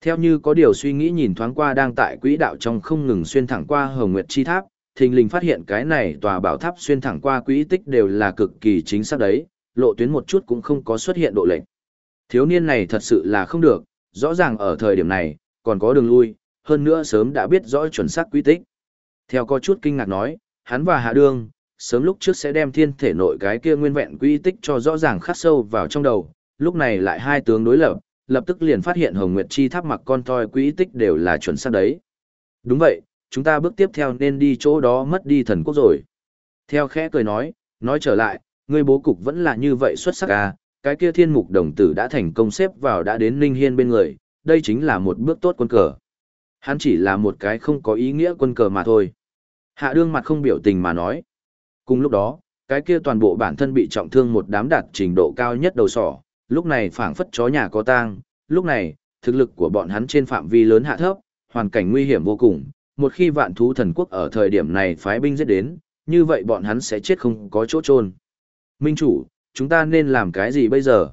Theo như có điều suy nghĩ nhìn thoáng qua đang tại quỹ đạo trong không ngừng xuyên thẳng qua Hồng Nguyệt Chi Tháp, thình lình phát hiện cái này tòa bảo tháp xuyên thẳng qua quỹ tích đều là cực kỳ chính xác đấy, lộ tuyến một chút cũng không có xuất hiện độ lệch. Thiếu niên này thật sự là không được, rõ ràng ở thời điểm này, còn có đường lui, hơn nữa sớm đã biết rõ chuẩn xác quỹ tích. Theo có chút kinh ngạc nói, hắn và Hạ Đương, sớm lúc trước sẽ đem thiên thể nội cái kia nguyên vẹn quỹ tích cho rõ ràng khắc sâu vào trong đầu, lúc này lại hai tướng đối lập, lập tức liền phát hiện Hồng Nguyệt Chi tháp mặc con toi quỹ tích đều là chuẩn xác đấy. Đúng vậy, chúng ta bước tiếp theo nên đi chỗ đó mất đi thần quốc rồi. Theo khẽ cười nói, nói trở lại, người bố cục vẫn là như vậy xuất sắc à, cái kia thiên mục đồng tử đã thành công xếp vào đã đến Ninh Hiên bên người, đây chính là một bước tốt quân cờ. Hắn chỉ là một cái không có ý nghĩa quân cờ mà thôi. Hạ đương mặt không biểu tình mà nói. Cùng lúc đó, cái kia toàn bộ bản thân bị trọng thương một đám đạt trình độ cao nhất đầu sỏ, lúc này phảng phất chó nhà có tang, lúc này, thực lực của bọn hắn trên phạm vi lớn hạ thấp, hoàn cảnh nguy hiểm vô cùng, một khi vạn thú thần quốc ở thời điểm này phái binh giết đến, như vậy bọn hắn sẽ chết không có chỗ trôn. Minh chủ, chúng ta nên làm cái gì bây giờ?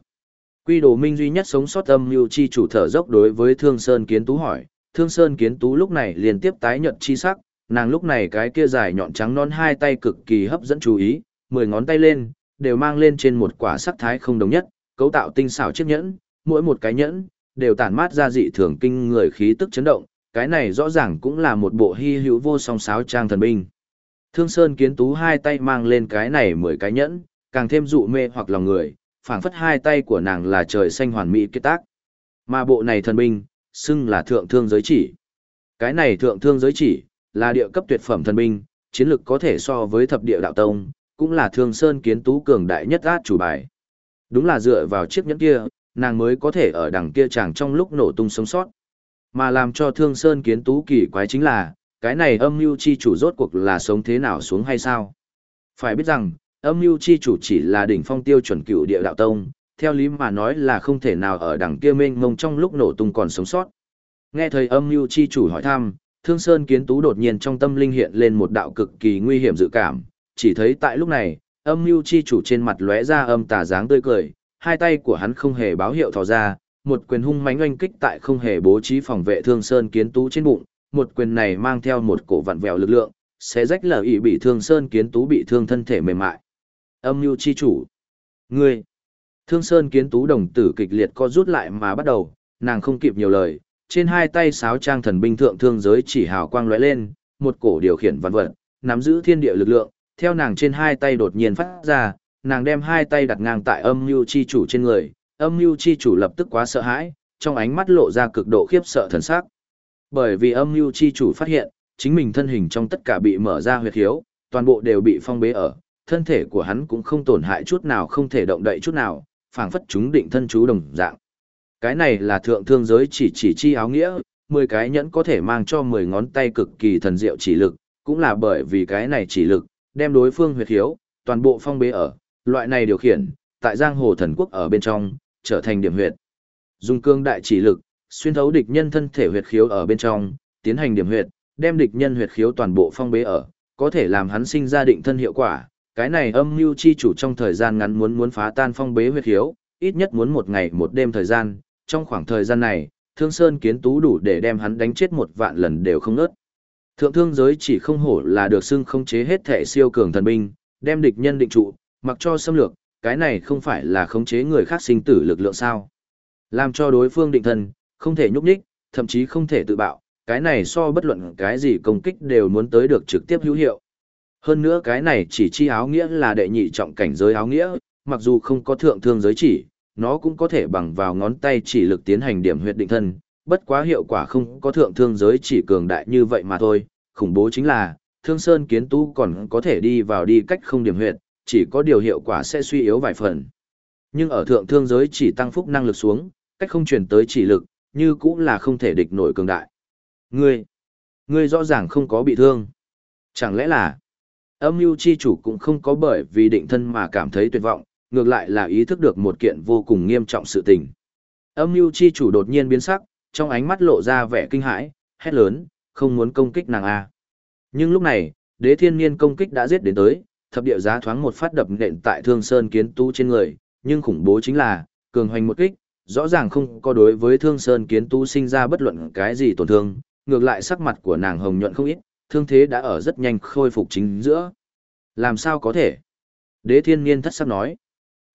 Quy đồ minh duy nhất sống sót âm mưu chi chủ thở dốc đối với Thương Sơn Kiến Tú hỏi, Thương Sơn Kiến Tú lúc này liên tiếp tái nhận chi sắc, nàng lúc này cái kia dài nhọn trắng non hai tay cực kỳ hấp dẫn chú ý, mười ngón tay lên, đều mang lên trên một quả sắc thái không đồng nhất, cấu tạo tinh xảo chiếc nhẫn, mỗi một cái nhẫn, đều tản mát ra dị thường kinh người khí tức chấn động, cái này rõ ràng cũng là một bộ hy hữu vô song sáo trang thần binh. Thương Sơn Kiến Tú hai tay mang lên cái này mười cái nhẫn, càng thêm dụ mê hoặc lòng người, phảng phất hai tay của nàng là trời xanh hoàn mỹ kết tác. Mà bộ này thần binh, xưng là thượng thương giới chỉ. Cái này thượng thương giới chỉ, là địa cấp tuyệt phẩm thần binh, chiến lực có thể so với thập địa đạo tông, cũng là thương sơn kiến tú cường đại nhất át chủ bài. Đúng là dựa vào chiếc nhẫn kia, nàng mới có thể ở đằng kia chàng trong lúc nổ tung sống sót. Mà làm cho thương sơn kiến tú kỳ quái chính là, cái này âm mưu chi chủ rốt cuộc là sống thế nào xuống hay sao? Phải biết rằng, âm mưu chi chủ chỉ là đỉnh phong tiêu chuẩn cựu địa đạo tông, theo lý mà nói là không thể nào ở đằng kia mênh mông trong lúc nổ tung còn sống sót. Nghe thầy âm mưu chi chủ hỏi thăm, Thương Sơn Kiến Tú đột nhiên trong tâm linh hiện lên một đạo cực kỳ nguy hiểm dự cảm, chỉ thấy tại lúc này, âm mưu chi chủ trên mặt lóe ra âm tà dáng tươi cười, hai tay của hắn không hề báo hiệu thò ra, một quyền hung mãnh oanh kích tại không hề bố trí phòng vệ Thương Sơn Kiến Tú trên bụng, một quyền này mang theo một cổ vặn vẹo lực lượng, sẽ rách lở ỉ bị Thương Sơn Kiến Tú bị thương thân thể mềm mại. Âm mưu chi chủ, ngươi, Thương Sơn Kiến Tú đồng tử kịch liệt co rút lại mà bắt đầu, nàng không kịp nhiều lời, trên hai tay sáo trang thần binh thượng thương giới chỉ hào quang lóe lên, một cổ điều khiển vặn vật, nắm giữ thiên địa lực lượng, theo nàng trên hai tay đột nhiên phát ra, nàng đem hai tay đặt ngang tại âm mưu chi chủ trên người, âm mưu chi chủ lập tức quá sợ hãi, trong ánh mắt lộ ra cực độ khiếp sợ thần sắc. Bởi vì âm mưu chi chủ phát hiện, chính mình thân hình trong tất cả bị mở ra huyệt hiếu, toàn bộ đều bị phong bế ở, thân thể của hắn cũng không tổn hại chút nào không thể động đậy chút nào, phảng phất chúng định thân chú đồng dạng. Cái này là thượng thương giới chỉ chỉ chi áo nghĩa, 10 cái nhẫn có thể mang cho 10 ngón tay cực kỳ thần diệu chỉ lực, cũng là bởi vì cái này chỉ lực, đem đối phương huyệt hiếu, toàn bộ phong bế ở, loại này điều khiển, tại giang hồ thần quốc ở bên trong, trở thành điểm huyệt. Dùng cương đại chỉ lực, xuyên thấu địch nhân thân thể huyệt khiếu ở bên trong, tiến hành điểm huyệt, đem địch nhân huyệt khiếu toàn bộ phong bế ở, có thể làm hắn sinh ra định thân hiệu quả. Cái này âm mưu chi chủ trong thời gian ngắn muốn muốn phá tan phong bế huyệt khiếu, ít nhất muốn một ngày một đêm thời gian, trong khoảng thời gian này, Thương Sơn Kiến Tú đủ để đem hắn đánh chết một vạn lần đều không ngớt. Thượng thương giới chỉ không hổ là được xưng không chế hết thể siêu cường thần binh, đem địch nhân định trụ, mặc cho xâm lược, cái này không phải là khống chế người khác sinh tử lực lượng sao. Làm cho đối phương định thân, không thể nhúc nhích, thậm chí không thể tự bạo, cái này so bất luận cái gì công kích đều muốn tới được trực tiếp hữu hiệu. Hơn nữa cái này chỉ chi áo nghĩa là đệ nhị trọng cảnh giới áo nghĩa, mặc dù không có thượng thương giới chỉ, nó cũng có thể bằng vào ngón tay chỉ lực tiến hành điểm huyệt định thân, bất quá hiệu quả không có thượng thương giới chỉ cường đại như vậy mà thôi, khủng bố chính là, thương sơn kiến tu còn có thể đi vào đi cách không điểm huyệt, chỉ có điều hiệu quả sẽ suy yếu vài phần. Nhưng ở thượng thương giới chỉ tăng phúc năng lực xuống, cách không truyền tới chỉ lực, như cũng là không thể địch nổi cường đại. Ngươi, ngươi rõ ràng không có bị thương. Chẳng lẽ là, âm mưu chi chủ cũng không có bởi vì định thân mà cảm thấy tuyệt vọng, ngược lại là ý thức được một kiện vô cùng nghiêm trọng sự tình. Âm mưu chi chủ đột nhiên biến sắc, trong ánh mắt lộ ra vẻ kinh hãi, hét lớn, không muốn công kích nàng A. Nhưng lúc này, đế thiên niên công kích đã giết đến tới, thập địa giá thoáng một phát đập nện tại thương sơn kiến tu trên người, nhưng khủng bố chính là, cường hoành một kích, rõ ràng không có đối với Thương Sơn Kiến Tu sinh ra bất luận cái gì tổn thương, ngược lại sắc mặt của nàng hồng nhuận không ít, thương thế đã ở rất nhanh khôi phục chính giữa. Làm sao có thể? Đế thiên niên thất sắc nói.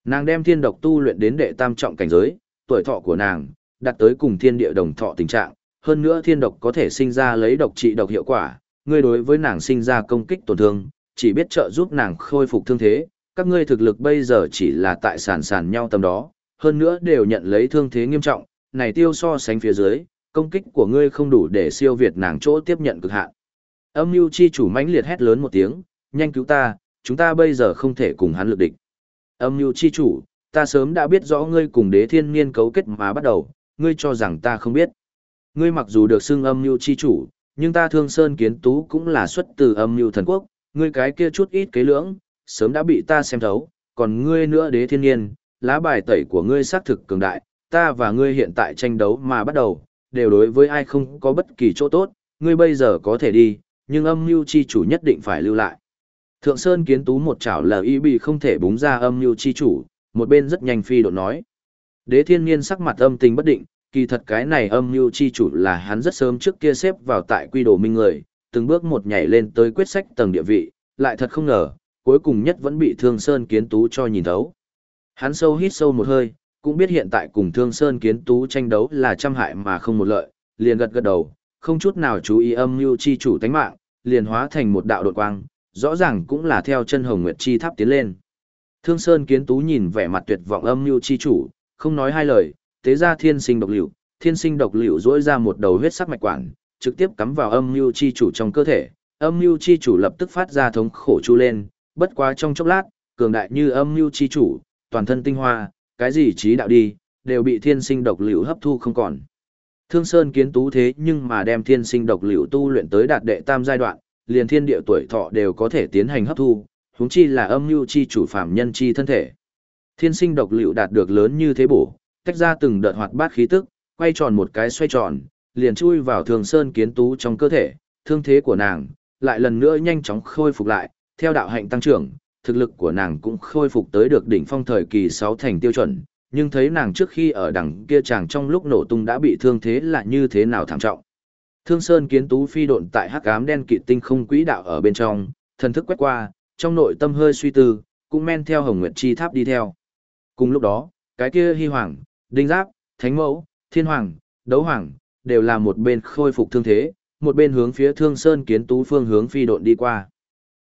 Nàng đem thiên độc tu luyện đến đệ tam trọng cảnh giới, tuổi thọ của nàng, đạt tới cùng thiên địa đồng thọ tình trạng, hơn nữa thiên độc có thể sinh ra lấy độc trị độc hiệu quả, ngươi đối với nàng sinh ra công kích tổn thương, chỉ biết trợ giúp nàng khôi phục thương thế, các ngươi thực lực bây giờ chỉ là tại sản sản nhau tầm đó, hơn nữa đều nhận lấy thương thế nghiêm trọng, này tiêu so sánh phía dưới, công kích của ngươi không đủ để siêu việt nàng chỗ tiếp nhận cực hạn. Âm Nưu chi chủ mãnh liệt hét lớn một tiếng, nhanh cứu ta, chúng ta bây giờ không thể cùng hắn lực địch. Âm Nưu chi chủ, ta sớm đã biết rõ ngươi cùng đế thiên niên cấu kết mà bắt đầu, ngươi cho rằng ta không biết. Ngươi mặc dù được xưng âm mưu chi chủ, nhưng ta thương sơn kiến tú cũng là xuất từ âm mưu thần quốc, ngươi cái kia chút ít kế lưỡng, sớm đã bị ta xem thấu, còn ngươi nữa đế thiên nhiên, lá bài tẩy của ngươi xác thực cường đại, ta và ngươi hiện tại tranh đấu mà bắt đầu, đều đối với ai không có bất kỳ chỗ tốt, ngươi bây giờ có thể đi, nhưng âm mưu chi chủ nhất định phải lưu lại. Thượng Sơn kiến tú một chảo lờ y bị không thể búng ra âm mưu chi chủ, một bên rất nhanh phi độ nói. Đế thiên nhiên sắc mặt âm tình bất định, kỳ thật cái này âm mưu chi chủ là hắn rất sớm trước kia xếp vào tại quy đồ minh người, từng bước một nhảy lên tới quyết sách tầng địa vị, lại thật không ngờ, cuối cùng nhất vẫn bị Thương Sơn kiến tú cho nhìn thấu. Hắn sâu hít sâu một hơi, cũng biết hiện tại cùng Thương Sơn kiến tú tranh đấu là trăm hại mà không một lợi, liền gật gật đầu, không chút nào chú ý âm mưu chi chủ tánh mạng, liền hóa thành một đạo đột quang, rõ ràng cũng là theo chân Hồng Nguyệt chi tháp tiến lên. Thương Sơn kiến tú nhìn vẻ mặt tuyệt vọng âm mưu chi chủ, không nói hai lời, tế ra thiên sinh độc liệu, thiên sinh độc liệu rỗi ra một đầu huyết sắc mạch quản, trực tiếp cắm vào âm mưu chi chủ trong cơ thể. Âm mưu chi chủ lập tức phát ra thống khổ chu lên, bất quá trong chốc lát, cường đại như âm mưu chi chủ, toàn thân tinh hoa, cái gì trí đạo đi, đều bị thiên sinh độc liệu hấp thu không còn. Thương Sơn kiến tú thế nhưng mà đem thiên sinh độc liệu tu luyện tới đạt đệ tam giai đoạn, liền thiên địa tuổi thọ đều có thể tiến hành hấp thu, huống chi là âm mưu chi chủ phạm nhân chi thân thể. Thiên sinh độc liệu đạt được lớn như thế bổ, tách ra từng đợt hoạt bát khí tức, quay tròn một cái xoay tròn, liền chui vào Thường Sơn kiến tú trong cơ thể, thương thế của nàng lại lần nữa nhanh chóng khôi phục lại, theo đạo hạnh tăng trưởng, thực lực của nàng cũng khôi phục tới được đỉnh phong thời kỳ 6 thành tiêu chuẩn, nhưng thấy nàng trước khi ở đằng kia chàng trong lúc nổ tung đã bị thương thế là như thế nào thảm trọng. Thương Sơn kiến tú phi độn tại hắc ám đen kịt tinh không quỹ đạo ở bên trong, thần thức quét qua, trong nội tâm hơi suy tư, cũng men theo Hồng Nguyệt Chi Tháp đi theo. Cùng lúc đó, cái kia Hy Hoàng, Đinh Giáp, Thánh Mẫu, Thiên Hoàng, Đấu Hoàng, đều là một bên khôi phục thương thế, một bên hướng phía Thương Sơn kiến tú phương hướng phi độn đi qua.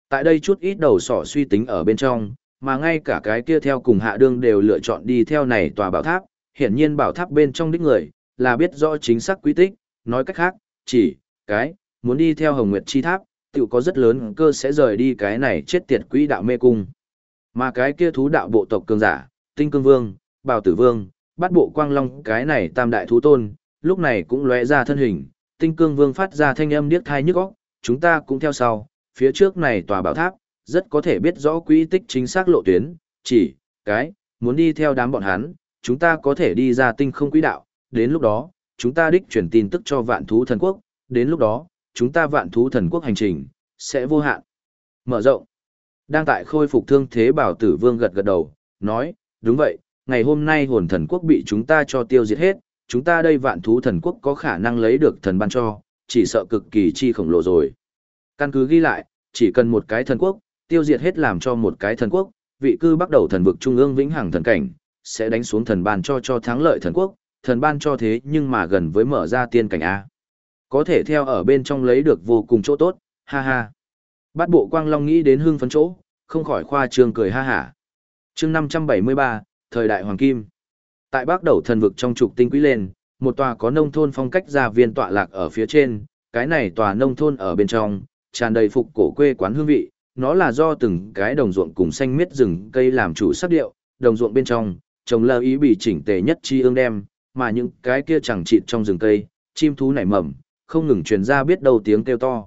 Tại đây chút ít đầu sỏ suy tính ở bên trong, mà ngay cả cái kia theo cùng hạ đương đều lựa chọn đi theo này tòa bảo tháp, hiển nhiên bảo tháp bên trong đích người, là biết rõ chính xác quy tích, nói cách khác, chỉ, cái, muốn đi theo Hồng Nguyệt Chi Tháp, tự có rất lớn cơ sẽ rời đi cái này chết tiệt quỹ đạo mê cung. Mà cái kia thú đạo bộ tộc cường giả, Tinh Cương Vương, Bào Tử Vương, bắt bộ Quang Long cái này tam đại thú tôn, lúc này cũng lóe ra thân hình, Tinh Cương Vương phát ra thanh âm điếc thai nhức óc, chúng ta cũng theo sau, phía trước này tòa bảo tháp, rất có thể biết rõ quỹ tích chính xác lộ tuyến, chỉ, cái, muốn đi theo đám bọn hắn, chúng ta có thể đi ra tinh không quỹ đạo, đến lúc đó, chúng ta đích chuyển tin tức cho vạn thú thần quốc, đến lúc đó, chúng ta vạn thú thần quốc hành trình, sẽ vô hạn. Mở rộng. Đang tại khôi phục thương thế bảo tử vương gật gật đầu, nói, đúng vậy, ngày hôm nay hồn thần quốc bị chúng ta cho tiêu diệt hết, chúng ta đây vạn thú thần quốc có khả năng lấy được thần ban cho, chỉ sợ cực kỳ chi khổng lồ rồi. Căn cứ ghi lại, chỉ cần một cái thần quốc, tiêu diệt hết làm cho một cái thần quốc, vị cư bắt đầu thần vực trung ương vĩnh hằng thần cảnh, sẽ đánh xuống thần ban cho cho thắng lợi thần quốc, thần ban cho thế nhưng mà gần với mở ra tiên cảnh A. Có thể theo ở bên trong lấy được vô cùng chỗ tốt, ha ha. Bát bộ quang long nghĩ đến hương phấn chỗ, không khỏi khoa trương cười ha hả. chương 573, thời đại hoàng kim. Tại bắc đầu thần vực trong trục tinh quý lên, một tòa có nông thôn phong cách gia viên tọa lạc ở phía trên, cái này tòa nông thôn ở bên trong, tràn đầy phục cổ quê quán hương vị, nó là do từng cái đồng ruộng cùng xanh miết rừng cây làm chủ sắc điệu, đồng ruộng bên trong, trồng lơ ý bị chỉnh tề nhất chi ương đem, mà những cái kia chẳng chịt trong rừng cây, chim thú nảy mầm, không ngừng truyền ra biết đâu tiếng kêu to.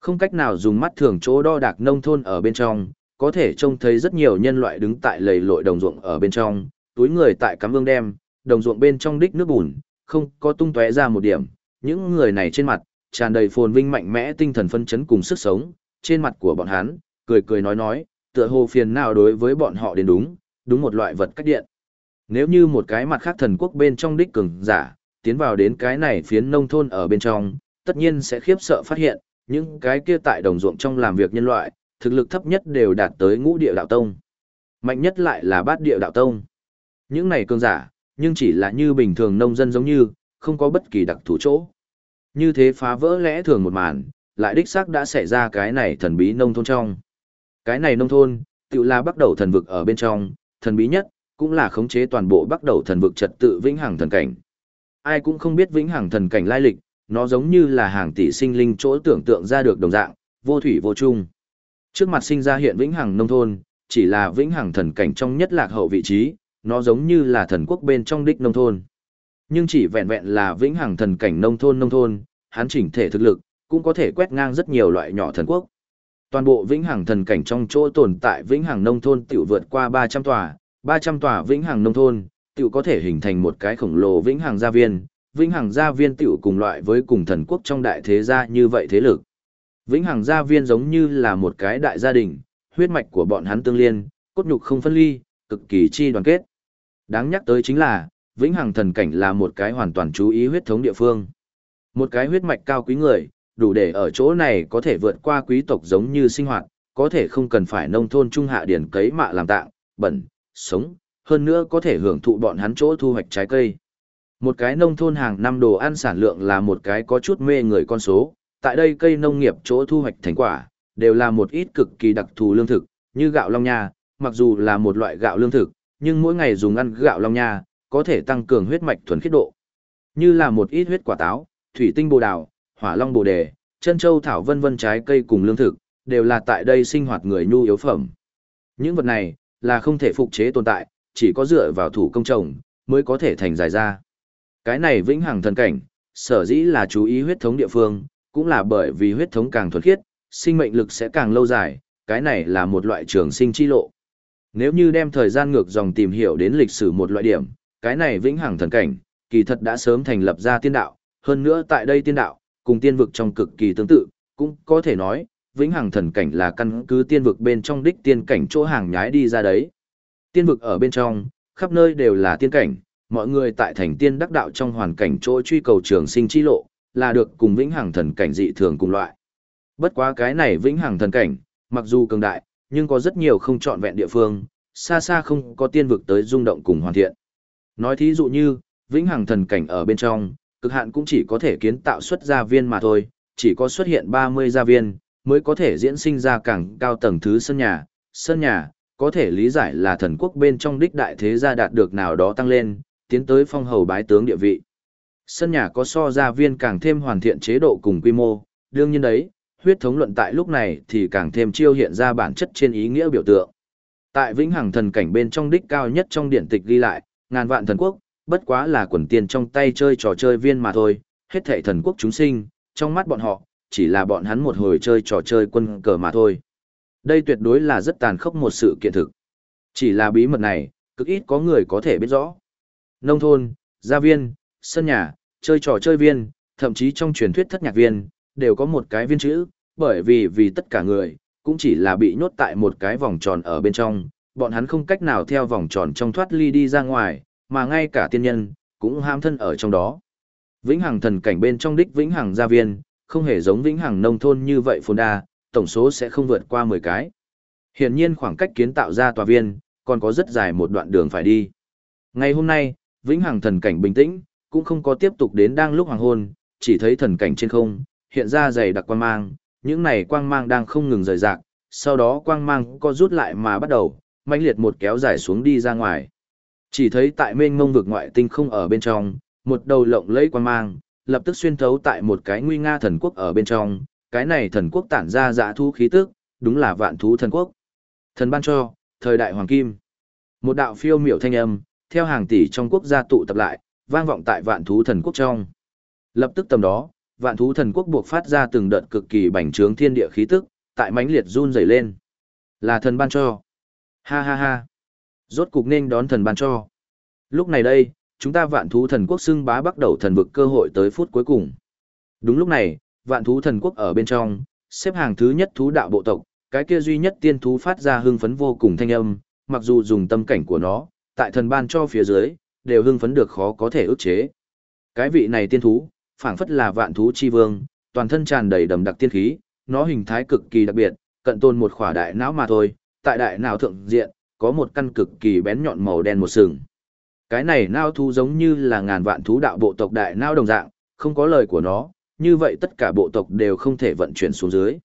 Không cách nào dùng mắt thường chỗ đo đạc nông thôn ở bên trong, có thể trông thấy rất nhiều nhân loại đứng tại lầy lội đồng ruộng ở bên trong, túi người tại cắm ương đem, đồng ruộng bên trong đích nước bùn, không có tung tóe ra một điểm, những người này trên mặt, tràn đầy phồn vinh mạnh mẽ tinh thần phân chấn cùng sức sống, trên mặt của bọn hắn, cười cười nói nói, tựa hồ phiền nào đối với bọn họ đến đúng, đúng một loại vật cách điện. Nếu như một cái mặt khác thần quốc bên trong đích cường giả, tiến vào đến cái này phiến nông thôn ở bên trong, tất nhiên sẽ khiếp sợ phát hiện, những cái kia tại đồng ruộng trong làm việc nhân loại, thực lực thấp nhất đều đạt tới ngũ địa đạo tông. Mạnh nhất lại là bát địa đạo tông. Những này cường giả, nhưng chỉ là như bình thường nông dân giống như, không có bất kỳ đặc thù chỗ. Như thế phá vỡ lẽ thường một màn, lại đích xác đã xảy ra cái này thần bí nông thôn trong. Cái này nông thôn, tự là bắt đầu thần vực ở bên trong, thần bí nhất, cũng là khống chế toàn bộ bắt đầu thần vực trật tự vĩnh hằng thần cảnh. Ai cũng không biết vĩnh hằng thần cảnh lai lịch, nó giống như là hàng tỷ sinh linh chỗ tưởng tượng ra được đồng dạng, vô thủy vô chung. Trước mặt sinh ra hiện vĩnh hằng nông thôn, chỉ là vĩnh hằng thần cảnh trong nhất lạc hậu vị trí, nó giống như là thần quốc bên trong đích nông thôn. Nhưng chỉ vẹn vẹn là vĩnh hằng thần cảnh nông thôn nông thôn, hắn chỉnh thể thực lực, cũng có thể quét ngang rất nhiều loại nhỏ thần quốc. Toàn bộ vĩnh hằng thần cảnh trong chỗ tồn tại vĩnh hằng nông thôn tiểu vượt qua 300 tòa, 300 tòa vĩnh hằng nông thôn, tiểu có thể hình thành một cái khổng lồ vĩnh hằng gia viên, vĩnh hằng gia viên tiểu cùng loại với cùng thần quốc trong đại thế gia như vậy thế lực. Vĩnh hằng gia viên giống như là một cái đại gia đình, huyết mạch của bọn hắn tương liên, cốt nhục không phân ly, cực kỳ chi đoàn kết. Đáng nhắc tới chính là, vĩnh hằng thần cảnh là một cái hoàn toàn chú ý huyết thống địa phương. Một cái huyết mạch cao quý người, đủ để ở chỗ này có thể vượt qua quý tộc giống như sinh hoạt, có thể không cần phải nông thôn trung hạ điển cấy mạ làm tạng, bẩn, sống, hơn nữa có thể hưởng thụ bọn hắn chỗ thu hoạch trái cây. Một cái nông thôn hàng năm đồ ăn sản lượng là một cái có chút mê người con số, tại đây cây nông nghiệp chỗ thu hoạch thành quả, đều là một ít cực kỳ đặc thù lương thực, như gạo long nha, mặc dù là một loại gạo lương thực, nhưng mỗi ngày dùng ăn gạo long nha, có thể tăng cường huyết mạch thuần khiết độ. Như là một ít huyết quả táo, thủy tinh bồ đào, hỏa long bồ đề, chân châu thảo vân vân trái cây cùng lương thực, đều là tại đây sinh hoạt người nhu yếu phẩm. Những vật này, là không thể phục chế tồn tại, chỉ có dựa vào thủ công trồng, mới có thể thành dài ra. Cái này vĩnh hằng thần cảnh, sở dĩ là chú ý huyết thống địa phương, cũng là bởi vì huyết thống càng thuần khiết, sinh mệnh lực sẽ càng lâu dài, cái này là một loại trường sinh chi lộ. Nếu như đem thời gian ngược dòng tìm hiểu đến lịch sử một loại điểm, cái này vĩnh hằng thần cảnh, kỳ thật đã sớm thành lập ra tiên đạo, hơn nữa tại đây tiên đạo, cùng tiên vực trong cực kỳ tương tự, cũng có thể nói, vĩnh hằng thần cảnh là căn cứ tiên vực bên trong đích tiên cảnh chỗ hàng nhái đi ra đấy. Tiên vực ở bên trong, khắp nơi đều là tiên cảnh, mọi người tại thành tiên đắc đạo trong hoàn cảnh chỗ truy cầu trường sinh chi lộ, là được cùng vĩnh hằng thần cảnh dị thường cùng loại. Bất quá cái này vĩnh hằng thần cảnh, mặc dù cường đại, nhưng có rất nhiều không trọn vẹn địa phương, xa xa không có tiên vực tới rung động cùng hoàn thiện. Nói thí dụ như, vĩnh hằng thần cảnh ở bên trong, cực hạn cũng chỉ có thể kiến tạo xuất gia viên mà thôi, chỉ có xuất hiện 30 gia viên, mới có thể diễn sinh ra càng cao tầng thứ sân nhà. Sân nhà, có thể lý giải là thần quốc bên trong đích đại thế gia đạt được nào đó tăng lên, tiến tới phong hầu bái tướng địa vị. Sân nhà có so gia viên càng thêm hoàn thiện chế độ cùng quy mô, đương nhiên đấy, huyết thống luận tại lúc này thì càng thêm chiêu hiện ra bản chất trên ý nghĩa biểu tượng. Tại vĩnh hằng thần cảnh bên trong đích cao nhất trong điện tịch ghi lại, ngàn vạn thần quốc, bất quá là quần tiền trong tay chơi trò chơi viên mà thôi, hết thảy thần quốc chúng sinh, trong mắt bọn họ, chỉ là bọn hắn một hồi chơi trò chơi quân cờ mà thôi. Đây tuyệt đối là rất tàn khốc một sự kiện thực. Chỉ là bí mật này, cực ít có người có thể biết rõ. Nông thôn, gia viên, sân nhà, chơi trò chơi viên, thậm chí trong truyền thuyết thất nhạc viên, đều có một cái viên chữ, bởi vì vì tất cả người, cũng chỉ là bị nhốt tại một cái vòng tròn ở bên trong, bọn hắn không cách nào theo vòng tròn trong thoát ly đi ra ngoài, mà ngay cả tiên nhân, cũng ham thân ở trong đó. Vĩnh hằng thần cảnh bên trong đích vĩnh hằng gia viên, không hề giống vĩnh hằng nông thôn như vậy phồn đa, tổng số sẽ không vượt qua 10 cái. Hiển nhiên khoảng cách kiến tạo ra tòa viên, còn có rất dài một đoạn đường phải đi. Ngày hôm nay, vĩnh hằng thần cảnh bình tĩnh, cũng không có tiếp tục đến đang lúc hoàng hôn, chỉ thấy thần cảnh trên không, hiện ra dày đặc quang mang, những này quang mang đang không ngừng rời rạc, sau đó quang mang có rút lại mà bắt đầu, mãnh liệt một kéo dài xuống đi ra ngoài. Chỉ thấy tại mênh mông vực ngoại tinh không ở bên trong, một đầu lộng lẫy quang mang, lập tức xuyên thấu tại một cái nguy nga thần quốc ở bên trong, cái này thần quốc tản ra dạ thu khí tức, đúng là vạn thú thần quốc. Thần ban cho, thời đại hoàng kim. Một đạo phiêu miểu thanh âm, theo hàng tỷ trong quốc gia tụ tập lại, vang vọng tại vạn thú thần quốc trong. Lập tức tầm đó, vạn thú thần quốc buộc phát ra từng đợt cực kỳ bành trướng thiên địa khí tức, tại mãnh liệt run rẩy lên. Là thần ban cho. Ha ha ha. Rốt cục nên đón thần ban cho. Lúc này đây, chúng ta vạn thú thần quốc xưng bá bắt đầu thần vực cơ hội tới phút cuối cùng. Đúng lúc này, vạn thú thần quốc ở bên trong, xếp hàng thứ nhất thú đạo bộ tộc, cái kia duy nhất tiên thú phát ra hưng phấn vô cùng thanh âm, mặc dù dùng tâm cảnh của nó, tại thần ban cho phía dưới, đều hưng phấn được khó có thể ức chế. Cái vị này tiên thú, phảng phất là vạn thú chi vương, toàn thân tràn đầy đầm đặc tiên khí, nó hình thái cực kỳ đặc biệt, cận tôn một khỏa đại não mà thôi, tại đại não thượng diện, có một căn cực kỳ bén nhọn màu đen một sừng. Cái này não thú giống như là ngàn vạn thú đạo bộ tộc đại não đồng dạng, không có lời của nó, như vậy tất cả bộ tộc đều không thể vận chuyển xuống dưới.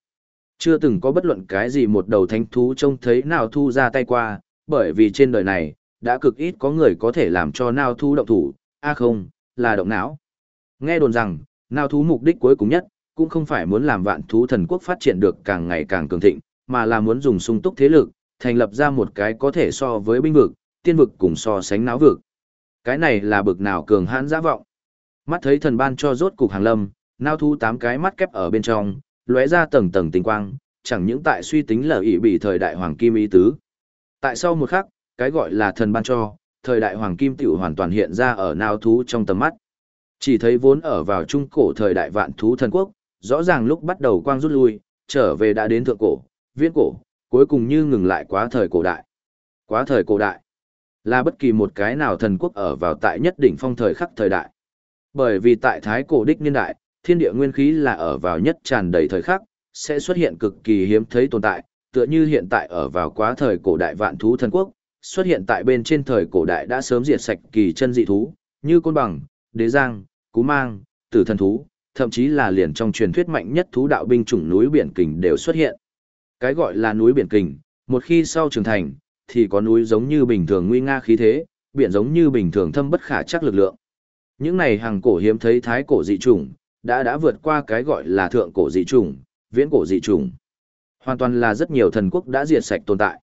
Chưa từng có bất luận cái gì một đầu thánh thú trông thấy nào thu ra tay qua, bởi vì trên đời này, đã cực ít có người có thể làm cho nao thu động thủ, a không, là động não. Nghe đồn rằng, nao thú mục đích cuối cùng nhất, cũng không phải muốn làm vạn thú thần quốc phát triển được càng ngày càng cường thịnh, mà là muốn dùng sung túc thế lực, thành lập ra một cái có thể so với binh vực, tiên vực cùng so sánh não vực. Cái này là bực nào cường hãn giả vọng. Mắt thấy thần ban cho rốt cục hàng lâm, nao thú tám cái mắt kép ở bên trong, lóe ra tầng tầng tinh quang, chẳng những tại suy tính lở ỷ bị thời đại hoàng kim ý tứ. Tại sau một khắc, cái gọi là thần ban cho, thời đại hoàng kim tiểu hoàn toàn hiện ra ở nao thú trong tầm mắt. Chỉ thấy vốn ở vào trung cổ thời đại vạn thú thần quốc, rõ ràng lúc bắt đầu quang rút lui, trở về đã đến thượng cổ, viễn cổ, cuối cùng như ngừng lại quá thời cổ đại. Quá thời cổ đại, là bất kỳ một cái nào thần quốc ở vào tại nhất đỉnh phong thời khắc thời đại. Bởi vì tại thái cổ đích niên đại, thiên địa nguyên khí là ở vào nhất tràn đầy thời khắc, sẽ xuất hiện cực kỳ hiếm thấy tồn tại, tựa như hiện tại ở vào quá thời cổ đại vạn thú thần quốc, xuất hiện tại bên trên thời cổ đại đã sớm diệt sạch kỳ chân dị thú, như côn bằng, đế giang, cú mang, tử thần thú, thậm chí là liền trong truyền thuyết mạnh nhất thú đạo binh chủng núi biển kình đều xuất hiện. Cái gọi là núi biển kình, một khi sau trưởng thành, thì có núi giống như bình thường nguy nga khí thế, biển giống như bình thường thâm bất khả chắc lực lượng. Những này hàng cổ hiếm thấy thái cổ dị chủng, đã đã vượt qua cái gọi là thượng cổ dị chủng, viễn cổ dị chủng. Hoàn toàn là rất nhiều thần quốc đã diệt sạch tồn tại.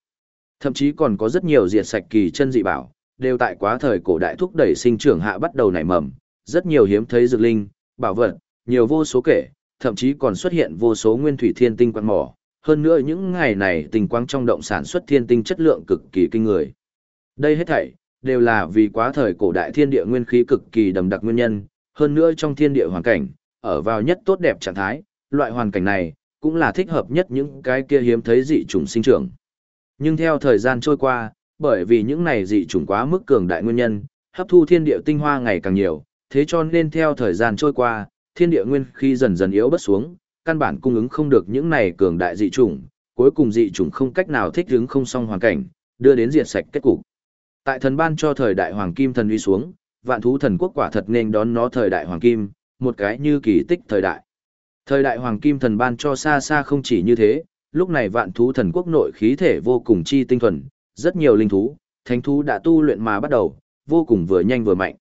Thậm chí còn có rất nhiều diệt sạch kỳ chân dị bảo, đều tại quá thời cổ đại thúc đẩy sinh trưởng hạ bắt đầu nảy mầm, rất nhiều hiếm thấy dược linh, bảo vật, nhiều vô số kể, thậm chí còn xuất hiện vô số nguyên thủy thiên tinh quan mỏ. Hơn nữa những ngày này tình quang trong động sản xuất thiên tinh chất lượng cực kỳ kinh người. Đây hết thảy, đều là vì quá thời cổ đại thiên địa nguyên khí cực kỳ đầm đặc nguyên nhân, hơn nữa trong thiên địa hoàn cảnh, ở vào nhất tốt đẹp trạng thái, loại hoàn cảnh này, cũng là thích hợp nhất những cái kia hiếm thấy dị chủng sinh trưởng. Nhưng theo thời gian trôi qua, bởi vì những này dị chủng quá mức cường đại nguyên nhân, hấp thu thiên địa tinh hoa ngày càng nhiều, thế cho nên theo thời gian trôi qua, thiên địa nguyên khi dần dần yếu bất xuống, căn bản cung ứng không được những này cường đại dị chủng, cuối cùng dị chủng không cách nào thích ứng không song hoàn cảnh, đưa đến diệt sạch kết cục. Tại thần ban cho thời đại hoàng kim thần uy xuống, vạn thú thần quốc quả thật nên đón nó thời đại hoàng kim, một cái như kỳ tích thời đại. Thời đại hoàng kim thần ban cho xa xa không chỉ như thế, lúc này vạn thú thần quốc nội khí thể vô cùng chi tinh thuần, rất nhiều linh thú, thánh thú đã tu luyện mà bắt đầu, vô cùng vừa nhanh vừa mạnh.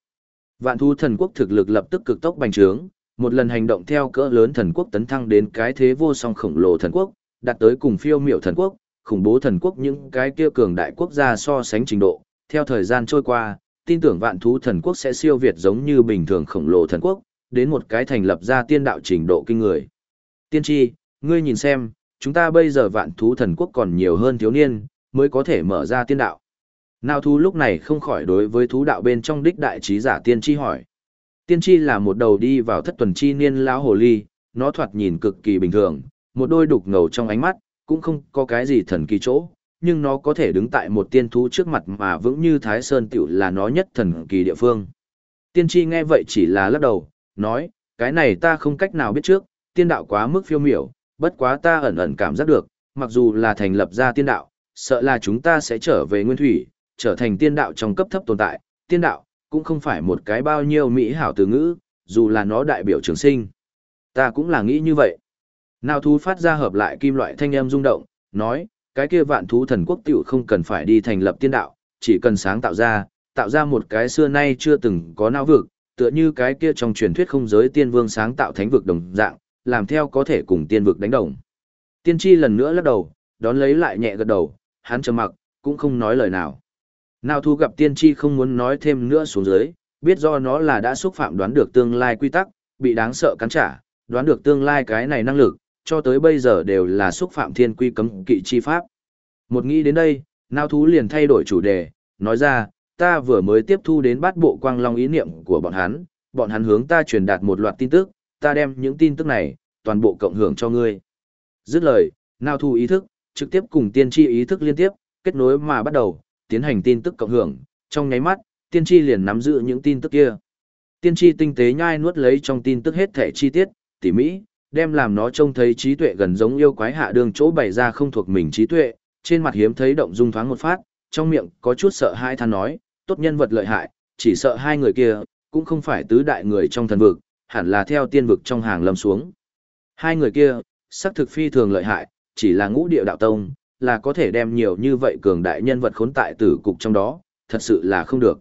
Vạn thú thần quốc thực lực lập tức cực tốc bành trướng, một lần hành động theo cỡ lớn thần quốc tấn thăng đến cái thế vô song khổng lồ thần quốc, đạt tới cùng phiêu miểu thần quốc, khủng bố thần quốc những cái kia cường đại quốc gia so sánh trình độ. Theo thời gian trôi qua, tin tưởng vạn thú thần quốc sẽ siêu việt giống như bình thường khổng lồ thần quốc, đến một cái thành lập ra tiên đạo trình độ kinh người. Tiên tri, ngươi nhìn xem, chúng ta bây giờ vạn thú thần quốc còn nhiều hơn thiếu niên, mới có thể mở ra tiên đạo. Nào thú lúc này không khỏi đối với thú đạo bên trong đích đại trí giả tiên tri hỏi. Tiên tri là một đầu đi vào thất tuần chi niên lão hồ ly, nó thoạt nhìn cực kỳ bình thường, một đôi đục ngầu trong ánh mắt, cũng không có cái gì thần kỳ chỗ, nhưng nó có thể đứng tại một tiên thú trước mặt mà vững như Thái Sơn tiểu là nó nhất thần kỳ địa phương. Tiên tri nghe vậy chỉ là lắc đầu, nói, cái này ta không cách nào biết trước, tiên đạo quá mức phiêu miểu, bất quá ta ẩn ẩn cảm giác được, mặc dù là thành lập ra tiên đạo, sợ là chúng ta sẽ trở về nguyên thủy, trở thành tiên đạo trong cấp thấp tồn tại, tiên đạo, cũng không phải một cái bao nhiêu mỹ hảo từ ngữ, dù là nó đại biểu trường sinh. Ta cũng là nghĩ như vậy. Nào thú phát ra hợp lại kim loại thanh âm rung động, nói, cái kia vạn thú thần quốc tiểu không cần phải đi thành lập tiên đạo, chỉ cần sáng tạo ra, tạo ra một cái xưa nay chưa từng có não vực, tựa như cái kia trong truyền thuyết không giới tiên vương sáng tạo thánh vực đồng dạng, làm theo có thể cùng tiên vực đánh đồng. Tiên tri lần nữa lắc đầu, đón lấy lại nhẹ gật đầu, hắn trầm mặc, cũng không nói lời nào. Nào thu gặp tiên tri không muốn nói thêm nữa xuống dưới, biết do nó là đã xúc phạm đoán được tương lai quy tắc, bị đáng sợ cắn trả, đoán được tương lai cái này năng lực, cho tới bây giờ đều là xúc phạm thiên quy cấm kỵ chi pháp. Một nghĩ đến đây, nào thú liền thay đổi chủ đề, nói ra, ta vừa mới tiếp thu đến bát bộ quang long ý niệm của bọn hắn, bọn hắn hướng ta truyền đạt một loạt tin tức, ta đem những tin tức này, toàn bộ cộng hưởng cho ngươi. Dứt lời, nào thu ý thức, trực tiếp cùng tiên tri ý thức liên tiếp, kết nối mà bắt đầu, tiến hành tin tức cộng hưởng, trong nháy mắt, tiên tri liền nắm giữ những tin tức kia. Tiên tri tinh tế nhai nuốt lấy trong tin tức hết thể chi tiết, tỉ mỹ, đem làm nó trông thấy trí tuệ gần giống yêu quái hạ đường chỗ bày ra không thuộc mình trí tuệ, trên mặt hiếm thấy động dung thoáng một phát, trong miệng có chút sợ hai than nói, tốt nhân vật lợi hại, chỉ sợ hai người kia, cũng không phải tứ đại người trong thần vực, hẳn là theo tiên vực trong hàng lâm xuống. Hai người kia, sắc thực phi thường lợi hại, chỉ là ngũ địa đạo tông, là có thể đem nhiều như vậy cường đại nhân vật khốn tại tử cục trong đó, thật sự là không được.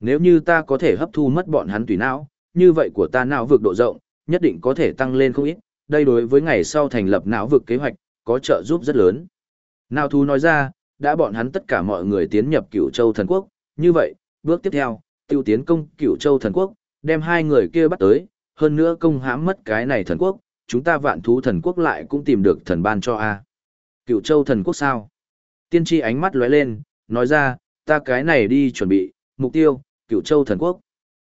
Nếu như ta có thể hấp thu mất bọn hắn tùy não, như vậy của ta não vực độ rộng, nhất định có thể tăng lên không ít, đây đối với ngày sau thành lập não vực kế hoạch, có trợ giúp rất lớn. Nào thú nói ra, đã bọn hắn tất cả mọi người tiến nhập cửu châu thần quốc, như vậy, bước tiếp theo, tiêu tiến công cửu châu thần quốc, đem hai người kia bắt tới, hơn nữa công hãm mất cái này thần quốc, chúng ta vạn thú thần quốc lại cũng tìm được thần ban cho a. Cựu châu thần quốc sao? Tiên tri ánh mắt lóe lên, nói ra, ta cái này đi chuẩn bị, mục tiêu, cựu châu thần quốc.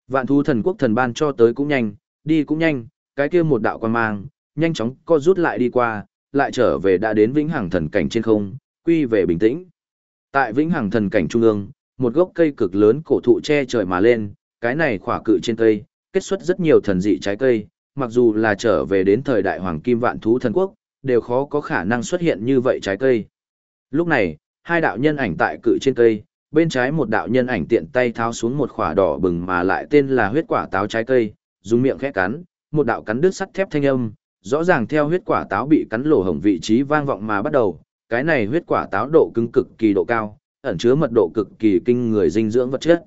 Vạn thú thần quốc thần ban cho tới cũng nhanh, đi cũng nhanh, cái kia một đạo quan mang, nhanh chóng co rút lại đi qua, lại trở về đã đến vĩnh hằng thần cảnh trên không, quy về bình tĩnh. Tại vĩnh hằng thần cảnh trung ương, một gốc cây cực lớn cổ thụ che trời mà lên, cái này khỏa cự trên cây, kết xuất rất nhiều thần dị trái cây, mặc dù là trở về đến thời đại hoàng kim vạn thú thần quốc, đều khó có khả năng xuất hiện như vậy trái cây. Lúc này, hai đạo nhân ảnh tại cự trên cây, bên trái một đạo nhân ảnh tiện tay tháo xuống một khỏa đỏ bừng mà lại tên là huyết quả táo trái cây, dùng miệng khẽ cắn, một đạo cắn đứt sắt thép thanh âm, rõ ràng theo huyết quả táo bị cắn lỗ hổng vị trí vang vọng mà bắt đầu, cái này huyết quả táo độ cứng cực kỳ độ cao, ẩn chứa mật độ cực kỳ kinh người dinh dưỡng vật chất.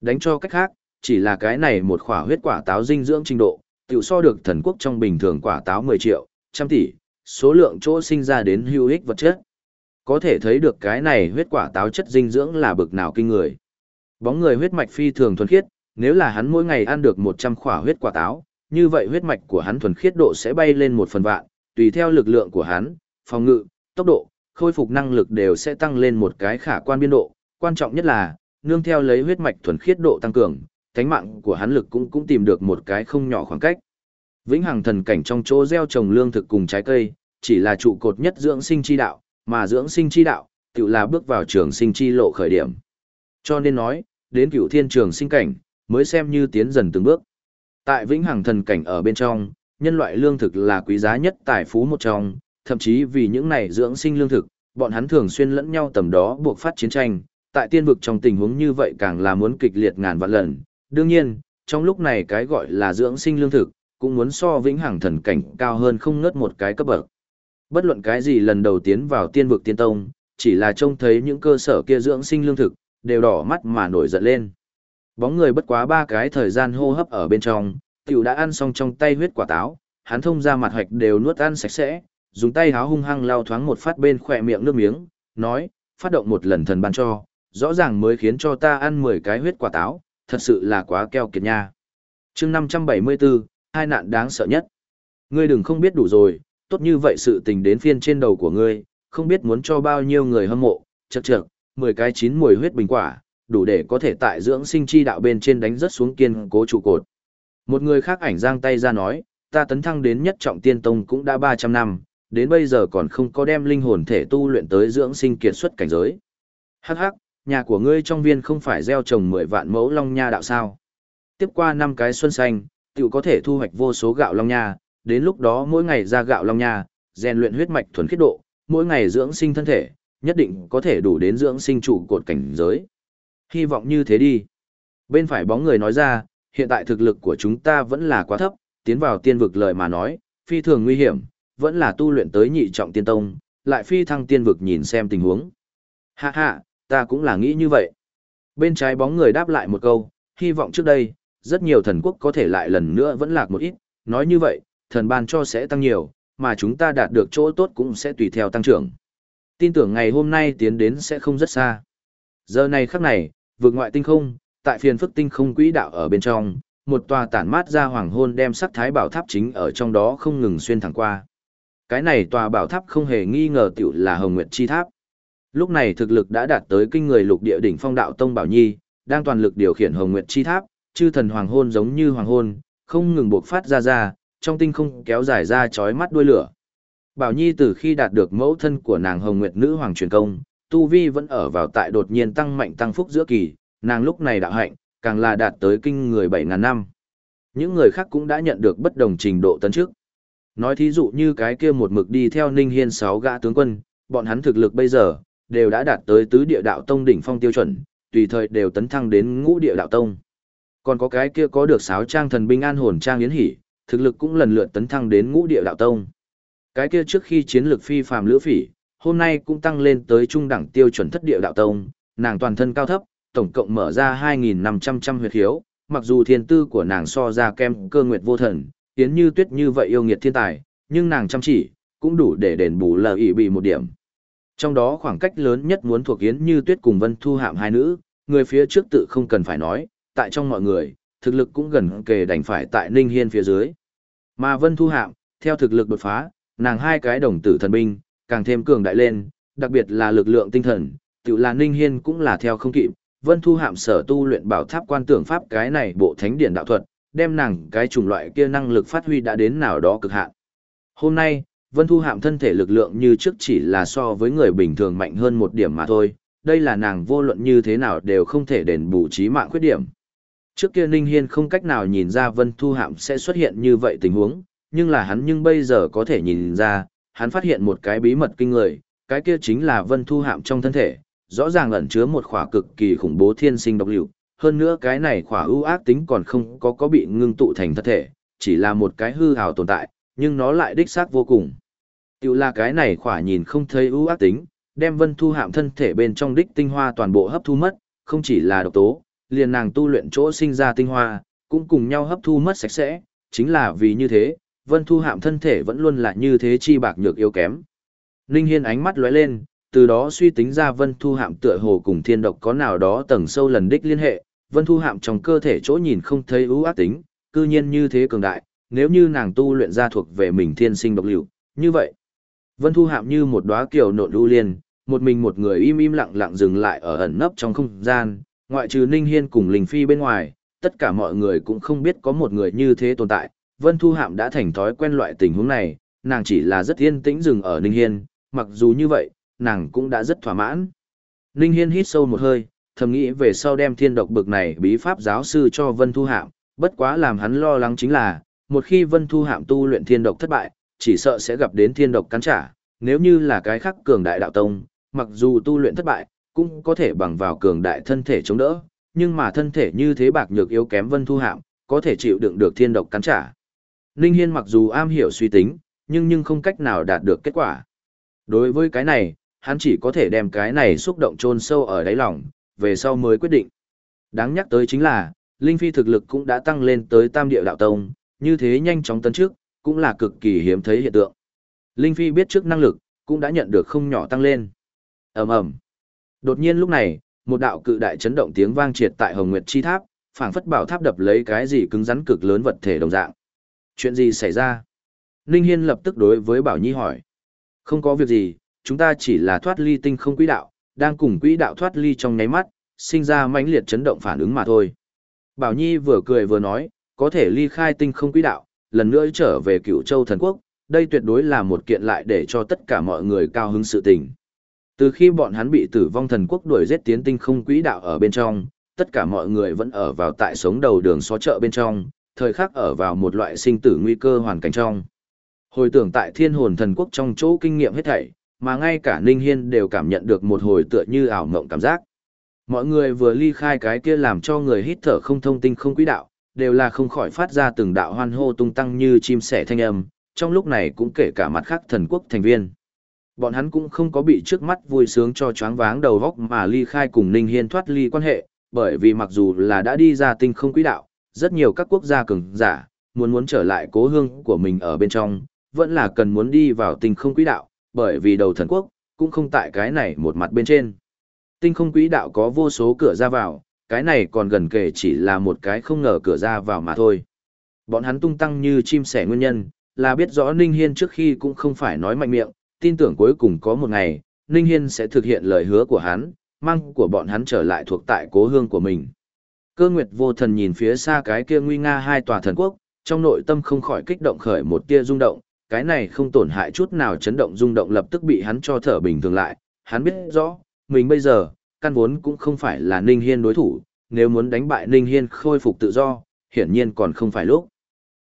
Đánh cho cách khác, chỉ là cái này một khỏa huyết quả táo dinh dưỡng trình độ, tiểu so được thần quốc trong bình thường quả táo 10 triệu, trăm tỷ, số lượng chỗ sinh ra đến hữu ích vật chất. Có thể thấy được cái này huyết quả táo chất dinh dưỡng là bực nào kinh người. Bóng người huyết mạch phi thường thuần khiết, nếu là hắn mỗi ngày ăn được 100 khỏa huyết quả táo, như vậy huyết mạch của hắn thuần khiết độ sẽ bay lên một phần vạn, tùy theo lực lượng của hắn, phòng ngự, tốc độ, khôi phục năng lực đều sẽ tăng lên một cái khả quan biên độ. Quan trọng nhất là, nương theo lấy huyết mạch thuần khiết độ tăng cường, thánh mạng của hắn lực cũng cũng tìm được một cái không nhỏ khoảng cách. Vĩnh hằng thần cảnh trong chỗ gieo trồng lương thực cùng trái cây, chỉ là trụ cột nhất dưỡng sinh chi đạo, mà dưỡng sinh chi đạo, tự là bước vào trường sinh chi lộ khởi điểm. Cho nên nói, đến cửu thiên trường sinh cảnh, mới xem như tiến dần từng bước. Tại vĩnh hằng thần cảnh ở bên trong, nhân loại lương thực là quý giá nhất tài phú một trong, thậm chí vì những này dưỡng sinh lương thực, bọn hắn thường xuyên lẫn nhau tầm đó buộc phát chiến tranh, tại tiên vực trong tình huống như vậy càng là muốn kịch liệt ngàn vạn lần. Đương nhiên, trong lúc này cái gọi là dưỡng sinh lương thực, cũng muốn so vĩnh hằng thần cảnh cao hơn không ngớt một cái cấp bậc. Bất luận cái gì lần đầu tiến vào tiên vực tiên tông, chỉ là trông thấy những cơ sở kia dưỡng sinh lương thực, đều đỏ mắt mà nổi giận lên. Bóng người bất quá ba cái thời gian hô hấp ở bên trong, tiểu đã ăn xong trong tay huyết quả táo, hắn thông ra mặt hoạch đều nuốt ăn sạch sẽ, dùng tay háo hung hăng lao thoáng một phát bên khỏe miệng nước miếng, nói, phát động một lần thần ban cho, rõ ràng mới khiến cho ta ăn 10 cái huyết quả táo, thật sự là quá keo kiệt nha. chương 574, hai nạn đáng sợ nhất. Ngươi đừng không biết đủ rồi, tốt như vậy sự tình đến phiên trên đầu của ngươi, không biết muốn cho bao nhiêu người hâm mộ, chật chật, 10 cái chín mùi huyết bình quả, đủ để có thể tại dưỡng sinh chi đạo bên trên đánh rất xuống kiên cố trụ cột. Một người khác ảnh giang tay ra nói, ta tấn thăng đến nhất trọng tiên tông cũng đã 300 năm, đến bây giờ còn không có đem linh hồn thể tu luyện tới dưỡng sinh kiệt xuất cảnh giới. Hắc hắc, nhà của ngươi trong viên không phải gieo trồng 10 vạn mẫu long nha đạo sao. Tiếp qua năm cái xuân xanh, tự có thể thu hoạch vô số gạo long nha, đến lúc đó mỗi ngày ra gạo long nha, rèn luyện huyết mạch thuần khiết độ, mỗi ngày dưỡng sinh thân thể, nhất định có thể đủ đến dưỡng sinh trụ cột cảnh giới. Hy vọng như thế đi. Bên phải bóng người nói ra, hiện tại thực lực của chúng ta vẫn là quá thấp, tiến vào tiên vực lời mà nói, phi thường nguy hiểm, vẫn là tu luyện tới nhị trọng tiên tông, lại phi thăng tiên vực nhìn xem tình huống. Hạ hạ, ta cũng là nghĩ như vậy. Bên trái bóng người đáp lại một câu, hy vọng trước đây, rất nhiều thần quốc có thể lại lần nữa vẫn lạc một ít, nói như vậy, thần ban cho sẽ tăng nhiều, mà chúng ta đạt được chỗ tốt cũng sẽ tùy theo tăng trưởng. Tin tưởng ngày hôm nay tiến đến sẽ không rất xa. Giờ này khắc này, vượt ngoại tinh không, tại phiền phức tinh không quỹ đạo ở bên trong, một tòa tản mát ra hoàng hôn đem sắc thái bảo tháp chính ở trong đó không ngừng xuyên thẳng qua. Cái này tòa bảo tháp không hề nghi ngờ tiểu là Hồng Nguyệt Chi Tháp. Lúc này thực lực đã đạt tới kinh người lục địa đỉnh phong đạo tông Bảo Nhi, đang toàn lực điều khiển Hồng Nguyệt Chi Tháp, chư thần hoàng hôn giống như hoàng hôn, không ngừng bộc phát ra ra, trong tinh không kéo dài ra chói mắt đuôi lửa. Bảo Nhi từ khi đạt được mẫu thân của nàng Hồng Nguyệt nữ hoàng truyền công, tu vi vẫn ở vào tại đột nhiên tăng mạnh tăng phúc giữa kỳ, nàng lúc này đạo hạnh, càng là đạt tới kinh người bảy ngàn năm. Những người khác cũng đã nhận được bất đồng trình độ tấn trước. Nói thí dụ như cái kia một mực đi theo Ninh Hiên sáu gã tướng quân, bọn hắn thực lực bây giờ, đều đã đạt tới tứ địa đạo tông đỉnh phong tiêu chuẩn, tùy thời đều tấn thăng đến ngũ địa đạo tông. Còn có cái kia có được sáo trang thần binh an hồn trang yến hỉ, thực lực cũng lần lượt tấn thăng đến ngũ địa đạo tông. Cái kia trước khi chiến lược phi phàm lữ phỉ, hôm nay cũng tăng lên tới trung đẳng tiêu chuẩn thất địa đạo tông, nàng toàn thân cao thấp, tổng cộng mở ra 2.500 trăm huyệt hiếu, mặc dù thiên tư của nàng so ra kem cơ nguyệt vô thần, tiến như tuyết như vậy yêu nghiệt thiên tài, nhưng nàng chăm chỉ, cũng đủ để đền bù lờ ý bị một điểm. Trong đó khoảng cách lớn nhất muốn thuộc Yến Như Tuyết cùng Vân Thu Hạm hai nữ, người phía trước tự không cần phải nói, tại trong mọi người, thực lực cũng gần kề đành phải tại Ninh Hiên phía dưới. Mà Vân Thu Hạm, theo thực lực đột phá, nàng hai cái đồng tử thần binh, càng thêm cường đại lên, đặc biệt là lực lượng tinh thần, tự là Ninh Hiên cũng là theo không kịp, Vân Thu Hạm sở tu luyện bảo tháp quan tưởng pháp cái này bộ thánh điển đạo thuật, đem nàng cái chủng loại kia năng lực phát huy đã đến nào đó cực hạn. Hôm nay, Vân Thu Hạm thân thể lực lượng như trước chỉ là so với người bình thường mạnh hơn một điểm mà thôi, đây là nàng vô luận như thế nào đều không thể đền bù trí mạng khuyết điểm. Trước kia Ninh Hiên không cách nào nhìn ra Vân Thu Hạm sẽ xuất hiện như vậy tình huống, nhưng là hắn nhưng bây giờ có thể nhìn ra, hắn phát hiện một cái bí mật kinh người, cái kia chính là Vân Thu Hạm trong thân thể, rõ ràng ẩn chứa một khỏa cực kỳ khủng bố thiên sinh độc liệu, hơn nữa cái này khỏa ưu ác tính còn không có có bị ngưng tụ thành thân thể, chỉ là một cái hư hào tồn tại, nhưng nó lại đích xác vô cùng. Tiểu là cái này khỏa nhìn không thấy ưu ác tính, đem vân thu hạm thân thể bên trong đích tinh hoa toàn bộ hấp thu mất, không chỉ là độc tố, liền nàng tu luyện chỗ sinh ra tinh hoa, cũng cùng nhau hấp thu mất sạch sẽ, chính là vì như thế, vân thu hạm thân thể vẫn luôn là như thế chi bạc nhược yếu kém. Ninh Hiên ánh mắt lóe lên, từ đó suy tính ra vân thu hạm tựa hồ cùng thiên độc có nào đó tầng sâu lần đích liên hệ, vân thu hạm trong cơ thể chỗ nhìn không thấy ưu ác tính, cư nhiên như thế cường đại, nếu như nàng tu luyện ra thuộc về mình thiên sinh độc liệu, như vậy. Vân thu hạm như một đóa kiều nộn lưu liên, một mình một người im im lặng lặng dừng lại ở ẩn nấp trong không gian, ngoại trừ Ninh Hiên cùng Linh Phi bên ngoài, tất cả mọi người cũng không biết có một người như thế tồn tại. Vân Thu Hạm đã thành thói quen loại tình huống này, nàng chỉ là rất yên tĩnh dừng ở Ninh Hiên, mặc dù như vậy, nàng cũng đã rất thỏa mãn. Ninh Hiên hít sâu một hơi, thầm nghĩ về sau đem thiên độc bực này bí pháp giáo sư cho Vân Thu Hạm, bất quá làm hắn lo lắng chính là, một khi Vân Thu Hạm tu luyện thiên độc thất bại, chỉ sợ sẽ gặp đến thiên độc cắn trả, nếu như là cái khác cường đại đạo tông, mặc dù tu luyện thất bại, cũng có thể bằng vào cường đại thân thể chống đỡ, nhưng mà thân thể như thế bạc nhược yếu kém Vân Thu Hạm, có thể chịu đựng được thiên độc cắn trả. Ninh Hiên mặc dù am hiểu suy tính, nhưng nhưng không cách nào đạt được kết quả. Đối với cái này, hắn chỉ có thể đem cái này xúc động chôn sâu ở đáy lòng, về sau mới quyết định. Đáng nhắc tới chính là, Linh Phi thực lực cũng đã tăng lên tới tam địa đạo tông, như thế nhanh chóng tấn trước, cũng là cực kỳ hiếm thấy hiện tượng. Linh Phi biết trước năng lực, cũng đã nhận được không nhỏ tăng lên. ầm ầm. Đột nhiên lúc này, một đạo cự đại chấn động tiếng vang triệt tại Hồng Nguyệt Chi Tháp, phảng phất bảo tháp đập lấy cái gì cứng rắn cực lớn vật thể đồng dạng. Chuyện gì xảy ra? Ninh Hiên lập tức đối với Bảo Nhi hỏi. Không có việc gì, chúng ta chỉ là thoát ly tinh không quỹ đạo, đang cùng quỹ đạo thoát ly trong nháy mắt, sinh ra mãnh liệt chấn động phản ứng mà thôi. Bảo Nhi vừa cười vừa nói, có thể ly khai tinh không quỹ đạo, lần nữa trở về cựu châu thần quốc, đây tuyệt đối là một kiện lại để cho tất cả mọi người cao hứng sự tình. Từ khi bọn hắn bị tử vong thần quốc đuổi giết tiến tinh không quỹ đạo ở bên trong, tất cả mọi người vẫn ở vào tại sống đầu đường xó chợ bên trong, thời khắc ở vào một loại sinh tử nguy cơ hoàn cảnh trong. Hồi tưởng tại thiên hồn thần quốc trong chỗ kinh nghiệm hết thảy, mà ngay cả Ninh Hiên đều cảm nhận được một hồi tựa như ảo mộng cảm giác. Mọi người vừa ly khai cái kia làm cho người hít thở không thông tinh không quỹ đạo, đều là không khỏi phát ra từng đạo hoan hô tung tăng như chim sẻ thanh âm, trong lúc này cũng kể cả mặt khác thần quốc thành viên. Bọn hắn cũng không có bị trước mắt vui sướng cho choáng váng đầu góc mà ly khai cùng Ninh Hiên thoát ly quan hệ, bởi vì mặc dù là đã đi ra tinh không quỹ đạo, rất nhiều các quốc gia cường giả, muốn muốn trở lại cố hương của mình ở bên trong, vẫn là cần muốn đi vào tinh không quỹ đạo, bởi vì đầu thần quốc, cũng không tại cái này một mặt bên trên. Tinh không quỹ đạo có vô số cửa ra vào, cái này còn gần kể chỉ là một cái không ngờ cửa ra vào mà thôi. Bọn hắn tung tăng như chim sẻ nguyên nhân, là biết rõ Ninh Hiên trước khi cũng không phải nói mạnh miệng, tin tưởng cuối cùng có một ngày, Ninh Hiên sẽ thực hiện lời hứa của hắn, mang của bọn hắn trở lại thuộc tại cố hương của mình. Cơ Nguyệt vô thần nhìn phía xa cái kia nguy nga hai tòa thần quốc, trong nội tâm không khỏi kích động khởi một tia rung động, cái này không tổn hại chút nào chấn động rung động lập tức bị hắn cho thở bình thường lại, hắn biết rõ, mình bây giờ, căn vốn cũng không phải là Ninh Hiên đối thủ, nếu muốn đánh bại Ninh Hiên khôi phục tự do, hiển nhiên còn không phải lúc.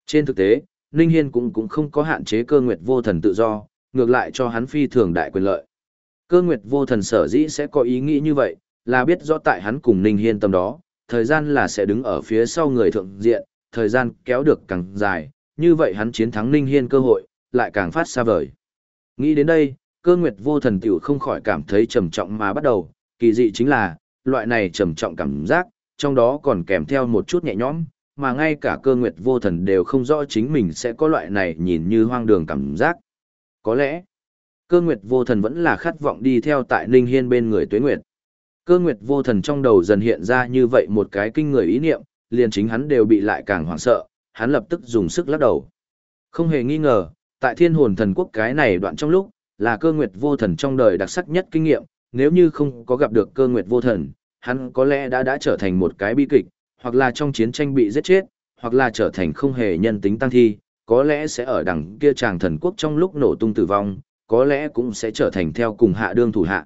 Trên thực tế, Ninh Hiên cũng cũng không có hạn chế cơ nguyệt vô thần tự do, ngược lại cho hắn phi thường đại quyền lợi. Cơ nguyệt vô thần sở dĩ sẽ có ý nghĩ như vậy, là biết rõ tại hắn cùng Ninh Hiên tâm đó, thời gian là sẽ đứng ở phía sau người thượng diện, thời gian kéo được càng dài, như vậy hắn chiến thắng Ninh Hiên cơ hội, lại càng phát xa vời. Nghĩ đến đây, cơ nguyệt vô thần tiểu không khỏi cảm thấy trầm trọng mà bắt đầu, kỳ dị chính là, loại này trầm trọng cảm giác, trong đó còn kèm theo một chút nhẹ nhõm, mà ngay cả cơ nguyệt vô thần đều không rõ chính mình sẽ có loại này nhìn như hoang đường cảm giác. Có lẽ, cơ nguyệt vô thần vẫn là khát vọng đi theo tại Ninh Hiên bên người tuế nguyệt. Cơ nguyệt vô thần trong đầu dần hiện ra như vậy một cái kinh người ý niệm, liền chính hắn đều bị lại càng hoảng sợ, hắn lập tức dùng sức lắc đầu. Không hề nghi ngờ, tại thiên hồn thần quốc cái này đoạn trong lúc, là cơ nguyệt vô thần trong đời đặc sắc nhất kinh nghiệm, nếu như không có gặp được cơ nguyệt vô thần, hắn có lẽ đã đã trở thành một cái bi kịch, hoặc là trong chiến tranh bị giết chết, hoặc là trở thành không hề nhân tính tăng thi, có lẽ sẽ ở đằng kia chàng thần quốc trong lúc nổ tung tử vong, có lẽ cũng sẽ trở thành theo cùng hạ đương thủ hạ.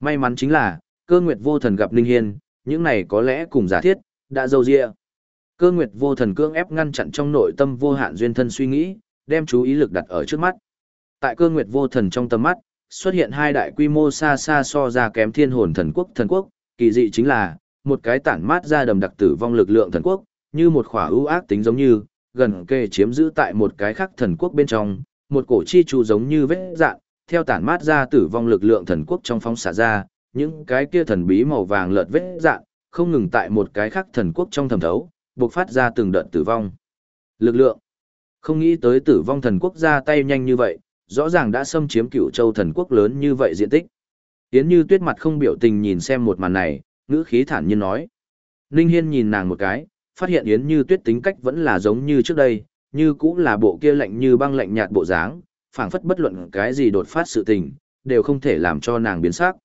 May mắn chính là, cơ nguyệt vô thần gặp Ninh Hiên, những này có lẽ cùng giả thiết, đã dâu dịa. Cơ nguyệt vô thần cương ép ngăn chặn trong nội tâm vô hạn duyên thân suy nghĩ, đem chú ý lực đặt ở trước mắt. Tại cơ nguyệt vô thần trong tâm mắt, xuất hiện hai đại quy mô xa xa so ra kém thiên hồn thần quốc thần quốc, kỳ dị chính là, một cái tản mát ra đầm đặc tử vong lực lượng thần quốc, như một khỏa ưu ác tính giống như, gần kề chiếm giữ tại một cái khác thần quốc bên trong, một cổ chi trụ giống như vết dạng, theo tản mát ra tử vong lực lượng thần quốc trong phóng xả ra, những cái kia thần bí màu vàng lợt vết dạng, không ngừng tại một cái khác thần quốc trong thẩm thấu, bộc phát ra từng đợt tử vong. Lực lượng. Không nghĩ tới tử vong thần quốc ra tay nhanh như vậy, rõ ràng đã xâm chiếm cựu châu thần quốc lớn như vậy diện tích. Yến như tuyết mặt không biểu tình nhìn xem một màn này, ngữ khí thản nhiên nói. Ninh Hiên nhìn nàng một cái, phát hiện Yến như tuyết tính cách vẫn là giống như trước đây, như cũng là bộ kia lạnh như băng lạnh nhạt bộ dáng, phảng phất bất luận cái gì đột phát sự tình, đều không thể làm cho nàng biến sắc.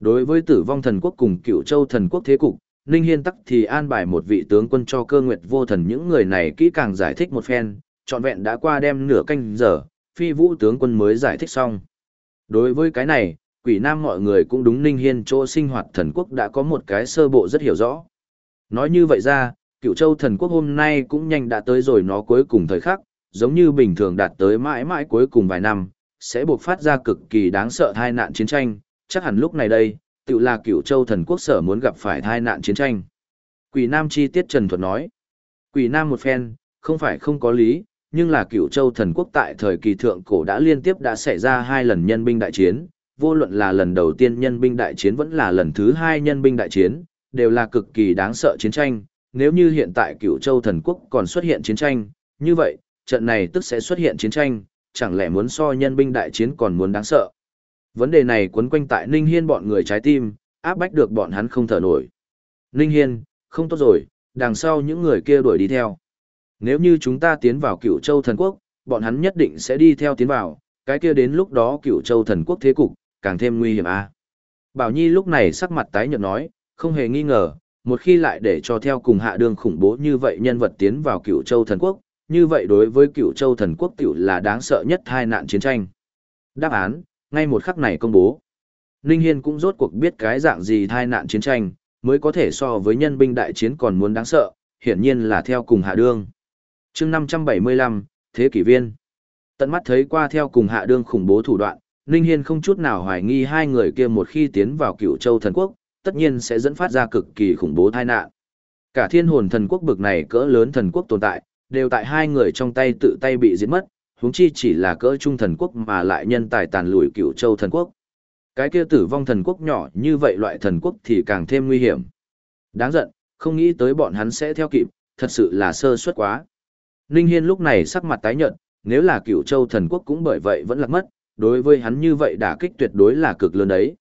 Đối với tử vong thần quốc cùng cựu châu thần quốc thế cục, Ninh Hiên tắc thì an bài một vị tướng quân cho cơ nguyệt vô thần những người này kỹ càng giải thích một phen, trọn vẹn đã qua đem nửa canh giờ, phi vũ tướng quân mới giải thích xong. Đối với cái này, quỷ nam mọi người cũng đúng Ninh Hiên chỗ sinh hoạt thần quốc đã có một cái sơ bộ rất hiểu rõ. Nói như vậy ra, cựu châu thần quốc hôm nay cũng nhanh đã tới rồi nó cuối cùng thời khắc, giống như bình thường đạt tới mãi mãi cuối cùng vài năm, sẽ buộc phát ra cực kỳ đáng sợ tai nạn chiến tranh, chắc hẳn lúc này đây, tự là cựu châu thần quốc sở muốn gặp phải tai nạn chiến tranh. Quỷ Nam chi tiết Trần Thuật nói, Quỷ Nam một phen, không phải không có lý, nhưng là cựu châu thần quốc tại thời kỳ thượng cổ đã liên tiếp đã xảy ra hai lần nhân binh đại chiến, vô luận là lần đầu tiên nhân binh đại chiến vẫn là lần thứ hai nhân binh đại chiến, đều là cực kỳ đáng sợ chiến tranh. Nếu như hiện tại cựu châu thần quốc còn xuất hiện chiến tranh, như vậy, trận này tức sẽ xuất hiện chiến tranh, chẳng lẽ muốn so nhân binh đại chiến còn muốn đáng sợ. Vấn đề này quấn quanh tại Ninh Hiên bọn người trái tim, áp bách được bọn hắn không thở nổi. Ninh Hiên, không tốt rồi, đằng sau những người kia đuổi đi theo. Nếu như chúng ta tiến vào cựu châu thần quốc, bọn hắn nhất định sẽ đi theo tiến vào, cái kia đến lúc đó cựu châu thần quốc thế cục, càng thêm nguy hiểm a. À? Bảo Nhi lúc này sắc mặt tái nhợt nói, không hề nghi ngờ, một khi lại để cho theo cùng hạ đường khủng bố như vậy nhân vật tiến vào cựu châu thần quốc, như vậy đối với cựu châu thần quốc tiểu là đáng sợ nhất hai nạn chiến tranh. Đáp án, ngay một khắc này công bố. Ninh Hiên cũng rốt cuộc biết cái dạng gì thai nạn chiến tranh, mới có thể so với nhân binh đại chiến còn muốn đáng sợ, hiển nhiên là theo cùng hạ đương chương 575, Thế kỷ viên. Tận mắt thấy qua theo cùng hạ đương khủng bố thủ đoạn, Ninh Hiên không chút nào hoài nghi hai người kia một khi tiến vào cựu châu thần quốc, tất nhiên sẽ dẫn phát ra cực kỳ khủng bố tai nạn. Cả thiên hồn thần quốc bực này cỡ lớn thần quốc tồn tại, đều tại hai người trong tay tự tay bị giết mất, huống chi chỉ là cỡ trung thần quốc mà lại nhân tài tàn lùi cựu châu thần quốc. Cái kia tử vong thần quốc nhỏ như vậy loại thần quốc thì càng thêm nguy hiểm. Đáng giận, không nghĩ tới bọn hắn sẽ theo kịp, thật sự là sơ suất quá. Ninh Hiên lúc này sắc mặt tái nhợt, nếu là cựu châu thần quốc cũng bởi vậy vẫn lạc mất, đối với hắn như vậy đả kích tuyệt đối là cực lớn đấy.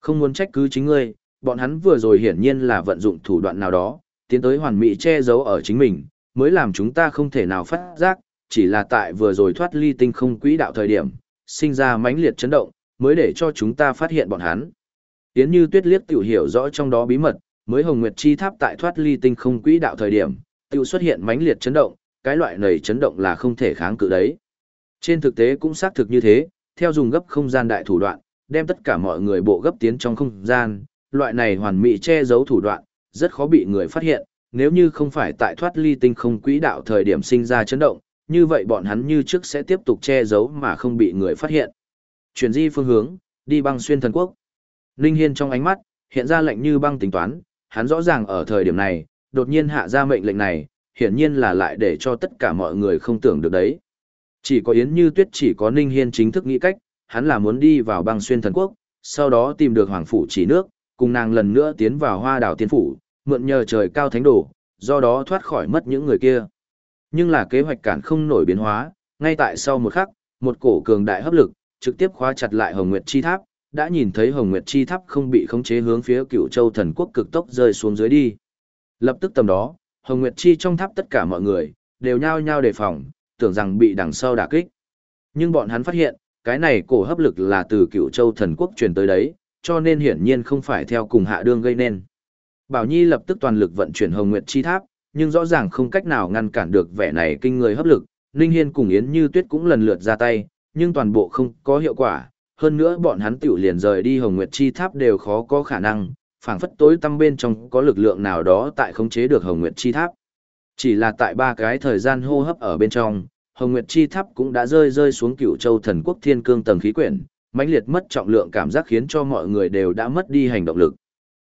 Không muốn trách cứ chính ngươi, bọn hắn vừa rồi hiển nhiên là vận dụng thủ đoạn nào đó, tiến tới hoàn mỹ che giấu ở chính mình, mới làm chúng ta không thể nào phát giác, chỉ là tại vừa rồi thoát ly tinh không quỹ đạo thời điểm, sinh ra mãnh liệt chấn động, mới để cho chúng ta phát hiện bọn hắn. Tiến như tuyết liếc tiểu hiểu rõ trong đó bí mật, mới hồng nguyệt chi tháp tại thoát ly tinh không quỹ đạo thời điểm, tiểu xuất hiện mãnh liệt chấn động, cái loại này chấn động là không thể kháng cự đấy. Trên thực tế cũng xác thực như thế, theo dùng gấp không gian đại thủ đoạn, đem tất cả mọi người bộ gấp tiến trong không gian, loại này hoàn mỹ che giấu thủ đoạn, rất khó bị người phát hiện, nếu như không phải tại thoát ly tinh không quỹ đạo thời điểm sinh ra chấn động, như vậy bọn hắn như trước sẽ tiếp tục che giấu mà không bị người phát hiện. Chuyển di phương hướng, đi băng xuyên thần quốc. Linh Hiên trong ánh mắt, hiện ra lệnh như băng tính toán, hắn rõ ràng ở thời điểm này, đột nhiên hạ ra mệnh lệnh này, hiển nhiên là lại để cho tất cả mọi người không tưởng được đấy. Chỉ có Yến Như Tuyết chỉ có Ninh Hiên chính thức nghĩ cách, hắn là muốn đi vào băng xuyên thần quốc, sau đó tìm được hoàng phủ chỉ nước, cùng nàng lần nữa tiến vào hoa đảo tiên phủ, mượn nhờ trời cao thánh đồ, do đó thoát khỏi mất những người kia. Nhưng là kế hoạch cản không nổi biến hóa, ngay tại sau một khắc, một cổ cường đại hấp lực, trực tiếp khóa chặt lại Hồng Nguyệt Chi Tháp, đã nhìn thấy Hồng Nguyệt Chi Tháp không bị khống chế hướng phía Cựu Châu Thần Quốc cực tốc rơi xuống dưới đi. Lập tức tầm đó, Hồng Nguyệt Chi trong tháp tất cả mọi người đều nhao nhao đề phòng, tưởng rằng bị đằng sau đả kích. Nhưng bọn hắn phát hiện, cái này cổ hấp lực là từ Cựu Châu Thần Quốc truyền tới đấy, cho nên hiển nhiên không phải theo cùng hạ đương gây nên. Bảo Nhi lập tức toàn lực vận chuyển Hồng Nguyệt Chi Tháp, nhưng rõ ràng không cách nào ngăn cản được vẻ này kinh người hấp lực. Ninh Hiên cùng Yến Như Tuyết cũng lần lượt ra tay, nhưng toàn bộ không có hiệu quả. Hơn nữa bọn hắn tiểu liền rời đi Hồng Nguyệt Chi Tháp đều khó có khả năng, phảng phất tối tăm bên trong có lực lượng nào đó tại khống chế được Hồng Nguyệt Chi Tháp. Chỉ là tại ba cái thời gian hô hấp ở bên trong, Hồng Nguyệt Chi Tháp cũng đã rơi rơi xuống cựu châu thần quốc thiên cương tầng khí quyển, mãnh liệt mất trọng lượng cảm giác khiến cho mọi người đều đã mất đi hành động lực.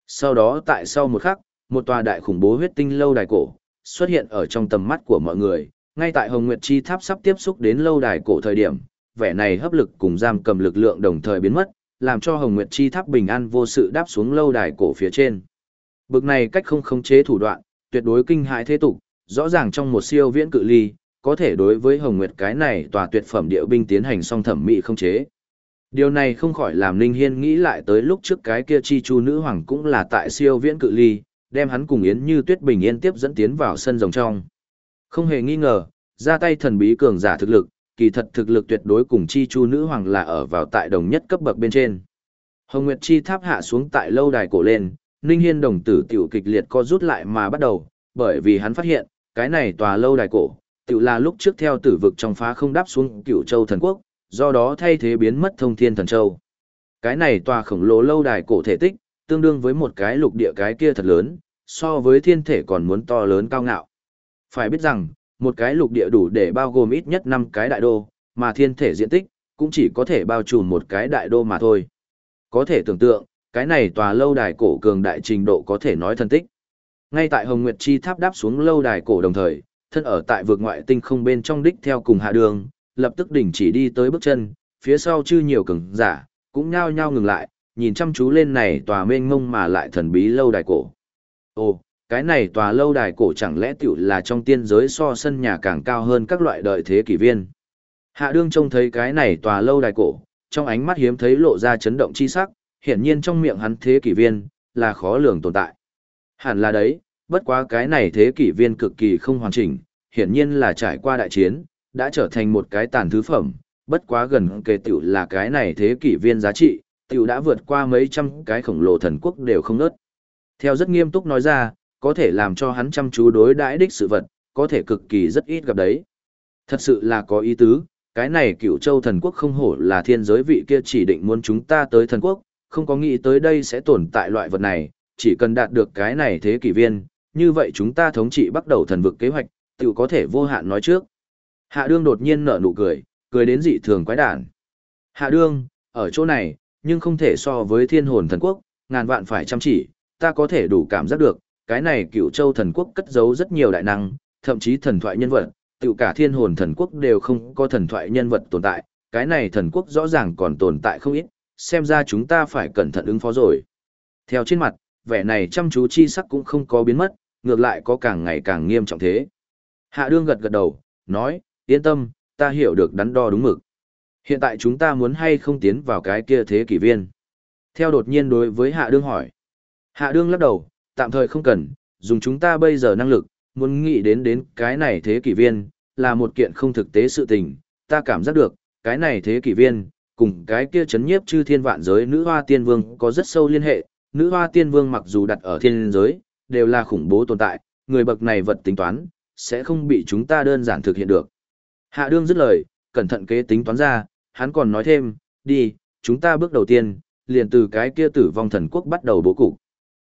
Sau đó tại sau một khắc, một tòa đại khủng bố huyết tinh lâu đài cổ xuất hiện ở trong tầm mắt của mọi người, ngay tại Hồng Nguyệt Chi Tháp sắp tiếp xúc đến lâu đài cổ thời điểm, vẻ này hấp lực cùng giam cầm lực lượng đồng thời biến mất, làm cho Hồng Nguyệt Chi Tháp bình an vô sự đáp xuống lâu đài cổ phía trên. Bực này cách không khống chế thủ đoạn, tuyệt đối kinh hãi thế tục, rõ ràng trong một siêu viễn cự ly, có thể đối với Hồng Nguyệt cái này tòa tuyệt phẩm địa binh tiến hành song thẩm mỹ không chế. Điều này không khỏi làm Ninh Hiên nghĩ lại tới lúc trước cái kia chi chu nữ hoàng cũng là tại siêu viễn cự ly, đem hắn cùng Yến Như Tuyết bình yên tiếp dẫn tiến vào sân rồng trong. Không hề nghi ngờ, ra tay thần bí cường giả thực lực, kỳ thật thực lực tuyệt đối cùng chi chu nữ hoàng là ở vào tại đồng nhất cấp bậc bên trên. Hồng Nguyệt chi tháp hạ xuống tại lâu đài cổ lên, Ninh Hiên đồng tử tiểu kịch liệt co rút lại mà bắt đầu, bởi vì hắn phát hiện, cái này tòa lâu đài cổ, tiểu là lúc trước theo tử vực trong phá không đáp xuống cửu châu thần quốc, do đó thay thế biến mất thông thiên thần châu. Cái này tòa khổng lồ lâu đài cổ thể tích, tương đương với một cái lục địa cái kia thật lớn, so với thiên thể còn muốn to lớn cao ngạo. Phải biết rằng, một cái lục địa đủ để bao gồm ít nhất 5 cái đại đô, mà thiên thể diện tích, cũng chỉ có thể bao trùm một cái đại đô mà thôi. Có thể tưởng tượng, cái này tòa lâu đài cổ cường đại trình độ có thể nói thân tích. Ngay tại Hồng Nguyệt Chi tháp đáp xuống lâu đài cổ đồng thời, thân ở tại vực ngoại tinh không bên trong đích theo cùng hạ đường, lập tức đỉnh chỉ đi tới bước chân, phía sau chư nhiều cường giả, cũng nhao nhao ngừng lại, nhìn chăm chú lên này tòa mênh mông mà lại thần bí lâu đài cổ. Ồ, cái này tòa lâu đài cổ chẳng lẽ tiểu là trong tiên giới so sân nhà càng cao hơn các loại đợi thế kỷ viên. Hạ đương trông thấy cái này tòa lâu đài cổ, trong ánh mắt hiếm thấy lộ ra chấn động chi sắc, hiển nhiên trong miệng hắn thế kỷ viên, là khó lường tồn tại. Hẳn là đấy, bất quá cái này thế kỷ viên cực kỳ không hoàn chỉnh, hiển nhiên là trải qua đại chiến, đã trở thành một cái tàn thứ phẩm, bất quá gần kề tiểu là cái này thế kỷ viên giá trị, tiểu đã vượt qua mấy trăm cái khổng lồ thần quốc đều không nớt. Theo rất nghiêm túc nói ra, có thể làm cho hắn chăm chú đối đãi đích sự vật, có thể cực kỳ rất ít gặp đấy. Thật sự là có ý tứ, cái này cựu châu thần quốc không hổ là thiên giới vị kia chỉ định muốn chúng ta tới thần quốc, không có nghĩ tới đây sẽ tồn tại loại vật này, chỉ cần đạt được cái này thế kỷ viên, như vậy chúng ta thống trị bắt đầu thần vực kế hoạch, tự có thể vô hạn nói trước. Hạ đương đột nhiên nở nụ cười, cười đến dị thường quái đản. Hạ đương, ở chỗ này, nhưng không thể so với thiên hồn thần quốc, ngàn vạn phải chăm chỉ, ta có thể đủ cảm giác được, cái này cựu châu thần quốc cất giấu rất nhiều đại năng, thậm chí thần thoại nhân vật, tự cả thiên hồn thần quốc đều không có thần thoại nhân vật tồn tại, cái này thần quốc rõ ràng còn tồn tại không ít, xem ra chúng ta phải cẩn thận ứng phó rồi. Theo trên mặt, vẻ này chăm chú chi sắc cũng không có biến mất, ngược lại có càng ngày càng nghiêm trọng thế. Hạ đương gật gật đầu, nói, yên tâm, ta hiểu được đắn đo đúng mực. Hiện tại chúng ta muốn hay không tiến vào cái kia thế kỷ viên. Theo đột nhiên đối với hạ đương hỏi. Hạ đương lắc đầu, tạm thời không cần, dùng chúng ta bây giờ năng lực, muốn nghĩ đến đến cái này thế kỷ viên, là một kiện không thực tế sự tình, ta cảm giác được, cái này thế kỷ viên, cùng cái kia chấn nhiếp chư thiên vạn giới nữ hoa tiên vương có rất sâu liên hệ, nữ hoa tiên vương mặc dù đặt ở thiên giới, đều là khủng bố tồn tại, người bậc này vật tính toán, sẽ không bị chúng ta đơn giản thực hiện được. Hạ đương dứt lời, cẩn thận kế tính toán ra, hắn còn nói thêm, đi, chúng ta bước đầu tiên, liền từ cái kia tử vong thần quốc bắt đầu bố cục.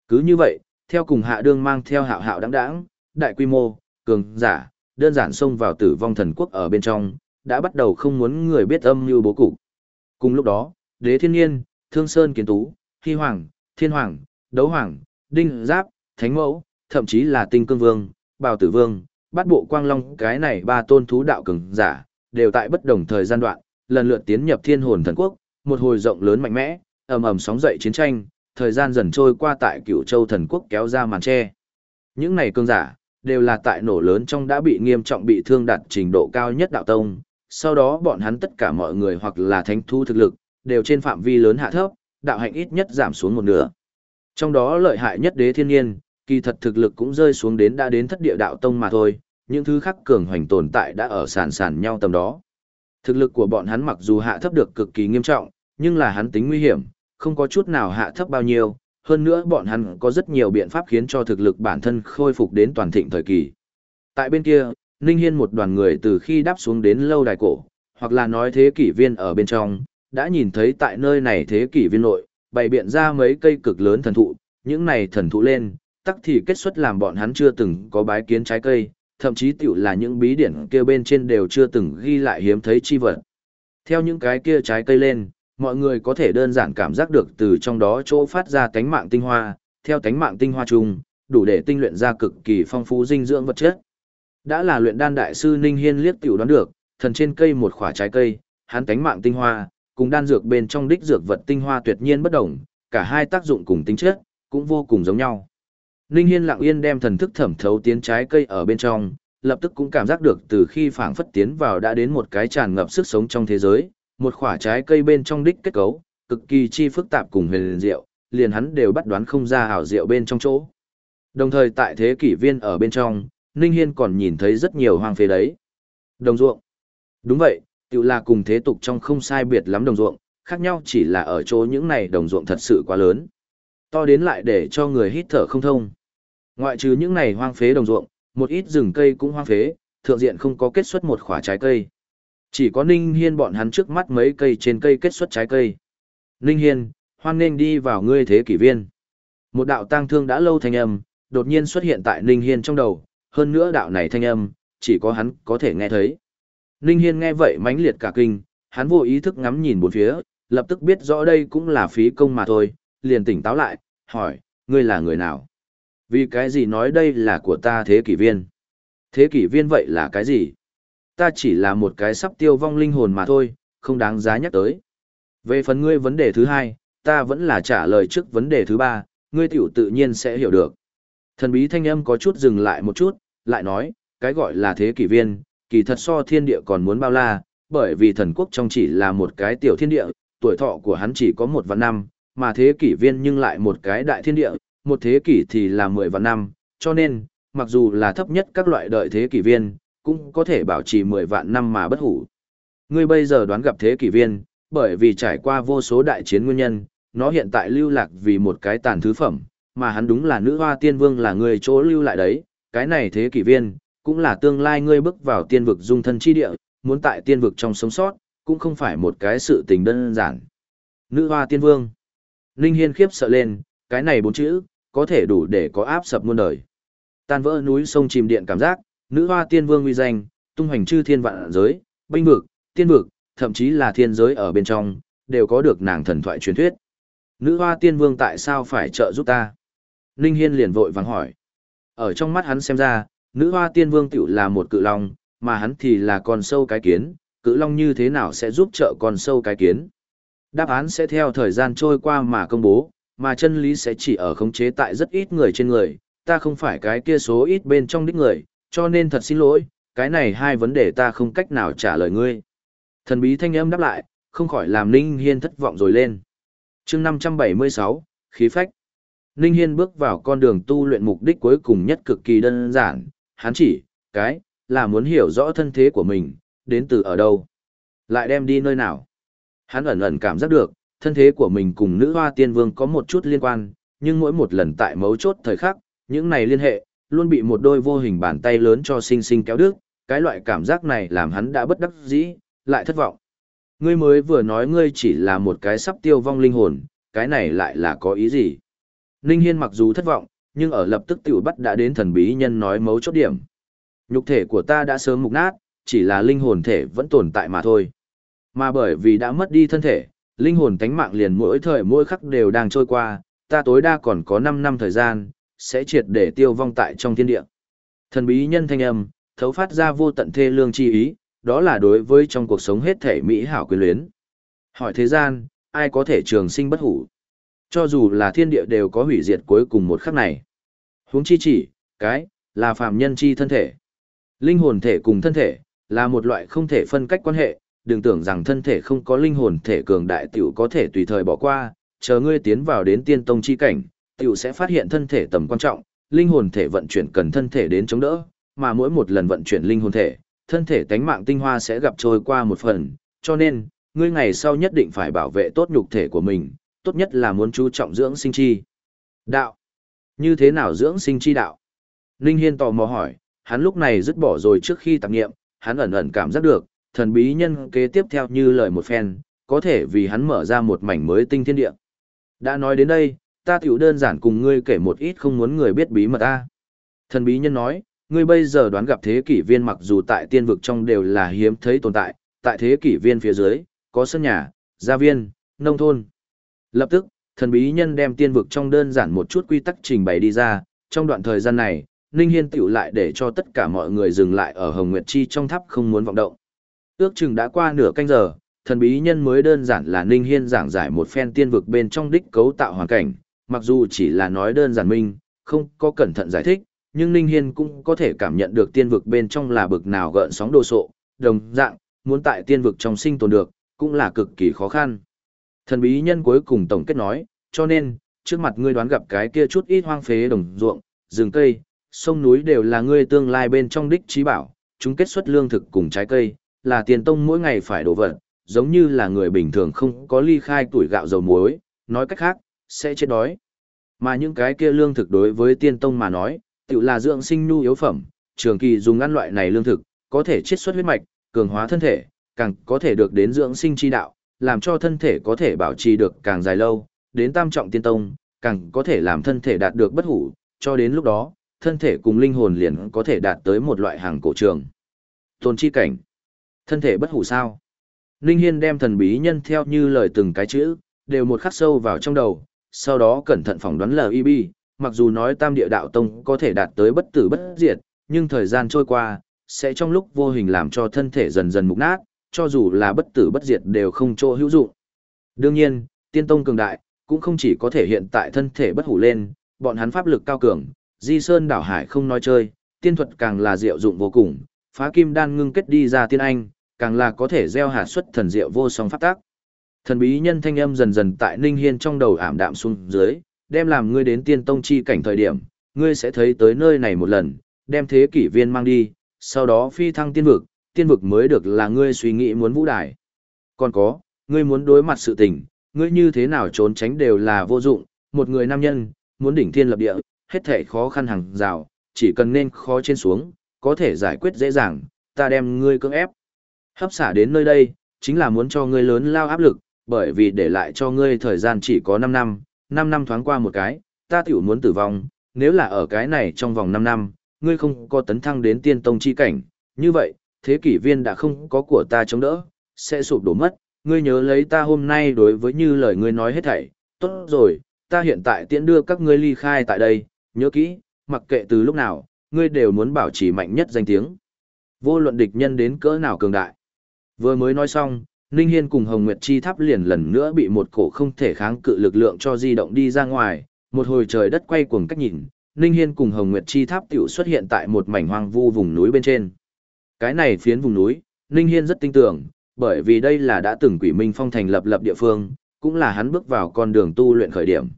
Cứ như vậy, theo cùng hạ đương mang theo hạo hạo đáng đáng, đại quy mô, cường, giả, đơn giản xông vào tử vong thần quốc ở bên trong, đã bắt đầu không muốn người biết âm như bố cục. Cùng lúc đó, đế thiên nhiên, thương sơn kiến tú, hy hoàng, thiên hoàng, đấu hoàng, đinh giáp, thánh mẫu, thậm chí là tinh cương vương, bào tử vương, bắt bộ quang long cái này ba tôn thú đạo cường giả, đều tại bất đồng thời gian đoạn, lần lượt tiến nhập thiên hồn thần quốc, một hồi rộng lớn mạnh mẽ, ầm ầm sóng dậy chiến tranh, thời gian dần trôi qua tại cựu châu thần quốc kéo ra màn che. Những này cương giả, đều là tại nổ lớn trong đã bị nghiêm trọng bị thương đạt trình độ cao nhất đạo tông, sau đó bọn hắn tất cả mọi người hoặc là thánh thu thực lực, đều trên phạm vi lớn hạ thấp, đạo hạnh ít nhất giảm xuống một nửa. Trong đó lợi hại nhất đế thiên nhiên, kỳ thật thực lực cũng rơi xuống đến đã đến thất địa đạo tông mà thôi, những thứ khác cường hoành tồn tại đã ở sàn sàn nhau tầm đó. Thực lực của bọn hắn mặc dù hạ thấp được cực kỳ nghiêm trọng, nhưng là hắn tính nguy hiểm, không có chút nào hạ thấp bao nhiêu, hơn nữa bọn hắn có rất nhiều biện pháp khiến cho thực lực bản thân khôi phục đến toàn thịnh thời kỳ. Tại bên kia, Ninh Hiên một đoàn người từ khi đáp xuống đến lâu đài cổ, hoặc là nói thế kỷ viên ở bên trong, đã nhìn thấy tại nơi này thế kỷ viên nội, bày biện ra mấy cây cực lớn thần thụ, những này thần thụ lên, tắc thì kết xuất làm bọn hắn chưa từng có bái kiến trái cây, thậm chí tiểu là những bí điển kia bên trên đều chưa từng ghi lại hiếm thấy chi vật. Theo những cái kia trái cây lên, mọi người có thể đơn giản cảm giác được từ trong đó chỗ phát ra tánh mạng tinh hoa, theo tánh mạng tinh hoa chung, đủ để tinh luyện ra cực kỳ phong phú dinh dưỡng vật chất. Đã là luyện đan đại sư Ninh Hiên liếc tiểu đoán được, thần trên cây một khỏa trái cây, hắn tánh mạng tinh hoa, cùng đan dược bên trong đích dược vật tinh hoa tuyệt nhiên bất đồng, cả hai tác dụng cùng tính chất, cũng vô cùng giống nhau. Ninh Hiên lặng yên đem thần thức thẩm thấu tiến trái cây ở bên trong, lập tức cũng cảm giác được từ khi phảng phất tiến vào đã đến một cái tràn ngập sức sống trong thế giới, một quả trái cây bên trong đích kết cấu, cực kỳ chi phức tạp cùng huyền diệu, liền hắn đều bắt đoán không ra hảo diệu bên trong chỗ. Đồng thời tại thế kỷ viên ở bên trong, Ninh Hiên còn nhìn thấy rất nhiều hoang phế đấy. Đồng ruộng. Đúng vậy, tự là cùng thế tục trong không sai biệt lắm đồng ruộng, khác nhau chỉ là ở chỗ những này đồng ruộng thật sự quá lớn. To đến lại để cho người hít thở không thông. Ngoại trừ những này hoang phế đồng ruộng, một ít rừng cây cũng hoang phế, thượng diện không có kết xuất một khỏa trái cây. Chỉ có Ninh Hiên bọn hắn trước mắt mấy cây trên cây kết xuất trái cây. Ninh Hiên, hoan nên đi vào ngươi thế kỷ viên. Một đạo tang thương đã lâu thanh âm, đột nhiên xuất hiện tại Ninh Hiên trong đầu, hơn nữa đạo này thanh âm, chỉ có hắn có thể nghe thấy. Ninh Hiên nghe vậy mãnh liệt cả kinh, hắn vô ý thức ngắm nhìn bốn phía, lập tức biết rõ đây cũng là phí công mà thôi, liền tỉnh táo lại, hỏi, ngươi là người nào? Vì cái gì nói đây là của ta thế kỷ viên? Thế kỷ viên vậy là cái gì? Ta chỉ là một cái sắp tiêu vong linh hồn mà thôi, không đáng giá nhắc tới. Về phần ngươi vấn đề thứ hai, ta vẫn là trả lời trước vấn đề thứ ba, ngươi tiểu tự nhiên sẽ hiểu được. Thần bí thanh âm có chút dừng lại một chút, lại nói, cái gọi là thế kỷ viên, kỳ thật so thiên địa còn muốn bao la, bởi vì thần quốc trong chỉ là một cái tiểu thiên địa, tuổi thọ của hắn chỉ có một vạn năm, mà thế kỷ viên nhưng lại một cái đại thiên địa, một thế kỷ thì là mười vạn năm, cho nên, mặc dù là thấp nhất các loại đợi thế kỷ viên, cũng có thể bảo trì mười vạn năm mà bất hủ. Ngươi bây giờ đoán gặp thế kỷ viên, bởi vì trải qua vô số đại chiến nguyên nhân, nó hiện tại lưu lạc vì một cái tàn thứ phẩm, mà hắn đúng là nữ hoa tiên vương là người chỗ lưu lại đấy, cái này thế kỷ viên, cũng là tương lai ngươi bước vào tiên vực dung thân chi địa, muốn tại tiên vực trong sống sót, cũng không phải một cái sự tình đơn giản. Nữ hoa tiên vương. Ninh Hiên khiếp sợ lên, cái này bốn chữ, có thể đủ để có áp sập muôn đời. Tan vỡ núi sông chìm điện cảm giác, nữ hoa tiên vương uy danh, tung hoành chư thiên vạn giới, binh vực, tiên vực, thậm chí là thiên giới ở bên trong, đều có được nàng thần thoại truyền thuyết. Nữ hoa tiên vương tại sao phải trợ giúp ta? Ninh Hiên liền vội vàng hỏi. Ở trong mắt hắn xem ra, nữ hoa tiên vương tiểu là một cự long, mà hắn thì là con sâu cái kiến, cự long như thế nào sẽ giúp trợ con sâu cái kiến? Đáp án sẽ theo thời gian trôi qua mà công bố, mà chân lý sẽ chỉ ở khống chế tại rất ít người trên người, ta không phải cái kia số ít bên trong đích người, cho nên thật xin lỗi, cái này hai vấn đề ta không cách nào trả lời ngươi. Thần bí thanh âm đáp lại, không khỏi làm Ninh Hiên thất vọng rồi lên. chương 576, khí phách. Ninh Hiên bước vào con đường tu luyện mục đích cuối cùng nhất cực kỳ đơn giản, hắn chỉ, cái, là muốn hiểu rõ thân thế của mình, đến từ ở đâu, lại đem đi nơi nào. Hắn ẩn ẩn cảm giác được, thân thế của mình cùng nữ hoa tiên vương có một chút liên quan, nhưng mỗi một lần tại mấu chốt thời khắc, những này liên hệ, luôn bị một đôi vô hình bàn tay lớn cho sinh sinh kéo đứt, cái loại cảm giác này làm hắn đã bất đắc dĩ, lại thất vọng. Ngươi mới vừa nói ngươi chỉ là một cái sắp tiêu vong linh hồn, cái này lại là có ý gì? Ninh Hiên mặc dù thất vọng, nhưng ở lập tức tiểu bắt đã đến thần bí nhân nói mấu chốt điểm. Nhục thể của ta đã sớm mục nát, chỉ là linh hồn thể vẫn tồn tại mà thôi. Mà bởi vì đã mất đi thân thể, linh hồn tánh mạng liền mỗi thời mỗi khắc đều đang trôi qua, ta tối đa còn có 5 năm thời gian, sẽ triệt để tiêu vong tại trong thiên địa. Thần bí nhân thanh âm, thấu phát ra vô tận thê lương chi ý, đó là đối với trong cuộc sống hết thể mỹ hảo quyền luyến. Hỏi thế gian, ai có thể trường sinh bất hủ? Cho dù là thiên địa đều có hủy diệt cuối cùng một khắc này. Huống chi chỉ, cái, là phàm nhân chi thân thể. Linh hồn thể cùng thân thể, là một loại không thể phân cách quan hệ, đừng tưởng rằng thân thể không có linh hồn thể cường đại tiểu có thể tùy thời bỏ qua, chờ ngươi tiến vào đến tiên tông chi cảnh, tiểu sẽ phát hiện thân thể tầm quan trọng, linh hồn thể vận chuyển cần thân thể đến chống đỡ, mà mỗi một lần vận chuyển linh hồn thể, thân thể tánh mạng tinh hoa sẽ gặp trôi qua một phần, cho nên, ngươi ngày sau nhất định phải bảo vệ tốt nhục thể của mình, tốt nhất là muốn chú trọng dưỡng sinh chi. Đạo. Như thế nào dưỡng sinh chi đạo? Linh Hiên tò mò hỏi, hắn lúc này dứt bỏ rồi trước khi tạp nghiệm, hắn ẩn ẩn cảm giác được, thần bí nhân kế tiếp theo như lời một phen, có thể vì hắn mở ra một mảnh mới tinh thiên địa. Đã nói đến đây, ta tiểu đơn giản cùng ngươi kể một ít không muốn người biết bí mật ta. Thần bí nhân nói, ngươi bây giờ đoán gặp thế kỷ viên mặc dù tại tiên vực trong đều là hiếm thấy tồn tại, tại thế kỷ viên phía dưới, có sân nhà, gia viên, nông thôn. Lập tức, thần bí nhân đem tiên vực trong đơn giản một chút quy tắc trình bày đi ra, trong đoạn thời gian này, Ninh Hiên tiểu lại để cho tất cả mọi người dừng lại ở Hồng Nguyệt Chi trong tháp không muốn vọng động. Ước chừng đã qua nửa canh giờ, thần bí nhân mới đơn giản là Ninh Hiên giảng giải một phen tiên vực bên trong đích cấu tạo hoàn cảnh, mặc dù chỉ là nói đơn giản minh, không có cẩn thận giải thích, nhưng Ninh Hiên cũng có thể cảm nhận được tiên vực bên trong là bực nào gợn sóng đồ sộ, đồng dạng, muốn tại tiên vực trong sinh tồn được, cũng là cực kỳ khó khăn. Thần bí nhân cuối cùng tổng kết nói, cho nên, trước mặt ngươi đoán gặp cái kia chút ít hoang phế đồng ruộng, rừng cây, sông núi đều là ngươi tương lai bên trong đích trí bảo, chúng kết xuất lương thực cùng trái cây, là tiền tông mỗi ngày phải đổ vật, giống như là người bình thường không có ly khai tuổi gạo dầu muối, nói cách khác, sẽ chết đói. Mà những cái kia lương thực đối với tiên tông mà nói, tự là dưỡng sinh nhu yếu phẩm, trường kỳ dùng ăn loại này lương thực, có thể chiết xuất huyết mạch, cường hóa thân thể, càng có thể được đến dưỡng sinh chi đạo, làm cho thân thể có thể bảo trì được càng dài lâu, đến tam trọng tiên tông, càng có thể làm thân thể đạt được bất hủ, cho đến lúc đó, thân thể cùng linh hồn liền có thể đạt tới một loại hàng cổ trường. Tôn chi cảnh. Thân thể bất hủ sao? Ninh Hiên đem thần bí nhân theo như lời từng cái chữ, đều một khắc sâu vào trong đầu, sau đó cẩn thận phỏng đoán LIB, mặc dù nói tam địa đạo tông có thể đạt tới bất tử bất diệt, nhưng thời gian trôi qua, sẽ trong lúc vô hình làm cho thân thể dần dần mục nát, cho dù là bất tử bất diệt đều không chỗ hữu dụng. Đương nhiên, tiên tông cường đại, cũng không chỉ có thể hiện tại thân thể bất hủ lên, bọn hắn pháp lực cao cường, di sơn đảo hải không nói chơi, tiên thuật càng là diệu dụng vô cùng, phá kim đan ngưng kết đi ra tiên anh, càng là có thể gieo hạt xuất thần diệu vô song pháp tác. Thần bí nhân thanh âm dần dần tại Ninh Hiên trong đầu ảm đạm xuống dưới, đem làm ngươi đến tiên tông chi cảnh thời điểm, ngươi sẽ thấy tới nơi này một lần, đem thế kỷ viên mang đi, sau đó phi thăng tiên vực, tiên vực mới được là ngươi suy nghĩ muốn vũ đài. Còn có, ngươi muốn đối mặt sự tình, ngươi như thế nào trốn tránh đều là vô dụng, một người nam nhân, muốn đỉnh thiên lập địa, hết thảy khó khăn hàng rào, chỉ cần nên khó trên xuống, có thể giải quyết dễ dàng, ta đem ngươi cưỡng ép. Hấp xả đến nơi đây, chính là muốn cho ngươi lớn lao áp lực, bởi vì để lại cho ngươi thời gian chỉ có 5 năm, 5 năm thoáng qua một cái, ta tiểu muốn tử vong, nếu là ở cái này trong vòng 5 năm, ngươi không có tấn thăng đến tiên tông chi cảnh, như vậy, thế kỷ viên đã không có của ta chống đỡ, sẽ sụp đổ mất, ngươi nhớ lấy ta hôm nay đối với như lời ngươi nói hết thảy, tốt rồi, ta hiện tại tiễn đưa các ngươi ly khai tại đây, nhớ kỹ, mặc kệ từ lúc nào, ngươi đều muốn bảo trì mạnh nhất danh tiếng. Vô luận địch nhân đến cỡ nào cường đại. Vừa mới nói xong, Ninh Hiên cùng Hồng Nguyệt Chi Tháp liền lần nữa bị một cổ không thể kháng cự lực lượng cho di động đi ra ngoài, một hồi trời đất quay cuồng cách nhìn, Ninh Hiên cùng Hồng Nguyệt Chi Tháp tiểu xuất hiện tại một mảnh hoang vu vùng núi bên trên. Cái này phiến vùng núi, Ninh Hiên rất tin tưởng, bởi vì đây là đã từng quỷ minh phong thành lập lập địa phương, cũng là hắn bước vào con đường tu luyện khởi điểm.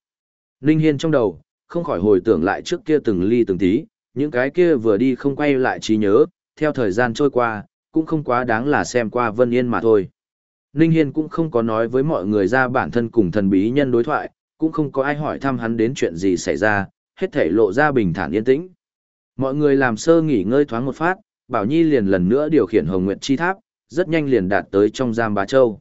Ninh Hiên trong đầu, không khỏi hồi tưởng lại trước kia từng ly từng tí, những cái kia vừa đi không quay lại trí nhớ, theo thời gian trôi qua, cũng không quá đáng là xem qua Vân Yên mà thôi. Ninh Hiên cũng không có nói với mọi người ra bản thân cùng thần bí nhân đối thoại, cũng không có ai hỏi thăm hắn đến chuyện gì xảy ra, hết thể lộ ra bình thản yên tĩnh. Mọi người làm sơ nghỉ ngơi thoáng một phát, Bảo Nhi liền lần nữa điều khiển Hồng Nguyệt Chi Tháp, rất nhanh liền đạt tới trong giam Bá Châu.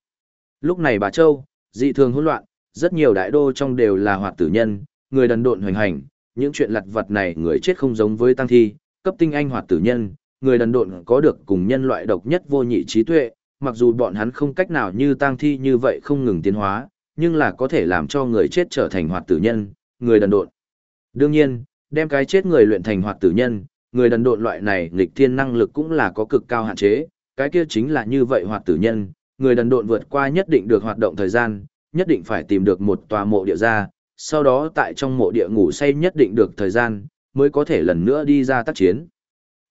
Lúc này Bá Châu, dị thường hỗn loạn, rất nhiều đại đô trong đều là hoạt tử nhân, người đần độn hoành hành, những chuyện lặt vặt này người chết không giống với tăng thi, cấp tinh anh hoạt tử nhân, người đần độn có được cùng nhân loại độc nhất vô nhị trí tuệ, mặc dù bọn hắn không cách nào như tang thi như vậy không ngừng tiến hóa, nhưng là có thể làm cho người chết trở thành hoạt tử nhân, người đần độn. Đương nhiên, đem cái chết người luyện thành hoạt tử nhân, người đần độn loại này nghịch thiên năng lực cũng là có cực cao hạn chế, cái kia chính là như vậy hoạt tử nhân, người đần độn vượt qua nhất định được hoạt động thời gian, nhất định phải tìm được một tòa mộ địa ra, sau đó tại trong mộ địa ngủ say nhất định được thời gian, mới có thể lần nữa đi ra tác chiến.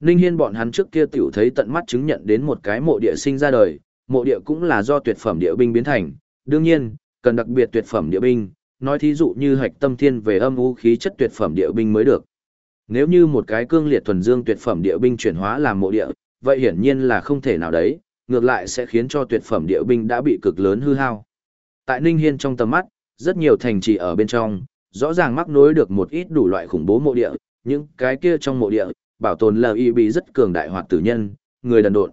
Ninh Hiên bọn hắn trước kia tiểu thấy tận mắt chứng nhận đến một cái mộ địa sinh ra đời, mộ địa cũng là do tuyệt phẩm địa binh biến thành, đương nhiên, cần đặc biệt tuyệt phẩm địa binh, nói thí dụ như hạch tâm thiên về âm u khí chất tuyệt phẩm địa binh mới được. Nếu như một cái cương liệt thuần dương tuyệt phẩm địa binh chuyển hóa làm mộ địa, vậy hiển nhiên là không thể nào đấy, ngược lại sẽ khiến cho tuyệt phẩm địa binh đã bị cực lớn hư hao. Tại Ninh Hiên trong tầm mắt, rất nhiều thành trì ở bên trong, rõ ràng mắc nối được một ít đủ loại khủng bố mộ địa, những cái kia trong mộ địa, bảo tồn y bị rất cường đại hoạt tử nhân, người đần độn.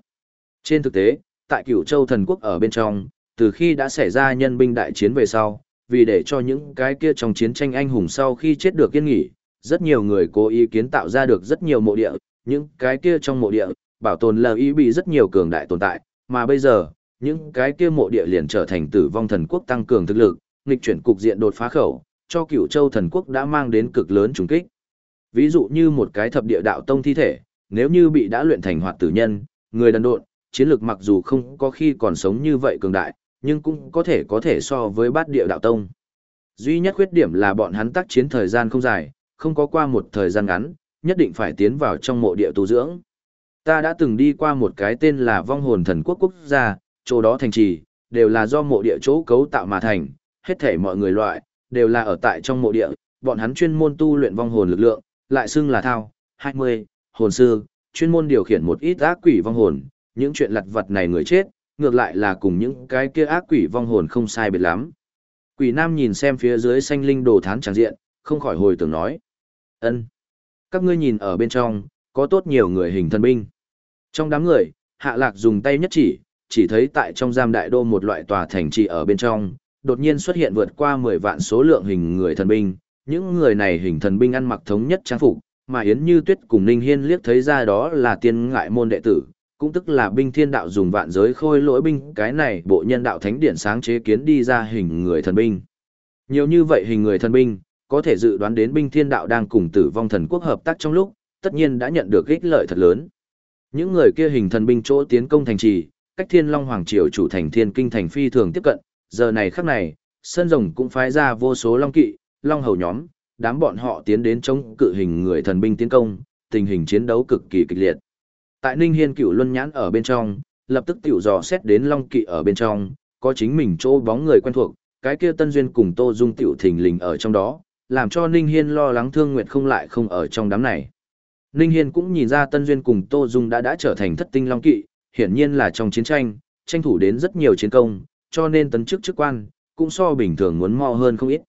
Trên thực tế, tại Cửu Châu thần quốc ở bên trong, từ khi đã xảy ra nhân binh đại chiến về sau, vì để cho những cái kia trong chiến tranh anh hùng sau khi chết được yên nghỉ, rất nhiều người cố ý kiến tạo ra được rất nhiều mộ địa, những cái kia trong mộ địa, bảo tồn y bị rất nhiều cường đại tồn tại, mà bây giờ, những cái kia mộ địa liền trở thành tử vong thần quốc tăng cường thực lực, nghịch chuyển cục diện đột phá khẩu, cho Cửu Châu thần quốc đã mang đến cực lớn trùng kích. Ví dụ như một cái thập địa đạo tông thi thể, nếu như bị đã luyện thành hoạt tử nhân, người đần độn, chiến lược mặc dù không có khi còn sống như vậy cường đại, nhưng cũng có thể có thể so với bát địa đạo tông. Duy nhất khuyết điểm là bọn hắn tác chiến thời gian không dài, không có qua một thời gian ngắn, nhất định phải tiến vào trong mộ địa tu dưỡng. Ta đã từng đi qua một cái tên là vong hồn thần quốc quốc gia, chỗ đó thành trì, đều là do mộ địa chỗ cấu tạo mà thành, hết thể mọi người loại, đều là ở tại trong mộ địa, bọn hắn chuyên môn tu luyện vong hồn lực lượng, lại xưng là thao, 20, hồn sư, chuyên môn điều khiển một ít ác quỷ vong hồn, những chuyện lặt vật này người chết, ngược lại là cùng những cái kia ác quỷ vong hồn không sai biệt lắm. Quỷ nam nhìn xem phía dưới xanh linh đồ thán tràng diện, không khỏi hồi tưởng nói. ân Các ngươi nhìn ở bên trong, có tốt nhiều người hình thần binh. Trong đám người, hạ lạc dùng tay nhất chỉ, chỉ thấy tại trong giam đại đô một loại tòa thành trì ở bên trong, đột nhiên xuất hiện vượt qua 10 vạn số lượng hình người thần binh, những người này hình thần binh ăn mặc thống nhất trang phục, mà Yến Như Tuyết cùng Ninh Hiên liếc thấy ra đó là tiên ngại môn đệ tử, cũng tức là binh thiên đạo dùng vạn giới khôi lỗi binh, cái này bộ nhân đạo thánh điển sáng chế kiến đi ra hình người thần binh. Nhiều như vậy hình người thần binh, có thể dự đoán đến binh thiên đạo đang cùng tử vong thần quốc hợp tác trong lúc, tất nhiên đã nhận được ích lợi thật lớn. Những người kia hình thần binh chỗ tiến công thành trì, cách Thiên Long Hoàng triều chủ thành Thiên Kinh thành phi thường tiếp cận, giờ này khắc này, sân rồng cũng phái ra vô số long kỵ, long hầu nhóm, đám bọn họ tiến đến chống cự hình người thần binh tiến công, tình hình chiến đấu cực kỳ kịch liệt. Tại Ninh Hiên cựu luân nhãn ở bên trong, lập tức tiểu dò xét đến long kỵ ở bên trong, có chính mình chỗ bóng người quen thuộc, cái kia Tân Duyên cùng Tô Dung tiểu thình lình ở trong đó, làm cho Ninh Hiên lo lắng Thương Nguyệt không lại không ở trong đám này. Ninh Hiên cũng nhìn ra Tân Duyên cùng Tô Dung đã đã trở thành thất tinh long kỵ, hiển nhiên là trong chiến tranh, tranh thủ đến rất nhiều chiến công, cho nên tấn chức chức quan, cũng so bình thường muốn mo hơn không ít.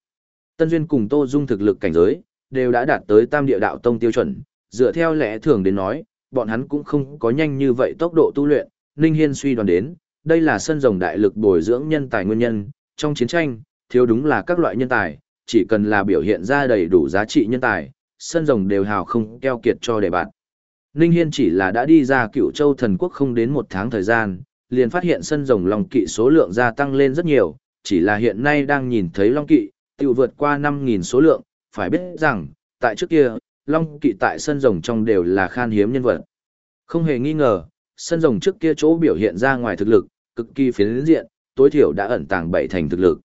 Tân Duyên cùng Tô Dung thực lực cảnh giới, đều đã đạt tới tam địa đạo tông tiêu chuẩn, dựa theo lẽ thường đến nói, bọn hắn cũng không có nhanh như vậy tốc độ tu luyện, Ninh Hiên suy đoán đến, đây là sân rồng đại lực bồi dưỡng nhân tài nguyên nhân, trong chiến tranh, thiếu đúng là các loại nhân tài, chỉ cần là biểu hiện ra đầy đủ giá trị nhân tài, sân rồng đều hào không keo kiệt cho để bạn. Ninh Hiên chỉ là đã đi ra cựu châu thần quốc không đến một tháng thời gian, liền phát hiện sân rồng long kỵ số lượng gia tăng lên rất nhiều, chỉ là hiện nay đang nhìn thấy long kỵ, tiêu vượt qua 5.000 số lượng, phải biết rằng, tại trước kia, long kỵ tại sân rồng trong đều là khan hiếm nhân vật. Không hề nghi ngờ, sân rồng trước kia chỗ biểu hiện ra ngoài thực lực, cực kỳ phiến diện, tối thiểu đã ẩn tàng bảy thành thực lực.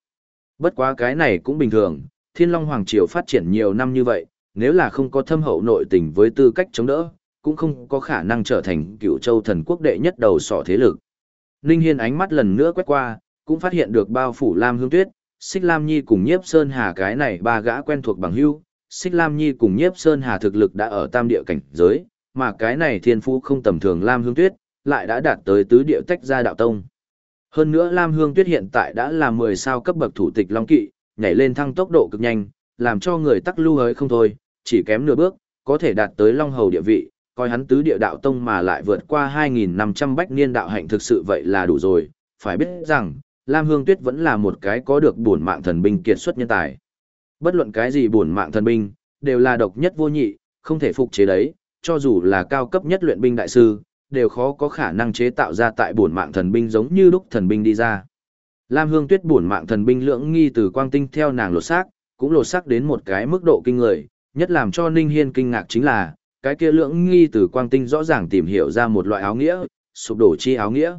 Bất quá cái này cũng bình thường, Thiên Long Hoàng Triều phát triển nhiều năm như vậy, nếu là không có thâm hậu nội tình với tư cách chống đỡ, cũng không có khả năng trở thành cựu châu thần quốc đệ nhất đầu sỏ thế lực. Ninh Hiên ánh mắt lần nữa quét qua, cũng phát hiện được bao phủ Lam Hương Tuyết, Xích Lam Nhi cùng Nhiếp Sơn Hà cái này ba gã quen thuộc bằng hữu, Xích Lam Nhi cùng Nhiếp Sơn Hà thực lực đã ở tam địa cảnh giới, mà cái này thiên phú không tầm thường Lam Hương Tuyết, lại đã đạt tới tứ địa tách ra đạo tông. Hơn nữa Lam Hương Tuyết hiện tại đã là 10 sao cấp bậc thủ tịch Long Kỵ, nhảy lên thăng tốc độ cực nhanh, làm cho người tắc lưu hới không thôi, chỉ kém nửa bước, có thể đạt tới Long Hầu địa vị, coi hắn tứ địa đạo tông mà lại vượt qua 2.500 bách niên đạo hạnh thực sự vậy là đủ rồi, phải biết rằng, Lam Hương Tuyết vẫn là một cái có được bổn mạng thần binh kiệt xuất nhân tài. Bất luận cái gì bổn mạng thần binh, đều là độc nhất vô nhị, không thể phục chế đấy, cho dù là cao cấp nhất luyện binh đại sư, đều khó có khả năng chế tạo ra tại bổn mạng thần binh giống như lúc thần binh đi ra. Lam Hương Tuyết bổn mạng thần binh lưỡng nghi từ quang tinh theo nàng lột xác, cũng lột xác đến một cái mức độ kinh người, nhất làm cho Ninh Hiên kinh ngạc chính là, cái kia lưỡng nghi từ quang tinh rõ ràng tìm hiểu ra một loại áo nghĩa, sụp đổ chi áo nghĩa.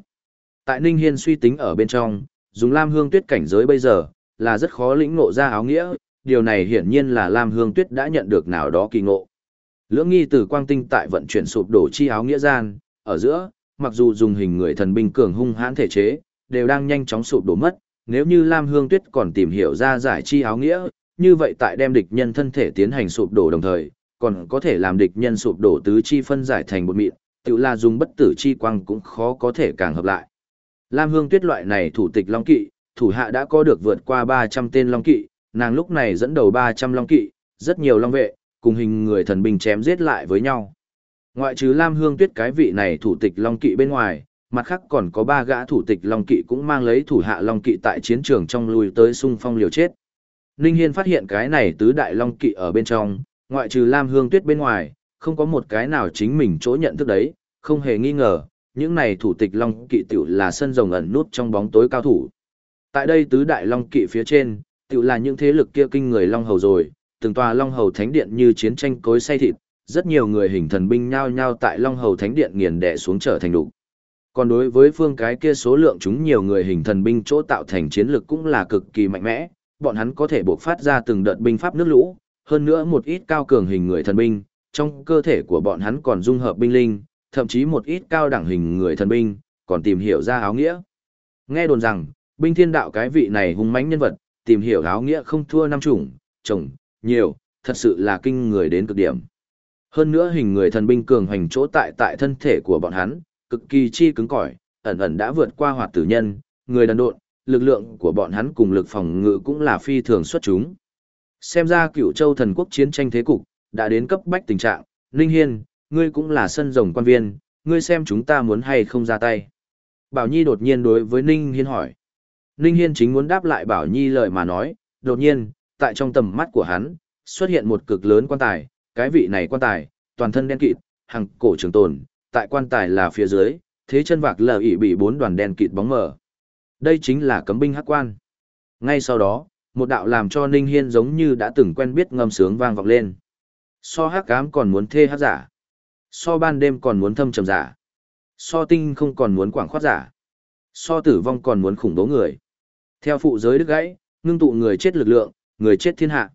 Tại Ninh Hiên suy tính ở bên trong, dùng Lam Hương Tuyết cảnh giới bây giờ, là rất khó lĩnh ngộ ra áo nghĩa, điều này hiển nhiên là Lam Hương Tuyết đã nhận được nào đó kỳ ngộ. Lưỡng nghi từ quang tinh tại vận chuyển sụp đổ chi áo nghĩa gian, ở giữa, mặc dù dùng hình người thần binh cường hung hãn thể chế, đều đang nhanh chóng sụp đổ mất, nếu như Lam Hương Tuyết còn tìm hiểu ra giải chi áo nghĩa, như vậy tại đem địch nhân thân thể tiến hành sụp đổ đồng thời, còn có thể làm địch nhân sụp đổ tứ chi phân giải thành một mịn, tự là dùng bất tử chi quang cũng khó có thể càng hợp lại. Lam Hương Tuyết loại này thủ tịch Long Kỵ, thủ hạ đã có được vượt qua 300 tên Long Kỵ, nàng lúc này dẫn đầu 300 Long Kỵ, rất nhiều Long Vệ, cùng hình người thần binh chém giết lại với nhau. Ngoại trừ Lam Hương Tuyết cái vị này thủ tịch Long Kỵ bên ngoài, mặt khác còn có ba gã thủ tịch Long Kỵ cũng mang lấy thủ hạ Long Kỵ tại chiến trường trong lùi tới xung phong liều chết. Ninh Hiên phát hiện cái này tứ đại Long Kỵ ở bên trong, ngoại trừ Lam Hương Tuyết bên ngoài, không có một cái nào chính mình chỗ nhận thức đấy, không hề nghi ngờ, những này thủ tịch Long Kỵ tiểu là sân rồng ẩn nút trong bóng tối cao thủ. Tại đây tứ đại Long Kỵ phía trên, Tự là những thế lực kia kinh người Long Hầu rồi, từng tòa Long Hầu Thánh Điện như chiến tranh cối say thịt, rất nhiều người hình thần binh nhao nhao tại Long Hầu Thánh Điện nghiền đẻ xuống trở thành đủ. Còn đối với phương cái kia số lượng chúng nhiều người hình thần binh chỗ tạo thành chiến lực cũng là cực kỳ mạnh mẽ, bọn hắn có thể bộc phát ra từng đợt binh pháp nước lũ, hơn nữa một ít cao cường hình người thần binh, trong cơ thể của bọn hắn còn dung hợp binh linh, thậm chí một ít cao đẳng hình người thần binh, còn tìm hiểu ra áo nghĩa. Nghe đồn rằng, binh thiên đạo cái vị này hung mãnh nhân vật, tìm hiểu áo nghĩa không thua năm chủng, chồng, nhiều, thật sự là kinh người đến cực điểm. Hơn nữa hình người thần binh cường hành chỗ tại tại thân thể của bọn hắn, cực kỳ chi cứng cỏi, ẩn ẩn đã vượt qua hoạt tử nhân, người đàn độn, lực lượng của bọn hắn cùng lực phòng ngự cũng là phi thường xuất chúng. Xem ra cựu châu thần quốc chiến tranh thế cục, đã đến cấp bách tình trạng, Ninh Hiên, ngươi cũng là sân rồng quan viên, ngươi xem chúng ta muốn hay không ra tay. Bảo Nhi đột nhiên đối với Ninh Hiên hỏi. Ninh Hiên chính muốn đáp lại Bảo Nhi lời mà nói, đột nhiên, tại trong tầm mắt của hắn, xuất hiện một cực lớn quan tài, cái vị này quan tài, toàn thân đen kịt, hàng cổ trường tồn, tại quan tài là phía dưới, thế chân vạc lờ ỉ bị bốn đoàn đen kịt bóng mờ. Đây chính là cấm binh hắc quan. Ngay sau đó, một đạo làm cho Ninh Hiên giống như đã từng quen biết ngâm sướng vang vọng lên. So hắc ám còn muốn thê hắc giả. So ban đêm còn muốn thâm trầm giả. So tinh không còn muốn quảng khoát giả. So tử vong còn muốn khủng bố người. Theo phụ giới đứt gãy, ngưng tụ người chết lực lượng, người chết thiên hạ.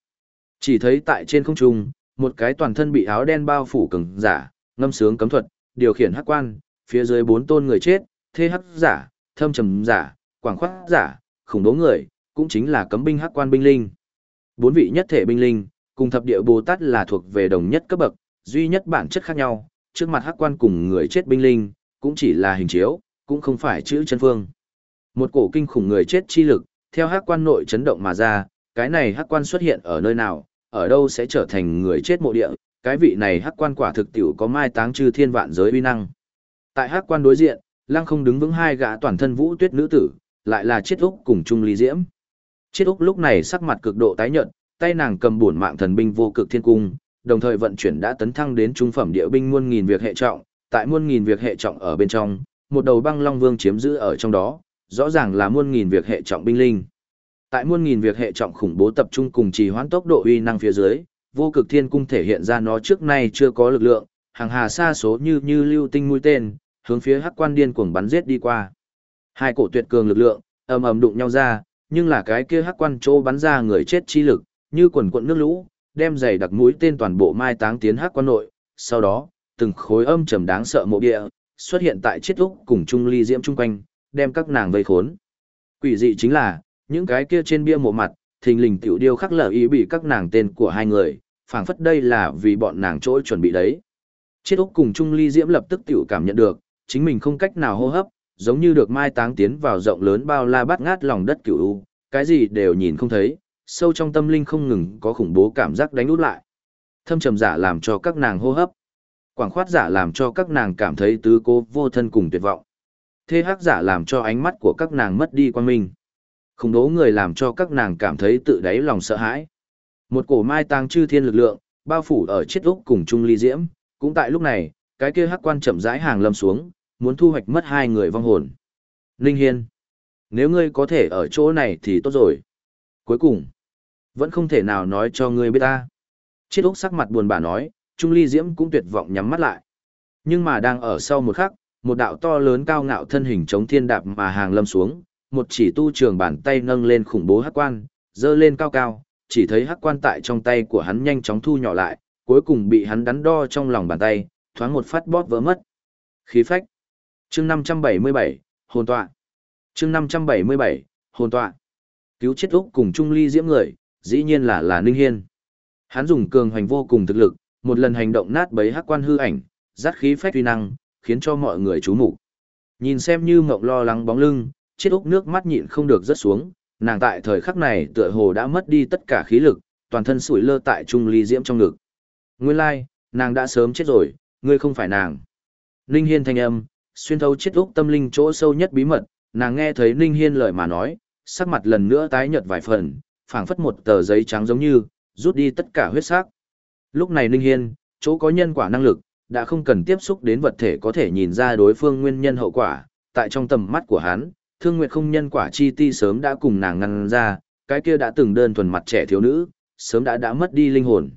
Chỉ thấy tại trên không trung, một cái toàn thân bị áo đen bao phủ cứng giả, ngâm sướng cấm thuật, điều khiển hắc quan, phía dưới bốn tôn người chết, thê hắc giả, thâm trầm giả, quảng khoát giả, khủng bố người, cũng chính là cấm binh hắc quan binh linh. Bốn vị nhất thể binh linh, cùng thập địa Bồ Tát là thuộc về đồng nhất cấp bậc, duy nhất bản chất khác nhau, trước mặt hắc quan cùng người chết binh linh, cũng chỉ là hình chiếu, cũng không phải chữ chân phương. Một cổ kinh khủng người chết chi lực, theo hắc quan nội chấn động mà ra, cái này hắc quan xuất hiện ở nơi nào, ở đâu sẽ trở thành người chết mộ địa, cái vị này hắc quan quả thực tiểu có mai táng chư thiên vạn giới uy năng. Tại hắc quan đối diện, lăng không đứng vững hai gã toàn thân vũ tuyết nữ tử, lại là chiết úc cùng trung ly diễm. Chiết úc lúc này sắc mặt cực độ tái nhợt, tay nàng cầm bổn mạng thần binh vô cực thiên cung, đồng thời vận chuyển đã tấn thăng đến trung phẩm địa binh muôn nghìn việc hệ trọng, tại muôn nghìn việc hệ trọng ở bên trong, một đầu băng long vương chiếm giữ ở trong đó, rõ ràng là muôn nghìn việc hệ trọng binh linh. Tại muôn nghìn việc hệ trọng khủng bố tập trung cùng trì hoãn tốc độ uy năng phía dưới, vô cực thiên cung thể hiện ra nó trước nay chưa có lực lượng, hàng hà xa số như như lưu tinh mũi tên, hướng phía hắc quan điên cuồng bắn giết đi qua. Hai cổ tuyệt cường lực lượng, ầm ầm đụng nhau ra, nhưng là cái kia hắc quan chỗ bắn ra người chết chi lực, như quần cuộn nước lũ, đem giày đặc mũi tên toàn bộ mai táng tiến hắc quan nội, sau đó, từng khối âm trầm đáng sợ mộ địa, xuất hiện tại chiết úc cùng trung ly diễm chung quanh, đem các nàng vây khốn. Quỷ dị chính là, những cái kia trên bia mộ mặt, thình lình tiểu điêu khắc lở ý bị các nàng tên của hai người, phảng phất đây là vì bọn nàng chỗ chuẩn bị đấy. Chết Úc cùng Trung Ly Diễm lập tức tiểu cảm nhận được, chính mình không cách nào hô hấp, giống như được mai táng tiến vào rộng lớn bao la bát ngát lòng đất cửu u, cái gì đều nhìn không thấy, sâu trong tâm linh không ngừng có khủng bố cảm giác đánh út lại. Thâm trầm giả làm cho các nàng hô hấp, quảng khoát giả làm cho các nàng cảm thấy tứ cố vô thân cùng tuyệt vọng. Thế hắc giả làm cho ánh mắt của các nàng mất đi quan minh. Khủng đố người làm cho các nàng cảm thấy tự đáy lòng sợ hãi. Một cổ mai tang chư thiên lực lượng, bao phủ ở chết úc cùng Trung Ly Diễm, cũng tại lúc này, cái kia hắc quan chậm rãi hàng lâm xuống, muốn thu hoạch mất hai người vong hồn. Ninh Hiên, nếu ngươi có thể ở chỗ này thì tốt rồi. Cuối cùng, vẫn không thể nào nói cho ngươi biết ta. Chiết úc sắc mặt buồn bã nói, Trung Ly Diễm cũng tuyệt vọng nhắm mắt lại. Nhưng mà đang ở sau một khắc, một đạo to lớn cao ngạo thân hình chống thiên đạp mà hàng lâm xuống, một chỉ tu trường bàn tay nâng lên khủng bố hắc quan, dơ lên cao cao, chỉ thấy hắc quan tại trong tay của hắn nhanh chóng thu nhỏ lại, cuối cùng bị hắn đắn đo trong lòng bàn tay, thoáng một phát bóp vỡ mất. Khí phách. Chương 577, hồn tọa. Chương 577, hồn tọa. Cứu chết Úc cùng Trung Ly diễm người, dĩ nhiên là là Ninh Hiên. Hắn dùng cường hành vô cùng thực lực, một lần hành động nát bấy hắc quan hư ảnh, dắt khí phách uy năng, khiến cho mọi người chú mục. Nhìn xem như mộng lo lắng bóng lưng, chết Úc nước mắt nhịn không được rớt xuống, nàng tại thời khắc này tựa hồ đã mất đi tất cả khí lực, toàn thân sủi lơ tại Trung Ly diễm trong ngực. Nguyên lai, like, nàng đã sớm chết rồi, ngươi không phải nàng. Ninh Hiên thanh âm, xuyên thấu chết Úc tâm linh chỗ sâu nhất bí mật, nàng nghe thấy Ninh Hiên lời mà nói, sắc mặt lần nữa tái nhợt vài phần, phảng phất một tờ giấy trắng giống như, rút đi tất cả huyết sắc. Lúc này Ninh Hiên, chỗ có nhân quả năng lực, đã không cần tiếp xúc đến vật thể có thể nhìn ra đối phương nguyên nhân hậu quả, tại trong tầm mắt của hắn, Thương Nguyệt không nhân quả chi ti sớm đã cùng nàng ngăn ra, cái kia đã từng đơn thuần mặt trẻ thiếu nữ, sớm đã đã mất đi linh hồn.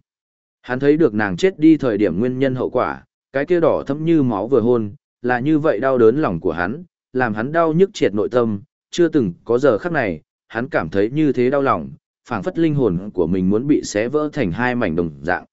Hắn thấy được nàng chết đi thời điểm nguyên nhân hậu quả, cái kia đỏ thẫm như máu vừa hôn, là như vậy đau đớn lòng của hắn, làm hắn đau nhức triệt nội tâm, chưa từng có giờ khắc này, hắn cảm thấy như thế đau lòng, phảng phất linh hồn của mình muốn bị xé vỡ thành hai mảnh đồng dạng.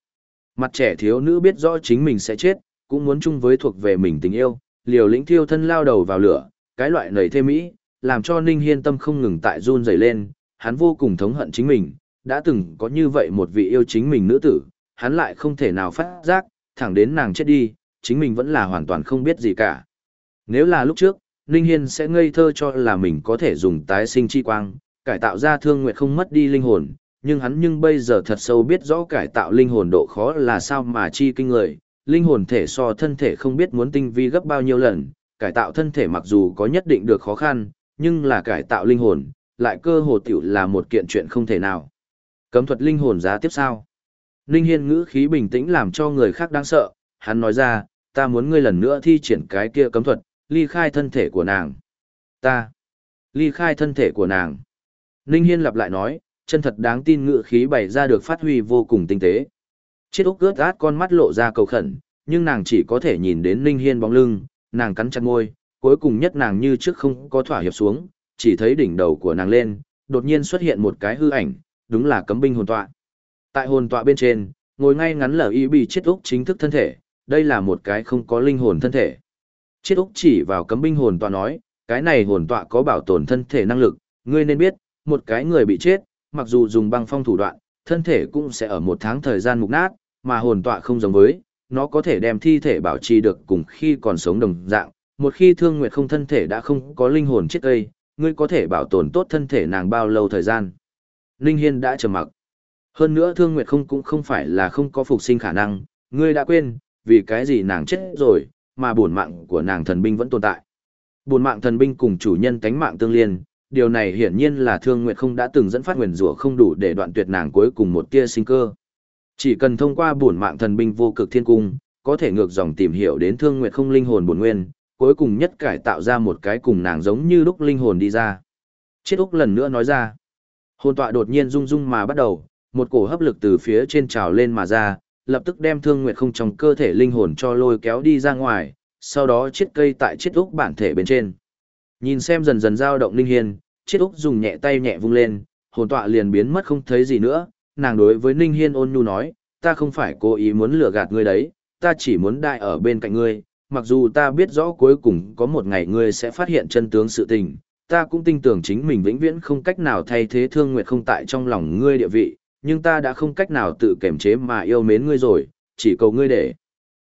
Mặt trẻ thiếu nữ biết rõ chính mình sẽ chết, cũng muốn chung với thuộc về mình tình yêu, liều lĩnh thiêu thân lao đầu vào lửa, cái loại nầy thêm mỹ, làm cho Ninh Hiên tâm không ngừng tại run rẩy lên, hắn vô cùng thống hận chính mình, đã từng có như vậy một vị yêu chính mình nữ tử, hắn lại không thể nào phát giác, thẳng đến nàng chết đi, chính mình vẫn là hoàn toàn không biết gì cả. Nếu là lúc trước, Ninh Hiên sẽ ngây thơ cho là mình có thể dùng tái sinh chi quang, cải tạo ra thương nguyệt không mất đi linh hồn, nhưng hắn nhưng bây giờ thật sâu biết rõ cải tạo linh hồn độ khó là sao mà chi kinh người, linh hồn thể so thân thể không biết muốn tinh vi gấp bao nhiêu lần, cải tạo thân thể mặc dù có nhất định được khó khăn, nhưng là cải tạo linh hồn, lại cơ hồ tiểu là một kiện chuyện không thể nào. Cấm thuật linh hồn giá tiếp sao? linh Hiên ngữ khí bình tĩnh làm cho người khác đáng sợ, hắn nói ra, ta muốn ngươi lần nữa thi triển cái kia cấm thuật, ly khai thân thể của nàng. Ta, ly khai thân thể của nàng. linh Hiên lặp lại nói, chân thật đáng tin ngựa khí bày ra được phát huy vô cùng tinh tế. Chiết Úc ướt át con mắt lộ ra cầu khẩn, nhưng nàng chỉ có thể nhìn đến Ninh Hiên bóng lưng, nàng cắn chặt môi, cuối cùng nhất nàng như trước không có thỏa hiệp xuống, chỉ thấy đỉnh đầu của nàng lên, đột nhiên xuất hiện một cái hư ảnh, đúng là cấm binh hồn tọa. Tại hồn tọa bên trên, ngồi ngay ngắn lở y bị chết úc chính thức thân thể, đây là một cái không có linh hồn thân thể. Chết úc chỉ vào cấm binh hồn tọa nói, cái này hồn tọa có bảo tồn thân thể năng lực, ngươi nên biết, một cái người bị chết, mặc dù dùng băng phong thủ đoạn, thân thể cũng sẽ ở một tháng thời gian mục nát, mà hồn tọa không giống với, nó có thể đem thi thể bảo trì được cùng khi còn sống đồng dạng, một khi thương nguyệt không thân thể đã không có linh hồn chết cây, ngươi có thể bảo tồn tốt thân thể nàng bao lâu thời gian. Linh Hiên đã trầm mặc. Hơn nữa thương nguyệt không cũng không phải là không có phục sinh khả năng, ngươi đã quên, vì cái gì nàng chết rồi, mà bổn mạng của nàng thần binh vẫn tồn tại. Bổn mạng thần binh cùng chủ nhân cánh mạng tương liên, điều này hiển nhiên là thương nguyệt không đã từng dẫn phát nguyền rủa không đủ để đoạn tuyệt nàng cuối cùng một tia sinh cơ. Chỉ cần thông qua bổn mạng thần binh vô cực thiên cung, có thể ngược dòng tìm hiểu đến thương nguyệt không linh hồn bổn nguyên, cuối cùng nhất cải tạo ra một cái cùng nàng giống như lúc linh hồn đi ra. Chết Úc lần nữa nói ra. Hồn tọa đột nhiên rung rung mà bắt đầu, một cổ hấp lực từ phía trên trào lên mà ra, lập tức đem thương nguyệt không trong cơ thể linh hồn cho lôi kéo đi ra ngoài, sau đó chiết cây tại chiếc Úc bản thể bên trên. Nhìn xem dần dần dao động linh hiên, chiết Úc dùng nhẹ tay nhẹ vung lên, hồn tọa liền biến mất không thấy gì nữa, nàng đối với Ninh Hiên ôn nhu nói, ta không phải cố ý muốn lừa gạt ngươi đấy, ta chỉ muốn đại ở bên cạnh ngươi, mặc dù ta biết rõ cuối cùng có một ngày ngươi sẽ phát hiện chân tướng sự tình, ta cũng tin tưởng chính mình vĩnh viễn không cách nào thay thế thương nguyệt không tại trong lòng ngươi địa vị, nhưng ta đã không cách nào tự kiềm chế mà yêu mến ngươi rồi, chỉ cầu ngươi để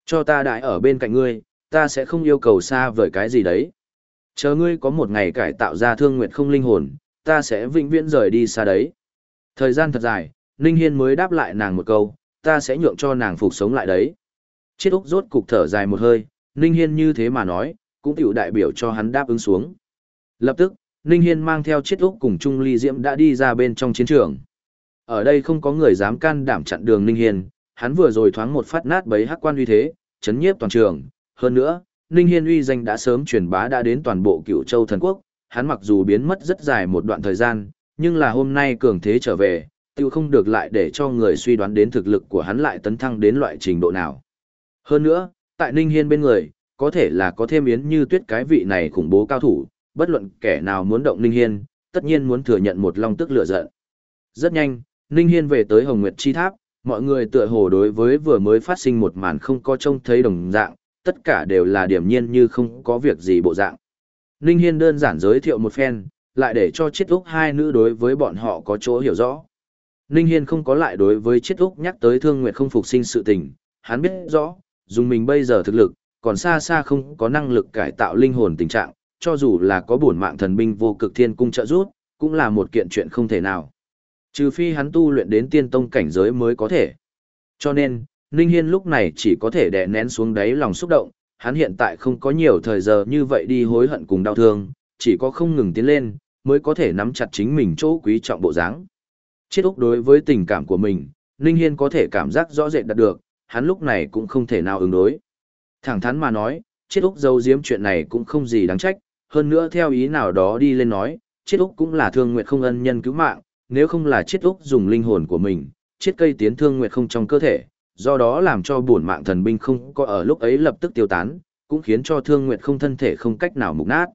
cho ta đại ở bên cạnh ngươi, ta sẽ không yêu cầu xa vời cái gì đấy. Chờ ngươi có một ngày cải tạo ra thương nguyệt không linh hồn, ta sẽ vĩnh viễn rời đi xa đấy. Thời gian thật dài, Ninh Hiên mới đáp lại nàng một câu, ta sẽ nhượng cho nàng phục sống lại đấy. Chiết Úc rốt cục thở dài một hơi, Ninh Hiên như thế mà nói, cũng tiểu đại biểu cho hắn đáp ứng xuống. Lập tức, Ninh Hiên mang theo chiết úc cùng Trung Ly Diễm đã đi ra bên trong chiến trường. Ở đây không có người dám can đảm chặn đường Ninh Hiên, hắn vừa rồi thoáng một phát nát bấy hắc quan uy thế, chấn nhiếp toàn trường, hơn nữa, Ninh Hiên uy danh đã sớm truyền bá đã đến toàn bộ Cửu Châu thần quốc, hắn mặc dù biến mất rất dài một đoạn thời gian, nhưng là hôm nay cường thế trở về, tiêu không được lại để cho người suy đoán đến thực lực của hắn lại tấn thăng đến loại trình độ nào. Hơn nữa, tại Ninh Hiên bên người, có thể là có thêm yến như tuyết cái vị này khủng bố cao thủ, bất luận kẻ nào muốn động Ninh Hiên, tất nhiên muốn thừa nhận một long tức lửa giận. Rất nhanh, Ninh Hiên về tới Hồng Nguyệt Chi Tháp, mọi người tựa hồ đối với vừa mới phát sinh một màn không có trông thấy đồng dạng, tất cả đều là điểm nhiên như không có việc gì bộ dạng. Ninh Hiên đơn giản giới thiệu một phen, lại để cho chiết úc hai nữ đối với bọn họ có chỗ hiểu rõ. Ninh Hiên không có lại đối với chiết úc nhắc tới thương nguyệt không phục sinh sự tình, hắn biết rõ, dùng mình bây giờ thực lực, còn xa xa không có năng lực cải tạo linh hồn tình trạng, cho dù là có bổn mạng thần binh vô cực thiên cung trợ giúp, cũng là một kiện chuyện không thể nào. Trừ phi hắn tu luyện đến tiên tông cảnh giới mới có thể. Cho nên, Ninh Hiên lúc này chỉ có thể đè nén xuống đáy lòng xúc động, hắn hiện tại không có nhiều thời giờ như vậy đi hối hận cùng đau thương, chỉ có không ngừng tiến lên, mới có thể nắm chặt chính mình chỗ quý trọng bộ dáng. Chết Úc đối với tình cảm của mình, Ninh Hiên có thể cảm giác rõ rệt đạt được, hắn lúc này cũng không thể nào ứng đối. Thẳng thắn mà nói, chết Úc giấu giếm chuyện này cũng không gì đáng trách, hơn nữa theo ý nào đó đi lên nói, chết Úc cũng là thương nguyện không ân nhân cứu mạng, nếu không là chết Úc dùng linh hồn của mình, chết cây tiến thương nguyện không trong cơ thể, do đó làm cho bổn mạng thần binh không có ở lúc ấy lập tức tiêu tán, cũng khiến cho thương nguyện không thân thể không cách nào mục nát.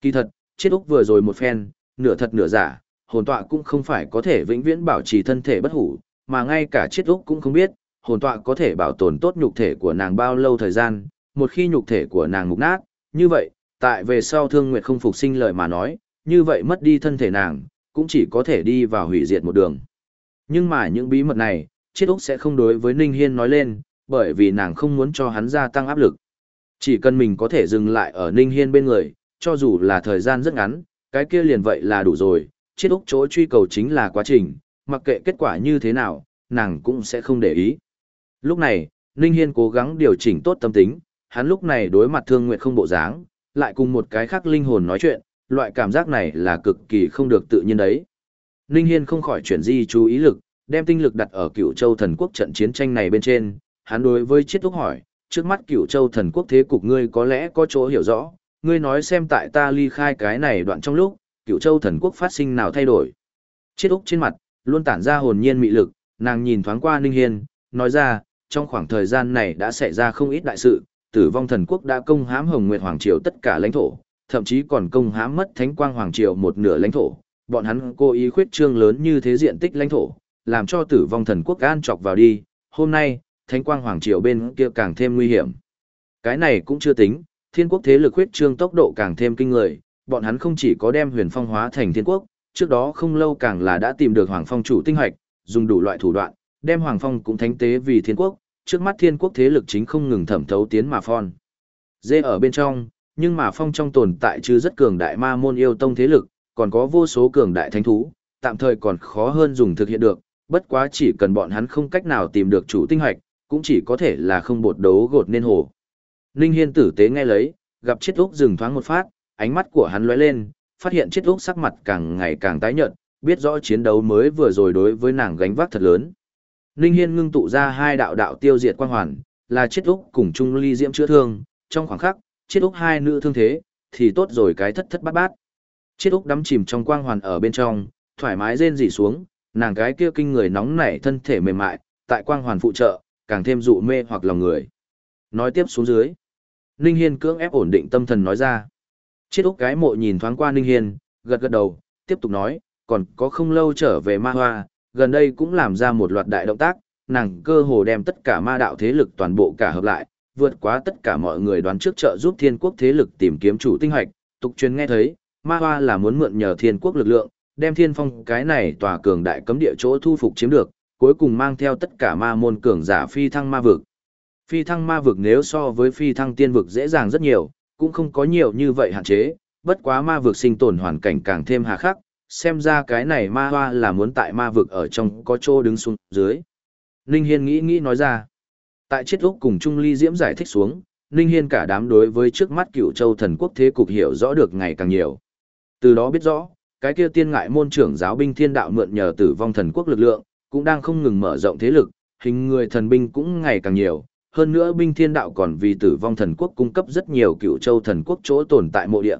Kỳ thật, Chiết Úc vừa rồi một phen, nửa thật nửa giả, hồn tọa cũng không phải có thể vĩnh viễn bảo trì thân thể bất hủ, mà ngay cả Chiết Úc cũng không biết, hồn tọa có thể bảo tồn tốt nhục thể của nàng bao lâu thời gian, một khi nhục thể của nàng mục nát, như vậy, tại về sau thương nguyệt không phục sinh lời mà nói, như vậy mất đi thân thể nàng, cũng chỉ có thể đi vào hủy diệt một đường. Nhưng mà những bí mật này, Chiết Úc sẽ không đối với Ninh Hiên nói lên, bởi vì nàng không muốn cho hắn gia tăng áp lực. Chỉ cần mình có thể dừng lại ở Ninh Hiên bên người, cho dù là thời gian rất ngắn, cái kia liền vậy là đủ rồi, Chiết Úc chỗ truy cầu chính là quá trình, mặc kệ kết quả như thế nào, nàng cũng sẽ không để ý. Lúc này, Ninh Hiên cố gắng điều chỉnh tốt tâm tính, hắn lúc này đối mặt Thương Nguyệt không bộ dáng, lại cùng một cái khác linh hồn nói chuyện, loại cảm giác này là cực kỳ không được tự nhiên đấy. Ninh Hiên không khỏi chuyển di chú ý lực, đem tinh lực đặt ở cựu châu thần quốc trận chiến tranh này bên trên, hắn đối với chiết thúc hỏi, trước mắt cựu châu thần quốc thế cục ngươi có lẽ có chỗ hiểu rõ, ngươi nói xem tại ta ly khai cái này đoạn trong lúc, cựu châu thần quốc phát sinh nào thay đổi. Chiết thúc trên mặt, luôn tản ra hồn nhiên mị lực, nàng nhìn thoáng qua Ninh Hiên, nói ra, trong khoảng thời gian này đã xảy ra không ít đại sự, tử vong thần quốc đã công hãm Hồng Nguyệt Hoàng Triều tất cả lãnh thổ, thậm chí còn công hãm mất Thánh Quang Hoàng Triều một nửa lãnh thổ. Bọn hắn cố ý khuyết trương lớn như thế diện tích lãnh thổ, làm cho tử vong thần quốc an chọc vào đi. Hôm nay, Thánh Quang Hoàng Triều bên kia càng thêm nguy hiểm. Cái này cũng chưa tính, thiên quốc thế lực huyết trương tốc độ càng thêm kinh người, bọn hắn không chỉ có đem huyền phong hóa thành thiên quốc, trước đó không lâu càng là đã tìm được Hoàng Phong chủ tinh hoạch, dùng đủ loại thủ đoạn, đem Hoàng Phong cũng thánh tế vì thiên quốc, trước mắt thiên quốc thế lực chính không ngừng thẩm thấu tiến mà phon. Dê ở bên trong, nhưng mà phong trong tồn tại chứ rất cường đại ma môn yêu tông thế lực, còn có vô số cường đại thánh thú, tạm thời còn khó hơn dùng thực hiện được, bất quá chỉ cần bọn hắn không cách nào tìm được chủ tinh hoạch, cũng chỉ có thể là không bột đấu gột nên hồ. Ninh Hiên tử tế nghe lấy, gặp chiết úc dừng thoáng một phát, ánh mắt của hắn lóe lên, phát hiện chiết úc sắc mặt càng ngày càng tái nhợt, biết rõ chiến đấu mới vừa rồi đối với nàng gánh vác thật lớn. Ninh Hiên ngưng tụ ra hai đạo đạo tiêu diệt quang hoàn, là chiết úc cùng Trung Ly Diễm chữa thương, trong khoảng khắc, chiết úc hai nữ thương thế, thì tốt rồi cái thất thất bát bát. Chiết úc đắm chìm trong quang hoàn ở bên trong, thoải mái rên rỉ xuống, nàng cái kia kinh người nóng nảy thân thể mềm mại, tại quang hoàn phụ trợ, càng thêm dụ mê hoặc lòng người. Nói tiếp xuống dưới. Ninh Hiên cưỡng ép ổn định tâm thần nói ra. Chiết úc cái mộ nhìn thoáng qua Ninh Hiên, gật gật đầu, tiếp tục nói, còn có không lâu trở về ma hoa, gần đây cũng làm ra một loạt đại động tác, nàng cơ hồ đem tất cả ma đạo thế lực toàn bộ cả hợp lại, vượt quá tất cả mọi người đoán trước trợ giúp thiên quốc thế lực tìm kiếm chủ tinh hoạch, tục truyền nghe thấy, ma hoa là muốn mượn nhờ thiên quốc lực lượng, đem thiên phong cái này tòa cường đại cấm địa chỗ thu phục chiếm được, cuối cùng mang theo tất cả ma môn cường giả phi thăng ma vực. Phi thăng ma vực nếu so với phi thăng tiên vực dễ dàng rất nhiều, cũng không có nhiều như vậy hạn chế, bất quá ma vực sinh tồn hoàn cảnh càng thêm hà khắc, xem ra cái này ma hoa là muốn tại ma vực ở trong có chỗ đứng xuống dưới. Ninh Hiên nghĩ nghĩ nói ra. Tại chết úc cùng Trung Ly Diễm giải thích xuống, Ninh Hiên cả đám đối với trước mắt cựu châu thần quốc thế cục hiểu rõ được ngày càng nhiều. Từ đó biết rõ, cái kia tiên ngại môn trưởng giáo binh thiên đạo mượn nhờ tử vong thần quốc lực lượng, cũng đang không ngừng mở rộng thế lực, hình người thần binh cũng ngày càng nhiều, hơn nữa binh thiên đạo còn vì tử vong thần quốc cung cấp rất nhiều cựu châu thần quốc chỗ tồn tại mộ địa.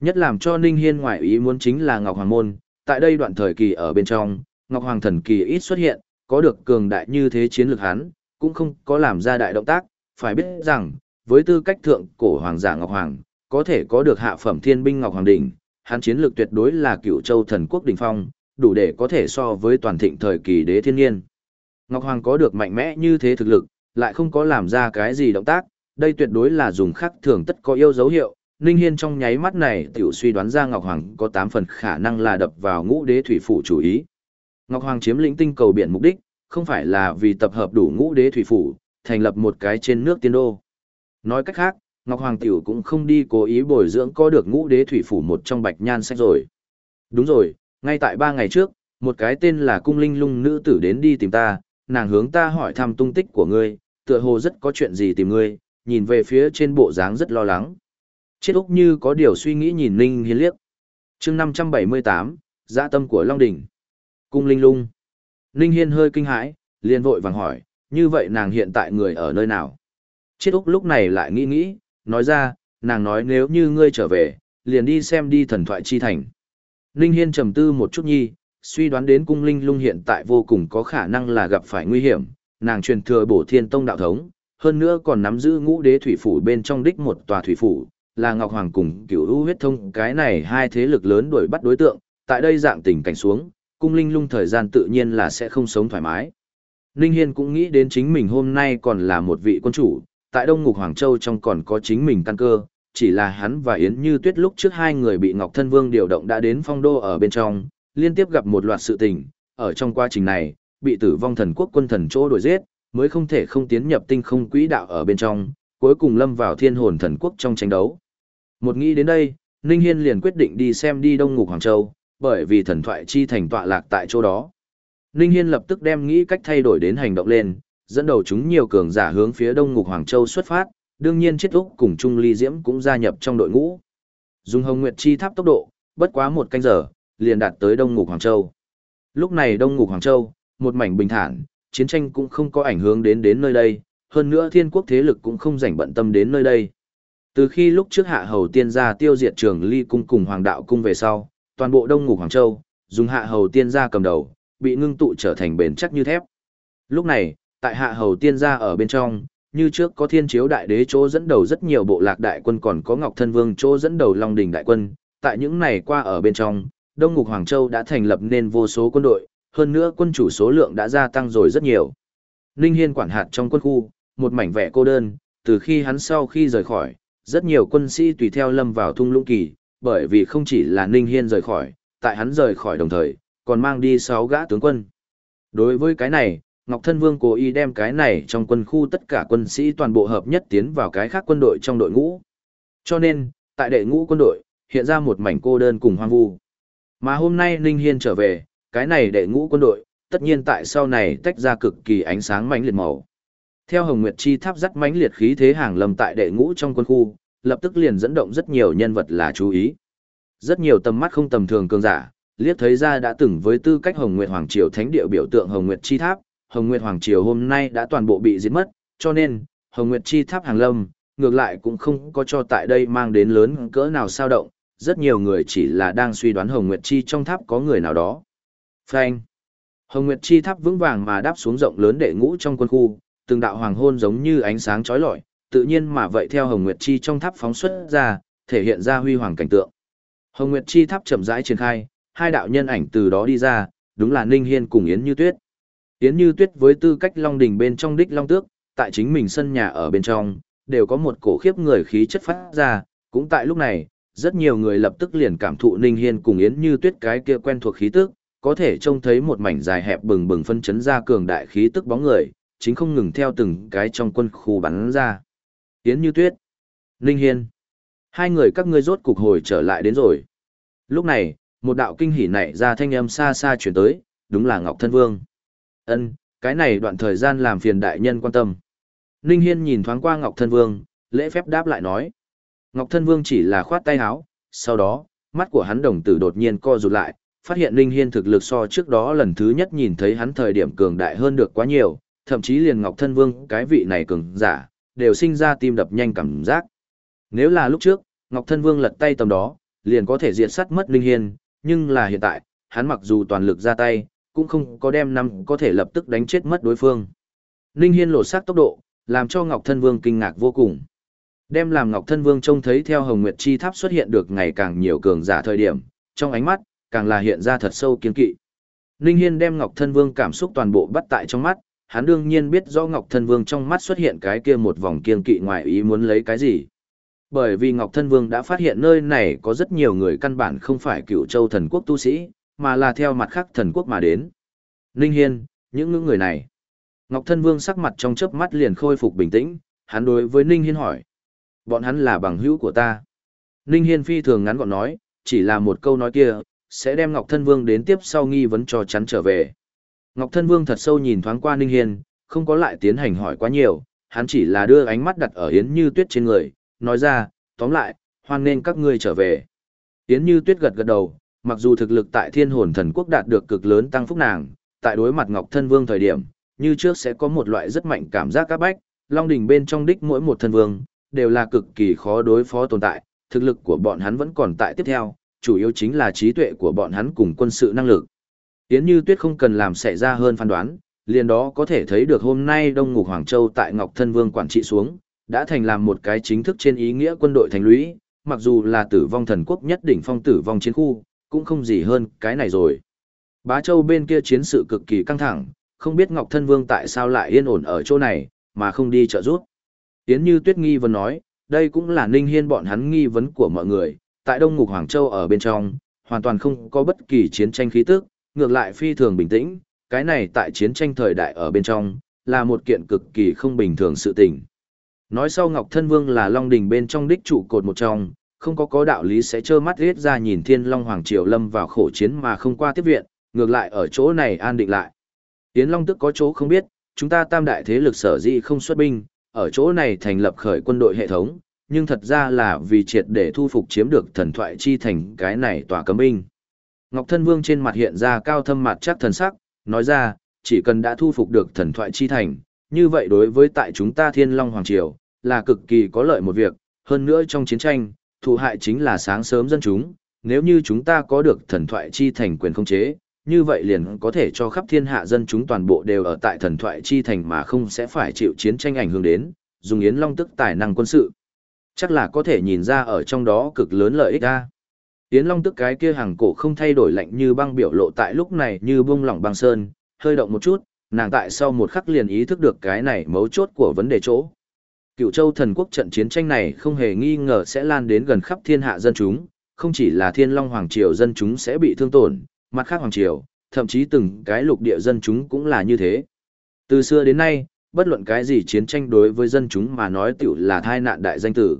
Nhất làm cho Ninh Hiên ngoại ý muốn chính là Ngọc Hoàng Môn, tại đây đoạn thời kỳ ở bên trong, Ngọc Hoàng thần kỳ ít xuất hiện, có được cường đại như thế chiến lược hắn, cũng không có làm ra đại động tác, phải biết rằng, với tư cách thượng cổ hoàng giả Ngọc Hoàng, có thể có được hạ phẩm thiên binh Ngọc Hoàng Đỉnh, hắn chiến lược tuyệt đối là cựu châu thần quốc đỉnh phong, đủ để có thể so với toàn thịnh thời kỳ đế thiên nhiên. Ngọc Hoàng có được mạnh mẽ như thế thực lực, lại không có làm ra cái gì động tác, đây tuyệt đối là dùng khắc thường tất có yêu dấu hiệu. Ninh Hiên trong nháy mắt này tiểu suy đoán ra Ngọc Hoàng có 8 phần khả năng là đập vào ngũ đế thủy phủ chủ ý. Ngọc Hoàng chiếm lĩnh tinh cầu biển mục đích, không phải là vì tập hợp đủ ngũ đế thủy phủ, thành lập một cái trên nước tiên đô. Nói cách khác, Ngọc Hoàng Tiểu cũng không đi cố ý bồi dưỡng có được ngũ đế thủy phủ một trong bạch nhan sách rồi. Đúng rồi, ngay tại ba ngày trước, một cái tên là cung linh lung nữ tử đến đi tìm ta, nàng hướng ta hỏi thăm tung tích của ngươi, tựa hồ rất có chuyện gì tìm ngươi, nhìn về phía trên bộ dáng rất lo lắng. Chết Úc như có điều suy nghĩ nhìn Ninh Hiên liếc. chương 578, Giã tâm của Long Đỉnh. Cung linh lung. Ninh Hiên hơi kinh hãi, liền vội vàng hỏi, như vậy nàng hiện tại người ở nơi nào? Chết Úc lúc này lại nghĩ nghĩ, nói ra, nàng nói nếu như ngươi trở về, liền đi xem đi thần thoại chi thành. Ninh Hiên trầm tư một chút nhi, suy đoán đến cung linh lung hiện tại vô cùng có khả năng là gặp phải nguy hiểm, nàng truyền thừa bổ thiên tông đạo thống, hơn nữa còn nắm giữ ngũ đế thủy phủ bên trong đích một tòa thủy phủ, là Ngọc Hoàng cùng cửu u huyết thông cái này hai thế lực lớn đuổi bắt đối tượng, tại đây dạng tình cảnh xuống, cung linh lung thời gian tự nhiên là sẽ không sống thoải mái. Ninh Hiên cũng nghĩ đến chính mình hôm nay còn là một vị quân chủ, tại Đông Ngục Hoàng Châu trong còn có chính mình căn cơ, chỉ là hắn và Yến Như Tuyết lúc trước hai người bị Ngọc Thân Vương điều động đã đến phong đô ở bên trong, liên tiếp gặp một loạt sự tình, ở trong quá trình này, bị tử vong thần quốc quân thần chỗ đổi giết, mới không thể không tiến nhập tinh không quỹ đạo ở bên trong, cuối cùng lâm vào thiên hồn thần quốc trong tranh đấu. Một nghĩ đến đây, Ninh Hiên liền quyết định đi xem đi Đông Ngục Hoàng Châu, bởi vì thần thoại chi thành tọa lạc tại chỗ đó. Ninh Hiên lập tức đem nghĩ cách thay đổi đến hành động lên, dẫn đầu chúng nhiều cường giả hướng phía Đông Ngục Hoàng Châu xuất phát, đương nhiên chết úc cùng Trung Ly Diễm cũng gia nhập trong đội ngũ. Dùng Hồng Nguyệt Chi Tháp tốc độ, bất quá một canh giờ, liền đạt tới Đông Ngục Hoàng Châu. Lúc này Đông Ngục Hoàng Châu, một mảnh bình thản, chiến tranh cũng không có ảnh hưởng đến đến nơi đây, hơn nữa thiên quốc thế lực cũng không rảnh bận tâm đến nơi đây. Từ khi lúc trước hạ hầu tiên gia tiêu diệt trường ly cung cùng hoàng đạo cung về sau, toàn bộ Đông Ngục Hoàng Châu, dùng hạ hầu tiên gia cầm đầu, bị ngưng tụ trở thành bền chắc như thép. Lúc này, tại hạ hầu tiên gia ở bên trong, như trước có thiên chiếu đại đế chỗ dẫn đầu rất nhiều bộ lạc đại quân còn có ngọc thân vương chỗ dẫn đầu long đình đại quân, tại những này qua ở bên trong, Đông Ngục Hoàng Châu đã thành lập nên vô số quân đội, hơn nữa quân chủ số lượng đã gia tăng rồi rất nhiều. Ninh Hiên quản hạt trong quân khu, một mảnh vẻ cô đơn, từ khi hắn sau khi rời khỏi, rất nhiều quân sĩ tùy theo lâm vào thung lũng kỳ, bởi vì không chỉ là Ninh Hiên rời khỏi, tại hắn rời khỏi đồng thời, còn mang đi sáu gã tướng quân. Đối với cái này, Ngọc Thân Vương cố ý đem cái này trong quân khu tất cả quân sĩ toàn bộ hợp nhất tiến vào cái khác quân đội trong đội ngũ. Cho nên, tại đệ ngũ quân đội, hiện ra một mảnh cô đơn cùng hoang vu. Mà hôm nay Ninh Hiên trở về, cái này đệ ngũ quân đội, tất nhiên tại sau này tách ra cực kỳ ánh sáng mãnh liệt màu. Theo Hồng Nguyệt Chi tháp dắt mãnh liệt khí thế hàng lâm tại đệ ngũ trong quân khu, lập tức liền dẫn động rất nhiều nhân vật là chú ý. Rất nhiều tầm mắt không tầm thường cường giả, liếc thấy ra đã từng với tư cách Hồng Nguyệt Hoàng Triều Thánh địa biểu tượng Hồng Nguyệt Chi Tháp, Hồng Nguyệt Hoàng Triều hôm nay đã toàn bộ bị diệt mất, cho nên, Hồng Nguyệt Chi Tháp hàng lâm, ngược lại cũng không có cho tại đây mang đến lớn cỡ nào sao động, rất nhiều người chỉ là đang suy đoán Hồng Nguyệt Chi trong tháp có người nào đó. Phanh. Hồng Nguyệt Chi tháp vững vàng mà đáp xuống rộng lớn đệ ngũ trong quân khu, từng đạo hoàng hôn giống như ánh sáng chói lọi, tự nhiên mà vậy theo Hồng Nguyệt Chi trong tháp phóng xuất ra, thể hiện ra huy hoàng cảnh tượng. Hồng Nguyệt Chi tháp chậm rãi triển khai, hai đạo nhân ảnh từ đó đi ra, đúng là Ninh Hiên cùng Yến Như Tuyết. Yến Như Tuyết với tư cách Long Đình bên trong đích Long Tước, tại chính mình sân nhà ở bên trong, đều có một cổ khiếp người khí chất phát ra, cũng tại lúc này, rất nhiều người lập tức liền cảm thụ Ninh Hiên cùng Yến Như Tuyết cái kia quen thuộc khí tức, có thể trông thấy một mảnh dài hẹp bừng bừng phân chấn ra cường đại khí tức bóng người, chính không ngừng theo từng cái trong quân khu bắn ra. Yến Như Tuyết, Ninh Hiên, hai người các ngươi rốt cục hồi trở lại đến rồi. Lúc này, một đạo kinh hỉ nảy ra thanh âm xa xa truyền tới, đúng là Ngọc Thân Vương. Ân, cái này đoạn thời gian làm phiền đại nhân quan tâm. Ninh Hiên nhìn thoáng qua Ngọc Thân Vương, lễ phép đáp lại nói. Ngọc Thân Vương chỉ là khoát tay áo, sau đó, mắt của hắn đồng tử đột nhiên co rụt lại, phát hiện Ninh Hiên thực lực so trước đó lần thứ nhất nhìn thấy hắn thời điểm cường đại hơn được quá nhiều, thậm chí liền Ngọc Thân Vương cái vị này cường giả, đều sinh ra tim đập nhanh cảm giác. Nếu là lúc trước, Ngọc Thân Vương lật tay tầm đó, liền có thể diệt sát mất Linh Hiên, nhưng là hiện tại, hắn mặc dù toàn lực ra tay, cũng không có đem năm có thể lập tức đánh chết mất đối phương. Linh Hiên lột xác tốc độ, làm cho Ngọc Thân Vương kinh ngạc vô cùng. Đem làm Ngọc Thân Vương trông thấy theo Hồng Nguyệt Chi Tháp xuất hiện được ngày càng nhiều cường giả thời điểm, trong ánh mắt, càng là hiện ra thật sâu kiên kỵ. Ninh Hiên đem Ngọc Thân Vương cảm xúc toàn bộ bắt tại trong mắt, hắn đương nhiên biết rõ Ngọc Thân Vương trong mắt xuất hiện cái kia một vòng kiên kỵ ngoài ý muốn lấy cái gì. Bởi vì Ngọc Thân Vương đã phát hiện nơi này có rất nhiều người căn bản không phải cựu châu thần quốc tu sĩ, mà là theo mặt khác thần quốc mà đến. Ninh Hiên, những ngưỡng người này. Ngọc Thân Vương sắc mặt trong chớp mắt liền khôi phục bình tĩnh, hắn đối với Ninh Hiên hỏi. Bọn hắn là bằng hữu của ta. Ninh Hiên phi thường ngắn gọn nói, chỉ là một câu nói kia, sẽ đem Ngọc Thân Vương đến tiếp sau nghi vấn cho chắn trở về. Ngọc Thân Vương thật sâu nhìn thoáng qua Ninh Hiên, không có lại tiến hành hỏi quá nhiều, hắn chỉ là đưa ánh mắt đặt ở Yến Như Tuyết trên người, nói ra, tóm lại, hoan nên các ngươi trở về. Yến Như Tuyết gật gật đầu, mặc dù thực lực tại Thiên Hồn Thần Quốc đạt được cực lớn tăng phúc nàng, tại đối mặt Ngọc Thân Vương thời điểm, như trước sẽ có một loại rất mạnh cảm giác áp bách, Long đỉnh bên trong đích mỗi một thân vương, đều là cực kỳ khó đối phó tồn tại, thực lực của bọn hắn vẫn còn tại tiếp theo, chủ yếu chính là trí tuệ của bọn hắn cùng quân sự năng lực. Yến Như Tuyết không cần làm xảy ra hơn phán đoán, liền đó có thể thấy được hôm nay Đông Ngục Hoàng Châu tại Ngọc Thân Vương quản trị xuống, đã thành làm một cái chính thức trên ý nghĩa quân đội thành lũy, mặc dù là tử vong thần quốc nhất đỉnh phong tử vong chiến khu, cũng không gì hơn cái này rồi. Bá Châu bên kia chiến sự cực kỳ căng thẳng, không biết Ngọc Thân Vương tại sao lại yên ổn ở chỗ này, mà không đi trợ giúp. Yến Như Tuyết nghi vấn nói, đây cũng là Ninh Hiên bọn hắn nghi vấn của mọi người, tại Đông Ngục Hoàng Châu ở bên trong, hoàn toàn không có bất kỳ chiến tranh khí tức, ngược lại phi thường bình tĩnh, cái này tại chiến tranh thời đại ở bên trong, là một kiện cực kỳ không bình thường sự tình. Nói sau Ngọc Thân Vương là Long Đình bên trong đích trụ cột một trong, không có có đạo lý sẽ trơ mắt riết ra nhìn Thiên Long Hoàng Triều lâm vào khổ chiến mà không qua tiếp viện, ngược lại ở chỗ này an định lại. Tiến Long tức có chỗ không biết, chúng ta tam đại thế lực sở dĩ không xuất binh, ở chỗ này thành lập khởi quân đội hệ thống, nhưng thật ra là vì triệt để thu phục chiếm được thần thoại chi thành cái này tòa cấm binh. Ngọc Thân Vương trên mặt hiện ra cao thâm mặt chắc thần sắc, nói ra, chỉ cần đã thu phục được thần thoại chi thành, như vậy đối với tại chúng ta Thiên Long Hoàng Triều, là cực kỳ có lợi một việc, hơn nữa trong chiến tranh, thụ hại chính là sáng sớm dân chúng, nếu như chúng ta có được thần thoại chi thành quyền không chế, như vậy liền có thể cho khắp thiên hạ dân chúng toàn bộ đều ở tại thần thoại chi thành mà không sẽ phải chịu chiến tranh ảnh hưởng đến, dùng Yến Long tức tài năng quân sự. Chắc là có thể nhìn ra ở trong đó cực lớn lợi ích ra. Yến Long tức cái kia hàng cổ không thay đổi lạnh như băng biểu lộ tại lúc này như bông lỏng băng sơn, hơi động một chút, nàng tại sau một khắc liền ý thức được cái này mấu chốt của vấn đề chỗ. Cựu châu thần quốc trận chiến tranh này không hề nghi ngờ sẽ lan đến gần khắp thiên hạ dân chúng, không chỉ là thiên long hoàng triều dân chúng sẽ bị thương tổn, mặt khác hoàng triều, thậm chí từng cái lục địa dân chúng cũng là như thế. Từ xưa đến nay, bất luận cái gì chiến tranh đối với dân chúng mà nói tiểu là thai nạn đại danh tử.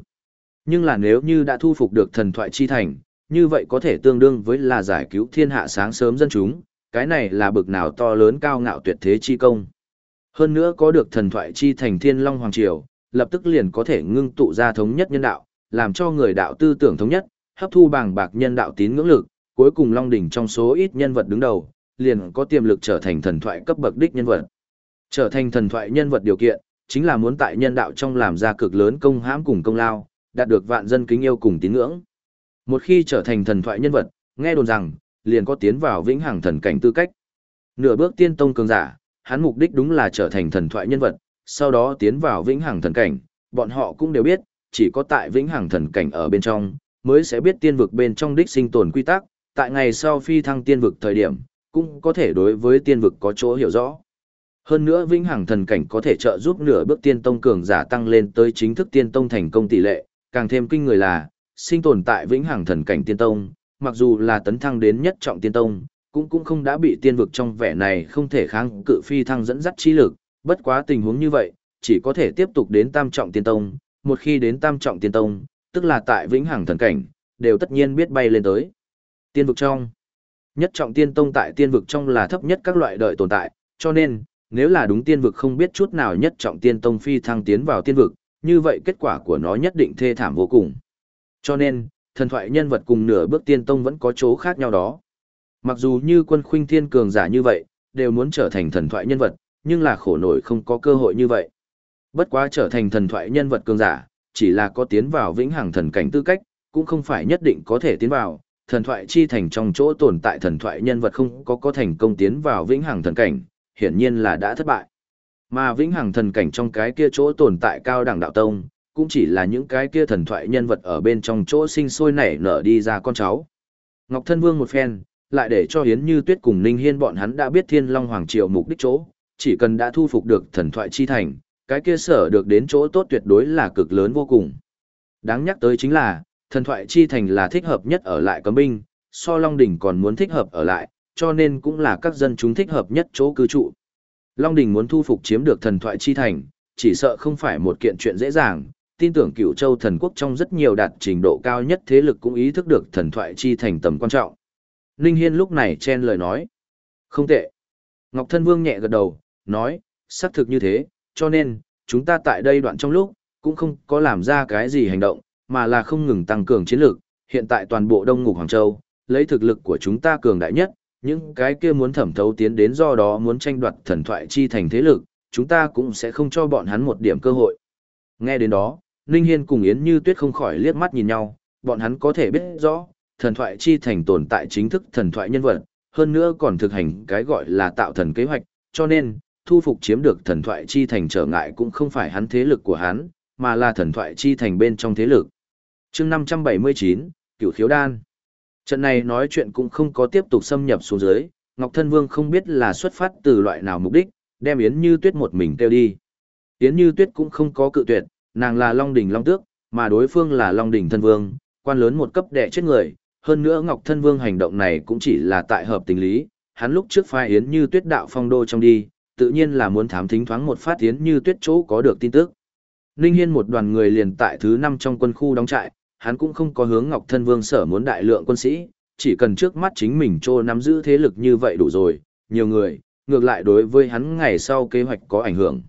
Nhưng là nếu như đã thu phục được thần thoại chi thành, như vậy có thể tương đương với là giải cứu thiên hạ sáng sớm dân chúng, cái này là bực nào to lớn cao ngạo tuyệt thế chi công. Hơn nữa có được thần thoại chi thành thiên long hoàng triều, lập tức liền có thể ngưng tụ ra thống nhất nhân đạo, làm cho người đạo tư tưởng thống nhất, hấp thu bảng bạc nhân đạo tín ngưỡng lực, cuối cùng Long Đỉnh trong số ít nhân vật đứng đầu, liền có tiềm lực trở thành thần thoại cấp bậc đích nhân vật. Trở thành thần thoại nhân vật điều kiện, chính là muốn tại nhân đạo trong làm ra cực lớn công hãm cùng công lao, đạt được vạn dân kính yêu cùng tín ngưỡng. Một khi trở thành thần thoại nhân vật, nghe đồn rằng, liền có tiến vào vĩnh hằng thần cảnh tư cách. Nửa bước tiên tông cường giả, hắn mục đích đúng là trở thành thần thoại nhân vật, sau đó tiến vào vĩnh hằng thần cảnh, bọn họ cũng đều biết, chỉ có tại vĩnh hằng thần cảnh ở bên trong, mới sẽ biết tiên vực bên trong đích sinh tồn quy tắc, tại ngày sau phi thăng tiên vực thời điểm, cũng có thể đối với tiên vực có chỗ hiểu rõ. Hơn nữa vĩnh hằng thần cảnh có thể trợ giúp nửa bước tiên tông cường giả tăng lên tới chính thức tiên tông thành công tỷ lệ, càng thêm kinh người là, sinh tồn tại vĩnh hằng thần cảnh tiên tông, mặc dù là tấn thăng đến nhất trọng tiên tông, cũng cũng không đã bị tiên vực trong vẻ này không thể kháng cự phi thăng dẫn dắt chi lực, bất quá tình huống như vậy, chỉ có thể tiếp tục đến tam trọng tiên tông, một khi đến tam trọng tiên tông, tức là tại vĩnh hằng thần cảnh, đều tất nhiên biết bay lên tới. Tiên vực trong, nhất trọng tiên tông tại tiên vực trong là thấp nhất các loại đợi tồn tại, cho nên, nếu là đúng tiên vực không biết chút nào nhất trọng tiên tông phi thăng tiến vào tiên vực, như vậy kết quả của nó nhất định thê thảm vô cùng. Cho nên, thần thoại nhân vật cùng nửa bước tiên tông vẫn có chỗ khác nhau đó. Mặc dù như quân khuynh thiên cường giả như vậy, đều muốn trở thành thần thoại nhân vật, nhưng là khổ nổi không có cơ hội như vậy. Bất quá trở thành thần thoại nhân vật cường giả, chỉ là có tiến vào vĩnh hằng thần cảnh tư cách, cũng không phải nhất định có thể tiến vào, thần thoại chi thành trong chỗ tồn tại thần thoại nhân vật không có có thành công tiến vào vĩnh hằng thần cảnh, hiển nhiên là đã thất bại. Mà vĩnh hằng thần cảnh trong cái kia chỗ tồn tại cao đẳng đạo tông, cũng chỉ là những cái kia thần thoại nhân vật ở bên trong chỗ sinh sôi nảy nở đi ra con cháu. Ngọc Thân Vương một phen, lại để cho Hiến Như Tuyết cùng Ninh Hiên bọn hắn đã biết Thiên Long Hoàng Triều mục đích chỗ, chỉ cần đã thu phục được thần thoại chi thành, cái kia sở được đến chỗ tốt tuyệt đối là cực lớn vô cùng. Đáng nhắc tới chính là, thần thoại chi thành là thích hợp nhất ở lại cấm binh, so Long Đỉnh còn muốn thích hợp ở lại, cho nên cũng là các dân chúng thích hợp nhất chỗ cư trụ. Long Đỉnh muốn thu phục chiếm được thần thoại chi thành, chỉ sợ không phải một kiện chuyện dễ dàng, tin tưởng cửu châu thần quốc trong rất nhiều đạt trình độ cao nhất thế lực cũng ý thức được thần thoại chi thành tầm quan trọng. Ninh Hiên lúc này chen lời nói. Không tệ. Ngọc Thân Vương nhẹ gật đầu, nói, xác thực như thế, cho nên, chúng ta tại đây đoạn trong lúc, cũng không có làm ra cái gì hành động, mà là không ngừng tăng cường chiến lược. Hiện tại toàn bộ Đông Ngục Hoàng Châu, lấy thực lực của chúng ta cường đại nhất, những cái kia muốn thẩm thấu tiến đến do đó muốn tranh đoạt thần thoại chi thành thế lực, chúng ta cũng sẽ không cho bọn hắn một điểm cơ hội. Nghe đến đó, Ninh Hiên cùng Yến Như Tuyết không khỏi liếc mắt nhìn nhau, bọn hắn có thể biết rõ, thần thoại chi thành tồn tại chính thức thần thoại nhân vật, hơn nữa còn thực hành cái gọi là tạo thần kế hoạch, cho nên, thu phục chiếm được thần thoại chi thành trở ngại cũng không phải hắn thế lực của hắn, mà là thần thoại chi thành bên trong thế lực. chương 579, Cửu Khiếu Đan. Trận này nói chuyện cũng không có tiếp tục xâm nhập xuống dưới, Ngọc Thân Vương không biết là xuất phát từ loại nào mục đích, đem Yến Như Tuyết một mình tiêu đi. Yến Như Tuyết cũng không có cự tuyệt, nàng là Long Đỉnh Long Tước, mà đối phương là Long Đỉnh Thân Vương, quan lớn một cấp đệ chết người, hơn nữa Ngọc Thân Vương hành động này cũng chỉ là tại hợp tình lý, hắn lúc trước phai Yến Như Tuyết đạo phong đô trong đi, tự nhiên là muốn thám thính thoáng một phát tiến Như Tuyết chỗ có được tin tức. Ninh Hiên một đoàn người liền tại thứ năm trong quân khu đóng trại, hắn cũng không có hướng Ngọc Thân Vương sở muốn đại lượng quân sĩ, chỉ cần trước mắt chính mình trô nắm giữ thế lực như vậy đủ rồi, nhiều người, ngược lại đối với hắn ngày sau kế hoạch có ảnh hưởng.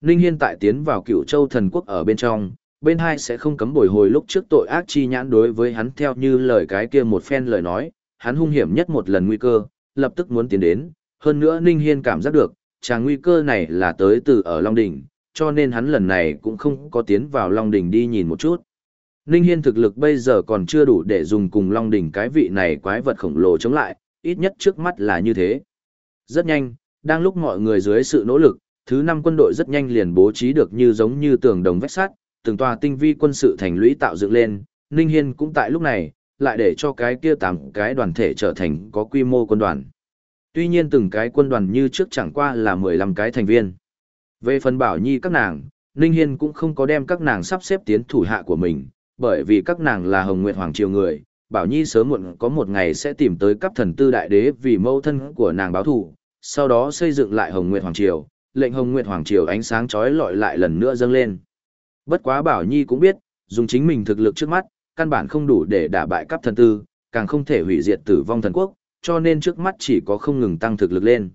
Ninh Hiên tại tiến vào cựu châu thần quốc ở bên trong, bên hai sẽ không cấm bồi hồi lúc trước tội ác chi nhãn đối với hắn theo như lời cái kia một phen lời nói, hắn hung hiểm nhất một lần nguy cơ, lập tức muốn tiến đến, hơn nữa Ninh Hiên cảm giác được, chàng nguy cơ này là tới từ ở Long Đỉnh, cho nên hắn lần này cũng không có tiến vào Long Đỉnh đi nhìn một chút. Ninh Hiên thực lực bây giờ còn chưa đủ để dùng cùng Long Đỉnh cái vị này quái vật khổng lồ chống lại, ít nhất trước mắt là như thế. Rất nhanh, đang lúc mọi người dưới sự nỗ lực, thứ năm quân đội rất nhanh liền bố trí được như giống như tường đồng vách sắt, từng tòa tinh vi quân sự thành lũy tạo dựng lên, Ninh Hiên cũng tại lúc này, lại để cho cái kia tám cái đoàn thể trở thành có quy mô quân đoàn. Tuy nhiên từng cái quân đoàn như trước chẳng qua là 15 cái thành viên. Về phần bảo nhi các nàng, Ninh Hiên cũng không có đem các nàng sắp xếp tiến thủ hạ của mình, bởi vì các nàng là Hồng Nguyệt Hoàng Triều người, bảo nhi sớm muộn có một ngày sẽ tìm tới cấp thần tư đại đế vì mâu thân của nàng báo thù, sau đó xây dựng lại Hồng Nguyệt Hoàng Triều, lệnh Hồng Nguyệt Hoàng Triều ánh sáng chói lọi lại lần nữa dâng lên. Bất quá Bảo Nhi cũng biết, dùng chính mình thực lực trước mắt, căn bản không đủ để đả bại cấp thần tư, càng không thể hủy diệt tử vong thần quốc, cho nên trước mắt chỉ có không ngừng tăng thực lực lên.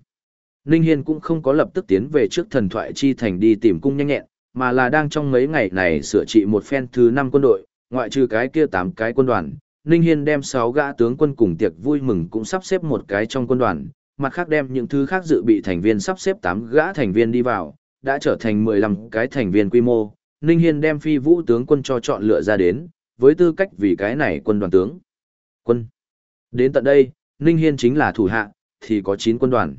Ninh Hiên cũng không có lập tức tiến về trước thần thoại chi thành đi tìm cung nhanh nhẹn, mà là đang trong mấy ngày này sửa trị một phen thứ 5 quân đội, ngoại trừ cái kia 8 cái quân đoàn. Ninh Hiên đem 6 gã tướng quân cùng tiệc vui mừng cũng sắp xếp một cái trong quân đoàn, mặt khác đem những thứ khác dự bị thành viên sắp xếp 8 gã thành viên đi vào, đã trở thành 15 cái thành viên quy mô, Ninh Hiên đem phi vũ tướng quân cho chọn lựa ra đến, với tư cách vì cái này quân đoàn tướng. Quân. Đến tận đây, Ninh Hiên chính là thủ hạ, thì có 9 quân đoàn.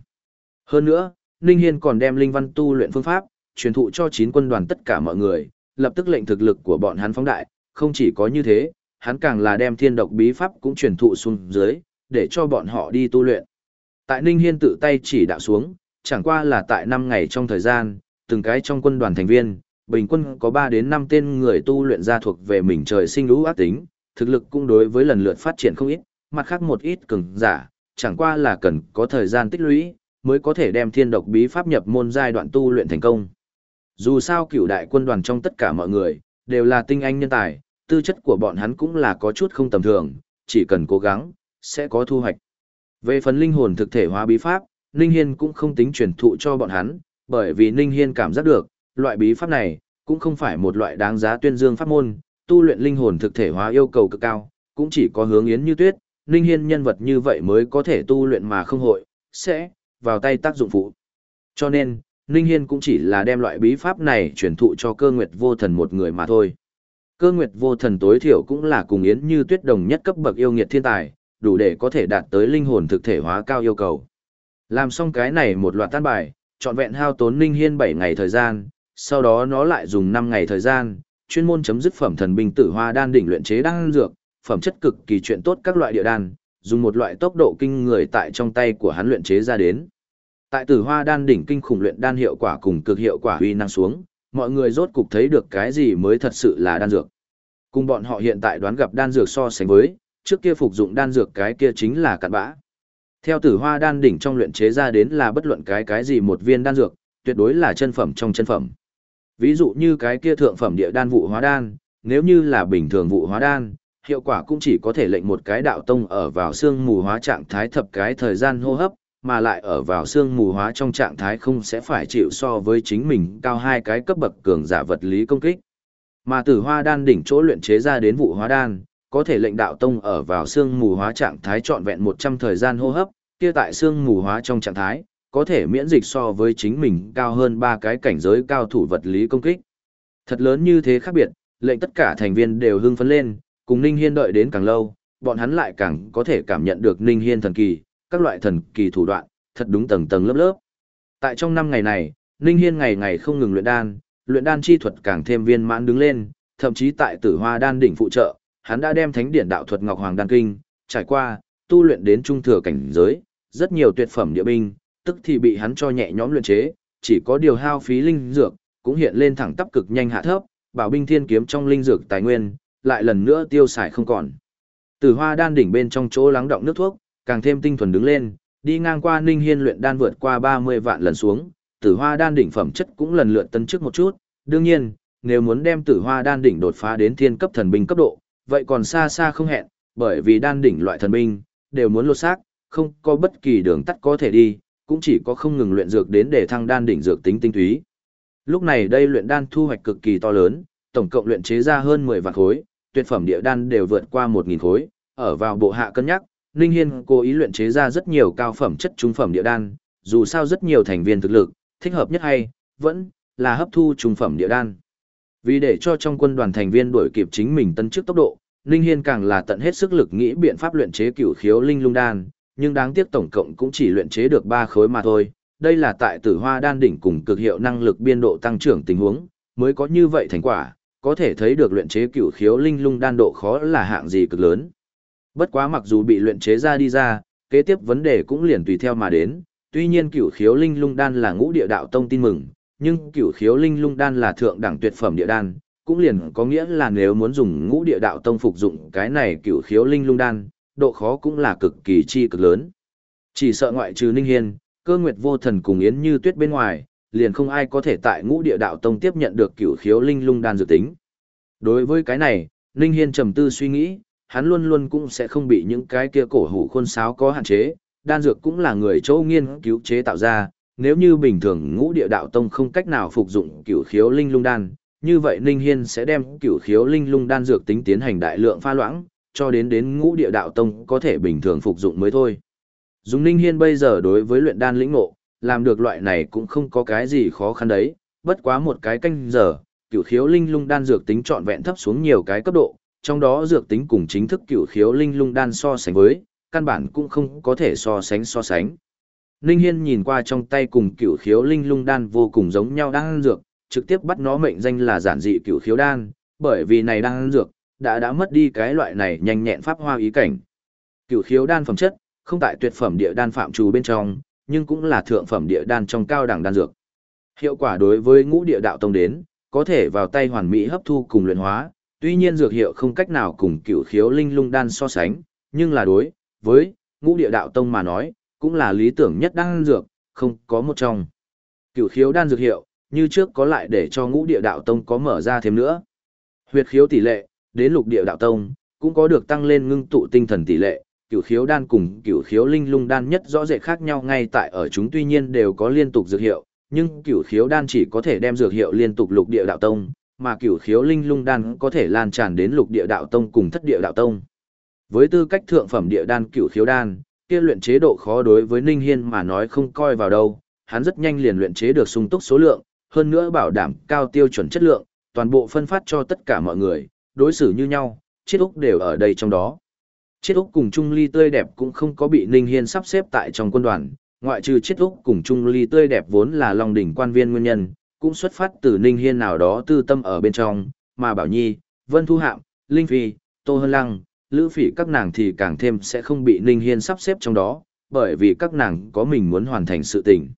Hơn nữa, Ninh Hiên còn đem linh văn tu luyện phương pháp, truyền thụ cho 9 quân đoàn tất cả mọi người, lập tức lệnh thực lực của bọn hắn phóng đại, không chỉ có như thế, hắn càng là đem thiên độc bí pháp cũng truyền thụ xuống dưới, để cho bọn họ đi tu luyện. Tại Ninh Hiên tự tay chỉ đạo xuống, chẳng qua là tại 5 ngày trong thời gian, từng cái trong quân đoàn thành viên, bình quân có 3 đến 5 tên người tu luyện ra thuộc về mình trời sinh lũ ác tính, thực lực cũng đối với lần lượt phát triển không ít, mặt khác một ít cường giả, chẳng qua là cần có thời gian tích lũy, mới có thể đem thiên độc bí pháp nhập môn giai đoạn tu luyện thành công. Dù sao cửu đại quân đoàn trong tất cả mọi người, đều là tinh anh nhân tài, tư chất của bọn hắn cũng là có chút không tầm thường, chỉ cần cố gắng, sẽ có thu hoạch. Về phần linh hồn thực thể hóa bí pháp, Ninh Hiên cũng không tính truyền thụ cho bọn hắn, bởi vì Ninh Hiên cảm giác được, loại bí pháp này, cũng không phải một loại đáng giá tuyên dương pháp môn, tu luyện linh hồn thực thể hóa yêu cầu cực cao, cũng chỉ có hướng yến như tuyết, Ninh Hiên nhân vật như vậy mới có thể tu luyện mà không hội, sẽ, vào tay tác dụng phụ. Cho nên, Ninh Hiên cũng chỉ là đem loại bí pháp này truyền thụ cho cơ nguyệt vô thần một người mà thôi. Cơ nguyệt vô thần tối thiểu cũng là cùng Yến như tuyết đồng nhất cấp bậc yêu nghiệt thiên tài, đủ để có thể đạt tới linh hồn thực thể hóa cao yêu cầu. Làm xong cái này một loạt tan bài, trọn vẹn hao tốn Ninh Hiên 7 ngày thời gian, sau đó nó lại dùng 5 ngày thời gian, chuyên môn chấm dứt phẩm thần binh tử hoa đan đỉnh luyện chế đan dược, phẩm chất cực kỳ chuyện tốt các loại địa đan, dùng một loại tốc độ kinh người tại trong tay của hắn luyện chế ra đến. Tại tử hoa đan đỉnh kinh khủng luyện đan hiệu quả cùng cực hiệu quả uy năng xuống, mọi người rốt cục thấy được cái gì mới thật sự là đan dược. Cùng bọn họ hiện tại đoán gặp đan dược so sánh với, trước kia phục dụng đan dược cái kia chính là cặn bã. Theo tử hoa đan đỉnh trong luyện chế ra đến là bất luận cái cái gì một viên đan dược, tuyệt đối là chân phẩm trong chân phẩm. Ví dụ như cái kia thượng phẩm địa đan vụ hóa đan, nếu như là bình thường vụ hóa đan, hiệu quả cũng chỉ có thể lệnh một cái đạo tông ở vào xương mù hóa trạng thái thập cái thời gian hô hấp, mà lại ở vào xương mù hóa trong trạng thái không sẽ phải chịu so với chính mình cao hai cái cấp bậc cường giả vật lý công kích. Mà tử hoa đan đỉnh chỗ luyện chế ra đến vụ hóa đan, có thể lệnh đạo tông ở vào xương mù hóa trạng thái trọn vẹn 100 thời gian hô hấp, kia tại xương mù hóa trong trạng thái, có thể miễn dịch so với chính mình cao hơn ba cái cảnh giới cao thủ vật lý công kích. Thật lớn như thế khác biệt, lệnh tất cả thành viên đều hưng phấn lên, cùng Ninh Hiên đợi đến càng lâu, bọn hắn lại càng có thể cảm nhận được Ninh Hiên thần kỳ, các loại thần kỳ thủ đoạn, thật đúng tầng tầng lớp lớp. Tại trong năm ngày này, Ninh Hiên ngày ngày không ngừng luyện đan, luyện đan chi thuật càng thêm viên mãn đứng lên, thậm chí tại Tử Hoa đan đỉnh phụ trợ, hắn đã đem Thánh điển đạo thuật Ngọc Hoàng đan kinh trải qua tu luyện đến trung thừa cảnh giới, rất nhiều tuyệt phẩm địa binh, tức thì bị hắn cho nhẹ nhõm luyện chế, chỉ có điều hao phí linh dược, cũng hiện lên thẳng tắp cực nhanh hạ thấp, bảo binh thiên kiếm trong linh dược tài nguyên, lại lần nữa tiêu xài không còn. Tử Hoa đan đỉnh bên trong chỗ lắng động nước thuốc, càng thêm tinh thuần đứng lên, đi ngang qua Ninh Hiên luyện đan vượt qua 30 vạn lần xuống, Tử Hoa đan đỉnh phẩm chất cũng lần lượt tân trước một chút, đương nhiên, nếu muốn đem Tử Hoa đan đỉnh đột phá đến thiên cấp thần binh cấp độ, vậy còn xa xa không hẹn, bởi vì đan đỉnh loại thần binh đều muốn lột xác, không có bất kỳ đường tắt có thể đi, cũng chỉ có không ngừng luyện dược đến để thăng đan đỉnh dược tính tinh túy. Lúc này đây luyện đan thu hoạch cực kỳ to lớn, tổng cộng luyện chế ra hơn 10 vạn khối, tuyệt phẩm địa đan đều vượt qua 1000 khối, ở vào bộ hạ cân nhắc, Ninh Hiên cố ý luyện chế ra rất nhiều cao phẩm chất trung phẩm địa đan, dù sao rất nhiều thành viên thực lực, thích hợp nhất hay, vẫn là hấp thu trung phẩm địa đan. Vì để cho trong quân đoàn thành viên đuổi kịp chính mình tân trước tốc độ, Ninh Hiên càng là tận hết sức lực nghĩ biện pháp luyện chế cửu khiếu linh lung đan, nhưng đáng tiếc tổng cộng cũng chỉ luyện chế được 3 khối mà thôi. Đây là tại tử hoa đan đỉnh cùng cực hiệu năng lực biên độ tăng trưởng tình huống, mới có như vậy thành quả, có thể thấy được luyện chế cửu khiếu linh lung đan độ khó là hạng gì cực lớn. Bất quá mặc dù bị luyện chế ra đi ra, kế tiếp vấn đề cũng liền tùy theo mà đến, tuy nhiên cửu khiếu linh lung đan là ngũ địa đạo tông tin mừng, nhưng cửu khiếu linh lung đan là thượng đẳng tuyệt phẩm địa đan, cũng liền có nghĩa là nếu muốn dùng ngũ địa đạo tông phục dụng cái này cửu khiếu linh lung đan, độ khó cũng là cực kỳ chi cực lớn. Chỉ sợ ngoại trừ Ninh Hiên, cơ nguyệt vô thần cùng Yến Như Tuyết bên ngoài, liền không ai có thể tại ngũ địa đạo tông tiếp nhận được cửu khiếu linh lung đan dự tính. Đối với cái này, Ninh Hiên trầm tư suy nghĩ, hắn luôn luôn cũng sẽ không bị những cái kia cổ hủ khôn sáo có hạn chế, đan dược cũng là người châu nghiên cứu chế tạo ra, nếu như bình thường ngũ địa đạo tông không cách nào phục dụng cửu khiếu linh lung đan, như vậy Ninh Hiên sẽ đem cửu khiếu linh lung đan dược tính tiến hành đại lượng pha loãng, cho đến đến ngũ địa đạo tông có thể bình thường phục dụng mới thôi. Dùng Ninh Hiên bây giờ đối với luyện đan lĩnh ngộ, làm được loại này cũng không có cái gì khó khăn đấy, bất quá một cái canh giờ, cửu khiếu linh lung đan dược tính trọn vẹn thấp xuống nhiều cái cấp độ, trong đó dược tính cùng chính thức cửu khiếu linh lung đan so sánh với, căn bản cũng không có thể so sánh so sánh. Ninh Hiên nhìn qua trong tay cùng cửu khiếu linh lung đan vô cùng giống nhau đan dược, trực tiếp bắt nó mệnh danh là giản dị cửu khiếu đan, bởi vì này đan dược đã đã mất đi cái loại này nhanh nhẹn pháp hoa ý cảnh. Cửu khiếu đan phẩm chất, không tại tuyệt phẩm địa đan phạm trù bên trong, nhưng cũng là thượng phẩm địa đan trong cao đẳng đan dược. Hiệu quả đối với ngũ địa đạo tông đến, có thể vào tay hoàn mỹ hấp thu cùng luyện hóa, tuy nhiên dược hiệu không cách nào cùng cửu khiếu linh lung đan so sánh, nhưng là đối với ngũ địa đạo tông mà nói, cũng là lý tưởng nhất đan dược, không có một trong. Cửu khiếu đan dược hiệu, như trước có lại để cho ngũ địa đạo tông có mở ra thêm nữa. Huyệt khiếu tỷ lệ, đến lục địa đạo tông, cũng có được tăng lên ngưng tụ tinh thần tỷ lệ, cửu khiếu đan cùng cửu khiếu linh lung đan nhất rõ rệt khác nhau ngay tại ở chúng tuy nhiên đều có liên tục dược hiệu, nhưng cửu khiếu đan chỉ có thể đem dược hiệu liên tục lục địa đạo tông, mà cửu khiếu linh lung đan có thể lan tràn đến lục địa đạo tông cùng thất địa đạo tông. Với tư cách thượng phẩm địa đan cửu khiếu đan, kia luyện chế độ khó đối với Ninh Hiên mà nói không coi vào đâu, hắn rất nhanh liền luyện chế được sung túc số lượng, hơn nữa bảo đảm cao tiêu chuẩn chất lượng, toàn bộ phân phát cho tất cả mọi người, đối xử như nhau, chiết úc đều ở đây trong đó. Chiết úc cùng Trung Ly tươi đẹp cũng không có bị Ninh Hiên sắp xếp tại trong quân đoàn, ngoại trừ chiết úc cùng Trung Ly tươi đẹp vốn là Long đỉnh quan viên nguyên nhân, cũng xuất phát từ Ninh Hiên nào đó tư tâm ở bên trong, mà Bảo Nhi, Vân Thu Hạm, Linh Phi, Tô Hân Lăng, Lữ Phỉ các nàng thì càng thêm sẽ không bị Ninh Hiên sắp xếp trong đó, bởi vì các nàng có mình muốn hoàn thành sự tình.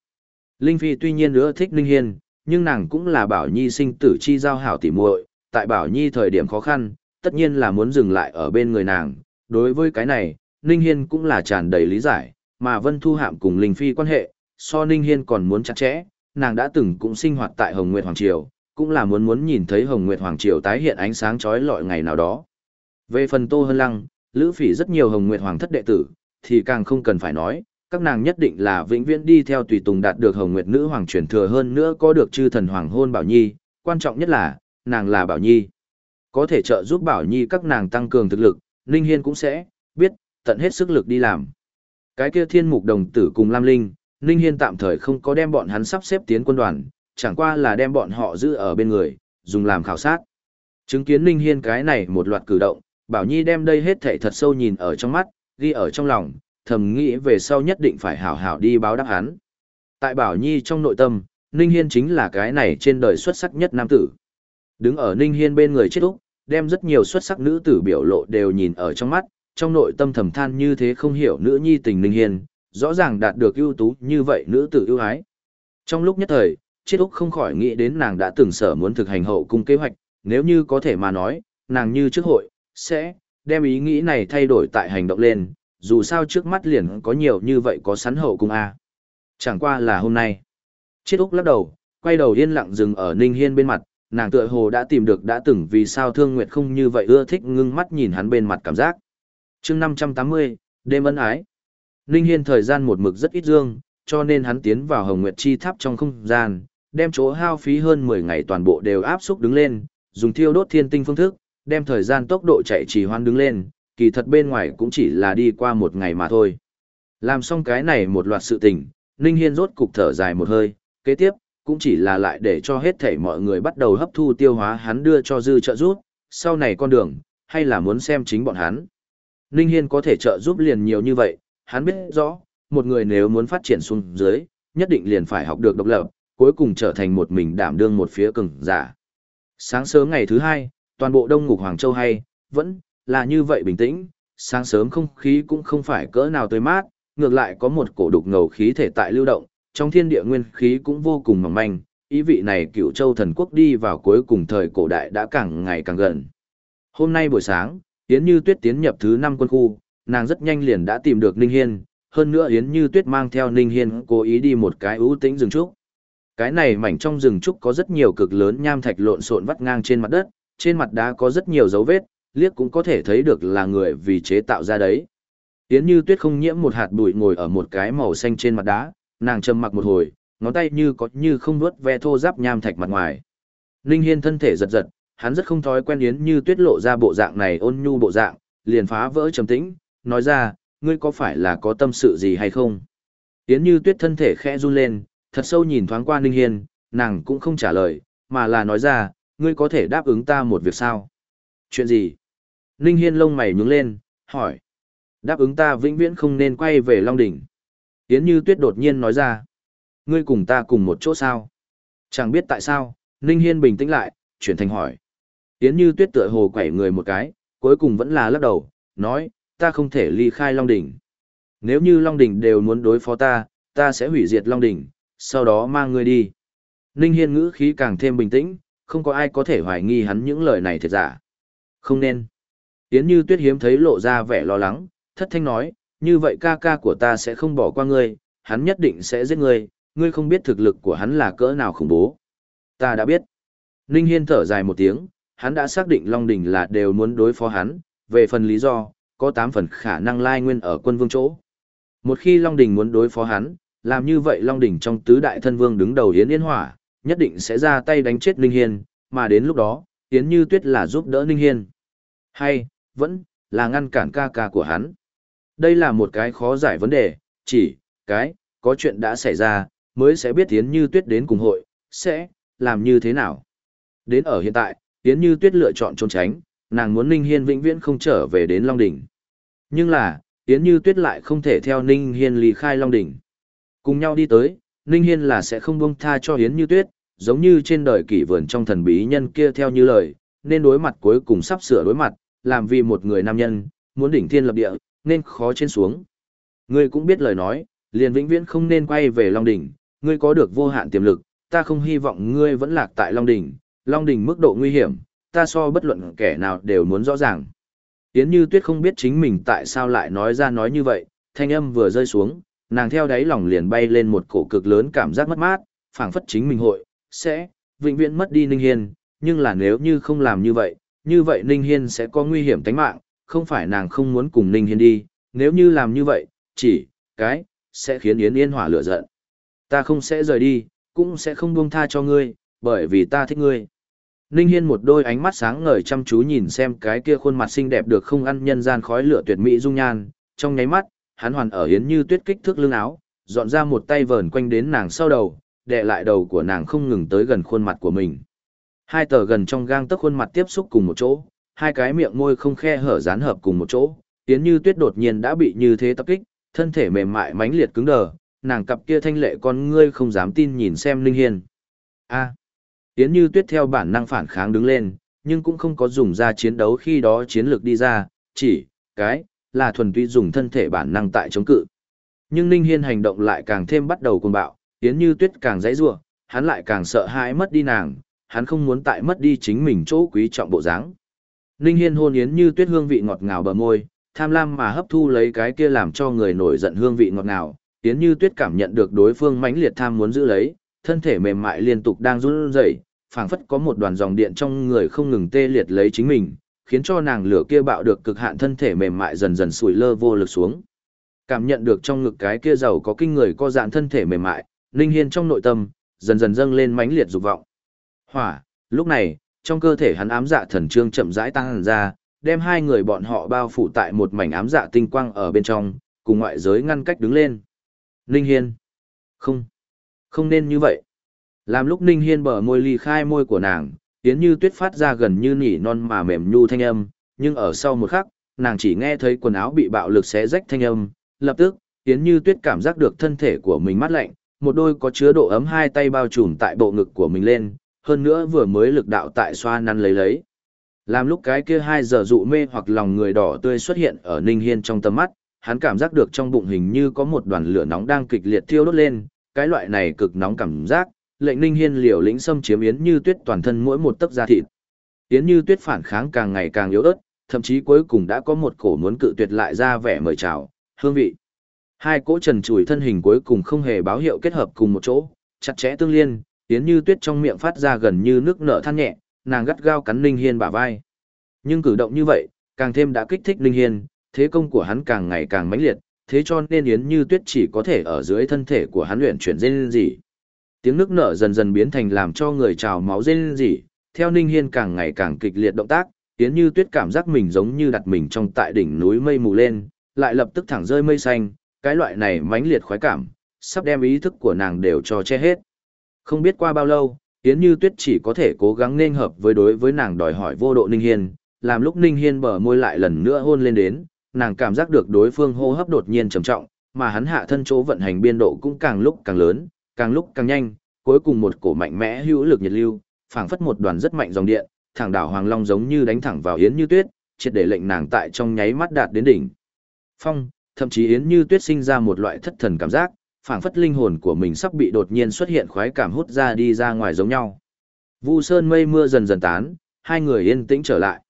Linh Phi tuy nhiên nữa thích Ninh Hiên, nhưng nàng cũng là Bảo Nhi sinh tử chi giao hảo tỉ muội, tại Bảo Nhi thời điểm khó khăn, tất nhiên là muốn dừng lại ở bên người nàng. Đối với cái này, Ninh Hiên cũng là tràn đầy lý giải, mà Vân Thu Hạm cùng Linh Phi quan hệ, so Ninh Hiên còn muốn chặt chẽ, nàng đã từng cũng sinh hoạt tại Hồng Nguyệt Hoàng Triều, cũng là muốn muốn nhìn thấy Hồng Nguyệt Hoàng Triều tái hiện ánh sáng chói lọi ngày nào đó. Về phần Tô Hân Lăng, Lữ Phỉ rất nhiều Hồng Nguyệt Hoàng thất đệ tử, thì càng không cần phải nói, các nàng nhất định là vĩnh viễn đi theo tùy tùng đạt được Hồng Nguyệt Nữ Hoàng truyền thừa hơn nữa có được chư thần hoàng hôn Bảo Nhi, quan trọng nhất là, nàng là Bảo Nhi. Có thể trợ giúp Bảo Nhi các nàng tăng cường thực lực, Ninh Hiên cũng sẽ, biết, tận hết sức lực đi làm. Cái kia thiên mục đồng tử cùng Lam Linh, Ninh Hiên tạm thời không có đem bọn hắn sắp xếp tiến quân đoàn, chẳng qua là đem bọn họ giữ ở bên người, dùng làm khảo sát. Chứng kiến Ninh Hiên cái này một loạt cử động, Bảo Nhi đem đây hết thảy thật sâu nhìn ở trong mắt, ghi ở trong lòng, thầm nghĩ về sau nhất định phải hảo hảo đi báo đáp hắn. Tại Bảo Nhi trong nội tâm, Ninh Hiên chính là cái này trên đời xuất sắc nhất nam tử. Đứng ở Ninh Hiên bên người chết úc, đem rất nhiều xuất sắc nữ tử biểu lộ đều nhìn ở trong mắt, trong nội tâm thầm than như thế không hiểu nữ nhi tình Ninh Hiên, rõ ràng đạt được ưu tú như vậy nữ tử ưu ái. Trong lúc nhất thời, Triết úc không khỏi nghĩ đến nàng đã từng sở muốn thực hành hậu cung kế hoạch, nếu như có thể mà nói, nàng như trước hội, sẽ, đem ý nghĩ này thay đổi tại hành động lên, dù sao trước mắt liền có nhiều như vậy có sắn hậu cung A. Chẳng qua là hôm nay. Triết Úc lắc đầu, quay đầu yên lặng dừng ở Ninh Hiên bên mặt, nàng tựa hồ đã tìm được đã từng vì sao Thương Nguyệt không như vậy ưa thích ngưng mắt nhìn hắn bên mặt cảm giác. chương 580, đêm ân ái. Ninh Hiên thời gian một mực rất ít dương, cho nên hắn tiến vào Hồng Nguyệt Chi Tháp trong không gian, đem chỗ hao phí hơn 10 ngày toàn bộ đều áp xúc đứng lên, dùng thiêu đốt thiên tinh phương thức, đem thời gian tốc độ chạy trì hoãn đứng lên, kỳ thật bên ngoài cũng chỉ là đi qua một ngày mà thôi. Làm xong cái này một loạt sự tình, Ninh Hiên rốt cục thở dài một hơi, kế tiếp, cũng chỉ là lại để cho hết thảy mọi người bắt đầu hấp thu tiêu hóa hắn đưa cho dư trợ giúp, sau này con đường, hay là muốn xem chính bọn hắn. Ninh Hiên có thể trợ giúp liền nhiều như vậy, hắn biết rõ, một người nếu muốn phát triển xuống dưới, nhất định liền phải học được độc lập, cuối cùng trở thành một mình đảm đương một phía cường giả. Sáng sớm ngày thứ hai, toàn bộ Đông Ngục Hoàng Châu hay, vẫn là như vậy bình tĩnh, sáng sớm không khí cũng không phải cỡ nào tươi mát, ngược lại có một cổ đục ngầu khí thể tại lưu động, trong thiên địa nguyên khí cũng vô cùng mỏng manh, ý vị này cựu châu thần quốc đi vào cuối cùng thời cổ đại đã càng ngày càng gần. Hôm nay buổi sáng, Yến Như Tuyết tiến nhập thứ 5 quân khu, nàng rất nhanh liền đã tìm được Ninh Hiên, hơn nữa Yến Như Tuyết mang theo Ninh Hiên cố ý đi một cái ưu tĩnh rừng trúc. Cái này mảnh trong rừng trúc có rất nhiều cực lớn nham thạch lộn xộn vắt ngang trên mặt đất, trên mặt đá có rất nhiều dấu vết, liếc cũng có thể thấy được là người vì chế tạo ra đấy. Yến Như Tuyết không nhiễm một hạt bụi ngồi ở một cái màu xanh trên mặt đá, nàng trầm mặc một hồi, ngón tay như có như không nuốt ve thô giáp nham thạch mặt ngoài. Ninh Hiên thân thể giật giật, hắn rất không thói quen Yến Như Tuyết lộ ra bộ dạng này ôn nhu bộ dạng, liền phá vỡ trầm tĩnh, nói ra, ngươi có phải là có tâm sự gì hay không? Yến Như Tuyết thân thể khẽ run lên, thật sâu nhìn thoáng qua Ninh Hiên, nàng cũng không trả lời, mà là nói ra, ngươi có thể đáp ứng ta một việc sao? Chuyện gì? Ninh Hiên lông mày nhướng lên, hỏi. Đáp ứng ta vĩnh viễn không nên quay về Long Đỉnh. Yến Như Tuyết đột nhiên nói ra. Ngươi cùng ta cùng một chỗ sao? Chẳng biết tại sao, Ninh Hiên bình tĩnh lại, chuyển thành hỏi. Yến Như Tuyết tựa hồ quẩy người một cái, cuối cùng vẫn là lắc đầu, nói, ta không thể ly khai Long Đỉnh. Nếu như Long Đỉnh đều muốn đối phó ta, ta sẽ hủy diệt Long Đỉnh, sau đó mang ngươi đi. Ninh Hiên ngữ khí càng thêm bình tĩnh, không có ai có thể hoài nghi hắn những lời này thiệt giả. Không nên. Yến Như Tuyết hiếm thấy lộ ra vẻ lo lắng, thất thanh nói, như vậy ca ca của ta sẽ không bỏ qua ngươi, hắn nhất định sẽ giết ngươi, ngươi không biết thực lực của hắn là cỡ nào khủng bố. Ta đã biết. Ninh Hiên thở dài một tiếng, hắn đã xác định Long Đình là đều muốn đối phó hắn, về phần lý do, có 8 phần khả năng lai nguyên ở quân vương chỗ. Một khi Long Đình muốn đối phó hắn, làm như vậy Long Đình trong tứ đại thân vương đứng đầu Yến Yên Hỏa, nhất định sẽ ra tay đánh chết Ninh Hiên, mà đến lúc đó, Yến Như Tuyết là giúp đỡ Ninh Hiên. Hay, vẫn, là ngăn cản ca ca của hắn. Đây là một cái khó giải vấn đề, chỉ, cái, có chuyện đã xảy ra, mới sẽ biết Yến Như Tuyết đến cùng hội, sẽ làm như thế nào. Đến ở hiện tại, Yến Như Tuyết lựa chọn trốn tránh, nàng muốn Ninh Hiên vĩnh viễn không trở về đến Long Đỉnh. Nhưng là, Yến Như Tuyết lại không thể theo Ninh Hiên ly khai Long Đỉnh. Cùng nhau đi tới, Ninh Hiên là sẽ không buông tha cho Yến Như Tuyết, giống như trên đời kỷ vườn trong thần bí nhân kia theo như lời, nên đối mặt cuối cùng sắp sửa đối mặt, làm vì một người nam nhân, muốn đỉnh thiên lập địa, nên khó trên xuống. Ngươi cũng biết lời nói, liền vĩnh viễn không nên quay về Long Đỉnh, ngươi có được vô hạn tiềm lực, ta không hy vọng ngươi vẫn lạc tại Long Đỉnh, Long Đỉnh mức độ nguy hiểm, ta so bất luận kẻ nào đều muốn rõ ràng. Yến Như Tuyết không biết chính mình tại sao lại nói ra nói như vậy, thanh âm vừa rơi xuống, nàng theo đáy lòng liền bay lên một cổ cực lớn cảm giác mất mát, phảng phất chính mình hội, sẽ, vĩnh viễn mất đi Ninh Hiên, nhưng là nếu như không làm như vậy, như vậy Ninh Hiên sẽ có nguy hiểm tính mạng, không phải nàng không muốn cùng Ninh Hiên đi, nếu như làm như vậy, chỉ, cái, sẽ khiến Yến Yên hỏa lửa giận. Ta không sẽ rời đi, cũng sẽ không buông tha cho ngươi, bởi vì ta thích ngươi. Ninh Hiên một đôi ánh mắt sáng ngời chăm chú nhìn xem cái kia khuôn mặt xinh đẹp được không ăn nhân gian khói lửa tuyệt mỹ dung nhan, trong nháy mắt, hắn hoàn ở Yến Như Tuyết kích thước lưng áo, dọn ra một tay vờn quanh đến nàng sau đầu, đè lại đầu của nàng không ngừng tới gần khuôn mặt của mình. Hai tờ gần trong gang tấc khuôn mặt tiếp xúc cùng một chỗ, hai cái miệng môi không khe hở dán hợp cùng một chỗ, Yến Như Tuyết đột nhiên đã bị như thế tập kích, thân thể mềm mại mãnh liệt cứng đờ, nàng cặp kia thanh lệ con ngươi không dám tin nhìn xem Linh Hiên. A. Yến Như Tuyết theo bản năng phản kháng đứng lên, nhưng cũng không có dùng ra chiến đấu khi đó chiến lược đi ra, chỉ, cái, là thuần túy dùng thân thể bản năng tại chống cự. Nhưng linh Hiên hành động lại càng thêm bắt đầu cuồng bạo, Yến Như Tuyết càng dãy rủa, hắn lại càng sợ hãi mất đi nàng, hắn không muốn tại mất đi chính mình chỗ quý trọng bộ dáng. Ninh Hiên hôn Yến Như Tuyết hương vị ngọt ngào bờ môi, tham lam mà hấp thu lấy cái kia làm cho người nổi giận hương vị ngọt ngào, Yến Như Tuyết cảm nhận được đối phương mãnh liệt tham muốn giữ lấy, thân thể mềm mại liên tục đang run rẩy, phảng phất có một đoàn dòng điện trong người không ngừng tê liệt lấy chính mình, khiến cho nàng lửa kia bạo được cực hạn thân thể mềm mại dần dần sủi lơ vô lực xuống. Cảm nhận được trong ngực cái kia giàu có kinh người co dạn thân thể mềm mại, Ninh Hiên trong nội tâm dần dần dâng lên mãnh liệt dục vọng. Hỏa, lúc này, trong cơ thể hắn ám dạ thần trương chậm rãi tăng ra, đem hai người bọn họ bao phủ tại một mảnh ám dạ tinh quang ở bên trong, cùng ngoại giới ngăn cách đứng lên. Ninh Hiên. Không. Không nên như vậy. Làm lúc Ninh Hiên bờ môi ly khai môi của nàng, Yến Như Tuyết phát ra gần như nỉ non mà mềm nhu thanh âm, nhưng ở sau một khắc, nàng chỉ nghe thấy quần áo bị bạo lực xé rách thanh âm, lập tức, Yến Như Tuyết cảm giác được thân thể của mình mát lạnh, một đôi có chứa độ ấm hai tay bao trùm tại bộ ngực của mình lên, hơn nữa vừa mới lực đạo tại xoa năn lấy lấy. Làm lúc cái kia hai giờ dụ mê hoặc lòng người đỏ tươi xuất hiện ở Ninh Hiên trong tầm mắt, hắn cảm giác được trong bụng hình như có một đoàn lửa nóng đang kịch liệt thiêu đốt lên, cái loại này cực nóng cảm giác, lệnh Ninh Hiên liều lĩnh xâm chiếm Yến Như Tuyết toàn thân mỗi một tấc da thịt. Yến Như Tuyết phản kháng càng ngày càng yếu ớt, thậm chí cuối cùng đã có một cổ muốn cự tuyệt lại ra vẻ mời chào, hương vị. Hai cỗ trần trụi thân hình cuối cùng không hề báo hiệu kết hợp cùng một chỗ, chặt chẽ tương liên, Yến Như Tuyết trong miệng phát ra gần như nước nở than nhẹ, nàng gắt gao cắn Ninh Hiên bả vai. Nhưng cử động như vậy, càng thêm đã kích thích Ninh Hiên, thế công của hắn càng ngày càng mãnh liệt, thế cho nên Yến Như Tuyết chỉ có thể ở dưới thân thể của hắn luyện chuyển dên gì. Tiếng nước nở dần dần biến thành làm cho người trào máu dên gì, theo Ninh Hiên càng ngày càng kịch liệt động tác, Yến Như Tuyết cảm giác mình giống như đặt mình trong tại đỉnh núi mây mù lên, lại lập tức thẳng rơi mây xanh, cái loại này mãnh liệt khoái cảm, sắp đem ý thức của nàng đều cho che hết. Không biết qua bao lâu, Yến Như Tuyết chỉ có thể cố gắng nên hợp với đối với nàng đòi hỏi vô độ Ninh Hiên, làm lúc Ninh Hiên bờ môi lại lần nữa hôn lên đến, nàng cảm giác được đối phương hô hấp đột nhiên trầm trọng, mà hắn hạ thân chỗ vận hành biên độ cũng càng lúc càng lớn, càng lúc càng nhanh, cuối cùng một cổ mạnh mẽ hữu lực nhiệt lưu, phảng phất một đoàn rất mạnh dòng điện, thẳng đảo Hoàng Long giống như đánh thẳng vào Yến Như Tuyết, triệt để lệnh nàng tại trong nháy mắt đạt đến đỉnh. Phong, thậm chí Yến Như Tuyết sinh ra một loại thất thần cảm giác, phảng phất linh hồn của mình sắp bị đột nhiên xuất hiện khoái cảm hút ra đi ra ngoài giống nhau. Vu sơn mây mưa dần dần tán, hai người yên tĩnh trở lại.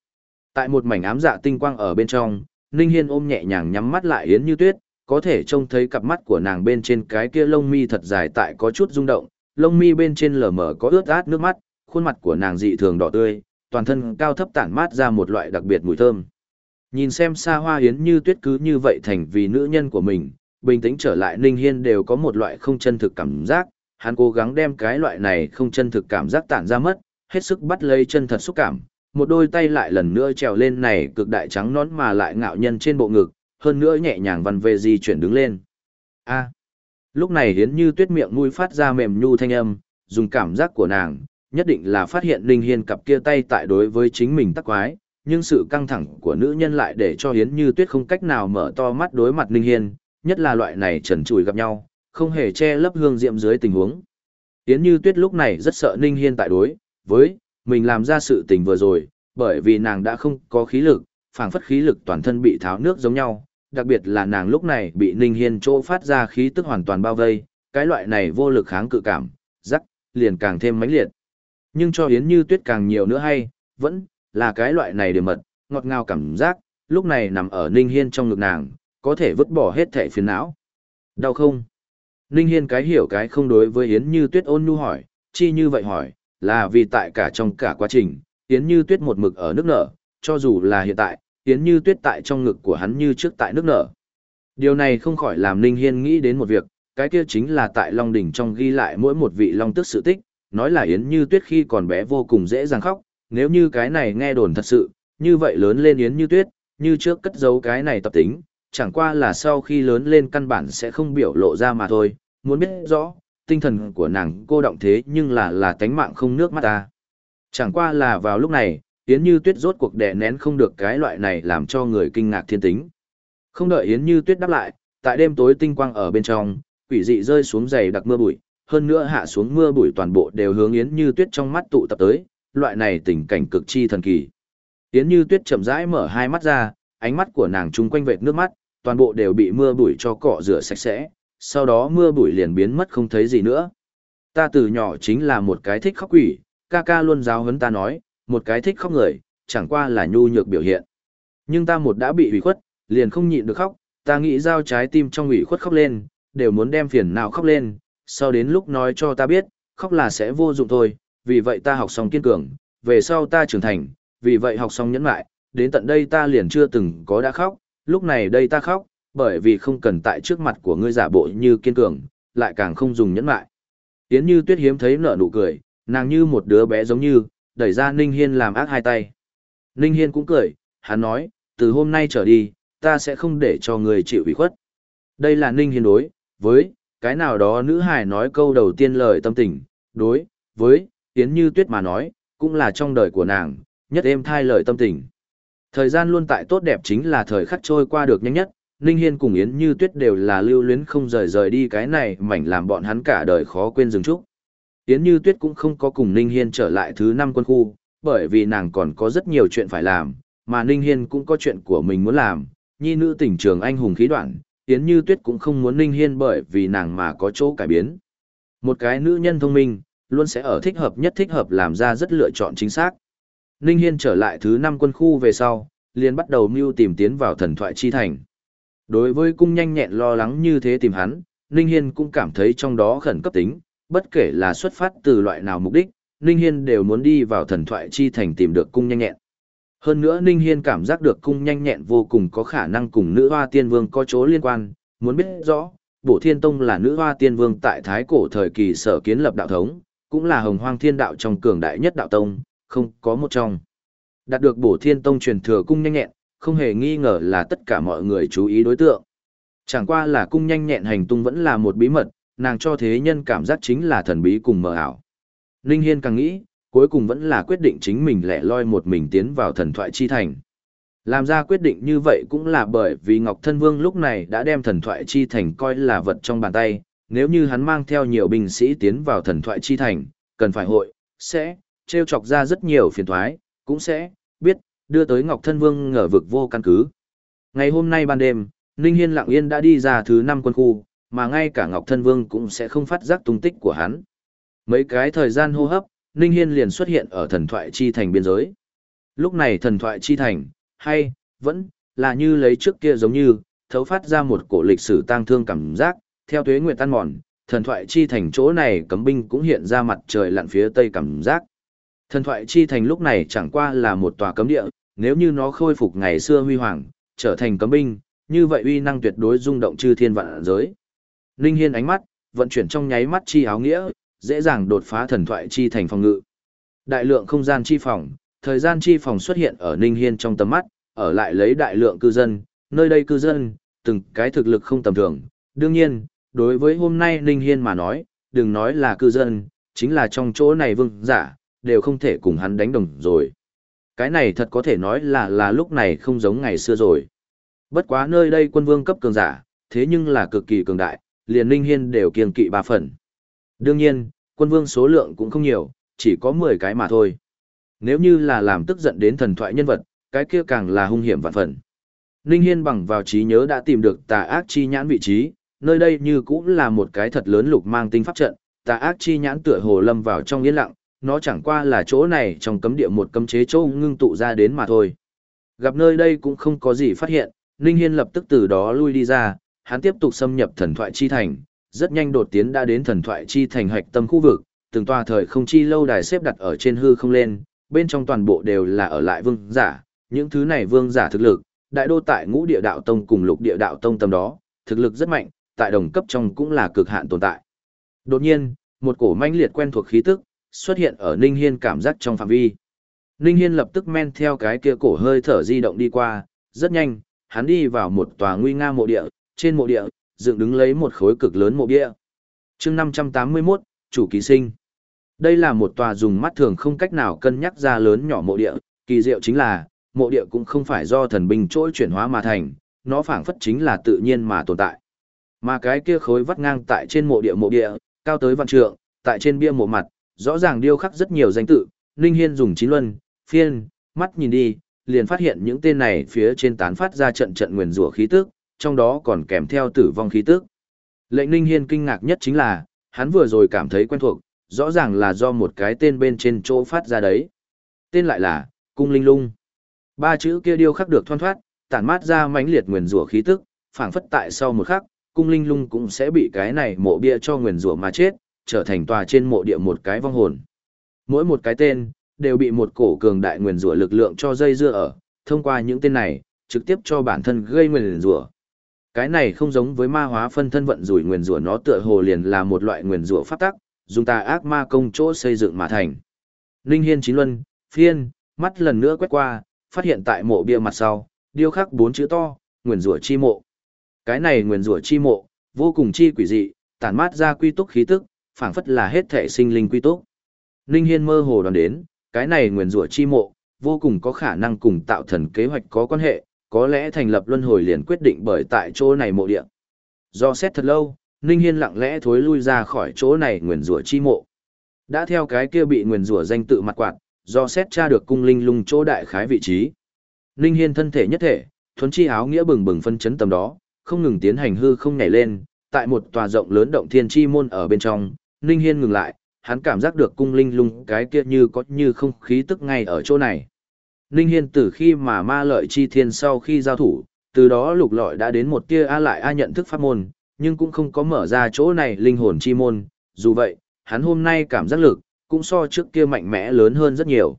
Tại một mảnh ám dạ tinh quang ở bên trong, Ninh Hiên ôm nhẹ nhàng nhắm mắt lại Yến Như Tuyết, có thể trông thấy cặp mắt của nàng bên trên cái kia lông mi thật dài tại có chút rung động, lông mi bên trên lờ mờ có ướt át nước mắt, khuôn mặt của nàng dị thường đỏ tươi, toàn thân cao thấp tản mát ra một loại đặc biệt mùi thơm. Nhìn xem xa hoa Yến như tuyết cứ như vậy thành vì nữ nhân của mình, bình tĩnh trở lại Ninh Hiên đều có một loại không chân thực cảm giác, hắn cố gắng đem cái loại này không chân thực cảm giác tản ra mất, hết sức bắt lấy chân thật xúc cảm, một đôi tay lại lần nữa trèo lên này cực đại trắng nón mà lại ngạo nhân trên bộ ngực, hơn nữa nhẹ nhàng vằn về di chuyển đứng lên. A. Lúc này Hiến Như Tuyết miệng mũi phát ra mềm nhu thanh âm, dùng cảm giác của nàng, nhất định là phát hiện Ninh Hiên cặp kia tay tại đối với chính mình tắc quái, nhưng sự căng thẳng của nữ nhân lại để cho Hiến Như Tuyết không cách nào mở to mắt đối mặt Ninh Hiên, nhất là loại này trần trụi gặp nhau, không hề che lấp hương diệm dưới tình huống. Yến Như Tuyết lúc này rất sợ Ninh Hiên tại đối với mình làm ra sự tình vừa rồi, bởi vì nàng đã không có khí lực, phảng phất khí lực toàn thân bị tháo nước giống nhau, đặc biệt là nàng lúc này bị Ninh Hiên chỗ phát ra khí tức hoàn toàn bao vây, cái loại này vô lực kháng cự cảm, rắc, liền càng thêm mãnh liệt. Nhưng cho Yến Như Tuyết càng nhiều nữa hay, vẫn là cái loại này điểm mật, ngọt ngào cảm giác, lúc này nằm ở Ninh Hiên trong ngực nàng, có thể vứt bỏ hết thẻ phiền não. Đau không? Ninh Hiên cái hiểu cái không đối với Yến Như Tuyết ôn nhu hỏi, chi như vậy hỏi, là vì tại cả trong cả quá trình, Yến Như Tuyết một mực ở nước nở, cho dù là hiện tại, Yến Như Tuyết tại trong ngực của hắn như trước tại nước nở. Điều này không khỏi làm Ninh Hiên nghĩ đến một việc, cái kia chính là tại Long Đỉnh trong ghi lại mỗi một vị Long Tức sự tích, nói là Yến Như Tuyết khi còn bé vô cùng dễ dàng khóc, nếu như cái này nghe đồn thật sự, như vậy lớn lên Yến Như Tuyết, như trước cất giấu cái này tập tính, chẳng qua là sau khi lớn lên căn bản sẽ không biểu lộ ra mà thôi, muốn biết rõ, tinh thần của nàng cô động thế nhưng là là tánh mạng không nước mắt ta. Chẳng qua là vào lúc này, Yến Như Tuyết rốt cuộc đè nén không được cái loại này làm cho người kinh ngạc thiên tính. Không đợi Yến Như Tuyết đáp lại, tại đêm tối tinh quang ở bên trong, quỷ dị rơi xuống dày đặc mưa bụi, hơn nữa hạ xuống mưa bụi toàn bộ đều hướng Yến Như Tuyết trong mắt tụ tập tới, loại này tình cảnh cực chi thần kỳ. Yến Như Tuyết chậm rãi mở hai mắt ra, ánh mắt của nàng trung quanh vệt nước mắt, toàn bộ đều bị mưa bụi cho cọ rửa sạch sẽ, sau đó mưa bụi liền biến mất không thấy gì nữa. Ta từ nhỏ chính là một cái thích khóc quỷ, ca ca luôn giáo huấn ta nói, một cái thích khóc người, chẳng qua là nhu nhược biểu hiện. Nhưng ta một đã bị ủy khuất, liền không nhịn được khóc, ta nghĩ giao trái tim trong ủy khuất khóc lên, đều muốn đem phiền nào khóc lên, sau đến lúc nói cho ta biết, khóc là sẽ vô dụng thôi, vì vậy ta học xong kiên cường, về sau ta trưởng thành, vì vậy học xong nhẫn lại, đến tận đây ta liền chưa từng có đã khóc, lúc này đây ta khóc, bởi vì không cần tại trước mặt của ngươi giả bộ như kiên cường, lại càng không dùng nhẫn lại. Yến Như Tuyết hiếm thấy nở nụ cười, nàng như một đứa bé giống như, đẩy ra Ninh Hiên làm ác hai tay. Ninh Hiên cũng cười, hắn nói, từ hôm nay trở đi, ta sẽ không để cho người chịu ủy khuất. Đây là Ninh Hiên đối, với, cái nào đó nữ hài nói câu đầu tiên lời tâm tình, đối, với, Yến Như Tuyết mà nói, cũng là trong đời của nàng, nhất êm thai lời tâm tình. Thời gian luôn tại tốt đẹp chính là thời khắc trôi qua được nhanh nhất, Ninh Hiên cùng Yến Như Tuyết đều là lưu luyến không rời rời đi cái này mảnh làm bọn hắn cả đời khó quên dừng trúc. Yến Như Tuyết cũng không có cùng Ninh Hiên trở lại thứ năm quân khu, bởi vì nàng còn có rất nhiều chuyện phải làm, mà Ninh Hiên cũng có chuyện của mình muốn làm, nhi nữ tỉnh trường anh hùng khí đoạn, Yến Như Tuyết cũng không muốn Ninh Hiên bởi vì nàng mà có chỗ cải biến. Một cái nữ nhân thông minh, luôn sẽ ở thích hợp nhất thích hợp làm ra rất lựa chọn chính xác. Ninh Hiên trở lại thứ năm quân khu về sau, liền bắt đầu mưu tìm tiến vào thần thoại chi thành. Đối với cung nhanh nhẹn lo lắng như thế tìm hắn, Ninh Hiên cũng cảm thấy trong đó khẩn cấp tính, bất kể là xuất phát từ loại nào mục đích, Ninh Hiên đều muốn đi vào thần thoại chi thành tìm được cung nhanh nhẹn. Hơn nữa Ninh Hiên cảm giác được cung nhanh nhẹn vô cùng có khả năng cùng nữ hoa tiên vương có chỗ liên quan, muốn biết rõ, Bổ Thiên Tông là nữ hoa tiên vương tại thái cổ thời kỳ sở kiến lập đạo thống, cũng là hồng hoang thiên đạo trong cường đại nhất đạo tông, không có một trong. Đạt được Bổ Thiên Tông truyền thừa cung nhanh nhẹn, không hề nghi ngờ là tất cả mọi người chú ý đối tượng. Chẳng qua là cung nhanh nhẹn hành tung vẫn là một bí mật, nàng cho thế nhân cảm giác chính là thần bí cùng mờ ảo. Ninh Hiên càng nghĩ, cuối cùng vẫn là quyết định chính mình lẻ loi một mình tiến vào thần thoại chi thành. Làm ra quyết định như vậy cũng là bởi vì Ngọc Thân Vương lúc này đã đem thần thoại chi thành coi là vật trong bàn tay, nếu như hắn mang theo nhiều binh sĩ tiến vào thần thoại chi thành, cần phải hội, sẽ, treo chọc ra rất nhiều phiền thoái, cũng sẽ, biết, đưa tới Ngọc Thân Vương ngờ vực vô căn cứ. Ngày hôm nay ban đêm, Ninh Hiên lặng yên đã đi ra thứ 5 quân khu, mà ngay cả Ngọc Thân Vương cũng sẽ không phát giác tung tích của hắn. Mấy cái thời gian hô hấp, Ninh Hiên liền xuất hiện ở thần thoại chi thành biên giới. Lúc này thần thoại chi thành, hay, vẫn, là như lấy trước kia giống như, thấu phát ra một cổ lịch sử tang thương cảm giác, theo tuế nguyện tan mòn, thần thoại chi thành chỗ này cấm binh cũng hiện ra mặt trời lặn phía tây cảm giác. Thần thoại chi thành lúc này chẳng qua là một tòa cấm địa, nếu như nó khôi phục ngày xưa huy hoàng, trở thành cấm binh, như vậy uy năng tuyệt đối rung động chư thiên vạn giới. Linh Hiên ánh mắt, vận chuyển trong nháy mắt chi áo nghĩa, dễ dàng đột phá thần thoại chi thành phòng ngự. Đại lượng không gian chi phòng, thời gian chi phòng xuất hiện ở Ninh Hiên trong tầm mắt, ở lại lấy đại lượng cư dân, nơi đây cư dân, từng cái thực lực không tầm thường. Đương nhiên, đối với hôm nay Ninh Hiên mà nói, đừng nói là cư dân, chính là trong chỗ này vương giả, đều không thể cùng hắn đánh đồng rồi. Cái này thật có thể nói là là lúc này không giống ngày xưa rồi. Bất quá nơi đây quân vương cấp cường giả, thế nhưng là cực kỳ cường đại, liền Ninh Hiên đều kiêng kỵ ba phần. Đương nhiên, quân vương số lượng cũng không nhiều, chỉ có 10 cái mà thôi. Nếu như là làm tức giận đến thần thoại nhân vật, cái kia càng là hung hiểm vạn phần. Ninh Hiên bằng vào trí nhớ đã tìm được tà ác chi nhãn vị trí, nơi đây như cũng là một cái thật lớn lục mang tinh pháp trận, tà ác chi nhãn tựa hồ lâm vào trong yên lặng, nó chẳng qua là chỗ này trong cấm địa một cấm chế châu ngưng tụ ra đến mà thôi. Gặp nơi đây cũng không có gì phát hiện, Ninh Hiên lập tức từ đó lui đi ra, hắn tiếp tục xâm nhập thần thoại chi thành, rất nhanh đột tiến đã đến thần thoại chi thành hạch tâm khu vực, từng tòa thời không chi lâu đài xếp đặt ở trên hư không lên, bên trong toàn bộ đều là ở lại vương giả, những thứ này vương giả thực lực, đại đô tại ngũ địa đạo tông cùng lục địa đạo tông tầm đó, thực lực rất mạnh, tại đồng cấp trong cũng là cực hạn tồn tại. Đột nhiên, một cổ manh liệt quen thuộc khí tức, xuất hiện ở Ninh Hiên cảm giác trong phạm vi. Ninh Hiên lập tức men theo cái kia cổ hơi thở di động đi qua, rất nhanh, hắn đi vào một tòa nguy nga mộ địa, trên mộ địa, dựng đứng lấy một khối cực lớn mộ bia. Chương 581, chủ ký sinh. Đây là một tòa dùng mắt thường không cách nào cân nhắc ra lớn nhỏ mộ địa, kỳ diệu chính là, mộ địa cũng không phải do thần binh trỗi chuyển hóa mà thành, nó phảng phất chính là tự nhiên mà tồn tại. Mà cái kia khối vắt ngang tại trên mộ địa mộ địa, cao tới vạn trượng, tại trên bia mộ mặt, rõ ràng điêu khắc rất nhiều danh tự, Ninh Hiên dùng chín luân, phiên, mắt nhìn đi, liền phát hiện những tên này phía trên tán phát ra trận trận nguyền rủa khí tức, trong đó còn kèm theo tử vong khí tức. Lệnh Ninh Hiên kinh ngạc nhất chính là, hắn vừa rồi cảm thấy quen thuộc, rõ ràng là do một cái tên bên trên chỗ phát ra đấy. Tên lại là, Cung Linh Lung. Ba chữ kia điêu khắc được thoăn thoát, tản mát ra mãnh liệt nguyền rủa khí tức, phảng phất tại sau một khắc, Cung Linh Lung cũng sẽ bị cái này mộ bia cho nguyền rủa mà chết, trở thành tòa trên mộ địa một cái vong hồn. Mỗi một cái tên, đều bị một cổ cường đại nguyền rủa lực lượng cho dây dưa ở, thông qua những tên này, trực tiếp cho bản thân gây nguyền rủa. Cái này không giống với ma hóa phân thân vận rủi nguyền rủa nó tựa hồ liền là một loại nguyền rủa pháp tắc, dùng tà ác ma công chỗ xây dựng mà thành. Linh Hiên Chín Luân, phiên, mắt lần nữa quét qua, phát hiện tại mộ bia mặt sau, điêu khắc bốn chữ to, nguyền rủa chi mộ. Cái này nguyền rủa chi mộ, vô cùng chi quỷ dị, tản mát ra quy túc khí tức, phảng phất là hết thể sinh linh quy tốt, Ninh Hiên mơ hồ đoán đến, cái này nguyền rủa chi mộ, vô cùng có khả năng cùng tạo thần kế hoạch có quan hệ, có lẽ thành lập luân hồi liền quyết định bởi tại chỗ này mộ địa. Do xét thật lâu, Ninh Hiên lặng lẽ thối lui ra khỏi chỗ này nguyền rủa chi mộ. Đã theo cái kia bị nguyền rủa danh tự mặt quạt, do xét tra được cung linh lung chỗ đại khái vị trí. Ninh Hiên thân thể nhất thể, thuấn chi áo nghĩa bừng bừng phân chấn tầm đó, không ngừng tiến hành hư không nhảy lên, tại một tòa rộng lớn động thiên chi môn ở bên trong, Ninh Hiên ngừng lại, hắn cảm giác được cung linh lung cái kia như có như không khí tức ngay ở chỗ này. Ninh Hiên từ khi mà ma lợi chi thiên sau khi giao thủ, từ đó lục lọi đã đến một tia a lại a nhận thức pháp môn, nhưng cũng không có mở ra chỗ này linh hồn chi môn, dù vậy, hắn hôm nay cảm giác lực, cũng so trước kia mạnh mẽ lớn hơn rất nhiều.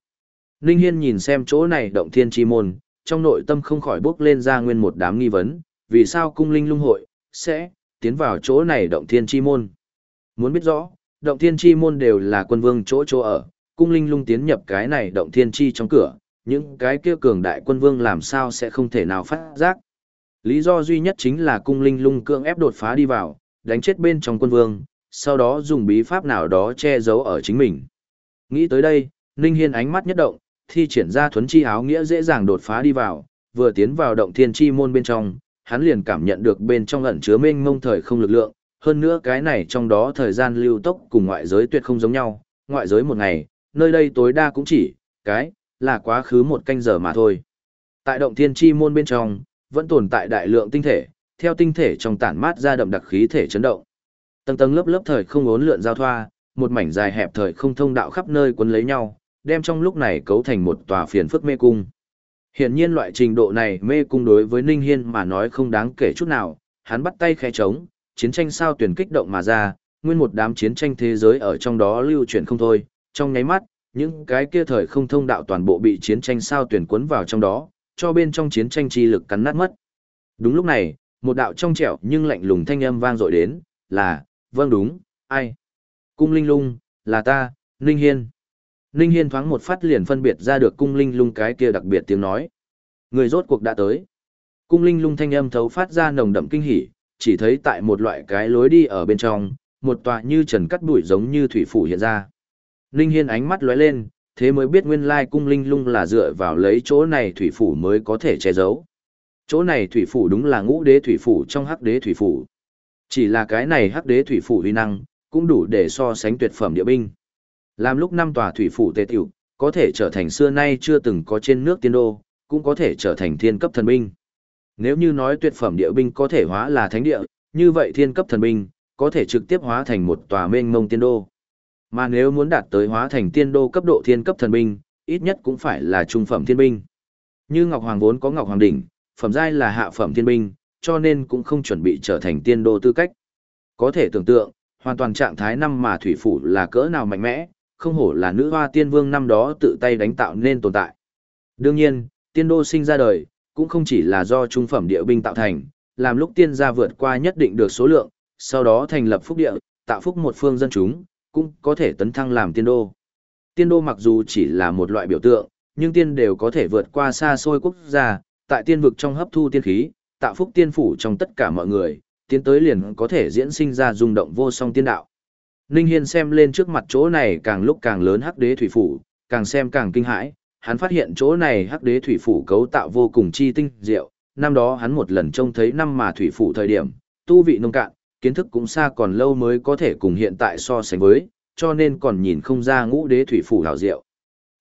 Ninh Hiên nhìn xem chỗ này động thiên chi môn, trong nội tâm không khỏi bước lên ra nguyên một đám nghi vấn, vì sao cung linh lung hội, sẽ, tiến vào chỗ này động thiên chi môn. Muốn biết rõ, động thiên chi môn đều là quân vương chỗ chỗ ở, cung linh lung tiến nhập cái này động thiên chi trong cửa, những cái kia cường đại quân vương làm sao sẽ không thể nào phát giác. Lý do duy nhất chính là cung linh lung cưỡng ép đột phá đi vào, đánh chết bên trong quân vương, sau đó dùng bí pháp nào đó che giấu ở chính mình. Nghĩ tới đây, Ninh Hiên ánh mắt nhất động, thi triển ra thuấn chi áo nghĩa dễ dàng đột phá đi vào, vừa tiến vào động thiên chi môn bên trong, hắn liền cảm nhận được bên trong ẩn chứa mênh mông thời không lực lượng, hơn nữa cái này trong đó thời gian lưu tốc cùng ngoại giới tuyệt không giống nhau, ngoại giới một ngày, nơi đây tối đa cũng chỉ, cái, là quá khứ một canh giờ mà thôi. Tại động thiên chi môn bên trong, vẫn tồn tại đại lượng tinh thể, theo tinh thể trong tản mát ra đậm đặc khí thể chấn động. Tầng tầng lớp lớp thời không ốn lượn giao thoa, một mảnh dài hẹp thời không thông đạo khắp nơi quấn lấy nhau, đem trong lúc này cấu thành một tòa phiền phức mê cung. Hiển nhiên loại trình độ này mê cung đối với Ninh Hiên mà nói không đáng kể chút nào, hắn bắt tay khẽ trống, chiến tranh sao tuyển kích động mà ra, nguyên một đám chiến tranh thế giới ở trong đó lưu chuyển không thôi, trong nháy mắt, những cái kia thời không thông đạo toàn bộ bị chiến tranh sao tuyển cuốn vào trong đó, cho bên trong chiến tranh chi lực cắn nát mất. Đúng lúc này, một đạo trong trẻo nhưng lạnh lùng thanh âm vang dội đến, là, vâng đúng, ai? Cung linh lung, là ta, Ninh Hiên. Ninh Hiên thoáng một phát liền phân biệt ra được cung linh lung cái kia đặc biệt tiếng nói. Người rốt cuộc đã tới. Cung linh lung thanh âm thấu phát ra nồng đậm kinh hỉ, chỉ thấy tại một loại cái lối đi ở bên trong, một tòa như trần cắt bụi giống như thủy phủ hiện ra. Ninh Hiên ánh mắt lóe lên, thế mới biết nguyên lai cung linh lung là dựa vào lấy chỗ này thủy phủ mới có thể che giấu. Chỗ này thủy phủ đúng là ngũ đế thủy phủ trong hắc đế thủy phủ. Chỉ là cái này hắc đế thủy phủ uy năng, cũng đủ để so sánh tuyệt phẩm địa binh. Làm lúc năm tòa thủy phủ tề tiểu, có thể trở thành xưa nay chưa từng có trên nước tiên đô, cũng có thể trở thành thiên cấp thần binh. Nếu như nói tuyệt phẩm địa binh có thể hóa là thánh địa, như vậy thiên cấp thần binh, có thể trực tiếp hóa thành một tòa mênh mông tiên đô. Mà nếu muốn đạt tới hóa thành tiên đô cấp độ thiên cấp thần binh, ít nhất cũng phải là trung phẩm thiên binh. Như Ngọc Hoàng vốn có Ngọc Hoàng đỉnh, phẩm giai là hạ phẩm thiên binh, cho nên cũng không chuẩn bị trở thành tiên đô tư cách. Có thể tưởng tượng, hoàn toàn trạng thái năm mà thủy phủ là cỡ nào mạnh mẽ, không hổ là nữ hoa tiên vương năm đó tự tay đánh tạo nên tồn tại. Đương nhiên, tiên đô sinh ra đời, cũng không chỉ là do trung phẩm địa binh tạo thành, làm lúc tiên gia vượt qua nhất định được số lượng, sau đó thành lập phúc địa, tạo phúc một phương dân chúng, cũng có thể tấn thăng làm tiên đô. Tiên đô mặc dù chỉ là một loại biểu tượng, nhưng tiên đều có thể vượt qua xa xôi quốc gia, tại tiên vực trong hấp thu tiên khí, tạo phúc tiên phủ trong tất cả mọi người, tiến tới liền có thể diễn sinh ra rung động vô song tiên đạo. Ninh Hiên xem lên trước mặt chỗ này càng lúc càng lớn hắc đế thủy phủ, càng xem càng kinh hãi, hắn phát hiện chỗ này hắc đế thủy phủ cấu tạo vô cùng chi tinh diệu, năm đó hắn một lần trông thấy năm mà thủy phủ thời điểm, tu vị nông cạn, kiến thức cũng xa còn lâu mới có thể cùng hiện tại so sánh với, cho nên còn nhìn không ra ngũ đế thủy phủ hảo diệu.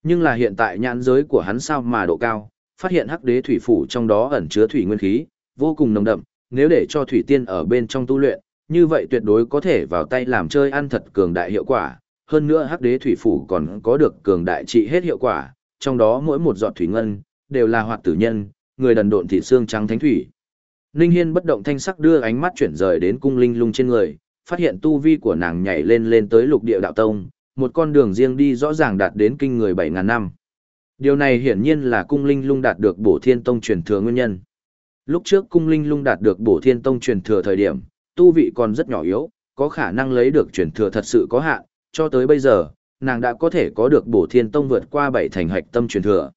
Nhưng là hiện tại nhãn giới của hắn sao mà độ cao, phát hiện hắc đế thủy phủ trong đó ẩn chứa thủy nguyên khí, vô cùng nồng đậm, nếu để cho thủy tiên ở bên trong tu luyện, như vậy tuyệt đối có thể vào tay làm chơi ăn thật cường đại hiệu quả. Hơn nữa hắc đế thủy phủ còn có được cường đại trị hết hiệu quả, trong đó mỗi một giọt thủy ngân, đều là hoạt tử nhân, người đần độn thị xương trắng thánh thủy. Ninh Hiên bất động thanh sắc đưa ánh mắt chuyển rời đến cung linh lung trên người, phát hiện tu vi của nàng nhảy lên lên tới lục địa đạo tông, một con đường riêng đi rõ ràng đạt đến kinh người 7.000 năm. Điều này hiển nhiên là cung linh lung đạt được bổ thiên tông truyền thừa nguyên nhân. Lúc trước cung linh lung đạt được bổ thiên tông truyền thừa thời điểm, tu vị còn rất nhỏ yếu, có khả năng lấy được truyền thừa thật sự có hạn, cho tới bây giờ, nàng đã có thể có được bổ thiên tông vượt qua bảy thành hạch tâm truyền thừa.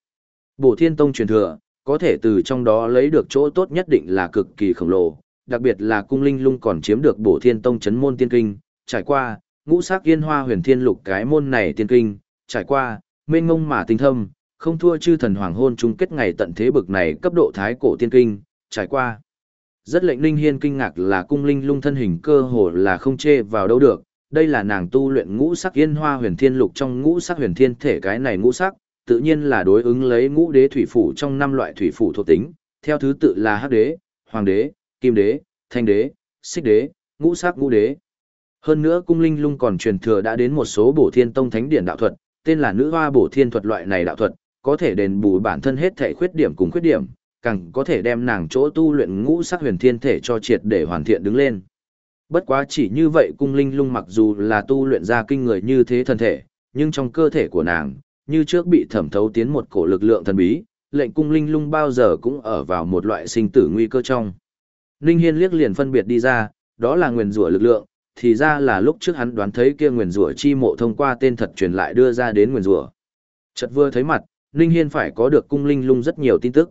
Bổ thiên tông truyền thừa, có thể từ trong đó lấy được chỗ tốt nhất định là cực kỳ khổng lồ, đặc biệt là cung linh lung còn chiếm được bổ thiên tông chấn môn tiên kinh, trải qua, ngũ sắc yên hoa huyền thiên lục cái môn này tiên kinh, trải qua, mênh ngông mà tinh thâm, không thua chư thần hoàng hôn chung kết ngày tận thế bực này cấp độ thái cổ tiên kinh, trải qua. Rất lệnh linh hiên kinh ngạc là cung linh lung thân hình cơ hồ là không chê vào đâu được, đây là nàng tu luyện ngũ sắc yên hoa huyền thiên lục trong ngũ sắc huyền thiên thể cái này ngũ sắc, tự nhiên là đối ứng lấy ngũ đế thủy phủ trong năm loại thủy phủ thuộc tính, theo thứ tự là hắc đế, hoàng đế, kim đế, thanh đế, xích đế, ngũ sắc ngũ đế. Hơn nữa cung linh lung còn truyền thừa đã đến một số bổ thiên tông thánh điển đạo thuật, tên là nữ hoa bổ thiên thuật loại này đạo thuật, có thể đền bù bản thân hết thể khuyết điểm cùng khuyết điểm, càng có thể đem nàng chỗ tu luyện ngũ sắc huyền thiên thể cho triệt để hoàn thiện đứng lên. Bất quá chỉ như vậy cung linh lung mặc dù là tu luyện ra kinh người như thế thân thể, nhưng trong cơ thể của nàng, như trước bị thẩm thấu tiến một cổ lực lượng thần bí, lệnh cung linh lung bao giờ cũng ở vào một loại sinh tử nguy cơ trong. Ninh Hiên liếc liền phân biệt đi ra, đó là nguyền rủa lực lượng, thì ra là lúc trước hắn đoán thấy kia nguyền rủa chi mộ thông qua tên thật truyền lại đưa ra đến nguyền rủa. Chợt vừa thấy mặt, Ninh Hiên phải có được cung linh lung rất nhiều tin tức.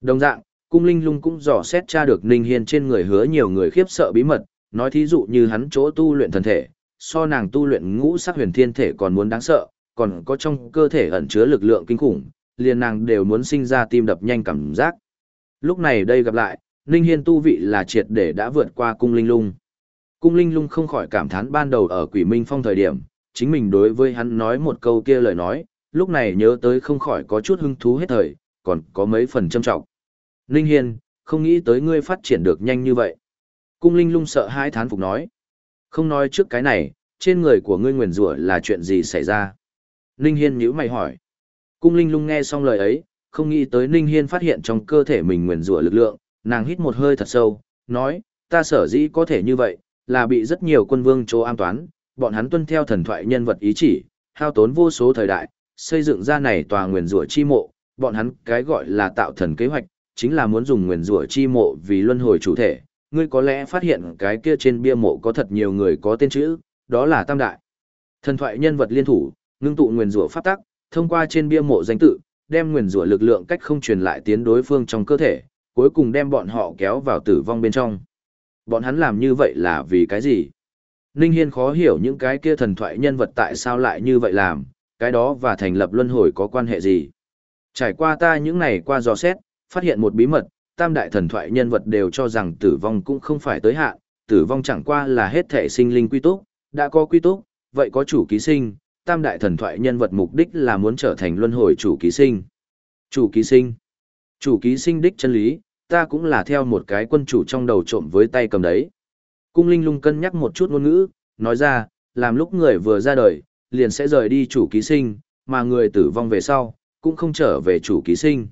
Đồng dạng, cung linh lung cũng dò xét tra được Ninh Hiên trên người hứa nhiều người khiếp sợ bí mật, nói thí dụ như hắn chỗ tu luyện thần thể, so nàng tu luyện ngũ sắc huyền thiên thể còn muốn đáng sợ, còn có trong cơ thể ẩn chứa lực lượng kinh khủng, liền nàng đều muốn sinh ra tim đập nhanh cảm giác. Lúc này đây gặp lại, Ninh Hiên tu vị là triệt để đã vượt qua cung linh lung. Cung linh lung không khỏi cảm thán ban đầu ở quỷ minh phong thời điểm, chính mình đối với hắn nói một câu kia lời nói, lúc này nhớ tới không khỏi có chút hứng thú hết thời, còn có mấy phần châm trọng. Ninh Hiên, không nghĩ tới ngươi phát triển được nhanh như vậy. Cung linh lung sợ hai thán phục nói. Không nói trước cái này, trên người của ngươi nguyền rủa là chuyện gì xảy ra? Ninh Hiên nhíu mày hỏi. Cung linh lung nghe xong lời ấy, không nghĩ tới Ninh Hiên phát hiện trong cơ thể mình nguyền rủa lực lượng, nàng hít một hơi thật sâu, nói, ta sở dĩ có thể như vậy, là bị rất nhiều quân vương chỗ an toán, bọn hắn tuân theo thần thoại nhân vật ý chỉ, hao tốn vô số thời đại, xây dựng ra này tòa nguyền rủa chi mộ, bọn hắn cái gọi là tạo thần kế hoạch, chính là muốn dùng nguyền rủa chi mộ vì luân hồi chủ thể. Ngươi có lẽ phát hiện cái kia trên bia mộ có thật nhiều người có tên chữ, đó là Tam Đại. Thần thoại nhân vật liên thủ, ngưng tụ nguyền rủa pháp tắc, thông qua trên bia mộ danh tự, đem nguyền rủa lực lượng cách không truyền lại tiến đối phương trong cơ thể, cuối cùng đem bọn họ kéo vào tử vong bên trong. Bọn hắn làm như vậy là vì cái gì? Ninh Hiên khó hiểu những cái kia thần thoại nhân vật tại sao lại như vậy làm, cái đó và thành lập luân hồi có quan hệ gì? Trải qua ta những này qua dò xét, phát hiện một bí mật, tam đại thần thoại nhân vật đều cho rằng tử vong cũng không phải tới hạn, tử vong chẳng qua là hết thể sinh linh quy túc, đã có quy túc, vậy có chủ ký sinh, tam đại thần thoại nhân vật mục đích là muốn trở thành luân hồi chủ ký sinh. Chủ ký sinh. Chủ ký sinh đích chân lý, ta cũng là theo một cái quân chủ trong đầu trộm với tay cầm đấy. Cung Linh lung cân nhắc một chút ngôn ngữ, nói ra, làm lúc người vừa ra đời, liền sẽ rời đi chủ ký sinh, mà người tử vong về sau, cũng không trở về chủ ký sinh.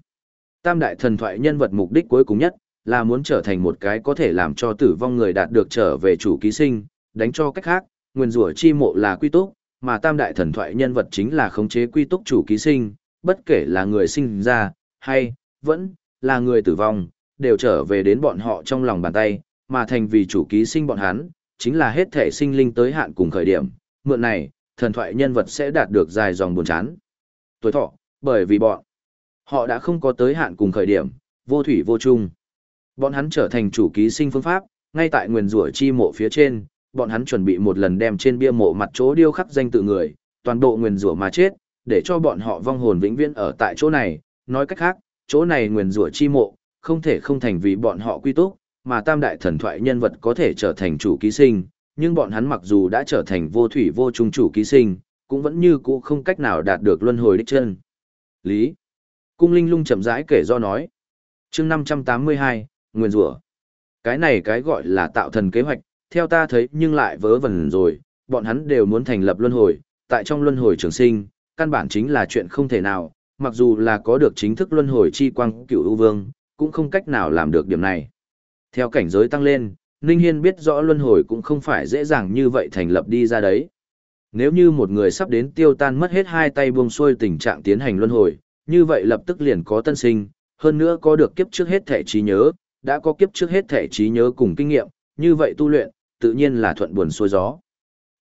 Tam đại thần thoại nhân vật mục đích cuối cùng nhất, là muốn trở thành một cái có thể làm cho tử vong người đạt được trở về chủ ký sinh, đánh cho cách khác, nguyên rủa chi mộ là quy túc, mà tam đại thần thoại nhân vật chính là khống chế quy túc chủ ký sinh, bất kể là người sinh ra, hay, vẫn, là người tử vong, đều trở về đến bọn họ trong lòng bàn tay, mà thành vì chủ ký sinh bọn hắn, chính là hết thể sinh linh tới hạn cùng khởi điểm, mượn này, thần thoại nhân vật sẽ đạt được dài dòng buồn chán. Tuổi thọ, bởi vì bọn họ đã không có tới hạn cùng khởi điểm, vô thủy vô chung. Bọn hắn trở thành chủ ký sinh phương pháp, ngay tại nguyền rủa chi mộ phía trên, bọn hắn chuẩn bị một lần đem trên bia mộ mặt chỗ điêu khắc danh tự người, toàn bộ nguyền rủa mà chết, để cho bọn họ vong hồn vĩnh viễn ở tại chỗ này, nói cách khác, chỗ này nguyền rủa chi mộ, không thể không thành vì bọn họ quy túc, mà tam đại thần thoại nhân vật có thể trở thành chủ ký sinh, nhưng bọn hắn mặc dù đã trở thành vô thủy vô trung chủ ký sinh, cũng vẫn như cũ không cách nào đạt được luân hồi đích chân. Lý. Cung Linh lung chậm rãi kể do nói. chương 582, Nguyên rủa Cái này cái gọi là tạo thần kế hoạch, theo ta thấy nhưng lại vớ vẩn rồi, bọn hắn đều muốn thành lập luân hồi, tại trong luân hồi trường sinh, căn bản chính là chuyện không thể nào, mặc dù là có được chính thức luân hồi chi quang cựu ưu vương, cũng không cách nào làm được điểm này. Theo cảnh giới tăng lên, Ninh Hiên biết rõ luân hồi cũng không phải dễ dàng như vậy thành lập đi ra đấy. Nếu như một người sắp đến tiêu tan mất hết hai tay buông xuôi tình trạng tiến hành luân hồi, như vậy lập tức liền có tân sinh, hơn nữa có được kiếp trước hết thể trí nhớ, đã có kiếp trước hết thể trí nhớ cùng kinh nghiệm, như vậy tu luyện, tự nhiên là thuận buồn xuôi gió.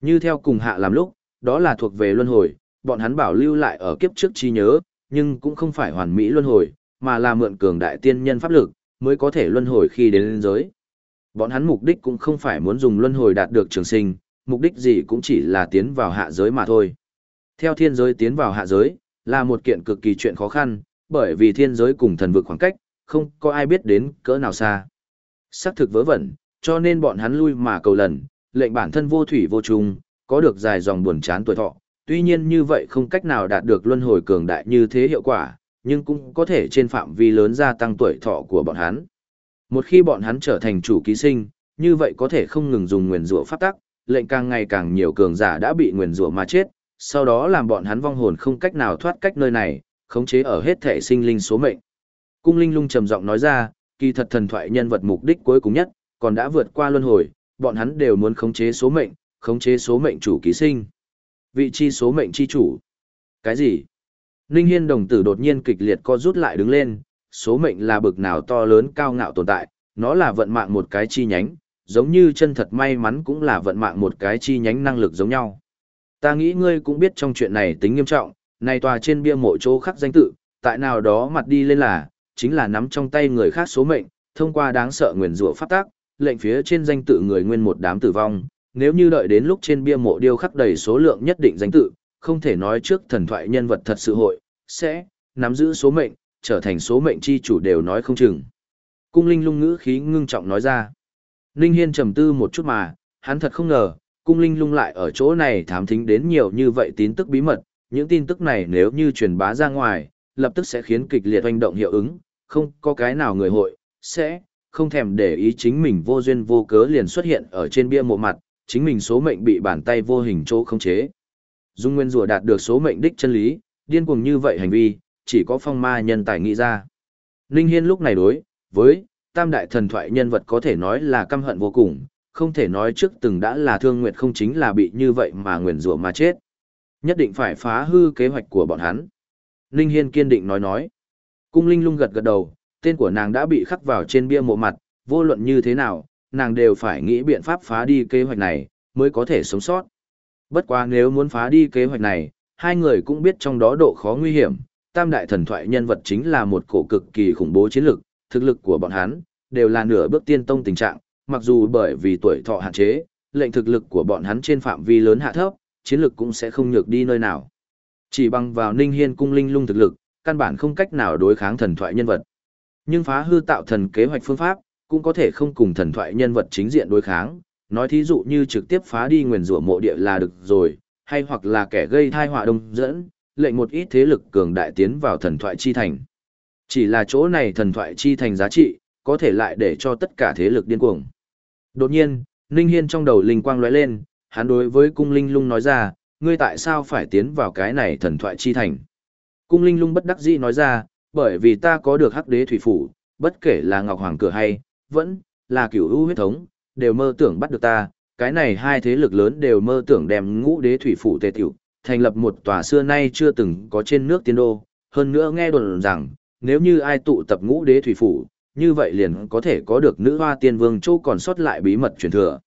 Như theo cùng hạ làm lúc, đó là thuộc về luân hồi, bọn hắn bảo lưu lại ở kiếp trước trí nhớ, nhưng cũng không phải hoàn mỹ luân hồi, mà là mượn cường đại tiên nhân pháp lực, mới có thể luân hồi khi đến lên giới. Bọn hắn mục đích cũng không phải muốn dùng luân hồi đạt được trường sinh, mục đích gì cũng chỉ là tiến vào hạ giới mà thôi. Theo thiên giới tiến vào hạ giới, là một kiện cực kỳ chuyện khó khăn, bởi vì thiên giới cùng thần vực khoảng cách, không có ai biết đến cỡ nào xa. Sắc thực vớ vẩn, cho nên bọn hắn lui mà cầu lần, lệnh bản thân vô thủy vô trùng, có được dài dòng buồn chán tuổi thọ. Tuy nhiên như vậy không cách nào đạt được luân hồi cường đại như thế hiệu quả, nhưng cũng có thể trên phạm vi lớn gia tăng tuổi thọ của bọn hắn. Một khi bọn hắn trở thành chủ ký sinh, như vậy có thể không ngừng dùng nguyền rủa pháp tắc, lệnh càng ngày càng nhiều cường giả đã bị nguyền rủa mà chết, sau đó làm bọn hắn vong hồn không cách nào thoát cách nơi này, khống chế ở hết thể sinh linh số mệnh. Cung Linh Lung trầm giọng nói ra, kỳ thật thần thoại nhân vật mục đích cuối cùng nhất, còn đã vượt qua luân hồi, bọn hắn đều muốn khống chế số mệnh, khống chế số mệnh chủ ký sinh. Vị chi số mệnh chi chủ. Cái gì? Ninh Hiên đồng tử đột nhiên kịch liệt co rút lại đứng lên, số mệnh là bực nào to lớn cao ngạo tồn tại, nó là vận mạng một cái chi nhánh, giống như chân thật may mắn cũng là vận mạng một cái chi nhánh năng lực giống nhau. Ta nghĩ ngươi cũng biết trong chuyện này tính nghiêm trọng, này tòa trên bia mộ chỗ khắc danh tự, tại nào đó mặt đi lên là, chính là nắm trong tay người khác số mệnh, thông qua đáng sợ nguyền rủa pháp tác, lệnh phía trên danh tự người nguyên một đám tử vong, nếu như đợi đến lúc trên bia mộ điêu khắc đầy số lượng nhất định danh tự, không thể nói trước thần thoại nhân vật thật sự hội, sẽ, nắm giữ số mệnh, trở thành số mệnh chi chủ đều nói không chừng. Cung linh lung ngữ khí ngưng trọng nói ra. Ninh Hiên trầm tư một chút mà, hắn thật không ngờ, cung linh lung lại ở chỗ này thám thính đến nhiều như vậy tin tức bí mật, những tin tức này nếu như truyền bá ra ngoài, lập tức sẽ khiến kịch liệt hoành động hiệu ứng, không có cái nào người hội, sẽ, không thèm để ý chính mình vô duyên vô cớ liền xuất hiện ở trên bia mộ mặt, chính mình số mệnh bị bàn tay vô hình chỗ không chế. Dung Nguyên rùa đạt được số mệnh đích chân lý, điên cuồng như vậy hành vi, chỉ có phong ma nhân tài nghĩ ra. Ninh Hiên lúc này đối, với, tam đại thần thoại nhân vật có thể nói là căm hận vô cùng, không thể nói trước từng đã là thương nguyệt không chính là bị như vậy mà nguyền rủa mà chết. Nhất định phải phá hư kế hoạch của bọn hắn. Ninh Hiên kiên định nói nói. Cung Linh lung gật gật đầu, tên của nàng đã bị khắc vào trên bia mộ mặt, vô luận như thế nào, nàng đều phải nghĩ biện pháp phá đi kế hoạch này, mới có thể sống sót. Bất quá nếu muốn phá đi kế hoạch này, hai người cũng biết trong đó độ khó nguy hiểm, tam đại thần thoại nhân vật chính là một cổ cực kỳ khủng bố chiến lực, thực lực của bọn hắn đều là nửa bước tiên tông tình trạng, mặc dù bởi vì tuổi thọ hạn chế, lệnh thực lực của bọn hắn trên phạm vi lớn hạ thấp, chiến lực cũng sẽ không nhược đi nơi nào. Chỉ bằng vào Ninh Hiên cung linh lung thực lực, căn bản không cách nào đối kháng thần thoại nhân vật. Nhưng phá hư tạo thần kế hoạch phương pháp, cũng có thể không cùng thần thoại nhân vật chính diện đối kháng, nói thí dụ như trực tiếp phá đi nguyền rủa mộ địa là được rồi, hay hoặc là kẻ gây tai họa đông dẫn, lệnh một ít thế lực cường đại tiến vào thần thoại chi thành. Chỉ là chỗ này thần thoại chi thành giá trị, có thể lại để cho tất cả thế lực điên cuồng. Đột nhiên, Ninh Hiên trong đầu linh quang lóe lên, hắn đối với cung linh lung nói ra, ngươi tại sao phải tiến vào cái này thần thoại chi thành? Cung linh lung bất đắc dĩ nói ra, bởi vì ta có được hắc đế thủy phủ, bất kể là Ngọc Hoàng cửa hay, vẫn là cửu u huyết thống, đều mơ tưởng bắt được ta, cái này hai thế lực lớn đều mơ tưởng đem ngũ đế thủy phủ tề tiểu, thành lập một tòa xưa nay chưa từng có trên nước tiên đô, hơn nữa nghe đồn rằng, nếu như ai tụ tập ngũ đế thủy phủ, như vậy liền có thể có được nữ hoa tiên vương châu còn sót lại bí mật truyền thừa.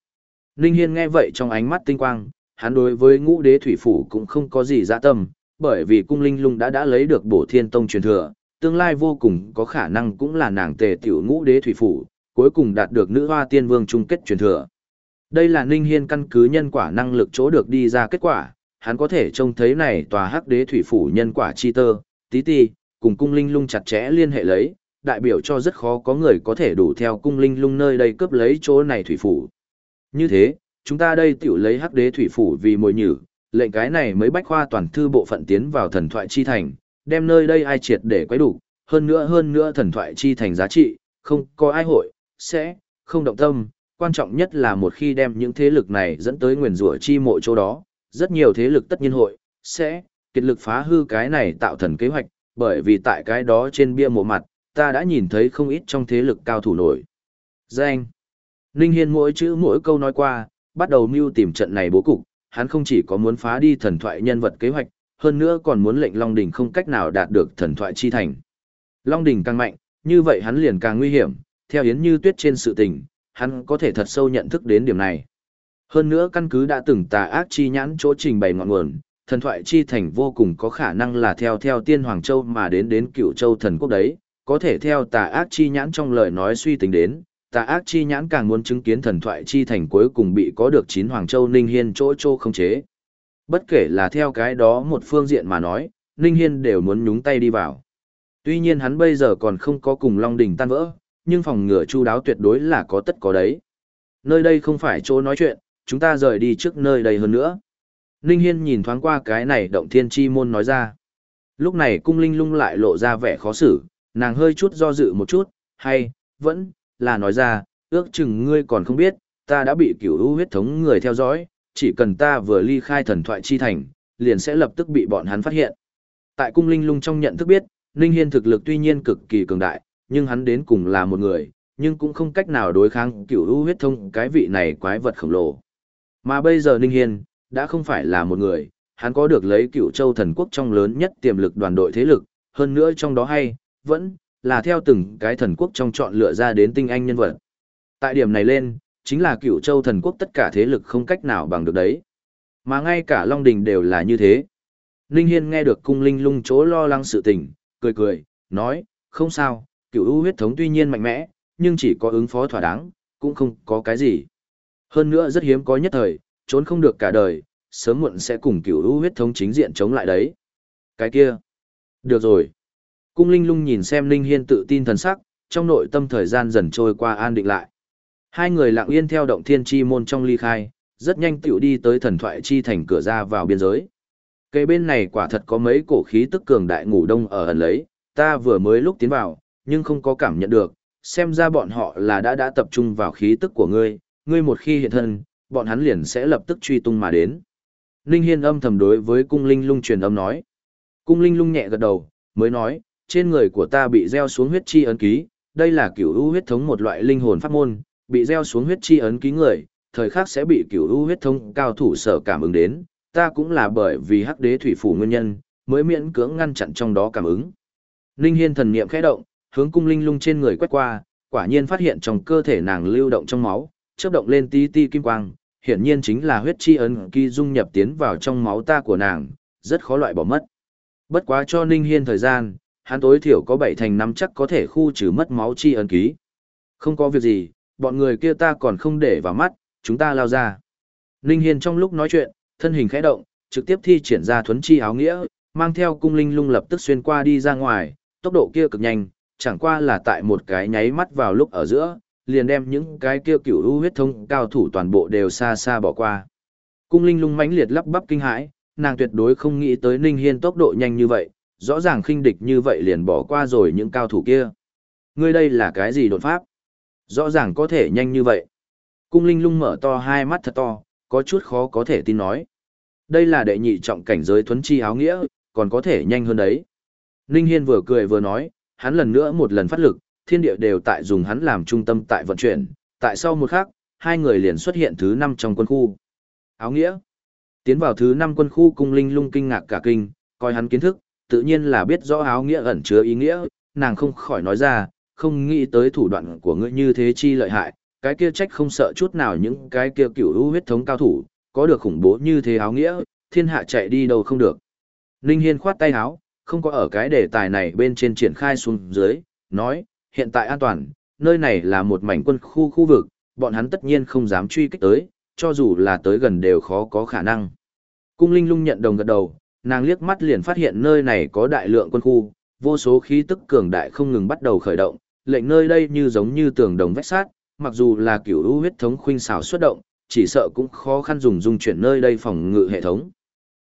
Ninh Hiên nghe vậy trong ánh mắt tinh quang, hắn đối với ngũ đế thủy phủ cũng không có gì dạ tâm, bởi vì cung linh lung đã đã lấy được bổ thiên tông truyền thừa, tương lai vô cùng có khả năng cũng là nàng tề tiểu ngũ đế thủy phủ, cuối cùng đạt được nữ hoa tiên vương chung kết truyền thừa. Đây là Ninh Hiên căn cứ nhân quả năng lực chỗ được đi ra kết quả, hắn có thể trông thấy này tòa hắc đế thủy phủ nhân quả chi tơ, tí ti, cùng cung linh lung chặt chẽ liên hệ lấy, đại biểu cho rất khó có người có thể đủ theo cung linh lung nơi đây cướp lấy chỗ này thủy phủ. Như thế, chúng ta đây tiểu lấy hắc đế thủy phủ vì mồi nhử, lệnh cái này mới bách khoa toàn thư bộ phận tiến vào thần thoại chi thành, đem nơi đây ai triệt để quấy đủ, hơn nữa hơn nữa thần thoại chi thành giá trị, không có ai hội, sẽ, không động tâm, quan trọng nhất là một khi đem những thế lực này dẫn tới nguyền rủa chi mộ chỗ đó, rất nhiều thế lực tất nhiên hội, sẽ, kiệt lực phá hư cái này tạo thần kế hoạch, bởi vì tại cái đó trên bia mộ mặt, ta đã nhìn thấy không ít trong thế lực cao thủ nổi. Danh. Ninh Hiên mỗi chữ mỗi câu nói qua, bắt đầu mưu tìm trận này bố cục, hắn không chỉ có muốn phá đi thần thoại nhân vật kế hoạch, hơn nữa còn muốn lệnh Long Đỉnh không cách nào đạt được thần thoại chi thành. Long Đỉnh càng mạnh, như vậy hắn liền càng nguy hiểm, theo Yến Như Tuyết trên sự tình, hắn có thể thật sâu nhận thức đến điểm này. Hơn nữa căn cứ đã từng tà ác chi nhãn chỗ trình bày ngọn nguồn, thần thoại chi thành vô cùng có khả năng là theo theo tiên Hoàng Châu mà đến đến cựu châu thần quốc đấy, có thể theo tà ác chi nhãn trong lời nói suy tính đến, tà ác chi nhãn càng muốn chứng kiến thần thoại chi thành cuối cùng bị có được chín Hoàng Châu Ninh Hiên chỗ chỗ không chế. Bất kể là theo cái đó một phương diện mà nói, Ninh Hiên đều muốn nhúng tay đi vào. Tuy nhiên hắn bây giờ còn không có cùng Long Đỉnh tan vỡ, nhưng phòng ngừa chu đáo tuyệt đối là có tất có đấy. Nơi đây không phải chỗ nói chuyện, chúng ta rời đi trước nơi đây hơn nữa. Ninh Hiên nhìn thoáng qua cái này động thiên chi môn nói ra. Lúc này cung linh lung lại lộ ra vẻ khó xử, nàng hơi chút do dự một chút, hay, vẫn, là nói ra, ước chừng ngươi còn không biết, ta đã bị cửu ưu huyết thống người theo dõi, chỉ cần ta vừa ly khai thần thoại chi thành, liền sẽ lập tức bị bọn hắn phát hiện. Tại cung linh lung trong nhận thức biết, Ninh Hiên thực lực tuy nhiên cực kỳ cường đại, nhưng hắn đến cùng là một người, nhưng cũng không cách nào đối kháng cửu ưu huyết thông cái vị này quái vật khổng lồ. Mà bây giờ Ninh Hiên, đã không phải là một người, hắn có được lấy cửu châu thần quốc trong lớn nhất tiềm lực đoàn đội thế lực, hơn nữa trong đó hay, vẫn, là theo từng cái thần quốc trong chọn lựa ra đến tinh anh nhân vật. Tại điểm này lên, chính là cửu châu thần quốc tất cả thế lực không cách nào bằng được đấy. Mà ngay cả Long Đình đều là như thế. Ninh Hiên nghe được cung linh lung chỗ lo lắng sự tình, cười cười, nói, không sao, cửu u huyết thống tuy nhiên mạnh mẽ, nhưng chỉ có ứng phó thỏa đáng, cũng không có cái gì. Hơn nữa rất hiếm có nhất thời, trốn không được cả đời, sớm muộn sẽ cùng cửu u huyết thống chính diện chống lại đấy. Cái kia. Được rồi. Cung Linh Lung nhìn xem Linh Hiên tự tin thần sắc, trong nội tâm thời gian dần trôi qua an định lại. Hai người lặng yên theo động thiên chi môn trong ly khai, rất nhanh tiểu đi tới thần thoại chi thành cửa ra vào biên giới. Cây bên này quả thật có mấy cổ khí tức cường đại ngủ đông ở ẩn lấy, ta vừa mới lúc tiến vào, nhưng không có cảm nhận được, xem ra bọn họ là đã đã tập trung vào khí tức của ngươi, ngươi một khi hiện thân, bọn hắn liền sẽ lập tức truy tung mà đến. Ninh Hiên âm thầm đối với cung linh lung truyền âm nói. Cung linh lung nhẹ gật đầu, mới nói, trên người của ta bị gieo xuống huyết chi ấn ký, đây là cửu u huyết thống một loại linh hồn pháp môn, bị gieo xuống huyết chi ấn ký người, thời khắc sẽ bị cửu u huyết thống cao thủ sở cảm ứng đến, ta cũng là bởi vì hắc đế thủy phủ nguyên nhân, mới miễn cưỡng ngăn chặn trong đó cảm ứng. Linh Hiên thần niệm khẽ động, hướng cung linh lung trên người quét qua, quả nhiên phát hiện trong cơ thể nàng lưu động trong máu, chớp động lên tí tí kim quang, hiển nhiên chính là huyết chi ấn ký dung nhập tiến vào trong máu ta của nàng, rất khó loại bỏ mất. Bất quá cho Ninh Hiên thời gian, hắn tối thiểu có bảy thành năm chắc có thể khu trừ mất máu chi ấn ký. Không có việc gì, bọn người kia ta còn không để vào mắt, chúng ta lao ra. Ninh Hiên trong lúc nói chuyện, thân hình khẽ động, trực tiếp thi triển ra thuấn chi áo nghĩa, mang theo cung linh lung lập tức xuyên qua đi ra ngoài, tốc độ kia cực nhanh, chẳng qua là tại một cái nháy mắt vào lúc ở giữa, liền đem những cái kia cửu u huyết thông cao thủ toàn bộ đều xa xa bỏ qua. Cung linh lung mãnh liệt lắp bắp kinh hãi, nàng tuyệt đối không nghĩ tới Ninh Hiên tốc độ nhanh như vậy, rõ ràng khinh địch như vậy liền bỏ qua rồi những cao thủ kia. Ngươi đây là cái gì đột pháp? Rõ ràng có thể nhanh như vậy. Cung linh lung mở to hai mắt thật to, có chút khó có thể tin nói. Đây là đệ nhị trọng cảnh giới thuấn chi áo nghĩa, còn có thể nhanh hơn đấy. Ninh Hiên vừa cười vừa nói, hắn lần nữa một lần phát lực, thiên địa đều tại dùng hắn làm trung tâm tại vận chuyển, tại sau một khắc, hai người liền xuất hiện thứ năm trong quân khu. Áo nghĩa. Tiến vào thứ năm quân khu cung linh lung kinh ngạc cả kinh, coi hắn kiến thức, tự nhiên là biết rõ áo nghĩa ẩn chứa ý nghĩa, nàng không khỏi nói ra, không nghĩ tới thủ đoạn của ngươi như thế chi lợi hại, cái kia trách không sợ chút nào những cái kia cửu u huyết thống cao thủ, có được khủng bố như thế áo nghĩa, thiên hạ chạy đi đâu không được. Ninh Hiên khoát tay áo, không có ở cái đề tài này bên trên triển khai xuống dưới, nói, hiện tại an toàn, nơi này là một mảnh quân khu khu vực, bọn hắn tất nhiên không dám truy kích tới, cho dù là tới gần đều khó có khả năng. Cung Linh lung nhận đồng gật đầu, nàng liếc mắt liền phát hiện nơi này có đại lượng quân khu, vô số khí tức cường đại không ngừng bắt đầu khởi động, lệnh nơi đây như giống như tường đồng vách sát, mặc dù là kiểu ưu huyết thống khuynh xảo xuất động, chỉ sợ cũng khó khăn dùng dung chuyển nơi đây phòng ngự hệ thống.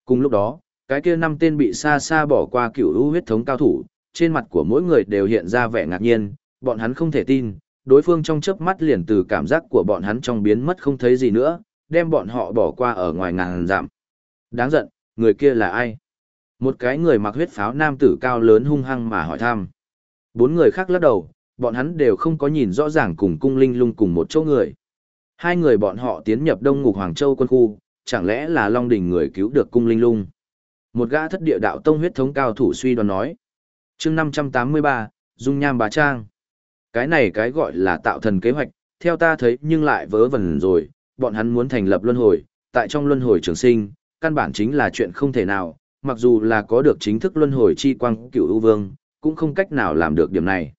Cùng lúc đó, cái kia năm tên bị xa xa bỏ qua kiểu ưu huyết thống cao thủ, trên mặt của mỗi người đều hiện ra vẻ ngạc nhiên, bọn hắn không thể tin, đối phương trong chớp mắt liền từ cảm giác của bọn hắn trong biến mất không thấy gì nữa, đem bọn họ bỏ qua ở ngoài ngàn giảm. Đáng giận, người kia là ai? Một cái người mặc huyết pháo nam tử cao lớn hung hăng mà hỏi thăm. Bốn người khác lắc đầu, bọn hắn đều không có nhìn rõ ràng cùng cung linh lung cùng một chỗ người. Hai người bọn họ tiến nhập Đông Ngục Hoàng Châu quân khu, chẳng lẽ là Long Đỉnh người cứu được cung linh lung. Một gã thất địa đạo tông huyết thống cao thủ suy đoán nói. chương 583, Dung Nham Bá Trang. Cái này cái gọi là tạo thần kế hoạch, theo ta thấy nhưng lại vớ vẩn rồi, bọn hắn muốn thành lập luân hồi, tại trong luân hồi trường sinh, căn bản chính là chuyện không thể nào, mặc dù là có được chính thức luân hồi chi quang cửu ưu vương, cũng không cách nào làm được điểm này.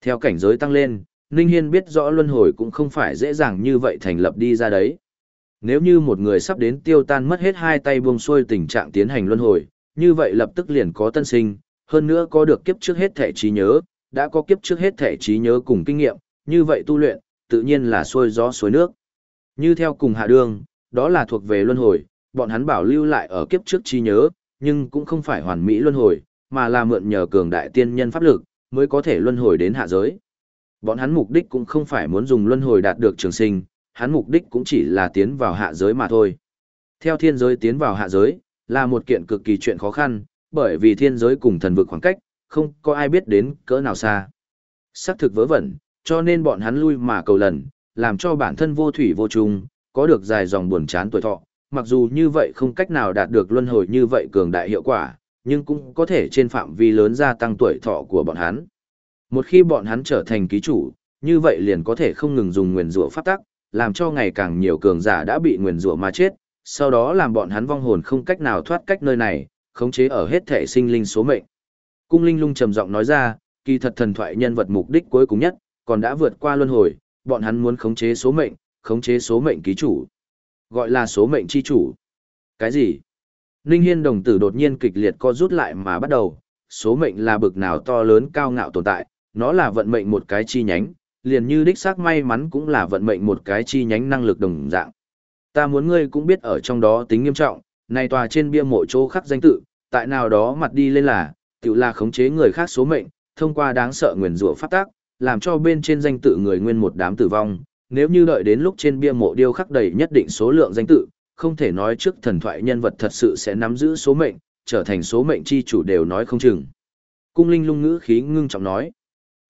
Theo cảnh giới tăng lên, Ninh Hiên biết rõ luân hồi cũng không phải dễ dàng như vậy thành lập đi ra đấy. Nếu như một người sắp đến tiêu tan mất hết hai tay buông xuôi tình trạng tiến hành luân hồi, như vậy lập tức liền có tân sinh, hơn nữa có được kiếp trước hết thể trí nhớ, đã có kiếp trước hết thể trí nhớ cùng kinh nghiệm, như vậy tu luyện, tự nhiên là xuôi gió suối nước. Như theo cùng hạ đường, đó là thuộc về luân hồi, bọn hắn bảo lưu lại ở kiếp trước chi nhớ, nhưng cũng không phải hoàn mỹ luân hồi, mà là mượn nhờ cường đại tiên nhân pháp lực, mới có thể luân hồi đến hạ giới. Bọn hắn mục đích cũng không phải muốn dùng luân hồi đạt được trường sinh, hắn mục đích cũng chỉ là tiến vào hạ giới mà thôi. Theo thiên giới tiến vào hạ giới, là một kiện cực kỳ chuyện khó khăn, bởi vì thiên giới cùng thần vực khoảng cách, không có ai biết đến cỡ nào xa. Sắc thực vớ vẩn, cho nên bọn hắn lui mà cầu lần, làm cho bản thân vô thủy vô trùng, có được dài dòng buồn chán tuổi thọ, mặc dù như vậy không cách nào đạt được luân hồi như vậy cường đại hiệu quả, nhưng cũng có thể trên phạm vi lớn gia tăng tuổi thọ của bọn hắn. Một khi bọn hắn trở thành ký chủ, như vậy liền có thể không ngừng dùng nguyền rủa pháp tắc, làm cho ngày càng nhiều cường giả đã bị nguyền rủa mà chết, sau đó làm bọn hắn vong hồn không cách nào thoát cách nơi này, khống chế ở hết thể sinh linh số mệnh. Cung Linh Lung trầm giọng nói ra, kỳ thật thần thoại nhân vật mục đích cuối cùng nhất, còn đã vượt qua luân hồi, bọn hắn muốn khống chế số mệnh, khống chế số mệnh ký chủ. Gọi là số mệnh chi chủ. Cái gì? Ninh Hiên đồng tử đột nhiên kịch liệt co rút lại mà bắt đầu, số mệnh là bực nào to lớn cao ngạo tồn tại, nó là vận mệnh một cái chi nhánh, liền như đích xác may mắn cũng là vận mệnh một cái chi nhánh năng lực đồng dạng. Ta muốn ngươi cũng biết ở trong đó tính nghiêm trọng, này tòa trên bia mộ chỗ khắc danh tự, tại nào đó mặt đi lên là, tự là khống chế người khác số mệnh, thông qua đáng sợ nguyền rủa phát tác, làm cho bên trên danh tự người nguyên một đám tử vong. Nếu như đợi đến lúc trên bia mộ điêu khắc đầy nhất định số lượng danh tự, không thể nói trước thần thoại nhân vật thật sự sẽ nắm giữ số mệnh, trở thành số mệnh chi chủ đều nói không chừng. Cung Linh lung ngữ khí ngưng trọng nói.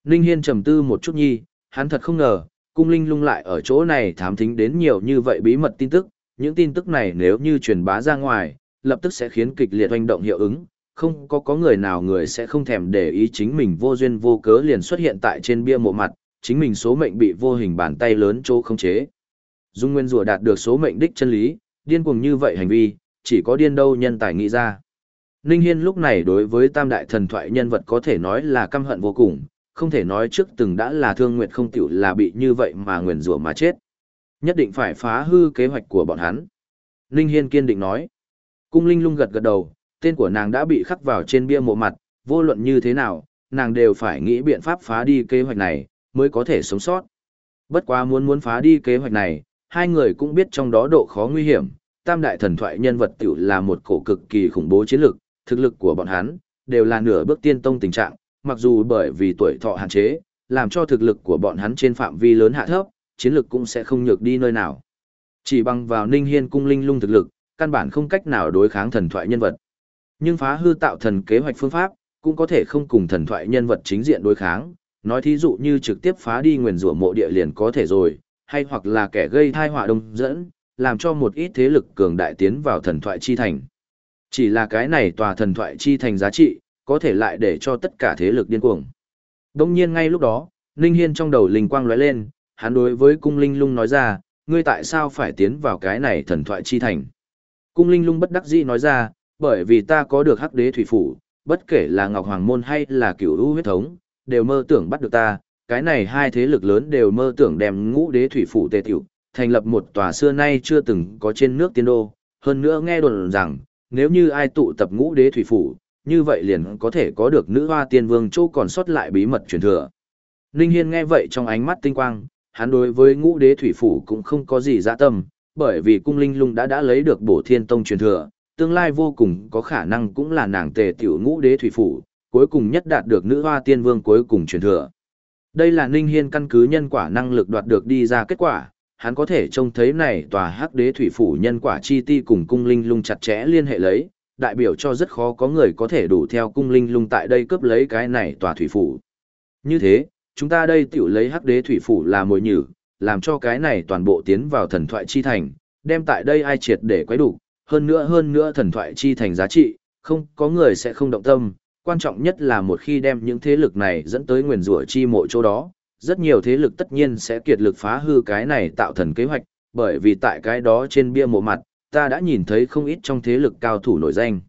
Ninh Hiên trầm tư một chút nhi, hắn thật không ngờ, Cung Linh lung lại ở chỗ này thám thính đến nhiều như vậy bí mật tin tức, những tin tức này nếu như truyền bá ra ngoài, lập tức sẽ khiến kịch liệt hoành động hiệu ứng, không có có người nào người sẽ không thèm để ý chính mình vô duyên vô cớ liền xuất hiện tại trên bia mộ mặt, chính mình số mệnh bị vô hình bàn tay lớn chỗ không chế. Dung Nguyên rùa đạt được số mệnh đích chân lý, điên cuồng như vậy hành vi, chỉ có điên đâu nhân tài nghĩ ra. Ninh Hiên lúc này đối với tam đại thần thoại nhân vật có thể nói là căm hận vô cùng, không thể nói trước từng đã là thương nguyệt không tiểu là bị như vậy mà nguyền rủa mà chết. Nhất định phải phá hư kế hoạch của bọn hắn. Ninh Hiên kiên định nói. Cung Linh lung gật gật đầu, tên của nàng đã bị khắc vào trên bia mộ mặt, vô luận như thế nào, nàng đều phải nghĩ biện pháp phá đi kế hoạch này, mới có thể sống sót. Bất quá muốn muốn phá đi kế hoạch này, hai người cũng biết trong đó độ khó nguy hiểm, tam đại thần thoại nhân vật tiểu là một cổ cực kỳ khủng bố chiến lực, thực lực của bọn hắn đều là nửa bước tiên tông tình trạng, mặc dù bởi vì tuổi thọ hạn chế, làm cho thực lực của bọn hắn trên phạm vi lớn hạ thấp, chiến lực cũng sẽ không nhược đi nơi nào. Chỉ bằng vào Ninh Hiên cung linh lung thực lực, căn bản không cách nào đối kháng thần thoại nhân vật. Nhưng phá hư tạo thần kế hoạch phương pháp, cũng có thể không cùng thần thoại nhân vật chính diện đối kháng, nói thí dụ như trực tiếp phá đi nguyền rủa mộ địa liền có thể rồi, hay hoặc là kẻ gây thai họa đông dẫn, làm cho một ít thế lực cường đại tiến vào thần thoại chi thành. Chỉ là cái này tòa thần thoại chi thành giá trị, có thể lại để cho tất cả thế lực điên cuồng. Đông nhiên ngay lúc đó, Ninh Hiên trong đầu linh quang lóe lên, hắn đối với cung linh lung nói ra, ngươi tại sao phải tiến vào cái này thần thoại chi thành? Cung linh lung bất đắc dĩ nói ra, bởi vì ta có được hắc đế thủy phủ, bất kể là Ngọc Hoàng Môn hay là cửu u huyết thống, đều mơ tưởng bắt được ta, cái này hai thế lực lớn đều mơ tưởng đem ngũ đế thủy phủ tề tiểu, thành lập một tòa xưa nay chưa từng có trên nước tiên đô, hơn nữa nghe đồn rằng, nếu như ai tụ tập ngũ đế thủy phủ, như vậy liền có thể có được nữ hoa tiên vương châu còn sót lại bí mật truyền thừa. Ninh Hiên nghe vậy trong ánh mắt tinh quang, hắn đối với ngũ đế thủy phủ cũng không có gì dạ tâm, bởi vì cung linh lung đã đã lấy được bổ thiên tông truyền thừa, tương lai vô cùng có khả năng cũng là nàng tề tiểu ngũ đế thủy phủ, cuối cùng nhất đạt được nữ hoa tiên vương cuối cùng truyền thừa. Đây là Ninh Hiên căn cứ nhân quả năng lực đoạt được đi ra kết quả, hắn có thể trông thấy này tòa hắc đế thủy phủ nhân quả chi ti cùng cung linh lung chặt chẽ liên hệ lấy, đại biểu cho rất khó có người có thể đủ theo cung linh lung tại đây cướp lấy cái này tòa thủy phủ. Như thế, chúng ta đây tiểu lấy hắc đế thủy phủ là mồi nhử, làm cho cái này toàn bộ tiến vào thần thoại chi thành, đem tại đây ai triệt để quấy đủ, hơn nữa hơn nữa thần thoại chi thành giá trị, không có người sẽ không động tâm, quan trọng nhất là một khi đem những thế lực này dẫn tới nguyền rủa chi mộ chỗ đó, rất nhiều thế lực tất nhiên sẽ kiệt lực phá hư cái này tạo thần kế hoạch, bởi vì tại cái đó trên bia mộ mặt, ta đã nhìn thấy không ít trong thế lực cao thủ nổi danh.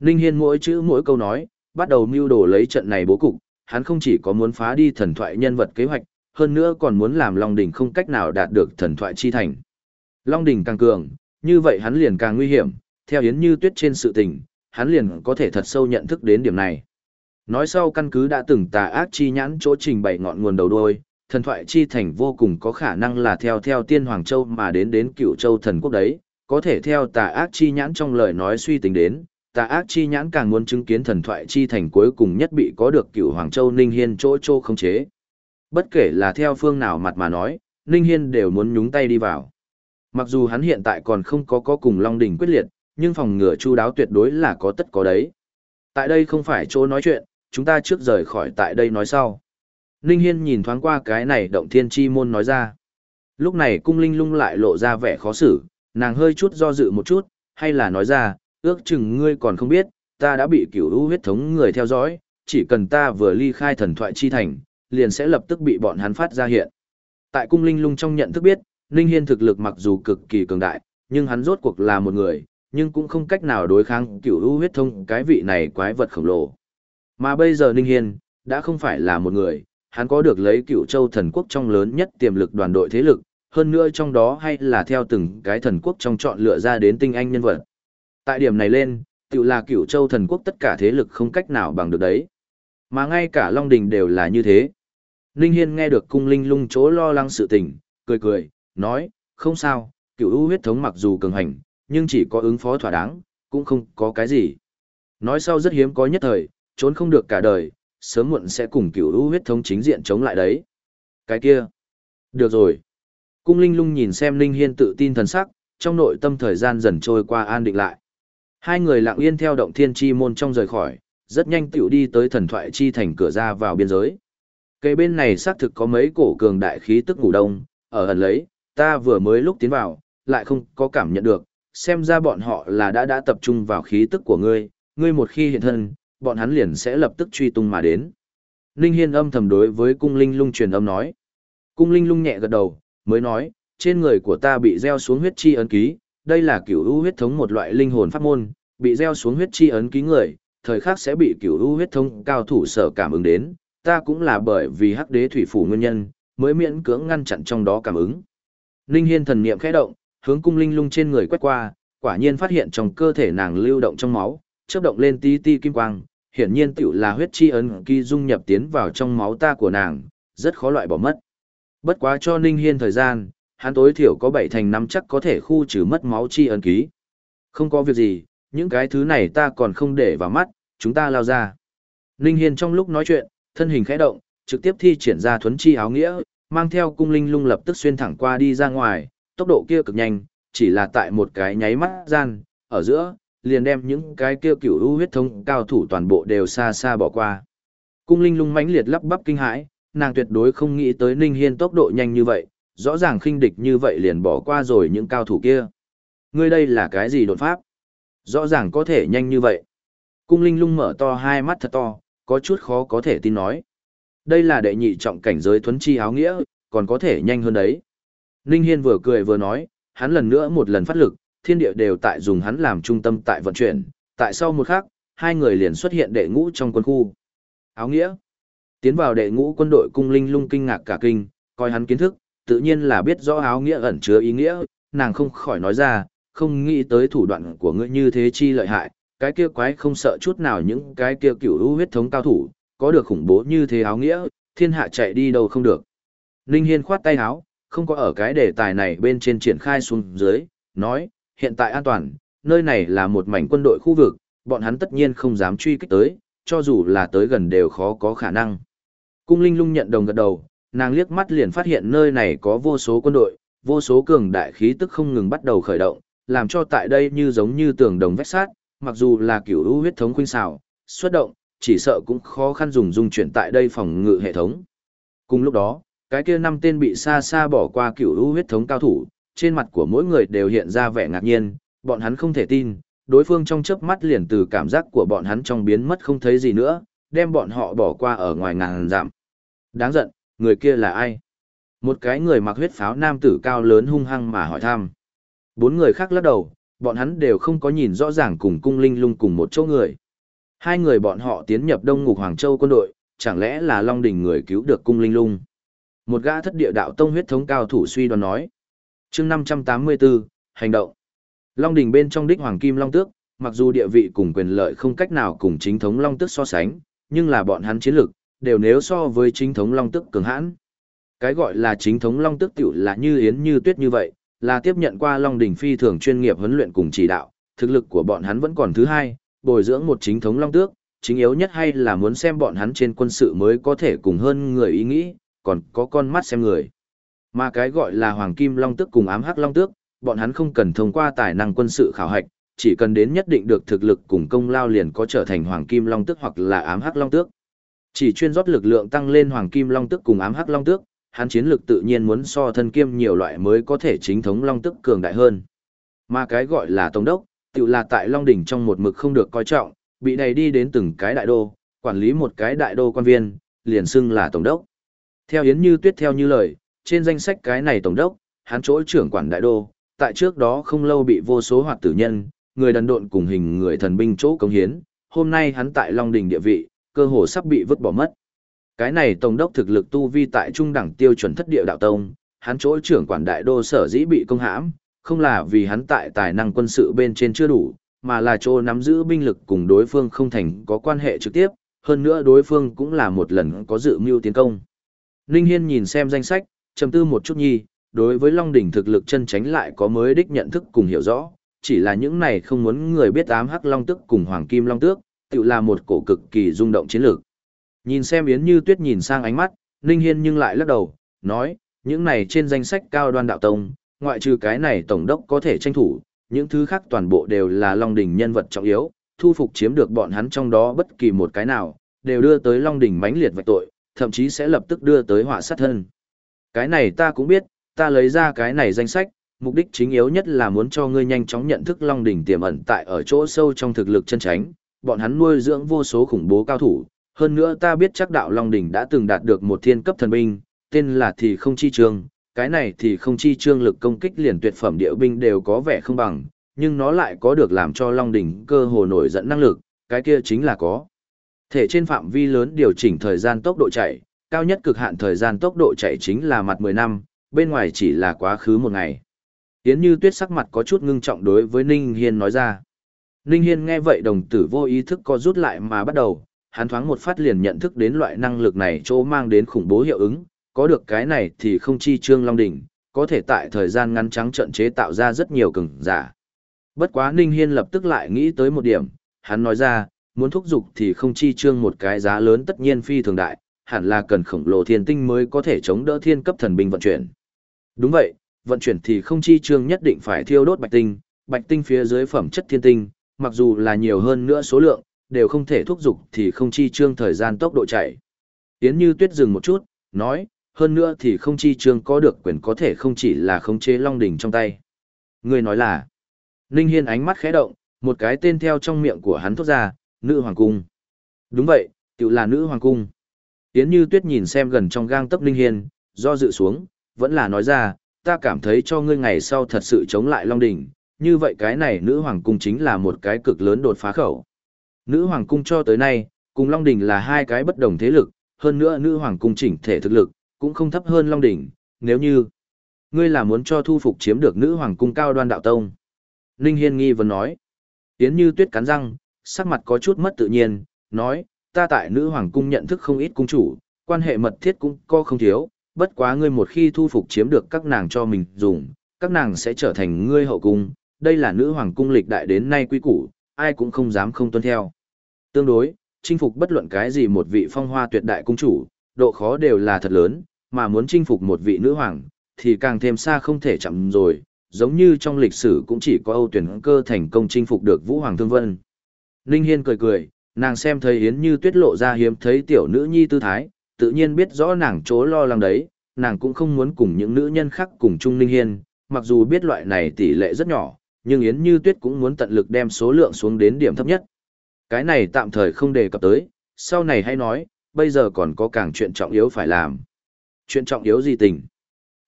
Ninh Hiên mỗi chữ mỗi câu nói, bắt đầu mưu đồ lấy trận này bố cục, hắn không chỉ có muốn phá đi thần thoại nhân vật kế hoạch, hơn nữa còn muốn làm Long Đỉnh không cách nào đạt được thần thoại chi thành. Long Đỉnh càng cường, như vậy hắn liền càng nguy hiểm, theo Yến Như Tuyết trên sự tình, hắn liền có thể thật sâu nhận thức đến điểm này. Nói sau căn cứ đã từng tà ác chi nhãn chỗ trình bày ngọn nguồn đầu đuôi, thần thoại chi thành vô cùng có khả năng là theo theo tiên Hoàng Châu mà đến đến cựu châu thần quốc đấy, có thể theo tà ác chi nhãn trong lời nói suy tính đến, tà ác chi nhãn càng muốn chứng kiến thần thoại chi thành cuối cùng nhất bị có được cựu Hoàng Châu Ninh Hiên chỗ châu không chế. Bất kể là theo phương nào mặt mà nói, Ninh Hiên đều muốn nhúng tay đi vào. Mặc dù hắn hiện tại còn không có có cùng Long Đỉnh quyết liệt, nhưng phòng ngừa chu đáo tuyệt đối là có tất có đấy. Tại đây không phải chỗ nói chuyện, chúng ta trước rời khỏi tại đây nói sau. Ninh Hiên nhìn thoáng qua cái này động thiên chi môn nói ra. Lúc này cung linh lung lại lộ ra vẻ khó xử, nàng hơi chút do dự một chút, hay là nói ra, ước chừng ngươi còn không biết, ta đã bị cửu u huyết thống người theo dõi, chỉ cần ta vừa ly khai thần thoại chi thành, liền sẽ lập tức bị bọn hắn phát ra hiện. Tại cung linh lung trong nhận thức biết, Ninh Hiên thực lực mặc dù cực kỳ cường đại, nhưng hắn rốt cuộc là một người, nhưng cũng không cách nào đối kháng Cựu u huyết thông cái vị này quái vật khổng lồ. Mà bây giờ Ninh Hiên, đã không phải là một người, hắn có được lấy cựu châu thần quốc trong lớn nhất tiềm lực đoàn đội thế lực, hơn nữa trong đó hay là theo từng cái thần quốc trong chọn lựa ra đến tinh anh nhân vật. Tại điểm này lên, tự là cựu châu thần quốc tất cả thế lực không cách nào bằng được đấy. Mà ngay cả Long Đình đều là như thế. Ninh Hiên nghe được cung linh lung chỗ lo lắng sự tình, cười cười, nói, không sao, cựu ưu huyết thống mặc dù cường hành, nhưng chỉ có ứng phó thỏa đáng, cũng không có cái gì. Nói sau rất hiếm có nhất thời, trốn không được cả đời, sớm muộn sẽ cùng cửu u huyết thống chính diện chống lại đấy. Cái kia. Được rồi. Cung Linh Lung nhìn xem Linh Hiên tự tin thần sắc, trong nội tâm thời gian dần trôi qua an định lại. Hai người lặng yên theo động thiên chi môn trong rời khỏi, rất nhanh tiểu đi tới thần thoại chi thành cửa ra vào biên giới. Cây bên này xác thực có mấy cổ cường đại khí tức ngủ đông, ở ẩn lấy, ta vừa mới lúc tiến vào, lại không có cảm nhận được, xem ra bọn họ là đã đã tập trung vào khí tức của ngươi, ngươi một khi hiện thân, bọn hắn liền sẽ lập tức truy tung mà đến. Ninh Hiên âm thầm đối với cung linh lung truyền âm nói. Cung linh lung nhẹ gật đầu, mới nói, trên người của ta bị gieo xuống huyết chi ấn ký, đây là cửu u huyết thống một loại linh hồn pháp môn, bị gieo xuống huyết chi ấn ký người, thời khắc sẽ bị cửu u huyết thống cao thủ sở cảm ứng đến, ta cũng là bởi vì hắc đế thủy phủ nguyên nhân, mới miễn cưỡng ngăn chặn trong đó cảm ứng. Ninh Hiên thần niệm khẽ động, hướng cung linh lung trên người quét qua, quả nhiên phát hiện trong cơ thể nàng lưu động trong máu, chớp động lên tí ti kim quang, hiển nhiên tiểu là huyết chi ấn kỳ dung nhập tiến vào trong máu ta của nàng, rất khó loại bỏ mất. Bất quá cho Ninh Hiên thời gian, hắn tối thiểu có bảy thành năm chắc có thể khu trừ mất máu chi ấn ký. Không có việc gì, những cái thứ này ta còn không để vào mắt, chúng ta lao ra. Ninh Hiên trong lúc nói chuyện, thân hình khẽ động, trực tiếp thi triển ra thuấn chi áo nghĩa, mang theo cung linh lung lập tức xuyên thẳng qua đi ra ngoài, tốc độ kia cực nhanh, chỉ là tại một cái nháy mắt gian, ở giữa, liền đem những cái kia cửu u huyết thống cao thủ toàn bộ đều xa xa bỏ qua. Cung linh lung mãnh liệt lắp bắp kinh hãi, nàng tuyệt đối không nghĩ tới Ninh Hiên tốc độ nhanh như vậy, rõ ràng khinh địch như vậy liền bỏ qua rồi những cao thủ kia. Ngươi đây là cái gì đột pháp? Rõ ràng có thể nhanh như vậy. Cung linh lung mở to hai mắt thật to, có chút khó có thể tin nói. Đây là đệ nhị trọng cảnh giới thuấn chi áo nghĩa, còn có thể nhanh hơn đấy. Ninh Hiên vừa cười vừa nói, hắn lần nữa một lần phát lực, thiên địa đều tại dùng hắn làm trung tâm tại vận chuyển, tại sau một khắc, hai người liền xuất hiện đệ ngũ trong quân khu. Áo nghĩa. Tiến vào đệ ngũ quân đội cung linh lung kinh ngạc cả kinh, coi hắn kiến thức, tự nhiên là biết rõ áo nghĩa ẩn chứa ý nghĩa, nàng không khỏi nói ra, không nghĩ tới thủ đoạn của ngươi như thế chi lợi hại, cái kia quái không sợ chút nào những cái kia cửu u huyết thống cao thủ, có được khủng bố như thế áo nghĩa, thiên hạ chạy đi đâu không được. Ninh Hiên khoát tay áo, không có ở cái đề tài này bên trên triển khai xuống dưới, nói, hiện tại an toàn, nơi này là một mảnh quân đội khu vực, bọn hắn tất nhiên không dám truy kích tới, cho dù là tới gần đều khó có khả năng. Cung Linh lung nhận đồng gật đầu, nàng liếc mắt liền phát hiện nơi này có vô số quân đội, vô số cường đại khí tức không ngừng bắt đầu khởi động, làm cho tại đây như giống như tường đồng vách sát, mặc dù là kiểu ưu huyết thống khuynh xảo, xuất động, chỉ sợ cũng khó khăn dùng dung chuyển tại đây phòng ngự hệ thống. Cùng lúc đó, cái kia năm tên bị xa xa bỏ qua cựu ưu huyết thống cao thủ, trên mặt của mỗi người đều hiện ra vẻ ngạc nhiên, bọn hắn không thể tin, đối phương trong chớp mắt liền từ cảm giác của bọn hắn trong biến mất không thấy gì nữa, đem bọn họ bỏ qua ở ngoài ngàn giảm. Đáng giận, người kia là ai? Một cái người mặc huyết pháo nam tử cao lớn hung hăng mà hỏi thăm. Bốn người khác lắc đầu, bọn hắn đều không có nhìn rõ ràng cùng cung linh lung cùng một chỗ người. Hai người bọn họ tiến nhập Đông Ngục Hoàng Châu quân đội, chẳng lẽ là Long Đình người cứu được cung linh lung. Một gã thất địa đạo tông huyết thống cao thủ suy đoán nói. chương 584, hành động. Long Đình bên trong đích Hoàng Kim Long Tước, mặc dù địa vị cùng quyền lợi không cách nào cùng chính thống Long Tước so sánh, nhưng là bọn hắn chiến lực, đều nếu so với chính thống Long Tước cường hãn. Cái gọi là chính thống Long Tước tiểu là như yến như tuyết như vậy, là tiếp nhận qua Long Đình phi thường chuyên nghiệp huấn luyện cùng chỉ đạo, thực lực của bọn hắn vẫn còn thứ hai, bồi dưỡng một chính thống Long Tước, chính yếu nhất hay là muốn xem bọn hắn trên quân sự mới có thể cùng hơn người ý nghĩ, còn có con mắt xem người. Mà cái gọi là Hoàng Kim Long Tước cùng ám hắc Long Tước, bọn hắn không cần thông qua tài năng quân sự khảo hạch, chỉ cần đến nhất định được thực lực cùng công lao liền có trở thành Hoàng Kim Long Tước hoặc là ám hắc Long Tước. Chỉ chuyên rót lực lượng tăng lên Hoàng Kim Long Tước cùng ám hắc Long Tước, hắn chiến lực tự nhiên muốn so thân kiêm nhiều loại mới có thể chính thống long tước cường đại hơn. Mà cái gọi là tổng đốc, tự là tại Long Đỉnh trong một mực không được coi trọng, bị đầy đi đến từng cái đại đô, quản lý một cái đại đô quan viên, liền xưng là tổng đốc. Theo Yến Như Tuyết theo như lời, trên danh sách cái này tổng đốc, hắn chỗ trưởng quản đại đô, tại trước đó không lâu bị vô số hoạt tử nhân, người đần độn cùng hình người thần binh chỗ công hiến, hôm nay hắn tại Long đình địa vị, cơ hồ sắp bị vứt bỏ mất. Cái này tổng đốc thực lực tu vi tại trung đẳng tiêu chuẩn thất địa đạo tông, hắn chỗ trưởng quản đại đô sở dĩ bị công hãm, không là vì hắn tại tài năng quân sự bên trên chưa đủ, mà là chỗ nắm giữ binh lực cùng đối phương không thành có quan hệ trực tiếp, hơn nữa đối phương cũng là một lần có dự mưu tiến công. Ninh Hiên nhìn xem danh sách, trầm tư một chút nhi, đối với Long Đỉnh thực lực chân tránh lại có mới đích nhận thức cùng hiểu rõ, chỉ là những này không muốn người biết ám hắc Long Tức cùng Hoàng Kim Long Tước, tự là một cổ cực kỳ rung động chiến lược. Nhìn xem Yến Như Tuyết nhìn sang ánh mắt, Ninh Hiên nhưng lại lắc đầu, nói, những này trên danh sách cao đoan đạo tông, ngoại trừ cái này tổng đốc có thể tranh thủ, những thứ khác toàn bộ đều là Long Đỉnh nhân vật trọng yếu, thu phục chiếm được bọn hắn trong đó bất kỳ một cái nào, đều đưa tới Long Đỉnh mãnh liệt vạch tội, thậm chí sẽ lập tức đưa tới họa sát thân. Cái này ta cũng biết, ta lấy ra cái này danh sách, mục đích chính yếu nhất là muốn cho ngươi nhanh chóng nhận thức Long Đỉnh tiềm ẩn tại ở chỗ sâu trong thực lực chân tránh, bọn hắn nuôi dưỡng vô số khủng bố cao thủ, hơn nữa ta biết chắc đạo Long Đỉnh đã từng đạt được một thiên cấp thần binh, tên là thì không chi trương, cái này thì không chi trương lực công kích liền tuyệt phẩm địa binh đều có vẻ không bằng, nhưng nó lại có được làm cho Long Đỉnh cơ hồ nổi giận năng lực, cái kia chính là có Thể trên phạm vi lớn điều chỉnh thời gian tốc độ chạy, cao nhất cực hạn thời gian tốc độ chạy chính là mặt 10 năm, bên ngoài chỉ là quá khứ một ngày. Yến Như Tuyết sắc mặt có chút ngưng trọng đối với Ninh Hiên nói ra. Ninh Hiên nghe vậy đồng tử vô ý thức co rút lại mà bắt đầu, hắn thoáng một phát liền nhận thức đến loại năng lực này chỗ mang đến khủng bố hiệu ứng, có được cái này thì không chi trương long đỉnh, có thể tại thời gian ngắn trắng trận chế tạo ra rất nhiều cường giả. Bất quá Ninh Hiên lập tức lại nghĩ tới một điểm, hắn nói ra, muốn thúc giục thì không chi trương một cái giá lớn tất nhiên phi thường đại, hẳn là cần khổng lồ thiên tinh mới có thể chống đỡ thiên cấp thần binh vận chuyển. Đúng vậy, vận chuyển thì không chi trương nhất định phải thiêu đốt bạch tinh, bạch tinh phía dưới phẩm chất thiên tinh, mặc dù là nhiều hơn nữa số lượng, đều không thể thúc giục thì không chi trương thời gian tốc độ chạy. Tiến như tuyết dừng một chút, nói, hơn nữa thì không chi trương có được quyền có thể không chỉ là khống chế long đỉnh trong tay. Người nói là, Ninh Hiên ánh mắt khẽ động, một cái tên theo trong miệng của hắn thốt ra, nữ hoàng cung. Đúng vậy, tự là nữ hoàng cung. Yến như tuyết nhìn xem gần trong gang tấc Linh Hiên, do dự xuống, vẫn là nói ra, ta cảm thấy cho ngươi ngày sau thật sự chống lại Long Đỉnh, như vậy cái này nữ hoàng cung chính là một cái cực lớn đột phá khẩu. Nữ hoàng cung cho tới nay, cùng Long Đỉnh là hai cái bất đồng thế lực, hơn nữa nữ hoàng cung chỉnh thể thực lực, cũng không thấp hơn Long Đỉnh, nếu như ngươi là muốn cho thu phục chiếm được nữ hoàng cung cao đoan đạo tông. Ninh Hiên nghi vấn nói, Yến Như Tuyết cắn răng, sắc mặt có chút mất tự nhiên, nói, ta tại nữ hoàng cung nhận thức không ít cung chủ, quan hệ mật thiết cũng có không thiếu, bất quá ngươi một khi thu phục chiếm được các nàng cho mình dùng, các nàng sẽ trở thành ngươi hậu cung, đây là nữ hoàng cung lịch đại đến nay quy củ, ai cũng không dám không tuân theo. Tương đối, chinh phục bất luận cái gì một vị phong hoa tuyệt đại cung chủ, độ khó đều là thật lớn, mà muốn chinh phục một vị nữ hoàng, thì càng thêm xa không thể chậm rồi, giống như trong lịch sử cũng chỉ có Âu tuyển cơ thành công chinh phục được Vũ Hoàng Thương Vân. Ninh Hiên cười cười, nàng xem thấy Yến Như Tuyết lộ ra hiếm thấy tiểu nữ nhi tư thái, tự nhiên biết rõ nàng chỗ lo lắng đấy, nàng cũng không muốn cùng những nữ nhân khác cùng chung Ninh Hiên, mặc dù biết loại này tỷ lệ rất nhỏ, nhưng Yến Như Tuyết cũng muốn tận lực đem số lượng xuống đến điểm thấp nhất. Cái này tạm thời không đề cập tới, sau này hay nói, bây giờ còn có càng chuyện trọng yếu phải làm. Chuyện trọng yếu gì tình?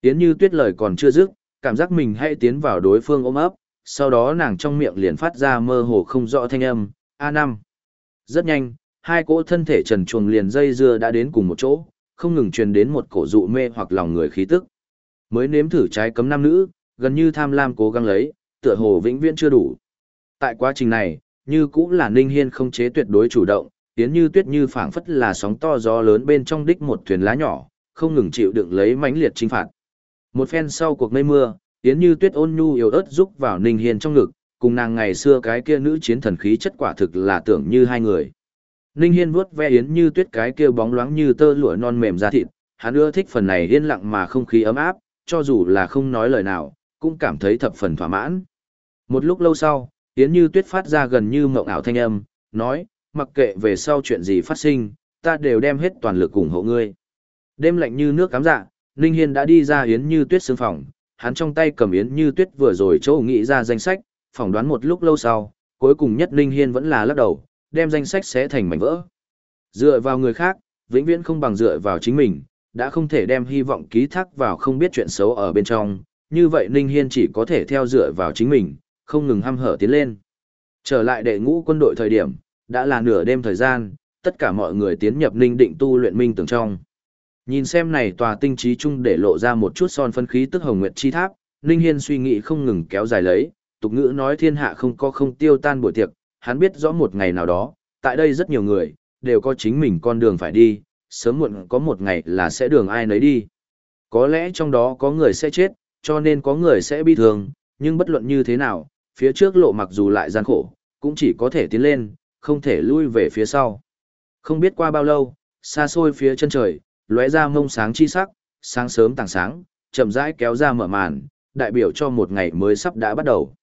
Yến Như Tuyết lời còn chưa dứt, cảm giác mình hay tiến vào đối phương ôm ấp, sau đó nàng trong miệng liền phát ra mơ hồ không rõ thanh âm, A năm Rất nhanh, hai cỗ thân thể trần chuồng liền dây dưa đã đến cùng một chỗ, không ngừng truyền đến một cổ dụ mê hoặc lòng người khí tức. Mới nếm thử trái cấm nam nữ, gần như tham lam cố gắng lấy, tựa hồ vĩnh viễn chưa đủ. Tại quá trình này, như cũng là Ninh Hiên không chế tuyệt đối chủ động, tiến như tuyết như phảng phất là sóng to gió lớn bên trong đích một thuyền lá nhỏ, không ngừng chịu đựng lấy mãnh liệt chinh phạt. Một phen sau cuộc mây mưa, tiến như tuyết ôn nhu yếu ớt rúc vào Ninh Hiên trong ngực, cùng nàng ngày xưa cái kia nữ chiến thần khí chất quả thực là tưởng như hai người. Ninh Hiên vuốt ve yến như tuyết cái kia bóng loáng như tơ lụa non mềm da thịt, hắn ưa thích phần này yên lặng mà không khí ấm áp, cho dù là không nói lời nào, cũng cảm thấy thập phần thỏa mãn. Một lúc lâu sau, yến như tuyết phát ra gần như mộng ảo thanh âm, nói, mặc kệ về sau chuyện gì phát sinh, ta đều đem hết toàn lực ủng hộ ngươi. Đêm lạnh như nước cám dạ, Ninh Hiên đã đi ra yến như tuyết sương phòng, hắn trong tay cầm yến như tuyết vừa rồi chỗ nghĩ ra danh sách, phỏng đoán một lúc lâu sau, cuối cùng nhất Ninh Hiên vẫn là lắc đầu, đem danh sách xé thành mảnh vỡ. Dựa vào người khác, vĩnh viễn không bằng dựa vào chính mình, đã không thể đem hy vọng ký thác vào không biết chuyện xấu ở bên trong, như vậy Ninh Hiên chỉ có thể theo dựa vào chính mình, không ngừng hăm hở tiến lên. Trở lại đệ ngũ quân đội thời điểm, đã là nửa đêm thời gian, tất cả mọi người tiến nhập Ninh định tu luyện minh tưởng trong. Nhìn xem này tòa tinh trí chung để lộ ra một chút son phân khí tức hồng nguyệt chi tháp, Ninh Hiên suy nghĩ không ngừng kéo dài lấy, tục ngữ nói thiên hạ không có không tiêu tan buổi tiệc, hắn biết rõ một ngày nào đó, tại đây rất nhiều người, đều có chính mình con đường phải đi, sớm muộn có một ngày là sẽ đường ai nấy đi. Có lẽ trong đó có người sẽ chết, cho nên có người sẽ bi thương, nhưng bất luận như thế nào, phía trước lộ mặc dù lại gian khổ, cũng chỉ có thể tiến lên, không thể lui về phía sau. Không biết qua bao lâu, xa xôi phía chân trời, lóe ra mông sáng chi sắc, sáng sớm tảng sáng, chậm rãi kéo ra mở màn, đại biểu cho một ngày mới sắp đã bắt đầu.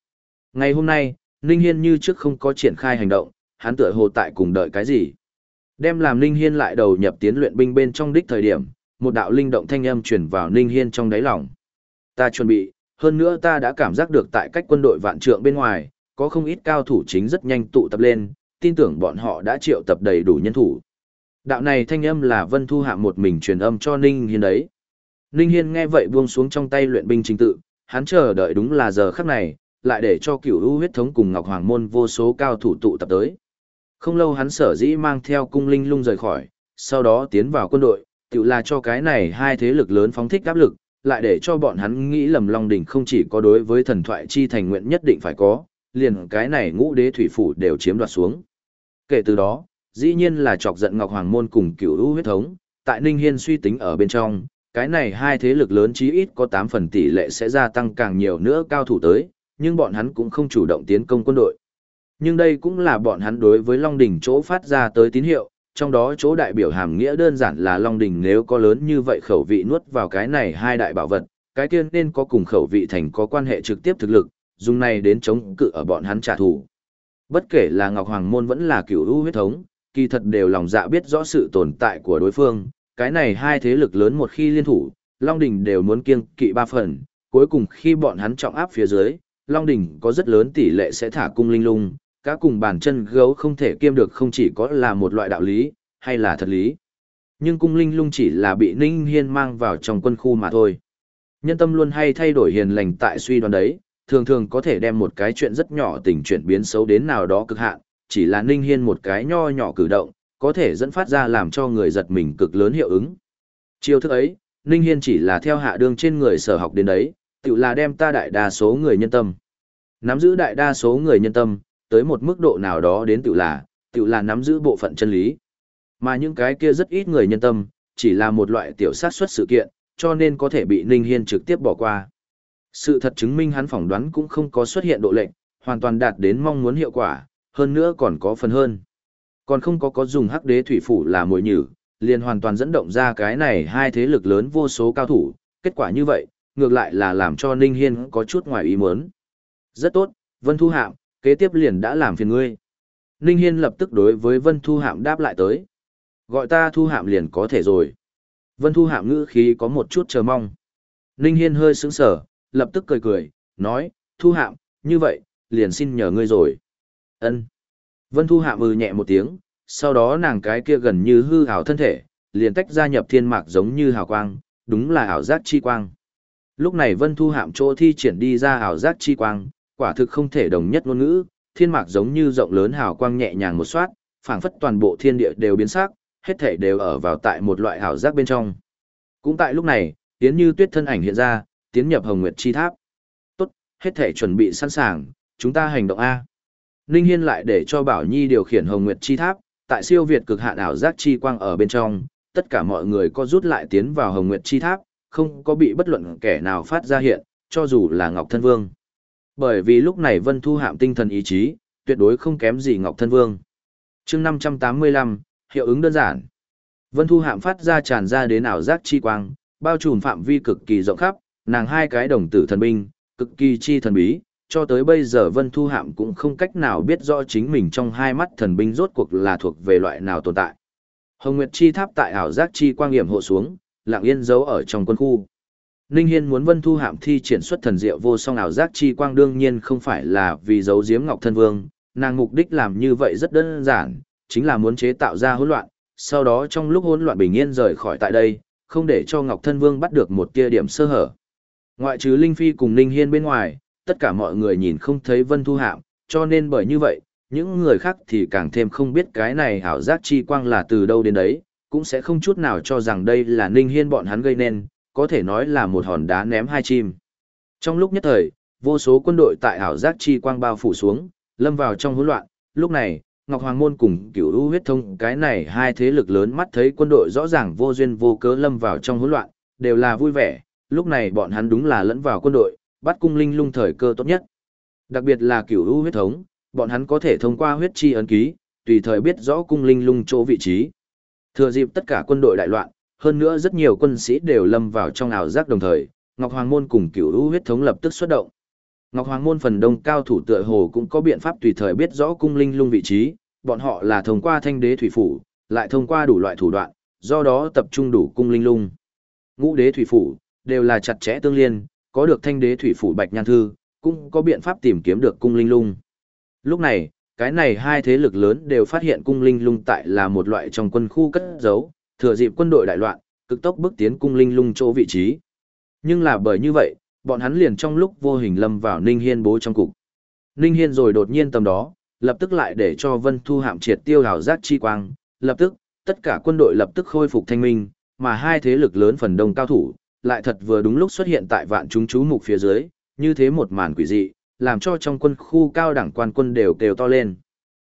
Ngày hôm nay, Ninh Hiên như trước không có triển khai hành động, hắn tựa hồ tại cùng đợi cái gì. Đem làm Ninh Hiên lại đầu nhập tiến luyện binh bên trong đích thời điểm, một đạo linh động thanh âm truyền vào Ninh Hiên trong đáy lòng. Ta chuẩn bị, hơn nữa ta đã cảm giác được tại cách quân đội vạn trượng bên ngoài, có không ít cao thủ chính rất nhanh tụ tập lên, tin tưởng bọn họ đã triệu tập đầy đủ nhân thủ. Đạo này thanh âm là Vân Thu Hạ một mình truyền âm cho Ninh Hiên đấy. Ninh Hiên nghe vậy buông xuống trong tay luyện binh trình tự, hắn chờ đợi đúng là giờ khắc này, lại để cho cửu u huyết thống cùng Ngọc Hoàng Môn vô số cao thủ tụ tập tới. Không lâu hắn sở dĩ mang theo cung linh lung rời khỏi, sau đó tiến vào quân đội, tự là cho cái này hai thế lực lớn phóng thích áp lực, lại để cho bọn hắn nghĩ lầm Long Đỉnh không chỉ có đối với thần thoại chi thành nguyện nhất định phải có, liền cái này ngũ đế thủy phủ đều chiếm đoạt xuống. Kể từ đó, dĩ nhiên là chọc giận Ngọc Hoàng Môn cùng cửu u huyết thống, tại Ninh Hiên suy tính ở bên trong, cái này hai thế lực lớn chí ít có 8 phần tỷ lệ sẽ gia tăng càng nhiều nữa cao thủ tới, nhưng bọn hắn cũng không chủ động tiến công quân đội. Nhưng đây cũng là bọn hắn đối với Long Đỉnh chỗ phát ra tới tín hiệu, trong đó chỗ đại biểu hàm nghĩa đơn giản là Long Đỉnh nếu có lớn như vậy khẩu vị nuốt vào cái này hai đại bảo vật, cái kia nên có cùng khẩu vị thành có quan hệ trực tiếp thực lực, dùng này đến chống cự ở bọn hắn trả thù. Bất kể là Ngọc Hoàng Môn vẫn là cửu u huyết thống, kỳ thật đều lòng dạ biết rõ sự tồn tại của đối phương, cái này hai thế lực lớn một khi liên thủ, Long Đỉnh đều muốn kiêng kỵ ba phần, cuối cùng khi bọn hắn trọng áp phía dưới, Long Đỉnh có rất lớn tỷ lệ sẽ thả cung linh lung, các cùng bàn chân gấu không thể kiêm được không chỉ có là một loại đạo lý, hay là thật lý. Nhưng cung linh lung chỉ là bị Ninh Hiên mang vào trong quân khu mà thôi. Nhân tâm luôn hay thay đổi hiền lành tại suy đoán đấy, thường thường có thể đem một cái chuyện rất nhỏ tình chuyển biến xấu đến nào đó cực hạn, chỉ là Ninh Hiên một cái nho nhỏ cử động, có thể dẫn phát ra làm cho người giật mình cực lớn hiệu ứng. Chiêu thức ấy, Ninh Hiên chỉ là theo hạ đương trên người sở học đến đấy, tự là đem ta đại đa số người nhân tâm. Nắm giữ đại đa số người nhân tâm, tới một mức độ nào đó đến tự là, tự là nắm giữ bộ phận chân lý. Mà những cái kia rất ít người nhân tâm, chỉ là một loại tiểu sát xuất sự kiện, cho nên có thể bị Ninh Hiên trực tiếp bỏ qua. Sự thật chứng minh hắn phỏng đoán cũng không có xuất hiện độ lệnh, hoàn toàn đạt đến mong muốn hiệu quả, hơn nữa còn có phần hơn. Còn không có có dùng hắc đế thủy phủ là mồi nhử, liền hoàn toàn dẫn động ra cái này hai thế lực lớn vô số cao thủ, kết quả như vậy, ngược lại là làm cho Ninh Hiên có chút ngoài ý muốn. Rất tốt, Vân Thu Hạm, kế tiếp liền đã làm phiền ngươi. Ninh Hiên lập tức đối với Vân Thu Hạm đáp lại tới. Gọi ta Thu Hạm liền có thể rồi. Vân Thu Hạm ngữ khí có một chút chờ mong. Ninh Hiên hơi sững sờ, lập tức cười cười, nói, Thu Hạm, như vậy, liền xin nhờ ngươi rồi. Ân. Vân Thu Hạm ừ nhẹ một tiếng, sau đó nàng cái kia gần như hư ảo thân thể, liền tách ra nhập thiên mạc giống như hào quang, đúng là ảo giác chi quang. Lúc này Vân Thu Hạm chỗ thi triển đi ra ảo giác chi quang, quả thực không thể đồng nhất ngôn ngữ, thiên mạc giống như rộng lớn hào quang nhẹ nhàng một xoát, phảng phất toàn bộ thiên địa đều biến sắc, hết thể đều ở vào tại một loại ảo giác bên trong. Cũng tại lúc này, tiến như tuyết thân ảnh hiện ra, tiến nhập Hồng Nguyệt chi tháp. Tốt, hết thể chuẩn bị sẵn sàng, chúng ta hành động A. Ninh Hiên lại để cho Bảo Nhi điều khiển Hồng Nguyệt chi tháp, tại siêu việt cực hạn ảo giác chi quang ở bên trong, tất cả mọi người có rút lại tiến vào Hồng Nguyệt chi tháp, không có bị bất luận kẻ nào phát ra hiện, cho dù là Ngọc Thân Vương. Bởi vì lúc này Vân Thu Hạm tinh thần ý chí, tuyệt đối không kém gì Ngọc Thân Vương. chương 585, hiệu ứng đơn giản. Vân Thu Hạm phát ra tràn ra đến ảo giác chi quang, bao trùm phạm vi cực kỳ rộng khắp, nàng hai cái đồng tử thần binh, cực kỳ chi thần bí, cho tới bây giờ Vân Thu Hạm cũng không cách nào biết rõ chính mình trong hai mắt thần binh rốt cuộc là thuộc về loại nào tồn tại. Hồng Nguyệt Chi Tháp tại ảo giác chi quang nghiệm hộ xuống, lặng yên giấu ở trong quân khu. Ninh Hiên muốn Vân Thu Hạm thi triển xuất thần diệu vô song ảo giác chi quang đương nhiên không phải là vì giấu giếm Ngọc Thân Vương, nàng mục đích làm như vậy rất đơn giản, chính là muốn chế tạo ra hỗn loạn, sau đó trong lúc hỗn loạn bình yên rời khỏi tại đây, không để cho Ngọc Thân Vương bắt được một tia điểm sơ hở. Ngoại trừ Linh Phi cùng Ninh Hiên bên ngoài, tất cả mọi người nhìn không thấy Vân Thu Hạm, cho nên bởi như vậy, những người khác thì càng thêm không biết cái này ảo giác chi quang là từ đâu đến đấy, cũng sẽ không chút nào cho rằng đây là Ninh Hiên bọn hắn gây nên, có thể nói là một hòn đá ném hai chim. Trong lúc nhất thời, vô số quân đội tại ảo giác chi quang bao phủ xuống, lâm vào trong hỗn loạn, lúc này, Ngọc Hoàng Môn cùng cửu u huyết thông cái này hai thế lực lớn mắt thấy quân đội rõ ràng vô duyên vô cớ lâm vào trong hỗn loạn, đều là vui vẻ, lúc này bọn hắn đúng là lẫn vào quân đội, bắt cung linh lung thời cơ tốt nhất. Đặc biệt là cửu u huyết thống, bọn hắn có thể thông qua huyết chi ấn ký, tùy thời biết rõ cung linh lung chỗ vị trí. Thừa dịp tất cả quân đội đại loạn, hơn nữa rất nhiều quân sĩ đều lâm vào trong ảo giác đồng thời, Ngọc Hoàng Môn cùng cửu u huyết thống lập tức xuất động. Ngọc Hoàng Môn phần đông cao thủ tựa hồ cũng có biện pháp tùy thời biết rõ cung linh lung vị trí, bọn họ là thông qua thanh đế thủy phủ, lại thông qua đủ loại thủ đoạn, do đó tập trung đủ cung linh lung. Ngũ đế thủy phủ, đều là chặt chẽ tương liên, có được thanh đế thủy phủ bạch nhan thư, cũng có biện pháp tìm kiếm được cung linh lung. Lúc này, cái này hai thế lực lớn đều phát hiện cung linh lung tại là một loại trong quân khu cất giấu, thừa dịp quân đội đại loạn, cực tốc bước tiến cung linh lung chỗ vị trí. Nhưng là bởi như vậy, bọn hắn liền trong lúc vô hình lâm vào Ninh Hiên bố trong cục. Ninh Hiên rồi đột nhiên tầm đó, lập tức lại để cho Vân Thu Hạm triệt tiêu hào giác chi quang, lập tức, tất cả quân đội lập tức khôi phục thanh minh, mà hai thế lực lớn phần đông cao thủ, lại thật vừa đúng lúc xuất hiện tại vạn chúng chú mục phía dưới, như thế một màn quỷ dị, làm cho trong quân khu cao đẳng quan quân đều kêu to lên.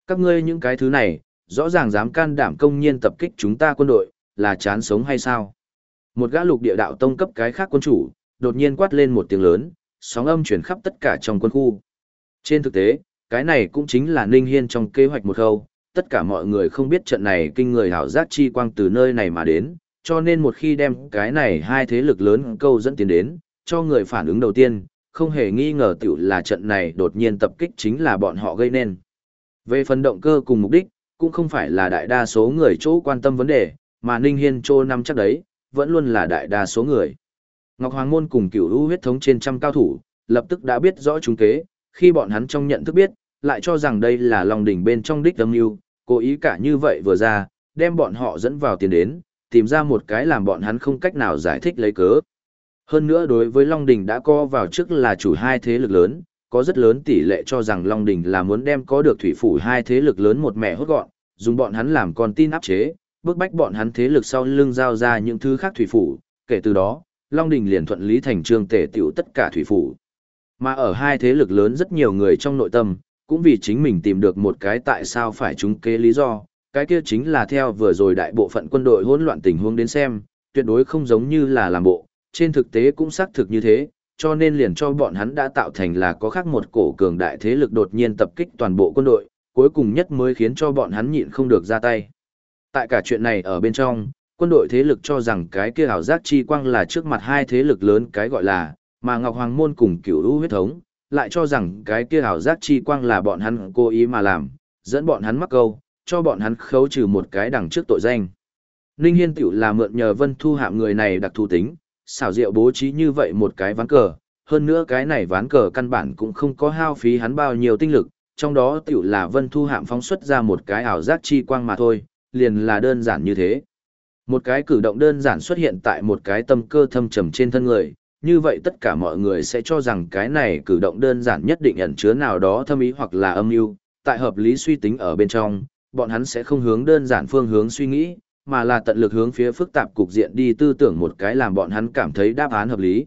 Các ngươi những cái thứ này, rõ ràng dám can đảm công nhiên tập kích chúng ta quân đội, là chán sống hay sao? Một gã lục địa đạo tông cấp cái khác quân chủ, đột nhiên quát lên một tiếng lớn, sóng âm chuyển khắp tất cả trong quân khu. Trên thực tế, cái này cũng chính là Ninh Hiên trong kế hoạch một khâu, tất cả mọi người không biết trận này kinh người hảo giác chi quang từ nơi này mà đến, cho nên một khi đem cái này hai thế lực lớn câu dẫn tiến đến, cho người phản ứng đầu tiên, không hề nghi ngờ tiểu là trận này đột nhiên tập kích chính là bọn họ gây nên. Về phần động cơ cùng mục đích, cũng không phải là đại đa số người chỗ quan tâm vấn đề, mà Ninh Hiên chỗ nắm chắc đấy, vẫn luôn là đại đa số người. Ngọc Hoàng Môn cùng cửu lũ huyết thống trên trăm cao thủ, lập tức đã biết rõ chúng kế, khi bọn hắn trong nhận thức biết, lại cho rằng đây là lòng đỉnh bên trong đích âm mưu cố ý cả như vậy vừa ra, đem bọn họ dẫn vào tiền đến, tìm ra một cái làm bọn hắn không cách nào giải thích lấy cớ. Hơn nữa đối với Long Đình đã co vào trước là chủ hai thế lực lớn, có rất lớn tỷ lệ cho rằng Long Đình là muốn đem có được thủy phủ hai thế lực lớn một mẹ hốt gọn, dùng bọn hắn làm con tin áp chế, bước bách bọn hắn thế lực sau lưng giao ra những thứ khác thủy phủ, kể từ đó, Long Đình liền thuận lý thành trương tể tiểu tất cả thủy phủ. Mà ở hai thế lực lớn rất nhiều người trong nội tâm, cũng vì chính mình tìm được một cái tại sao phải chúng kế lý do, cái kia chính là theo vừa rồi đại bộ phận quân đội hỗn loạn tình huống đến xem, tuyệt đối không giống như là làm bộ, trên thực tế cũng xác thực như thế, cho nên liền cho bọn hắn đã tạo thành là có khác một cổ cường đại thế lực đột nhiên tập kích toàn bộ quân đội, cuối cùng nhất mới khiến cho bọn hắn nhịn không được ra tay. Tại cả chuyện này ở bên trong, quân đội thế lực cho rằng cái kia ảo giác chi quang là trước mặt hai thế lực lớn cái gọi là, mà Ngọc Hoàng Môn cùng cửu lũ huyết thống, lại cho rằng cái kia ảo giác chi quang là bọn hắn cố ý mà làm, dẫn bọn hắn mắc câu, cho bọn hắn khấu trừ một cái đằng trước tội danh. Ninh Hiên tiểu là mượn nhờ Vân Thu Hạm người này đặc thù tính, xảo diệu bố trí như vậy một cái ván cờ, hơn nữa cái này ván cờ căn bản cũng không có hao phí hắn bao nhiêu tinh lực, trong đó tiểu là Vân Thu Hạm phóng xuất ra một cái ảo giác chi quang mà thôi, liền là đơn giản như thế. Một cái cử động đơn giản xuất hiện tại một cái tâm cơ thâm trầm trên thân người, như vậy tất cả mọi người sẽ cho rằng cái này cử động đơn giản nhất định ẩn chứa nào đó thâm ý hoặc là âm mưu, tại hợp lý suy tính ở bên trong, bọn hắn sẽ không hướng đơn giản phương hướng suy nghĩ, mà là tận lực hướng phía phức tạp cục diện đi tư tưởng một cái làm bọn hắn cảm thấy đáp án hợp lý.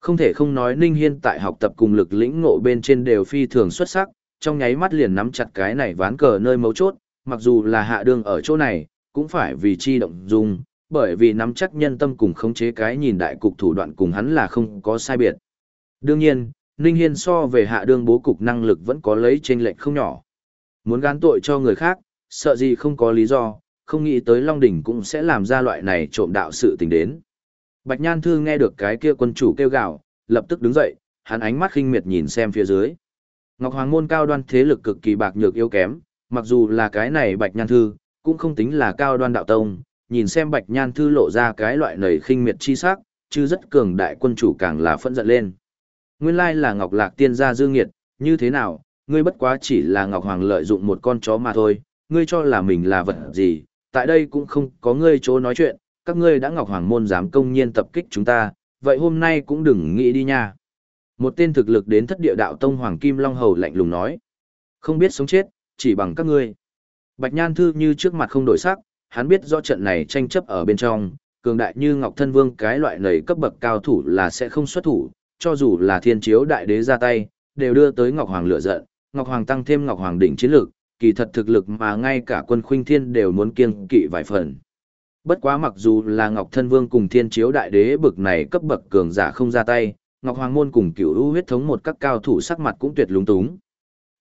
Không thể không nói Ninh Hiên tại học tập cùng lực lĩnh ngộ bên trên đều phi thường xuất sắc, trong nháy mắt liền nắm chặt cái này ván cờ nơi mấu chốt, mặc dù là hạ đường ở chỗ này, cũng phải vì chi động dung, bởi vì nắm chắc nhân tâm cùng khống chế cái nhìn đại cục thủ đoạn cùng hắn là không có sai biệt. Đương nhiên, Ninh Hiên so về hạ Đường bố cục năng lực vẫn có lấy trên lệnh không nhỏ. Muốn gán tội cho người khác, sợ gì không có lý do, không nghĩ tới Long Đỉnh cũng sẽ làm ra loại này trộm đạo sự tình đến. Bạch Nhan Thư nghe được cái kia quân chủ kêu gào, lập tức đứng dậy, hắn ánh mắt khinh miệt nhìn xem phía dưới. Ngọc Hoàng môn cao đoan thế lực cực kỳ bạc nhược yếu kém, mặc dù là cái này Bạch Nhan Thư, cũng không tính là cao đoan đạo tông, nhìn xem Bạch Nhan Thư lộ ra cái loại nầy khinh miệt chi sắc, chứ rất cường đại quân chủ càng là phẫn giận lên. Nguyên lai là Ngọc Lạc tiên gia dương nghiệt, như thế nào, ngươi bất quá chỉ là Ngọc Hoàng lợi dụng một con chó mà thôi, ngươi cho là mình là vật gì, tại đây cũng không có ngươi chỗ nói chuyện, các ngươi đã Ngọc Hoàng môn dám công nhiên tập kích chúng ta, vậy hôm nay cũng đừng nghĩ đi nha. Một tên thực lực đến thất địa đạo tông Hoàng Kim Long Hầu lạnh lùng nói. Không biết sống chết, chỉ bằng các ngươi. Bạch Nhan Thư như trước mặt không đổi sắc, hắn biết do trận này tranh chấp ở bên trong, cường đại như Ngọc Thân Vương cái loại nầy cấp bậc cao thủ là sẽ không xuất thủ, cho dù là thiên chiếu đại đế ra tay, đều đưa tới Ngọc Hoàng lửa giận, Ngọc Hoàng tăng thêm Ngọc Hoàng đỉnh chiến lược kỳ thật thực lực mà ngay cả quân khuynh thiên đều muốn kiêng kỵ vài phần. Bất quá mặc dù là Ngọc Thân Vương cùng thiên chiếu đại đế bực này cấp bậc cường giả không ra tay, Ngọc Hoàng môn cùng cửu u huyết thống một các cao thủ sắc mặt cũng tuyệt lúng túng.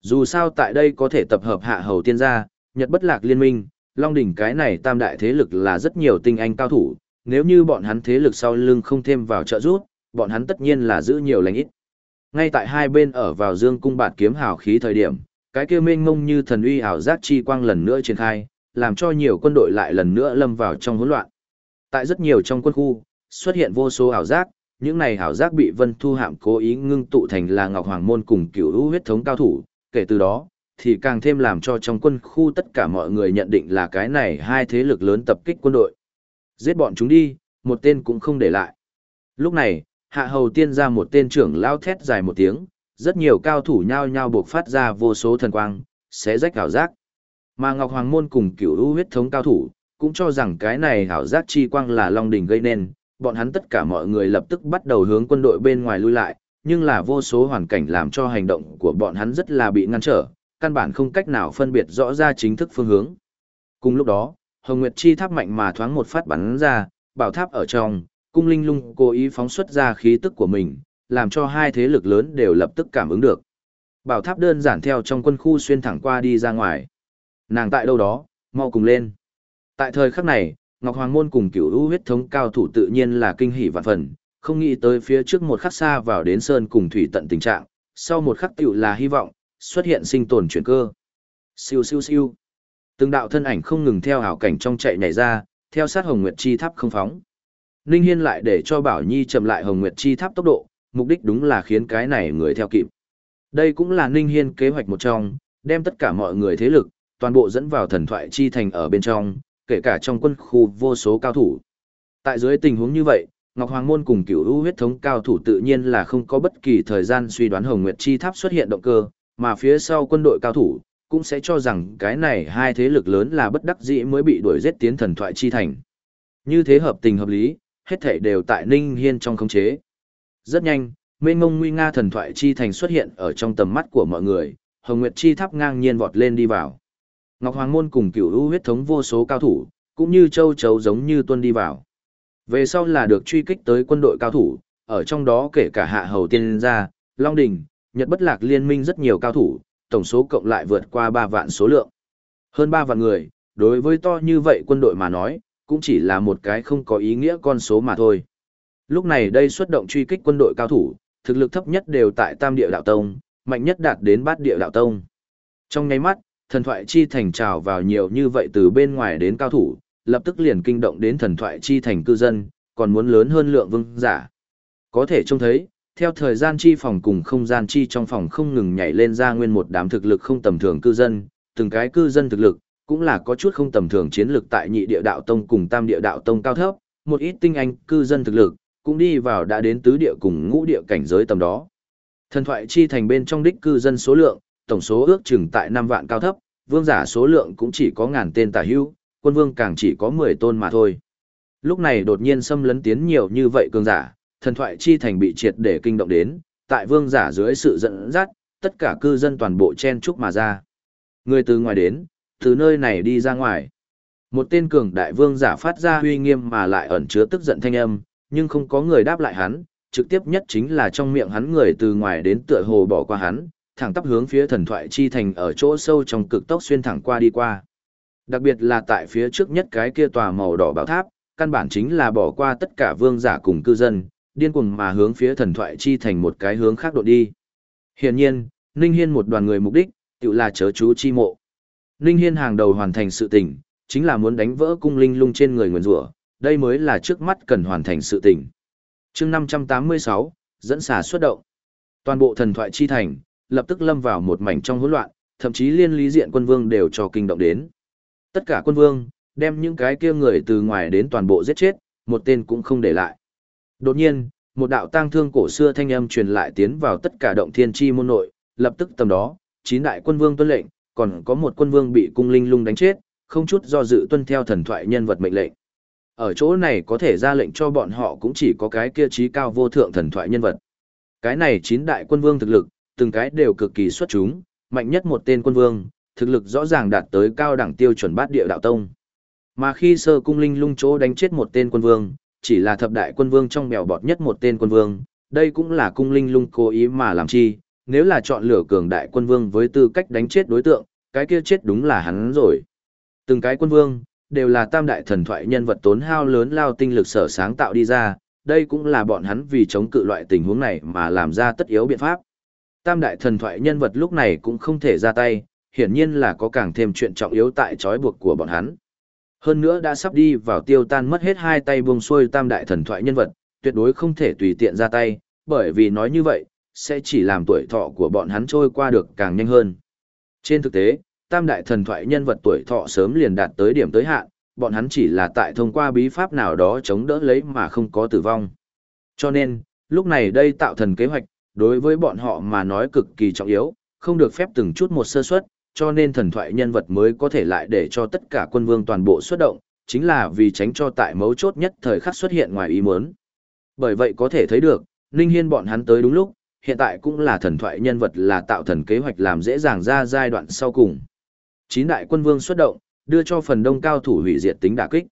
Dù sao tại đây có thể tập hợp hạ hầu tiên gia, Nhật bất lạc liên minh, Long đỉnh cái này tam đại thế lực là rất nhiều tinh anh cao thủ, nếu như bọn hắn thế lực sau lưng không thêm vào trợ giúp, bọn hắn tất nhiên là giữ nhiều lành ít. Ngay tại hai bên ở vào dương cung bạt kiếm hào khí thời điểm, cái kia mênh mông như thần uy ảo giác chi quang lần nữa triển khai, làm cho nhiều quân đội lại lần nữa lâm vào trong hỗn loạn. Tại rất nhiều trong quân khu, xuất hiện vô số ảo giác, những này ảo giác bị Vân Thu Hạm cố ý ngưng tụ thành là Ngọc Hoàng môn cùng cửu hữu huyết thống cao thủ, kể từ đó, thì càng thêm làm cho trong quân khu tất cả mọi người nhận định là cái này hai thế lực lớn tập kích quân đội. Giết bọn chúng đi, một tên cũng không để lại. Lúc này, hạ hầu tiên ra một tên trưởng lao thét dài một tiếng, rất nhiều cao thủ nhao nhao buộc phát ra vô số thần quang, sẽ rách hảo giác. Mà Ngọc Hoàng Môn cùng cửu u huyết thống cao thủ, cũng cho rằng cái này hảo giác chi quang là Long đình gây nên, bọn hắn tất cả mọi người lập tức bắt đầu hướng quân đội bên ngoài lui lại, nhưng là vô số hoàn cảnh làm cho hành động của bọn hắn rất là bị ngăn trở, căn bản không cách nào phân biệt rõ ra chính thức phương hướng. Cùng lúc đó, Hồng Nguyệt Chi tháp mạnh mà thoáng một phát bắn ra, bảo tháp ở trong, cung linh lung cố ý phóng xuất ra khí tức của mình, làm cho hai thế lực lớn đều lập tức cảm ứng được. Bảo tháp đơn giản theo trong quân khu xuyên thẳng qua đi ra ngoài. Nàng tại đâu đó, mau cùng lên. Tại thời khắc này, Ngọc Hoàng Môn cùng cửu u huyết thống cao thủ tự nhiên là kinh hỉ vạn phần, không nghĩ tới phía trước một khắc xa vào đến sơn cùng thủy tận tình trạng, sau một khắc tiểu là hy vọng, xuất hiện sinh tồn chuyển cơ. Siêu siêu siêu. Từng đạo thân ảnh không ngừng theo hảo cảnh trong chạy nhảy ra, theo sát Hồng Nguyệt Chi Tháp không phóng. Ninh Hiên lại để cho Bảo Nhi chậm lại Hồng Nguyệt Chi Tháp tốc độ, mục đích đúng là khiến cái này người theo kịp. Đây cũng là Ninh Hiên kế hoạch một trong, đem tất cả mọi người thế lực, toàn bộ dẫn vào thần thoại chi thành ở bên trong, kể cả trong quân khu vô số cao thủ. Tại dưới tình huống như vậy, Ngọc Hoàng Môn cùng cửu ưu huyết thống cao thủ tự nhiên là không có bất kỳ thời gian suy đoán Hồng Nguyệt Chi Tháp xuất hiện động cơ, mà phía sau quân đội cao thủ, cũng sẽ cho rằng cái này hai thế lực lớn là bất đắc dĩ mới bị đuổi giết tiến thần thoại chi thành. Như thế hợp tình hợp lý, hết thảy đều tại Ninh Hiên trong khống chế. Rất nhanh, mênh ngông nguy nga thần thoại chi thành xuất hiện ở trong tầm mắt của mọi người, Hồng Nguyệt Chi Tháp ngang nhiên vọt lên đi vào. Ngọc Hoàng Môn cùng cửu u huyết thống vô số cao thủ, cũng như châu chấu giống như tuân đi vào. Về sau là được truy kích tới quân đội cao thủ, ở trong đó kể cả hạ hầu tiên gia, Long Đình, Nhật Bất Lạc liên minh rất nhiều cao thủ, tổng số cộng lại vượt qua 3 vạn số lượng. Hơn 3 vạn người, đối với to như vậy quân đội mà nói, cũng chỉ là một cái không có ý nghĩa con số mà thôi. Lúc này đây xuất động truy kích quân đội cao thủ, thực lực thấp nhất đều tại Tam Địa Đạo Tông, mạnh nhất đạt đến Bát Địa Đạo Tông. Trong nháy mắt, thần thoại chi thành trào vào nhiều như vậy từ bên ngoài đến cao thủ, lập tức liền kinh động đến thần thoại chi thành cư dân, còn muốn lớn hơn lượng vương giả. Có thể trông thấy, theo thời gian chi phòng cùng không gian chi trong phòng không ngừng nhảy lên ra nguyên một đám thực lực không tầm thường cư dân, từng cái cư dân thực lực, cũng là có chút không tầm thường chiến lực tại nhị địa đạo tông cùng tam địa đạo tông cao thấp, một ít tinh anh cư dân thực lực, cũng đi vào đã đến tứ địa cùng ngũ địa cảnh giới tầm đó. Thần thoại chi thành bên trong đích cư dân số lượng, tổng số ước chừng tại 5 vạn cao thấp, vương giả số lượng cũng chỉ có ngàn tên tả hữu, quân vương càng chỉ có 10 tôn mà thôi. Lúc này đột nhiên xâm lấn tiến nhiều như vậy cường giả, thần thoại chi thành bị triệt để kinh động đến, tại vương giả dưới sự dẫn dắt, tất cả cư dân toàn bộ chen chúc mà ra. Người từ ngoài đến, từ nơi này đi ra ngoài. Một tên cường đại vương giả phát ra huy nghiêm mà lại ẩn chứa tức giận thanh âm, nhưng không có người đáp lại hắn, trực tiếp nhất chính là trong miệng hắn người từ ngoài đến tựa hồ bỏ qua hắn, thẳng tắp hướng phía thần thoại chi thành ở chỗ sâu trong cực tốc xuyên thẳng qua đi qua. Đặc biệt là tại phía trước nhất cái kia tòa màu đỏ bảo tháp, căn bản chính là bỏ qua tất cả vương giả cùng cư dân, điên cuồng mà hướng phía thần thoại chi thành một cái hướng khác độ đi. Hiển nhiên, Ninh Hiên một đoàn người mục đích, tự là chớ chú chi mộ. Ninh Hiên hàng đầu hoàn thành sự tình, chính là muốn đánh vỡ cung linh lung trên người nguyền rủa, đây mới là trước mắt cần hoàn thành sự tình. Chương 586, dẫn xà xuất động. Toàn bộ thần thoại chi thành, lập tức lâm vào một mảnh trong hỗn loạn, thậm chí liên lý diện quân vương đều cho kinh động đến. Tất cả quân vương, đem những cái kia người từ ngoài đến toàn bộ giết chết, một tên cũng không để lại. Đột nhiên, một đạo tang thương cổ xưa thanh âm truyền lại tiến vào tất cả động thiên chi môn nội, lập tức tầm đó, chín đại quân vương tuân lệnh, còn có một quân vương bị cung linh lung đánh chết, không chút do dự tuân theo thần thoại nhân vật mệnh lệnh. Ở chỗ này có thể ra lệnh cho bọn họ cũng chỉ có cái kia trí cao vô thượng thần thoại nhân vật. Cái này chín đại quân vương thực lực, từng cái đều cực kỳ xuất chúng, mạnh nhất một tên quân vương, thực lực rõ ràng đạt tới cao đẳng tiêu chuẩn bát địa đạo tông. Mà khi sơ cung linh lung chỗ đánh chết một tên quân vương, chỉ là thập đại quân vương trong bèo bọt nhất một tên quân vương, đây cũng là cung linh lung cố ý mà làm chi, nếu là chọn lựa cường đại quân vương với tư cách đánh chết đối tượng, cái kia chết đúng là hắn rồi. Từng cái quân vương, đều là tam đại thần thoại nhân vật tốn hao lớn lao tinh lực sở sáng tạo đi ra, đây cũng là bọn hắn vì chống cự loại tình huống này mà làm ra tất yếu biện pháp. Tam đại thần thoại nhân vật lúc này cũng không thể ra tay, hiển nhiên là có càng thêm chuyện trọng yếu tại trói buộc của bọn hắn. Hơn nữa đã sắp đi vào tiêu tan mất hết hai tay buông xuôi tam đại thần thoại nhân vật, tuyệt đối không thể tùy tiện ra tay, bởi vì nói như vậy, sẽ chỉ làm tuổi thọ của bọn hắn trôi qua được càng nhanh hơn. Trên thực tế, tam đại thần thoại nhân vật tuổi thọ sớm liền đạt tới điểm tới hạn, bọn hắn chỉ là tại thông qua bí pháp nào đó chống đỡ lấy mà không có tử vong. Cho nên, lúc này đây tạo thần kế hoạch, đối với bọn họ mà nói cực kỳ trọng yếu, không được phép từng chút một sơ suất, cho nên thần thoại nhân vật mới có thể lại để cho tất cả quân vương toàn bộ xuất động, chính là vì tránh cho tại mấu chốt nhất thời khắc xuất hiện ngoài ý muốn. Bởi vậy có thể thấy được, Ninh Hiên bọn hắn tới đúng lúc, hiện tại cũng là thần thoại nhân vật là tạo thần kế hoạch làm dễ dàng ra giai đoạn sau cùng. Chín đại quân vương xuất động, đưa cho phần đông cao thủ hủy diệt tính đả kích.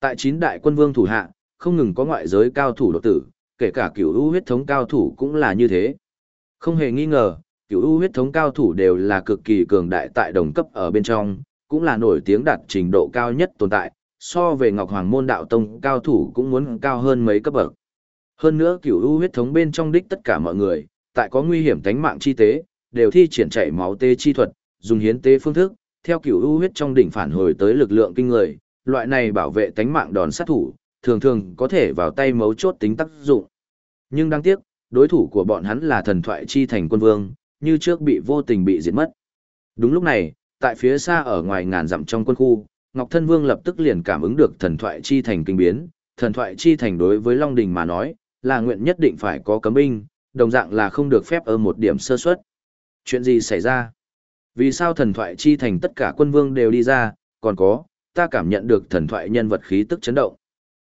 Tại chín đại quân vương thủ hạ, không ngừng có ngoại giới cao thủ đột tử, kể cả cửu u huyết thống cao thủ cũng là như thế. Không hề nghi ngờ, cửu u huyết thống cao thủ đều là cực kỳ cường đại tại đồng cấp ở bên trong, cũng là nổi tiếng đạt trình độ cao nhất tồn tại, so về Ngọc Hoàng môn đạo tông cao thủ cũng muốn cao hơn mấy cấp bậc. Hơn nữa cửu u huyết thống bên trong đích tất cả mọi người, tại có nguy hiểm tánh mạng chi tế, đều thi triển chảy máu tê chi thuật, dùng hiến tế phương thức, theo cửu u huyết trong đỉnh phản hồi tới lực lượng kinh người, loại này bảo vệ tánh mạng đòn sát thủ, thường thường có thể vào tay mấu chốt tính tác dụng. Nhưng đáng tiếc, đối thủ của bọn hắn là thần thoại chi thành quân vương, như trước bị vô tình bị diệt mất. Đúng lúc này, tại phía xa ở ngoài ngàn dặm trong quân khu, Ngọc Thân Vương lập tức liền cảm ứng được thần thoại chi thành kinh biến, thần thoại chi thành đối với Long Đình mà nói, là nguyện nhất định phải có cấm binh, đồng dạng là không được phép ở một điểm sơ suất. Chuyện gì xảy ra? Vì sao thần thoại chi thành tất cả quân vương đều đi ra, còn có, ta cảm nhận được thần thoại nhân vật khí tức chấn động.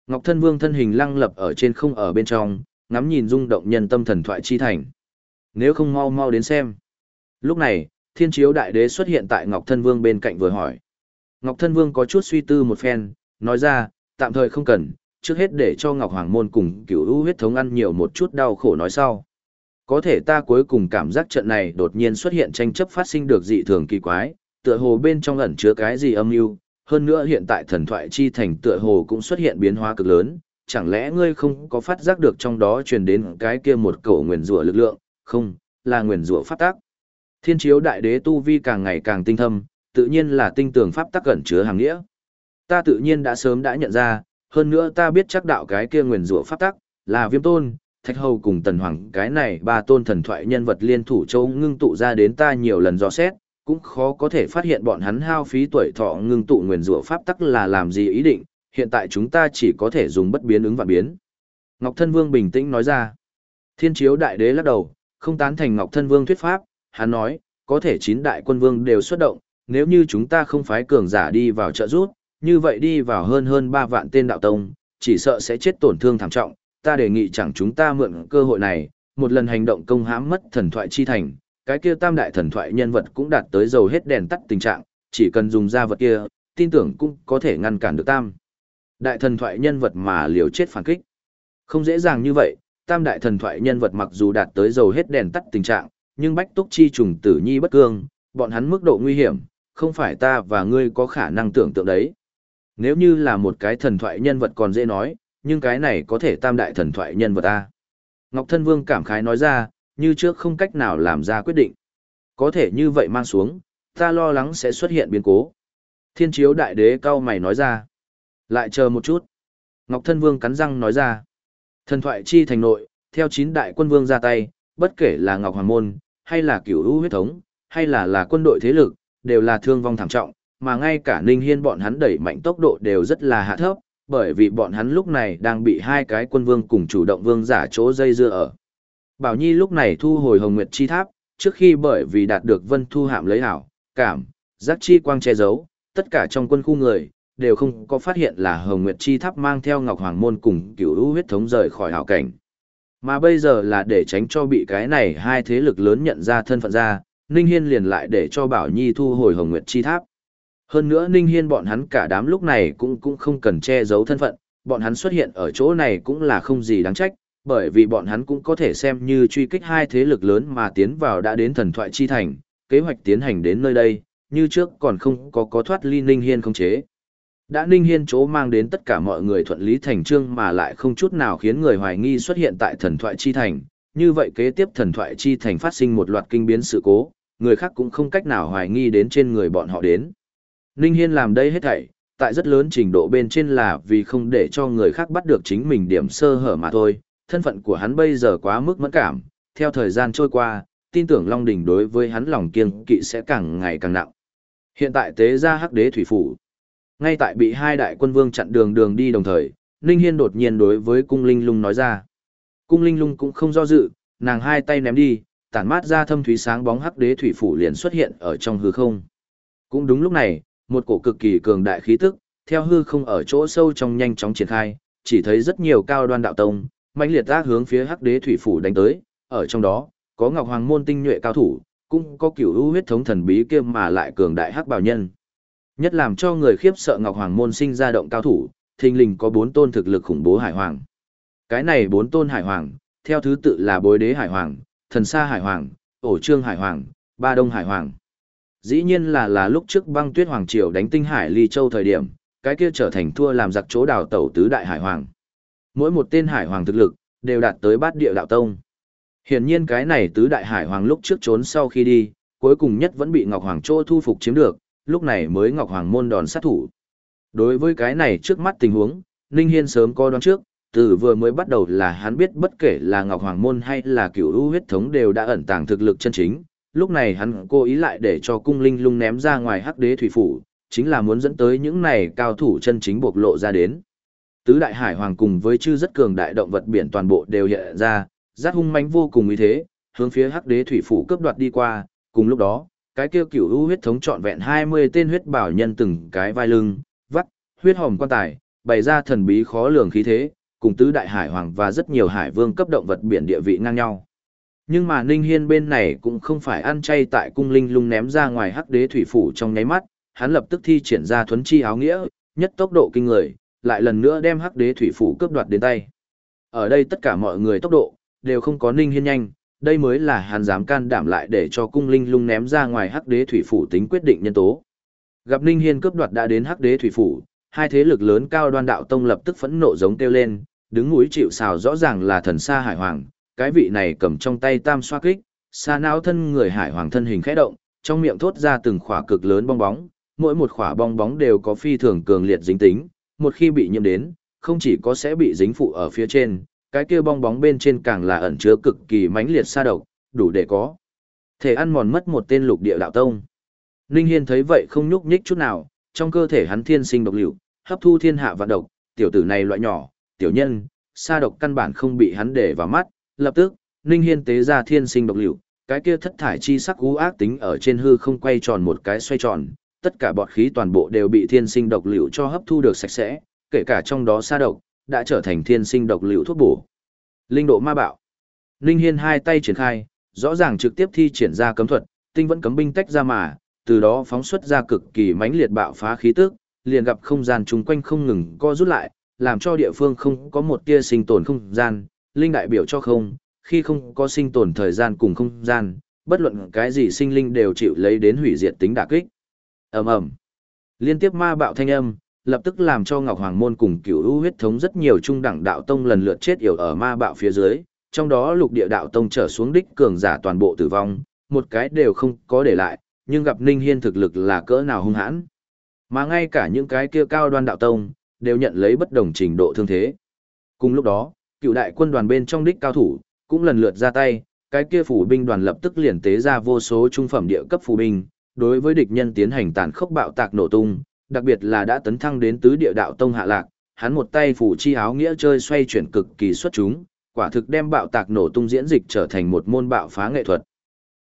Ngọc Thân Vương thân hình lăng lập ở trên không ở bên trong, ngắm nhìn rung động nhân tâm thần thoại chi thành. Nếu không mau mau đến xem. Lúc này, Thiên Chiếu Đại Đế xuất hiện tại Ngọc Thân Vương bên cạnh vừa hỏi. Ngọc Thân Vương có chút suy tư một phen, nói ra, tạm thời không cần, trước hết để cho Ngọc Hoàng Môn cùng cửu u huyết thống ăn nhiều một chút đau khổ nói sau. Có thể ta cuối cùng cảm giác trận này đột nhiên xuất hiện tranh chấp phát sinh được dị thường kỳ quái, tựa hồ bên trong ẩn chứa cái gì âm mưu, hơn nữa hiện tại thần thoại chi thành tựa hồ cũng xuất hiện biến hóa cực lớn, chẳng lẽ ngươi không có phát giác được trong đó truyền đến cái kia một cổ nguyền rủa lực lượng, không, là nguyền rủa pháp tác. Thiên chiếu đại đế tu vi càng ngày càng tinh thâm, tự nhiên là tinh tường pháp tắc ẩn chứa hàng nghĩa. Ta tự nhiên đã sớm đã nhận ra, hơn nữa ta biết chắc đạo cái kia nguyền rủa pháp tắc là Viêm Tôn, Thạch Hầu cùng Tần Hoàng, cái này ba tôn thần thoại nhân vật liên thủ châu ngưng tụ ra đến ta nhiều lần dò xét, cũng khó có thể phát hiện bọn hắn hao phí tuổi thọ ngưng tụ nguyền rủa pháp tắc là làm gì ý định, hiện tại chúng ta chỉ có thể dùng bất biến ứng và biến. Ngọc Thân Vương bình tĩnh nói ra. Thiên chiếu đại đế lắc đầu, không tán thành Ngọc Thân Vương thuyết pháp, hắn nói, có thể chín đại quân vương đều xuất động, nếu như chúng ta không phái cường giả đi vào trợ giúp, như vậy đi vào hơn hơn ba vạn tên đạo tông, chỉ sợ sẽ chết tổn thương thảm trọng, ta đề nghị chẳng chúng ta mượn cơ hội này, một lần hành động công hãm mất thần thoại chi thành, cái kia tam đại thần thoại nhân vật cũng đạt tới dầu hết đèn tắt tình trạng, chỉ cần dùng ra vật kia, tin tưởng cũng có thể ngăn cản được tam. Đại thần thoại nhân vật mà liều chết phản kích. Không dễ dàng như vậy, tam đại thần thoại nhân vật mặc dù đạt tới dầu hết đèn tắt tình trạng, nhưng bách túc chi trùng tử nhi bất cương, bọn hắn mức độ nguy hiểm, không phải ta và ngươi có khả năng tưởng tượng đấy. Nếu như là một cái thần thoại nhân vật còn dễ nói, nhưng cái này có thể tam đại thần thoại nhân vật ta. Ngọc Thân Vương cảm khái nói ra, như trước không cách nào làm ra quyết định. Có thể như vậy mang xuống, ta lo lắng sẽ xuất hiện biến cố. Thiên chiếu đại đế cao mày nói ra. Lại chờ một chút. Ngọc Thân Vương cắn răng nói ra. Thần thoại chi thành nội, theo chín đại quân vương ra tay, bất kể là Ngọc Hoàng Môn, hay là cửu hữu huyết thống, hay là là quân đội thế lực, đều là thương vong thảm trọng, mà ngay cả Ninh Hiên bọn hắn đẩy mạnh tốc độ đều rất là hạ thấp, bởi vì bọn hắn lúc này đang bị hai cái quân vương cùng chủ động vương giả chỗ dây dưa ở. Bảo Nhi lúc này thu hồi Hồng Nguyệt Chi Tháp, trước khi bởi vì đạt được Vân Thu Hạm lấy hảo, cảm, giác chi quang che giấu, tất cả trong quân khu người, đều không có phát hiện là Hồng Nguyệt Chi Tháp mang theo Ngọc Hoàng Môn cùng cửu lũ huyết thống rời khỏi hảo cảnh. Mà bây giờ là để tránh cho bị cái này hai thế lực lớn nhận ra thân phận ra, Ninh Hiên liền lại để cho Bảo Nhi thu hồi Hồng Nguyệt Chi Tháp. Hơn nữa Ninh Hiên bọn hắn cả đám lúc này cũng cũng không cần che giấu thân phận, bọn hắn xuất hiện ở chỗ này cũng là không gì đáng trách, bởi vì bọn hắn cũng có thể xem như truy kích hai thế lực lớn mà tiến vào đã đến thần thoại chi thành, kế hoạch tiến hành đến nơi đây, như trước còn không có có thoát ly Ninh Hiên không chế. Đã Ninh Hiên chỗ mang đến tất cả mọi người thuận lý thành trương mà lại không chút nào khiến người hoài nghi xuất hiện tại thần thoại chi thành, như vậy kế tiếp thần thoại chi thành phát sinh một loạt kinh biến sự cố, người khác cũng không cách nào hoài nghi đến trên người bọn họ đến. Ninh Hiên làm đây hết thảy, tại rất lớn trình độ bên trên là vì không để cho người khác bắt được chính mình điểm sơ hở mà thôi, thân phận của hắn bây giờ quá mức mẫn cảm, theo thời gian trôi qua, tin tưởng Long Đình đối với hắn lòng kiêng kỵ sẽ càng ngày càng nặng. Hiện tại tế gia hắc đế thủy phủ. Ngay tại bị hai đại quân vương chặn đường đường đi đồng thời, Ninh Hiên đột nhiên đối với cung linh lung nói ra. Cung linh lung cũng không do dự, nàng hai tay ném đi, tản mát ra thâm thúy sáng bóng hắc đế thủy phủ liền xuất hiện ở trong hư không. Cũng đúng lúc này, một cổ cực kỳ cường đại khí tức, theo hư không ở chỗ sâu trong nhanh chóng triển khai, chỉ thấy rất nhiều cao đoan đạo tông, mãnh liệt ra hướng phía hắc đế thủy phủ đánh tới, ở trong đó, có Ngọc Hoàng môn tinh nhuệ cao thủ, cũng có cửu ưu huyết thống thần bí kia mà lại cường đại hắc bảo nhân. Nhất làm cho người khiếp sợ Ngọc Hoàng môn sinh ra động cao thủ, thình lình có bốn tôn thực lực khủng bố hải hoàng. Cái này bốn tôn hải hoàng, theo thứ tự là bối đế hải hoàng, thần sa hải hoàng, ổ trương hải hoàng, ba đông hải hoàng. Dĩ nhiên là là lúc trước băng tuyết hoàng triều đánh tinh hải ly châu thời điểm, cái kia trở thành thua làm giặc chỗ đào tẩu tứ đại hải hoàng. Mỗi một tên hải hoàng thực lực, đều đạt tới bát địa đạo tông. Hiển nhiên cái này tứ đại hải hoàng lúc trước trốn sau khi đi, cuối cùng nhất vẫn bị Ngọc Hoàng Châu thu phục chiếm được, lúc này mới Ngọc Hoàng môn đòn sát thủ. Đối với cái này trước mắt tình huống, Ninh Hiên sớm coi đoán trước, từ vừa mới bắt đầu là hắn biết bất kể là Ngọc Hoàng môn hay là cửu u huyết thống đều đã ẩn tàng thực lực chân chính. Lúc này hắn cố ý lại để cho cung linh lung ném ra ngoài hắc đế thủy phủ, chính là muốn dẫn tới những này cao thủ chân chính bộc lộ ra đến. Tứ đại hải hoàng cùng với chư rất cường đại động vật biển toàn bộ đều hiện ra, rát hung mãnh vô cùng ý thế, hướng phía hắc đế thủy phủ cướp đoạt đi qua, cùng lúc đó, cái kia cửu u huyết thống trọn vẹn 20 tên huyết bảo nhân từng cái vai lưng, vắt, huyết hồng quan tài, bày ra thần bí khó lường khí thế, cùng tứ đại hải hoàng và rất nhiều hải vương cấp động vật biển địa vị ngang nhau. Nhưng mà Ninh Hiên bên này cũng không phải ăn chay tại cung linh lung ném ra ngoài hắc đế thủy phủ trong nháy mắt, hắn lập tức thi triển ra thuấn chi áo nghĩa, nhất tốc độ kinh người, lại lần nữa đem hắc đế thủy phủ cướp đoạt đến tay. Ở đây tất cả mọi người tốc độ, đều không có Ninh Hiên nhanh, đây mới là hắn dám can đảm lại để cho cung linh lung ném ra ngoài hắc đế thủy phủ tính quyết định nhân tố. Gặp Ninh Hiên cướp đoạt đã đến hắc đế thủy phủ, hai thế lực lớn cao đoan đạo tông lập tức phẫn nộ giống kêu lên, đứng núi chịu sào rõ ràng là thần sa hải hoàng, cái vị này cầm trong tay tam xoa kích, xa não thân người hải hoàng thân hình khẽ động, trong miệng thốt ra từng khỏa cực lớn bong bóng, mỗi một khỏa bong bóng đều có phi thường cường liệt dính tính, một khi bị nhiễm đến, không chỉ có sẽ bị dính phụ ở phía trên, cái kia bong bóng bên trên càng là ẩn chứa cực kỳ mãnh liệt xa độc, đủ để có thể ăn mòn mất một tên lục địa đạo tông. Ninh Hiên thấy vậy không nhúc nhích chút nào, trong cơ thể hắn thiên sinh độc liệu, hấp thu thiên hạ vạn độc, tiểu tử này loại nhỏ, tiểu nhân, sa độc căn bản không bị hắn để vào mắt, lập tức, Ninh Hiên tế ra thiên sinh độc liệu, cái kia thất thải chi sắc cú ác tính ở trên hư không quay tròn một cái xoay tròn, tất cả bọt khí toàn bộ đều bị thiên sinh độc liệu cho hấp thu được sạch sẽ, kể cả trong đó sa độc, đã trở thành thiên sinh độc liệu thuốc bổ. Linh độ ma bạo. Ninh Hiên hai tay triển khai, rõ ràng trực tiếp thi triển ra cấm thuật, tinh vẫn cấm binh tách ra mà, từ đó phóng xuất ra cực kỳ mãnh liệt bạo phá khí tức, liền gặp không gian chung quanh không ngừng co rút lại, làm cho địa phương không có một tia sinh tồn không gian, linh đại biểu cho không, khi không có sinh tồn thời gian cùng không gian, bất luận cái gì sinh linh đều chịu lấy đến hủy diệt tính đả kích. Ầm ầm. Liên tiếp ma bạo thanh âm, lập tức làm cho Ngọc Hoàng môn cùng Cửu U huyết thống rất nhiều trung đẳng đạo tông lần lượt chết yểu ở ma bạo phía dưới, trong đó lục địa đạo tông trở xuống đích cường giả toàn bộ tử vong, một cái đều không có để lại, nhưng gặp Ninh Hiên thực lực là cỡ nào hung hãn. Mà ngay cả những cái kia cao đoan đạo tông, đều nhận lấy bất đồng trình độ thương thế. Cùng lúc đó, cựu đại quân đoàn bên trong đích cao thủ, cũng lần lượt ra tay, cái kia phủ binh đoàn lập tức liền tế ra vô số trung phẩm địa cấp phủ binh, đối với địch nhân tiến hành tàn khốc bạo tạc nổ tung, đặc biệt là đã tấn thăng đến tứ địa đạo tông hạ lạc, hắn một tay phủ chi áo nghĩa chơi xoay chuyển cực kỳ xuất chúng, quả thực đem bạo tạc nổ tung diễn dịch trở thành một môn bạo phá nghệ thuật.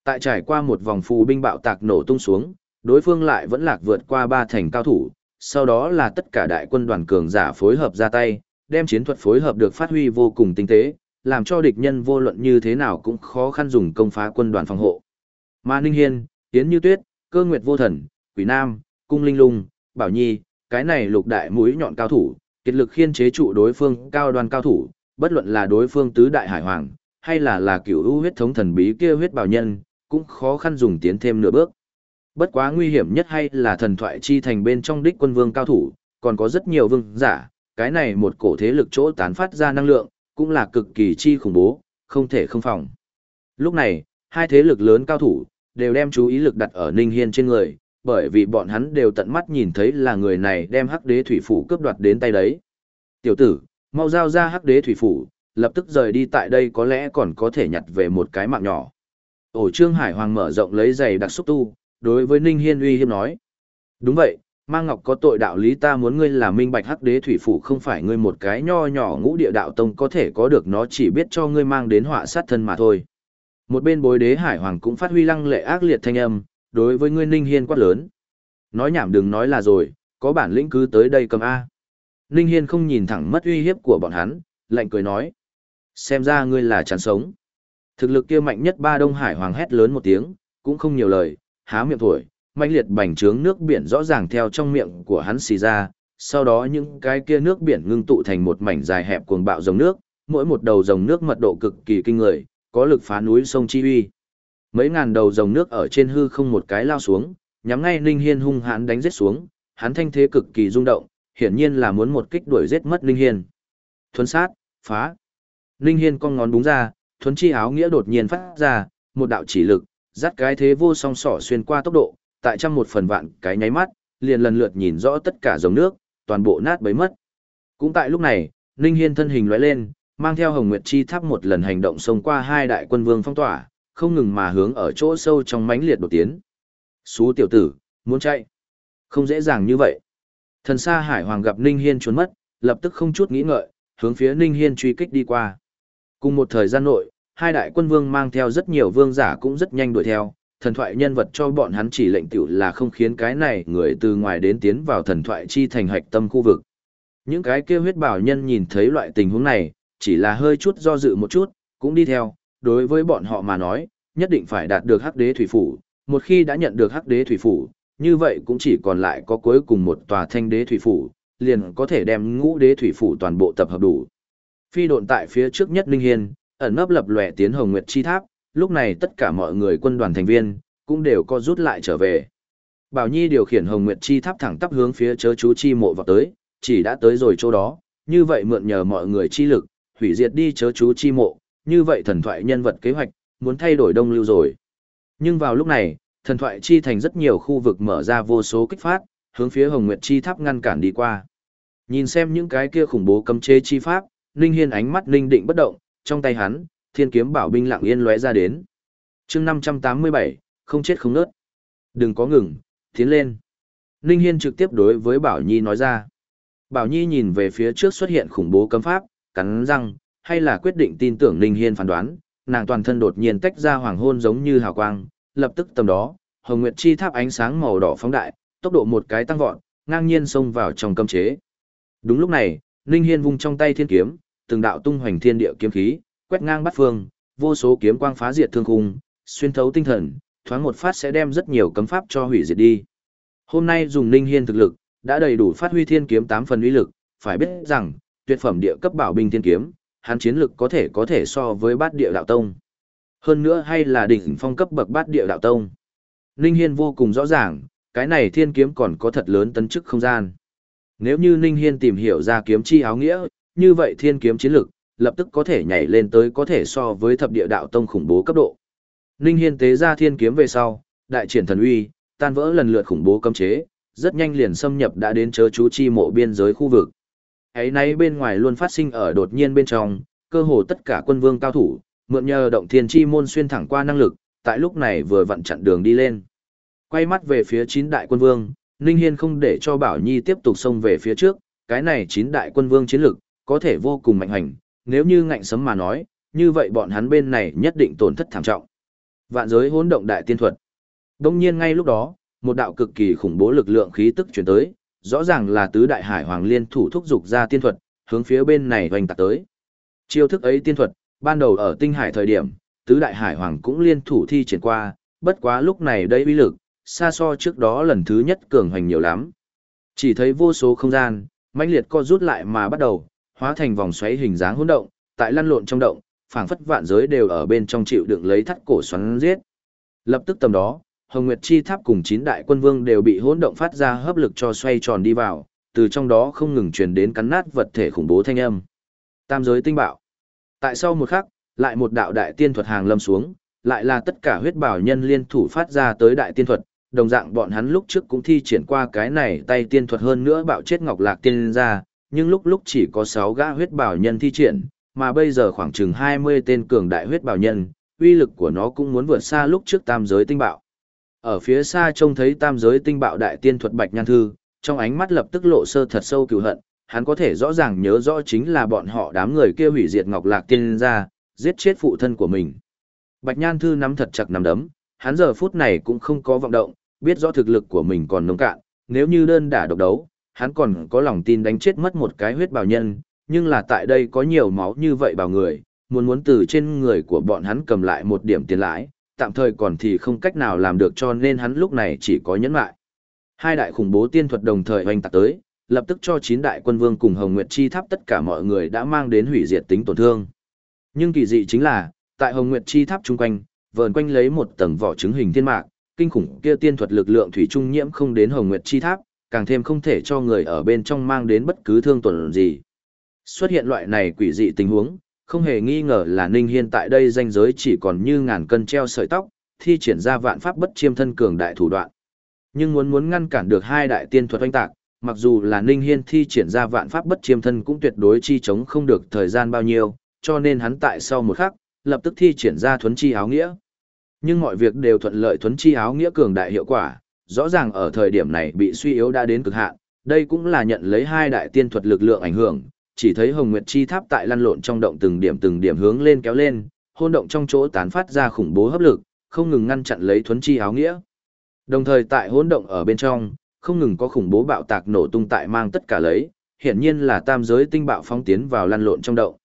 Tại trải qua một vòng phù binh bạo tạc nổ tung xuống, đối phương lại vẫn lạc vượt qua ba thành cao thủ, sau đó là tất cả đại quân đoàn cường giả phối hợp ra tay, đem chiến thuật phối hợp được phát huy vô cùng tinh tế, làm cho địch nhân vô luận như thế nào cũng khó khăn dùng công phá quân đoàn phòng hộ. Mà Ninh Hiên, Yến Như Tuyết, Cơ Nguyệt Vô Thần, Quỷ Nam, Cung Linh Lung, Bảo Nhi, cái này lục đại mũi nhọn cao thủ, kết lực khiên chế trụ đối phương cao đoàn cao thủ, bất luận là đối phương tứ đại hải hoàng, hay là là cửu u huyết thống thần bí kia huyết bảo nhân, cũng khó khăn dùng tiến thêm nửa bước. Bất quá nguy hiểm nhất hay là thần thoại chi thành bên trong đích quân vương cao thủ, còn có rất nhiều vương giả, cái này một cổ thế lực chỗ tán phát ra năng lượng, cũng là cực kỳ chi khủng bố, không thể không phòng. Lúc này, hai thế lực lớn cao thủ, đều đem chú ý lực đặt ở Ninh Hiên trên người, bởi vì bọn hắn đều tận mắt nhìn thấy là người này đem hắc đế thủy phủ cướp đoạt đến tay đấy. Tiểu tử, mau giao ra hắc đế thủy phủ, lập tức rời đi tại đây có lẽ còn có thể nhặt về một cái mạng nhỏ. Ổ Trương Hải Hoàng mở rộng lấy giày đặc xúc tu, đối với Ninh Hiên uy hiếp nói. Đúng vậy, Mang Ngọc có tội đạo lý ta muốn ngươi là minh bạch hắc đế thủy phủ không phải ngươi một cái nho nhỏ ngũ địa đạo tông có thể có được nó chỉ biết cho ngươi mang đến họa sát thân mà thôi. Một bên bối đế hải hoàng cũng phát huy lăng lệ ác liệt thanh âm, đối với ngươi Ninh Hiên quát lớn. Nói nhảm đừng nói là rồi, có bản lĩnh cứ tới đây cầm A. Ninh Hiên không nhìn thẳng mất uy hiếp của bọn hắn, lạnh cười nói. Xem ra ngươi là chán sống. Thực lực kia mạnh nhất ba Đông Hải Hoàng hét lớn một tiếng, cũng không nhiều lời, há miệng thổi, mãnh liệt bành trướng nước biển rõ ràng theo trong miệng của hắn xì ra, sau đó những cái kia nước biển ngưng tụ thành một mảnh dài hẹp cuồng bạo dòng nước, mỗi một đầu dòng nước mật độ cực kỳ kinh người, có lực phá núi sông chi uy. Mấy ngàn đầu dòng nước ở trên hư không một cái lao xuống, nhắm ngay Ninh Hiên hung hãn đánh giết xuống, hắn thanh thế cực kỳ rung động, hiển nhiên là muốn một kích đuổi giết mất Ninh Hiên. Thuấn sát, phá. Ninh Hiên cong ngón đúng ra, thuấn chi áo nghĩa đột nhiên phát ra, một đạo chỉ lực, dắt cái thế vô song sỏ xuyên qua tốc độ, tại trăm một phần vạn cái nháy mắt, liền lần lượt nhìn rõ tất cả dòng nước, toàn bộ nát bấy mất. Cũng tại lúc này, Ninh Hiên thân hình lóe lên, mang theo Hồng Nguyệt Chi Tháp một lần hành động xông qua hai đại quân vương phong tỏa, không ngừng mà hướng ở chỗ sâu trong mãnh liệt đột tiến. Xú tiểu tử, muốn chạy. Không dễ dàng như vậy. Thần xa Hải Hoàng gặp Ninh Hiên trốn mất, lập tức không chút nghĩ ngợi, hướng phía Ninh Hiên truy kích đi qua. Cùng một thời gian nội, hai đại quân vương mang theo rất nhiều vương giả cũng rất nhanh đuổi theo, thần thoại nhân vật cho bọn hắn chỉ lệnh tiểu là không khiến cái này người từ ngoài đến tiến vào thần thoại chi thành hạch tâm khu vực. Những cái kia huyết bảo nhân nhìn thấy loại tình huống này, chỉ là hơi chút do dự một chút, cũng đi theo, đối với bọn họ mà nói, nhất định phải đạt được hắc đế thủy phủ, một khi đã nhận được hắc đế thủy phủ, như vậy cũng chỉ còn lại có cuối cùng một tòa thanh đế thủy phủ, liền có thể đem ngũ đế thủy phủ toàn bộ tập hợp đủ. Phi độn tại phía trước nhất Linh Hiên, ẩn nấp lập lòe tiến Hồng Nguyệt Chi Tháp, lúc này tất cả mọi người quân đoàn thành viên, cũng đều có rút lại trở về. Bảo Nhi điều khiển Hồng Nguyệt Chi Tháp thẳng tắp hướng phía chớ chú chi mộ vào tới, chỉ đã tới rồi chỗ đó, như vậy mượn nhờ mọi người chi lực, hủy diệt đi chớ chú chi mộ, như vậy thần thoại nhân vật kế hoạch, muốn thay đổi đông lưu rồi. Nhưng vào lúc này, thần thoại chi thành rất nhiều khu vực mở ra vô số kích phát, hướng phía Hồng Nguyệt chi tháp ngăn cản đi qua. Nhìn xem những cái kia khủng bố cấm chế chi pháp, Ninh Hiên ánh mắt linh định bất động, trong tay hắn, Thiên kiếm bảo binh lặng yên lóe ra đến. Chương 587, không chết không nứt. Đừng có ngừng, tiến lên. Ninh Hiên trực tiếp đối với Bảo Nhi nói ra. Bảo Nhi nhìn về phía trước xuất hiện khủng bố cấm pháp, cắn răng, hay là quyết định tin tưởng Ninh Hiên phán đoán, nàng toàn thân đột nhiên tách ra hoàng hôn giống như hào quang, lập tức tầm đó, Hồng Nguyệt chi tháp ánh sáng màu đỏ phóng đại, tốc độ một cái tăng vọt, ngang nhiên xông vào trong cấm chế. Đúng lúc này, Ninh Hiên vung trong tay thiên kiếm, từng đạo tung hoành thiên địa kiếm khí, quét ngang bắt phương, vô số kiếm quang phá diệt thương khung, xuyên thấu tinh thần, thoáng một phát sẽ đem rất nhiều cấm pháp cho hủy diệt đi. Hôm nay dùng Ninh Hiên thực lực, đã đầy đủ phát huy thiên kiếm 8 phần uy lực, phải biết rằng, tuyệt phẩm địa cấp bảo binh thiên kiếm, hắn chiến lực có thể có thể so với bát địa đạo tông. Hơn nữa hay là đỉnh phong cấp bậc bát địa đạo tông. Ninh Hiên vô cùng rõ ràng, cái này thiên kiếm còn có thật lớn tấn chức không gian. Nếu như Ninh Hiên tìm hiểu ra kiếm chi áo nghĩa, như vậy thiên kiếm chiến lực, lập tức có thể nhảy lên tới có thể so với thập địa đạo tông khủng bố cấp độ. Ninh Hiên tế ra thiên kiếm về sau, đại triển thần uy, tan vỡ lần lượt khủng bố cấm chế, rất nhanh liền xâm nhập đã đến chớ chú chi mộ biên giới khu vực ấy nay bên ngoài luôn phát sinh ở đột nhiên bên trong, cơ hồ tất cả quân vương cao thủ, mượn nhờ động thiên chi môn xuyên thẳng qua năng lực, tại lúc này vừa vặn chặn đường đi lên. Quay mắt về phía chín đại quân vương, Ninh Hiên không để cho Bảo Nhi tiếp tục xông về phía trước, cái này chín đại quân vương chiến lực, có thể vô cùng mạnh hành, nếu như ngạnh sấm mà nói, như vậy bọn hắn bên này nhất định tổn thất thảm trọng. Vạn giới hỗn động đại tiên thuật. Đông nhiên ngay lúc đó, một đạo cực kỳ khủng bố lực lượng khí tức truyền tới, rõ ràng là tứ đại hải hoàng liên thủ thúc dục ra tiên thuật, hướng phía bên này hoành tạc tới. Chiêu thức ấy tiên thuật, ban đầu ở tinh hải thời điểm, tứ đại hải hoàng cũng liên thủ thi triển qua, bất quá lúc này đây uy lực, xa so trước đó lần thứ nhất cường hoành nhiều lắm. Chỉ thấy vô số không gian, mãnh liệt co rút lại mà bắt đầu, hóa thành vòng xoáy hình dáng hỗn động, tại lăn lộn trong động, phảng phất vạn giới đều ở bên trong chịu đựng lấy thắt cổ xoắn giết. Lập tức tầm đó, Hồng Nguyệt Chi Tháp cùng chín đại quân vương đều bị hỗn động phát ra hấp lực cho xoay tròn đi vào, từ trong đó không ngừng truyền đến cắn nát vật thể khủng bố thanh âm. Tam giới tinh bạo. Tại sau một khắc, lại một đạo đại tiên thuật hàng lâm xuống, lại là tất cả huyết bảo nhân liên thủ phát ra tới đại tiên thuật, đồng dạng bọn hắn lúc trước cũng thi triển qua cái này tay tiên thuật hơn nữa bạo chết Ngọc Lạc tiên ra, nhưng lúc lúc chỉ có 6 gã huyết bảo nhân thi triển, mà bây giờ khoảng chừng 20 tên cường đại huyết bảo nhân, uy lực của nó cũng muốn vượt xa lúc trước tam giới tinh bạo. Ở phía xa trông thấy tam giới tinh bạo đại tiên thuật Bạch Nhan Thư, trong ánh mắt lập tức lộ sơ thật sâu cửu hận, hắn có thể rõ ràng nhớ rõ chính là bọn họ đám người kia hủy diệt Ngọc Lạc Tiên ra, giết chết phụ thân của mình. Bạch Nhan Thư nắm thật chặt nắm đấm, hắn giờ phút này cũng không có vọng động, biết rõ thực lực của mình còn nông cạn, nếu như đơn đả độc đấu, hắn còn có lòng tin đánh chết mất một cái huyết bào nhân, nhưng là tại đây có nhiều máu như vậy bào người, muốn muốn từ trên người của bọn hắn cầm lại một điểm tiền lãi, tạm thời còn thì không cách nào làm được cho nên hắn lúc này chỉ có nhẫn lại. Hai đại khủng bố tiên thuật đồng thời hoành tạc tới, lập tức cho chín đại quân vương cùng Hồng Nguyệt Chi Tháp tất cả mọi người đã mang đến hủy diệt tính tổn thương. Nhưng kỳ dị chính là, tại Hồng Nguyệt Chi Tháp chung quanh, vờn quanh lấy một tầng vỏ trứng hình thiên mạc, kinh khủng kia tiên thuật lực lượng thủy trung nhiễm không đến Hồng Nguyệt Chi Tháp, càng thêm không thể cho người ở bên trong mang đến bất cứ thương tổn gì. Xuất hiện loại này quỷ dị tình huống, không hề nghi ngờ là Ninh Hiên tại đây danh giới chỉ còn như ngàn cân treo sợi tóc, thi triển ra vạn pháp bất chiêm thân cường đại thủ đoạn. Nhưng muốn muốn ngăn cản được hai đại tiên thuật oanh tạc, mặc dù là Ninh Hiên thi triển ra vạn pháp bất chiêm thân cũng tuyệt đối chi chống không được thời gian bao nhiêu, cho nên hắn tại sau một khắc, lập tức thi triển ra thuấn chi áo nghĩa. Nhưng mọi việc đều thuận lợi thuấn chi áo nghĩa cường đại hiệu quả, rõ ràng ở thời điểm này bị suy yếu đã đến cực hạn, đây cũng là nhận lấy hai đại tiên thuật lực lượng ảnh hưởng, chỉ thấy Hồng Nguyệt Chi Tháp tại lăn lộn trong động từng điểm từng điểm hướng lên kéo lên, hôn động trong chỗ tán phát ra khủng bố hấp lực, không ngừng ngăn chặn lấy thuấn chi áo nghĩa. Đồng thời tại hỗn động ở bên trong, không ngừng có khủng bố bạo tạc nổ tung tại mang tất cả lấy, hiển nhiên là tam giới tinh bạo phóng tiến vào lăn lộn trong động.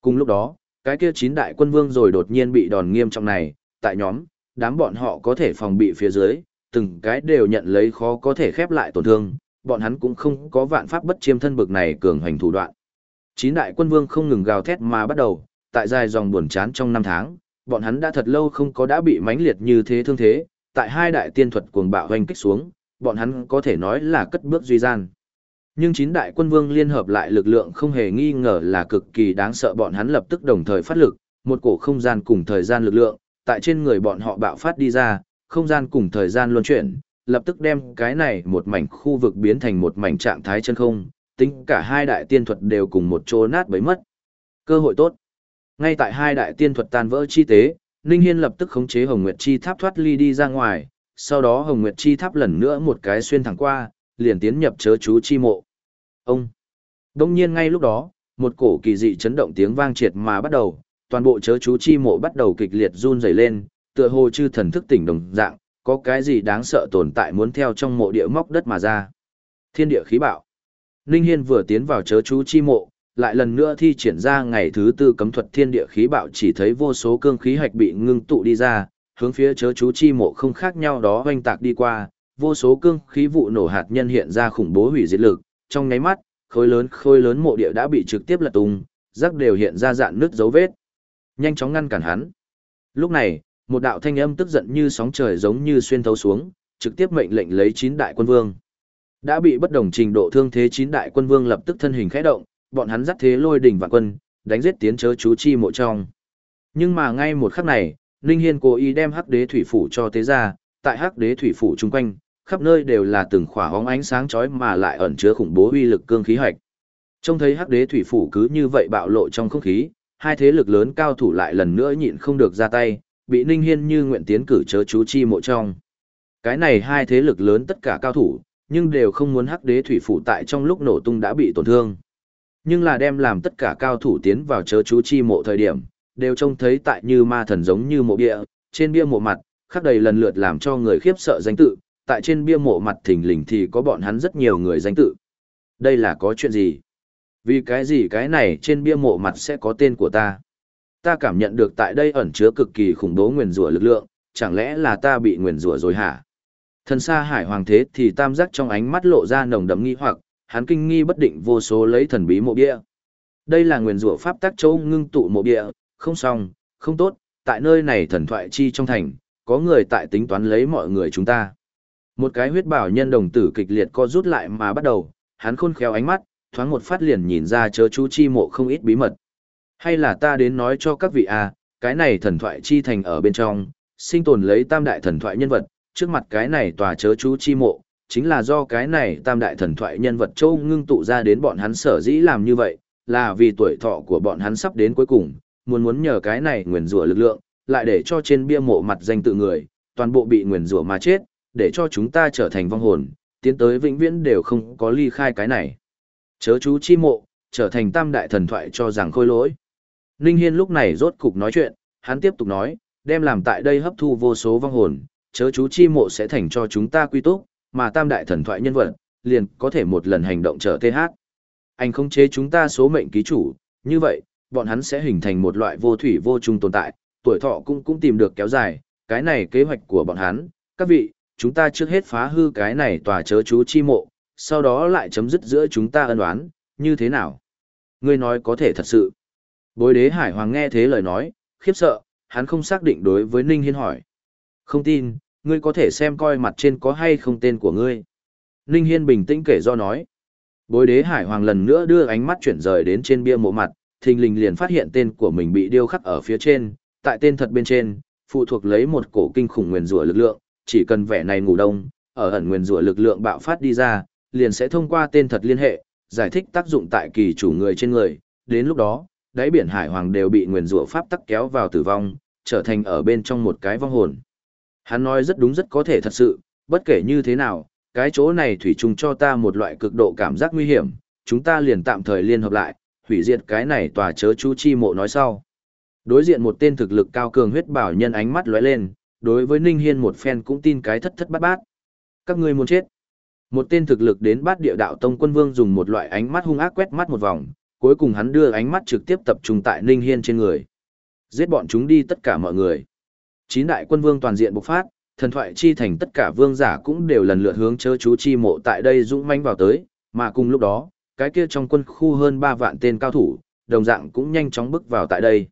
Cùng lúc đó, cái kia chín đại quân vương rồi đột nhiên bị đòn nghiêm trọng này, tại nhóm, đám bọn họ có thể phòng bị phía dưới, từng cái đều nhận lấy khó có thể khép lại tổn thương, bọn hắn cũng không có vạn pháp bất chiêm thân bực này cường hành thủ đoạn. Chín đại quân vương không ngừng gào thét mà bắt đầu, tại dài dòng buồn chán trong năm tháng, bọn hắn đã thật lâu không có đã bị mãnh liệt như thế thương thế, tại hai đại tiên thuật cuồng bạo hoành kích xuống, bọn hắn có thể nói là cất bước duy gian. Nhưng chín đại quân vương liên hợp lại lực lượng không hề nghi ngờ là cực kỳ đáng sợ bọn hắn lập tức đồng thời phát lực, một cổ không gian cùng thời gian lực lượng, tại trên người bọn họ bạo phát đi ra, không gian cùng thời gian luân chuyển, lập tức đem cái này một mảnh khu vực biến thành một mảnh trạng thái chân không, tính cả hai đại tiên thuật đều cùng một chỗ nát bấy mất. Cơ hội tốt. Ngay tại hai đại tiên thuật tan vỡ chi tế, Ninh Hiên lập tức khống chế Hồng Nguyệt Chi Tháp thoát ly đi ra ngoài, sau đó Hồng Nguyệt Chi Tháp lần nữa một cái xuyên thẳng qua, liền tiến nhập chớ chú chi mộ. Ông. Đông nhiên ngay lúc đó, một cổ kỳ dị chấn động tiếng vang triệt mà bắt đầu, toàn bộ chớ chú chi mộ bắt đầu kịch liệt run rẩy lên, tựa hồ chư thần thức tỉnh đồng dạng, có cái gì đáng sợ tồn tại muốn theo trong mộ địa móc đất mà ra. Thiên địa khí bạo. Ninh Hiên vừa tiến vào chớ chú chi mộ, lại lần nữa thi triển ra ngày thứ tư cấm thuật thiên địa khí bạo chỉ thấy vô số cương khí hạch bị ngưng tụ đi ra, hướng phía chớ chú chi mộ không khác nhau đó hoanh tạc đi qua, vô số cương khí vụ nổ hạt nhân hiện ra khủng bố hủy diệt lực, trong nháy mắt, khối lớn khối lớn mộ địa đã bị trực tiếp lật tung, rắc đều hiện ra dạn nước dấu vết. Nhanh chóng ngăn cản hắn. Lúc này, một đạo thanh âm tức giận như sóng trời giống như xuyên thấu xuống, trực tiếp mệnh lệnh lấy chín đại quân vương. Đã bị bất đồng trình độ thương thế chín đại quân vương lập tức thân hình khẽ động, bọn hắn dắt thế lôi đỉnh và quân, đánh giết tiến chớ chú chi mộ trong. Nhưng mà ngay một khắc này, Ninh Hiên cố ý đem hắc đế thủy phủ cho tế ra, tại hắc đế thủy phủ chung quanh, khắp nơi đều là từng khỏa hóng ánh sáng chói mà lại ẩn chứa khủng bố uy lực cương khí hoạch. Trông thấy hắc đế thủy phủ cứ như vậy bạo lộ trong không khí, hai thế lực lớn cao thủ lại lần nữa nhịn không được ra tay, bị Ninh Hiên như nguyện tiến cử chớ chú chi mộ trong. Cái này hai thế lực lớn tất cả cao thủ, nhưng đều không muốn hắc đế thủy phủ tại trong lúc nổ tung đã bị tổn thương. Nhưng là đem làm tất cả cao thủ tiến vào chớ chú chi mộ thời điểm, đều trông thấy tại như ma thần giống như mộ bia, trên bia mộ mặt, khắc đầy lần lượt làm cho người khiếp sợ danh tự, tại trên bia mộ mặt thình lình thì có bọn hắn rất nhiều người danh tự. Đây là có chuyện gì? Vì cái gì cái này trên bia mộ mặt sẽ có tên của ta? Ta cảm nhận được tại đây ẩn chứa cực kỳ khủng bố nguyền rủa lực lượng, chẳng lẽ là ta bị nguyền rủa rồi hả? Thần xa hải hoàng thế thì tam giác trong ánh mắt lộ ra nồng đậm nghi hoặc, hắn kinh nghi bất định vô số lấy thần bí mộ bia. Đây là nguyền rủa pháp tác châu ngưng tụ mộ bia, không xong, không tốt, tại nơi này thần thoại chi trong thành, có người tại tính toán lấy mọi người chúng ta. Một cái huyết bảo nhân đồng tử kịch liệt co rút lại mà bắt đầu, hắn khôn khéo ánh mắt, thoáng một phát liền nhìn ra chớ chú chi mộ không ít bí mật. Hay là ta đến nói cho các vị à, cái này thần thoại chi thành ở bên trong, sinh tồn lấy tam đại thần thoại nhân vật, trước mặt cái này tòa chớ chú chi mộ, chính là do cái này tam đại thần thoại nhân vật châu ngưng tụ ra đến bọn hắn sở dĩ làm như vậy, là vì tuổi thọ của bọn hắn sắp đến cuối cùng, muốn muốn nhờ cái này nguyền rủa lực lượng, lại để cho trên bia mộ mặt danh tự người, toàn bộ bị nguyền rủa mà chết, để cho chúng ta trở thành vong hồn, tiến tới vĩnh viễn đều không có ly khai cái này. Chớ chú chi mộ, trở thành tam đại thần thoại cho rằng khôi lỗi. Ninh Hiên lúc này rốt cục nói chuyện, hắn tiếp tục nói, đem làm tại đây hấp thu vô số vong hồn, chớ chú chi mộ sẽ thành cho chúng ta quy túc, mà tam đại thần thoại nhân vật, liền có thể một lần hành động trở TH. Anh không chế chúng ta số mệnh ký chủ, như vậy, bọn hắn sẽ hình thành một loại vô thủy vô chung tồn tại, tuổi thọ cũng cũng tìm được kéo dài, cái này kế hoạch của bọn hắn, các vị, chúng ta trước hết phá hư cái này tòa chớ chú chi mộ, sau đó lại chấm dứt giữa chúng ta ân oán, như thế nào? Ngươi nói có thể thật sự. Bối đế hải hoàng nghe thế lời nói, khiếp sợ, hắn không xác định đối với Ninh Hiên hỏi. Không tin, ngươi có thể xem coi mặt trên có hay không tên của ngươi. Ninh Hiên bình tĩnh kể do nói. Bối đế hải hoàng lần nữa đưa ánh mắt chuyển rời đến trên bia mộ mặt, thình lình liền phát hiện tên của mình bị điêu khắc ở phía trên, tại tên thật bên trên, phụ thuộc lấy một cổ kinh khủng nguyên rủa lực lượng, chỉ cần vẻ này ngủ đông, ở ẩn nguyên rủa lực lượng bạo phát đi ra, liền sẽ thông qua tên thật liên hệ, giải thích tác dụng tại kỳ chủ người trên người, đến lúc đó, đáy biển hải hoàng đều bị nguyên rủa pháp tắc kéo vào tử vong, trở thành ở bên trong một cái vong hồn. Hắn nói rất đúng rất có thể thật sự, bất kể như thế nào, cái chỗ này thủy chung cho ta một loại cực độ cảm giác nguy hiểm, chúng ta liền tạm thời liên hợp lại, hủy diệt cái này tòa chớ chú chi mộ nói sau. Đối diện một tên thực lực cao cường huyết bảo nhân ánh mắt lóe lên, đối với Ninh Hiên một phen cũng tin cái thất thất bát bát. Các ngươi muốn chết. Một tên thực lực đến bát địa đạo tông quân vương dùng một loại ánh mắt hung ác quét mắt một vòng, cuối cùng hắn đưa ánh mắt trực tiếp tập trung tại Ninh Hiên trên người. Giết bọn chúng đi tất cả mọi người. Chín đại quân vương toàn diện bộc phát, thần thoại chi thành tất cả vương giả cũng đều lần lượt hướng chớ chú chi mộ tại đây dũng mãnh vào tới, mà cùng lúc đó, cái kia trong quân khu hơn 3 vạn tên cao thủ, đồng dạng cũng nhanh chóng bước vào tại đây.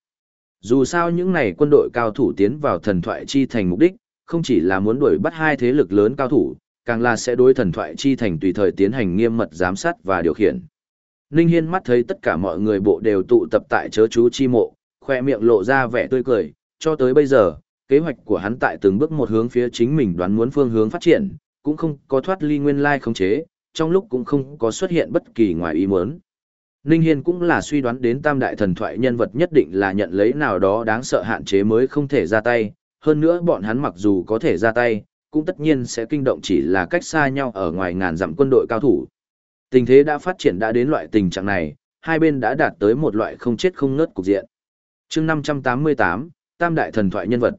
Dù sao những này quân đội cao thủ tiến vào thần thoại chi thành mục đích, không chỉ là muốn đuổi bắt hai thế lực lớn cao thủ, càng là sẽ đối thần thoại chi thành tùy thời tiến hành nghiêm mật giám sát và điều khiển. Ninh Hiên mắt thấy tất cả mọi người bộ đều tụ tập tại chớ chú chi mộ, khoe miệng lộ ra vẻ tươi cười, cho tới bây giờ, kế hoạch của hắn tại từng bước một hướng phía chính mình đoán muốn phương hướng phát triển, cũng không có thoát ly nguyên lai khống chế, trong lúc cũng không có xuất hiện bất kỳ ngoài ý muốn. Ninh Hiên cũng là suy đoán đến tam đại thần thoại nhân vật nhất định là nhận lấy nào đó đáng sợ hạn chế mới không thể ra tay, hơn nữa bọn hắn mặc dù có thể ra tay, cũng tất nhiên sẽ kinh động chỉ là cách xa nhau ở ngoài ngàn dặm quân đội cao thủ. Tình thế đã phát triển đã đến loại tình trạng này, hai bên đã đạt tới một loại không chết không ngớt cục diện. chương 588, tam đại thần thoại nhân vật.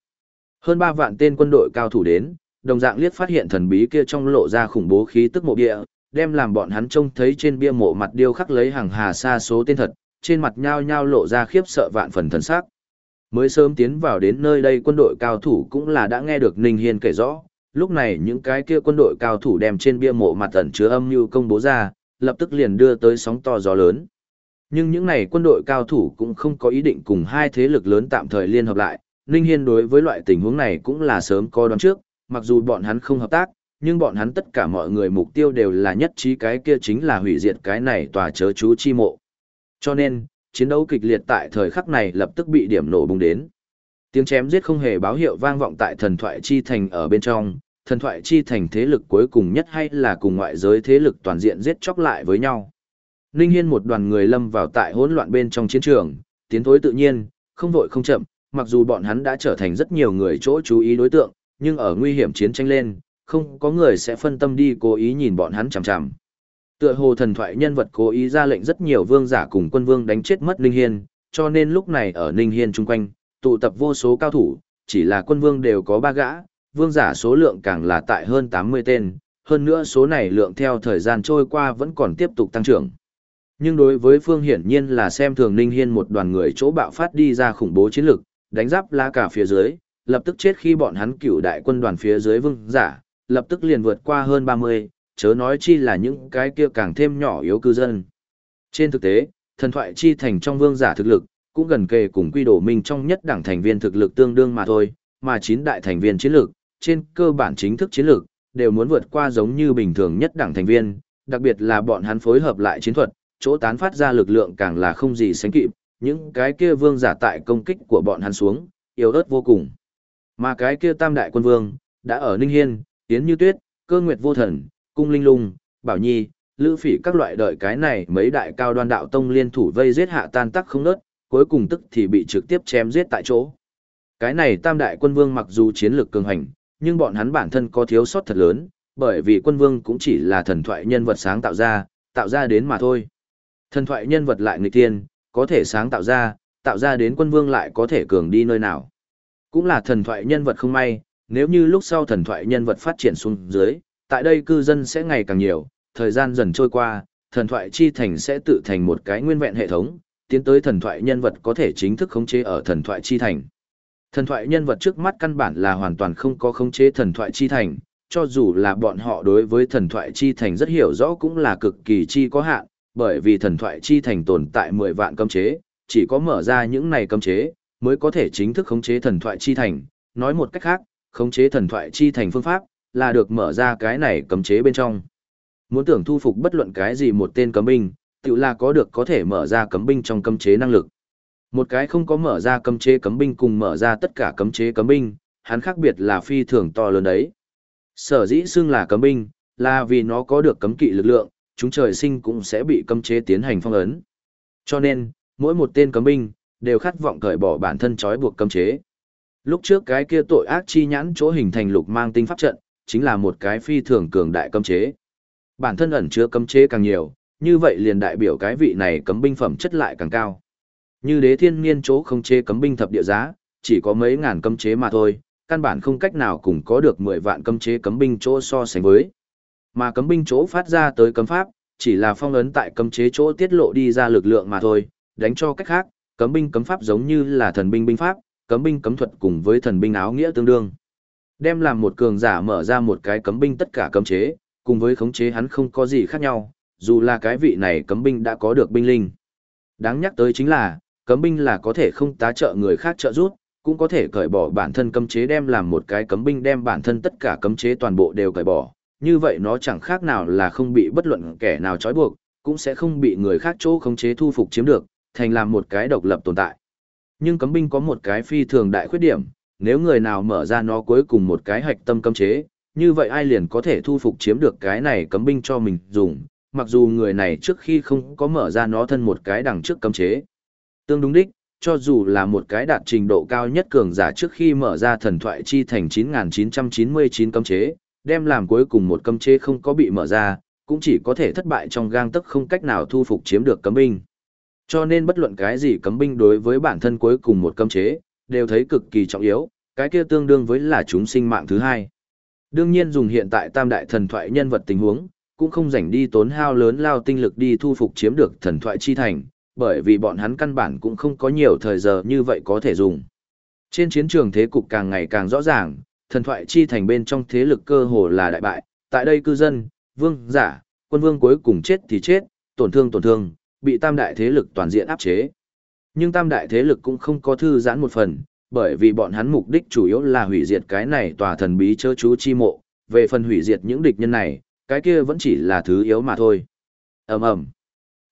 Hơn 3 vạn tên quân đội cao thủ đến, đồng dạng liếc phát hiện thần bí kia trong lộ ra khủng bố khí tức mộ địa, đem làm bọn hắn trông thấy trên bia mộ mặt điêu khắc lấy hàng hà xa số tên thật, trên mặt nhao nhao lộ ra khiếp sợ vạn phần thần sắc. Mới sớm tiến vào đến nơi đây quân đội cao thủ cũng là đã nghe được Ninh Hiên kể rõ, lúc này những cái kia quân đội cao thủ đem trên bia mộ mặt ẩn chứa âm mưu công bố ra, lập tức liền đưa tới sóng to gió lớn. Nhưng những này quân đội cao thủ cũng không có ý định cùng hai thế lực lớn tạm thời liên hợp lại, Ninh Hiên đối với loại tình huống này cũng là sớm có đoán trước, mặc dù bọn hắn không hợp tác, nhưng bọn hắn tất cả mọi người mục tiêu đều là nhất trí cái kia chính là hủy diệt cái này tòa chớ chú chi mộ. Cho nên, chiến đấu kịch liệt tại thời khắc này lập tức bị điểm nổ bùng đến. Tiếng chém giết không hề báo hiệu vang vọng tại thần thoại chi thành ở bên trong, thần thoại chi thành thế lực cuối cùng nhất hay là cùng ngoại giới thế lực toàn diện giết chóc lại với nhau. Ninh Hiên một đoàn người lâm vào tại hỗn loạn bên trong chiến trường, tiến thối tự nhiên, không vội không chậm, mặc dù bọn hắn đã trở thành rất nhiều người chỗ chú ý đối tượng, nhưng ở nguy hiểm chiến tranh lên, không có người sẽ phân tâm đi cố ý nhìn bọn hắn chằm chằm. Tựa hồ thần thoại nhân vật cố ý ra lệnh rất nhiều vương giả cùng quân vương đánh chết mất Ninh Hiên, cho nên lúc này ở Ninh Hiên chung quanh, tụ tập vô số cao thủ, chỉ là quân vương đều có ba gã, vương giả số lượng càng là tại hơn 80 tên, hơn nữa số này lượng theo thời gian trôi qua vẫn còn tiếp tục tăng trưởng. Nhưng đối với Phương hiển nhiên là xem thường Ninh Hiên một đoàn người chỗ bạo phát đi ra khủng bố chiến lực, đánh giáp la cả phía dưới, lập tức chết khi bọn hắn cửu đại quân đoàn phía dưới vương giả, lập tức liền vượt qua hơn 30, chớ nói chi là những cái kia càng thêm nhỏ yếu cư dân. Trên thực tế, thần thoại chi thành trong vương giả thực lực, cũng gần kề cùng quy đổ minh trong nhất đảng thành viên thực lực tương đương mà thôi, mà chín đại thành viên chiến lược, trên cơ bản chính thức chiến lược, đều muốn vượt qua giống như bình thường nhất đảng thành viên, đặc biệt là bọn hắn phối hợp lại chiến thuật, chỗ tán phát ra lực lượng càng là không gì sánh kịp, những cái kia vương giả tại công kích của bọn hắn xuống, yếu ớt vô cùng. Mà cái kia tam đại quân vương, đã ở Ninh Hiên, tiến Như Tuyết, Cơ Nguyệt Vô Thần, Cung Linh Lung, Bảo Nhi, Lữ Phỉ các loại đợi cái này mấy đại cao đoan đạo tông liên thủ vây giết hạ tan tắc không nớt, cuối cùng tức thì bị trực tiếp chém giết tại chỗ. Cái này tam đại quân vương mặc dù chiến lược cường hành, nhưng bọn hắn bản thân có thiếu sót thật lớn, bởi vì quân vương cũng chỉ là thần thoại nhân vật sáng tạo ra, tạo ra đến mà thôi. Thần thoại nhân vật lại người tiên, có thể sáng tạo ra, tạo ra đến quân vương lại có thể cường đi nơi nào. Cũng là thần thoại nhân vật không may, nếu như lúc sau thần thoại nhân vật phát triển xuống dưới, tại đây cư dân sẽ ngày càng nhiều, thời gian dần trôi qua, thần thoại chi thành sẽ tự thành một cái nguyên vẹn hệ thống, tiến tới thần thoại nhân vật có thể chính thức khống chế ở thần thoại chi thành. Thần thoại nhân vật trước mắt căn bản là hoàn toàn không có khống chế thần thoại chi thành, cho dù là bọn họ đối với thần thoại chi thành rất hiểu rõ cũng là cực kỳ chi có hạn, bởi vì thần thoại chi thành tồn tại 10 vạn cấm chế, chỉ có mở ra những này cấm chế, mới có thể chính thức khống chế thần thoại chi thành. Nói một cách khác, khống chế thần thoại chi thành phương pháp, là được mở ra cái này cấm chế bên trong. Muốn tưởng thu phục bất luận cái gì một tên cấm binh, tự là có được có thể mở ra cấm binh trong cấm chế năng lực. Một cái không có mở ra cấm chế cấm binh cùng mở ra tất cả cấm chế cấm binh, hắn khác biệt là phi thường to lớn đấy. Sở dĩ xưng là cấm binh, là vì nó có được cấm kỵ lực lượng, chúng trời sinh cũng sẽ bị cấm chế tiến hành phong ấn. Cho nên, mỗi một tên cấm binh, đều khát vọng cởi bỏ bản thân trói buộc cấm chế. Lúc trước cái kia tội ác chi nhãn chỗ hình thành lục mang tinh pháp trận, chính là một cái phi thường cường đại cấm chế. Bản thân ẩn chứa cấm chế càng nhiều, như vậy liền đại biểu cái vị này cấm binh phẩm chất lại càng cao. Như đế thiên niên chỗ không chế cấm binh thập địa giá, chỉ có mấy ngàn cấm chế mà thôi, căn bản không cách nào cùng có được 10 vạn cấm chế cấm binh chỗ so sánh với. Mà cấm binh chỗ phát ra tới cấm pháp, chỉ là phong ấn tại cấm chế chỗ tiết lộ đi ra lực lượng mà thôi, đánh cho cách khác, cấm binh cấm pháp giống như là thần binh binh pháp, cấm binh cấm thuật cùng với thần binh áo nghĩa tương đương. Đem làm một cường giả mở ra một cái cấm binh tất cả cấm chế, cùng với khống chế hắn không có gì khác nhau, dù là cái vị này cấm binh đã có được binh linh. Đáng nhắc tới chính là, cấm binh là có thể không tá trợ người khác trợ giúp, cũng có thể cởi bỏ bản thân cấm chế đem làm một cái cấm binh đem bản thân tất cả cấm chế toàn bộ đều cởi bỏ. Như vậy nó chẳng khác nào là không bị bất luận kẻ nào trói buộc, cũng sẽ không bị người khác chỗ khống chế thu phục chiếm được, thành làm một cái độc lập tồn tại. Nhưng cấm binh có một cái phi thường đại khuyết điểm, nếu người nào mở ra nó cuối cùng một cái hạch tâm cấm chế, như vậy ai liền có thể thu phục chiếm được cái này cấm binh cho mình dùng, mặc dù người này trước khi không có mở ra nó thân một cái đằng trước cấm chế. Tương đúng đích, cho dù là một cái đạt trình độ cao nhất cường giả trước khi mở ra thần thoại chi thành 9999 cấm chế, đem làm cuối cùng một cấm chế không có bị mở ra, cũng chỉ có thể thất bại trong gang tức không cách nào thu phục chiếm được cấm binh. Cho nên bất luận cái gì cấm binh đối với bản thân cuối cùng một cấm chế, đều thấy cực kỳ trọng yếu, cái kia tương đương với là chúng sinh mạng thứ hai. Đương nhiên dùng hiện tại tam đại thần thoại nhân vật tình huống, cũng không rảnh đi tốn hao lớn lao tinh lực đi thu phục chiếm được thần thoại chi thành, bởi vì bọn hắn căn bản cũng không có nhiều thời giờ như vậy có thể dùng. Trên chiến trường thế cục càng ngày càng rõ ràng, thần thoại chi thành bên trong thế lực cơ hồ là đại bại, tại đây cư dân, vương, giả, quân vương cuối cùng chết thì chết, tổn thương tổn thương, bị tam đại thế lực toàn diện áp chế. Nhưng tam đại thế lực cũng không có thư giãn một phần, bởi vì bọn hắn mục đích chủ yếu là hủy diệt cái này tòa thần bí chớ chú chi mộ, về phần hủy diệt những địch nhân này, cái kia vẫn chỉ là thứ yếu mà thôi. ầm ầm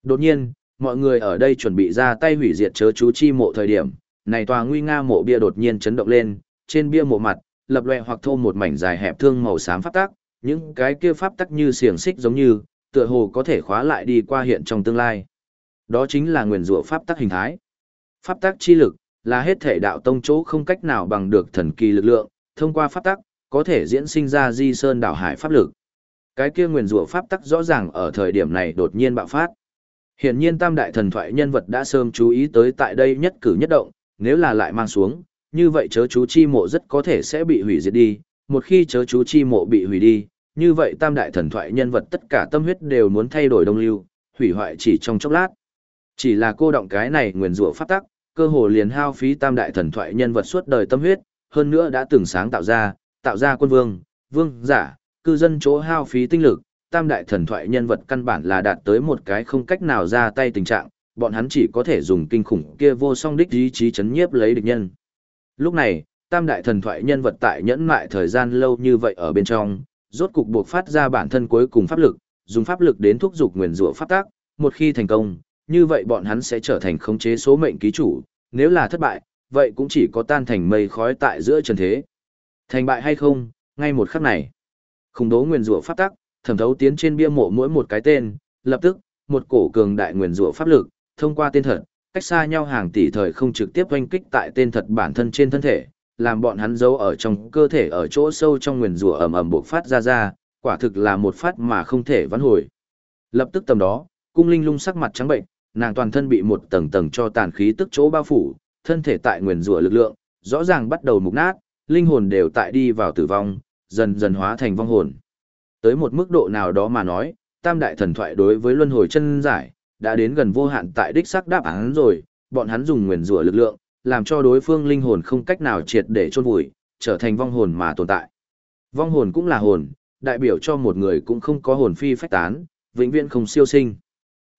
Đột nhiên, mọi người ở đây chuẩn bị ra tay hủy diệt chớ chú chi mộ thời điểm, này tòa nguy nga mộ bia đột nhiên chấn động lên, trên bia mộ mặt, lập loè hoặc thô một mảnh dài hẹp thương màu xám pháp tắc, những cái kia pháp tắc như xiềng xích giống như, tựa hồ có thể khóa lại đi qua hiện trong tương lai. Đó chính là nguyền rủa pháp tắc hình thái. Pháp tắc chi lực là hết thể đạo tông chỗ không cách nào bằng được thần kỳ lực lượng, thông qua pháp tắc có thể diễn sinh ra di sơn đảo hải pháp lực. Cái kia nguyền rủa pháp tắc rõ ràng ở thời điểm này đột nhiên bạo phát. Hiển nhiên tam đại thần thoại nhân vật đã sớm chú ý tới tại đây nhất cử nhất động, nếu là lại mang xuống, như vậy chớ chú chi mộ rất có thể sẽ bị hủy diệt đi, một khi chớ chú chi mộ bị hủy đi, như vậy tam đại thần thoại nhân vật tất cả tâm huyết đều muốn thay đổi đông lưu, hủy hoại chỉ trong chốc lát. Chỉ là cô động cái này nguyền rủa pháp tắc, cơ hồ liền hao phí tam đại thần thoại nhân vật suốt đời tâm huyết, hơn nữa đã từng sáng tạo ra, tạo ra quân vương, vương giả, cư dân chỗ hao phí tinh lực, tam đại thần thoại nhân vật căn bản là đạt tới một cái không cách nào ra tay tình trạng, bọn hắn chỉ có thể dùng kinh khủng kia vô song đích ý chí chấn nhiếp lấy địch nhân. Lúc này, tam đại thần thoại nhân vật tại nhẫn mại thời gian lâu như vậy ở bên trong, rốt cục buộc phát ra bản thân cuối cùng pháp lực, dùng pháp lực đến thúc giục nguyền rủa pháp tác, một khi thành công, như vậy bọn hắn sẽ trở thành khống chế số mệnh ký chủ, nếu là thất bại, vậy cũng chỉ có tan thành mây khói tại giữa trần thế. Thành bại hay không, ngay một khắc này. Khủng đố nguyền rủa pháp tắc, thẩm thấu tiến trên bia mộ mỗi một cái tên, lập tức, một cổ cường đại nguyền rủa pháp lực, thông qua tên thật, cách xa nhau hàng tỷ thời không trực tiếp oanh kích tại tên thật bản thân trên thân thể, làm bọn hắn giấu ở trong cơ thể ở chỗ sâu trong nguyền rủa ầm ầm bộc phát ra ra, quả thực là một phát mà không thể vãn hồi. Lập tức tầm đó, cung linh lung sắc mặt trắng bệnh, nàng toàn thân bị một tầng tầng cho tàn khí tức chỗ bao phủ, thân thể tại nguyền rủa lực lượng, rõ ràng bắt đầu mục nát, linh hồn đều tại đi vào tử vong, dần dần hóa thành vong hồn. Tới một mức độ nào đó mà nói, tam đại thần thoại đối với luân hồi chân giải, đã đến gần vô hạn tại đích xác đáp án rồi, bọn hắn dùng nguyền rủa lực lượng, làm cho đối phương linh hồn không cách nào triệt để chôn vùi, trở thành vong hồn mà tồn tại. Vong hồn cũng là hồn, đại biểu cho một người cũng không có hồn phi phách tán, vĩnh viễn không siêu sinh.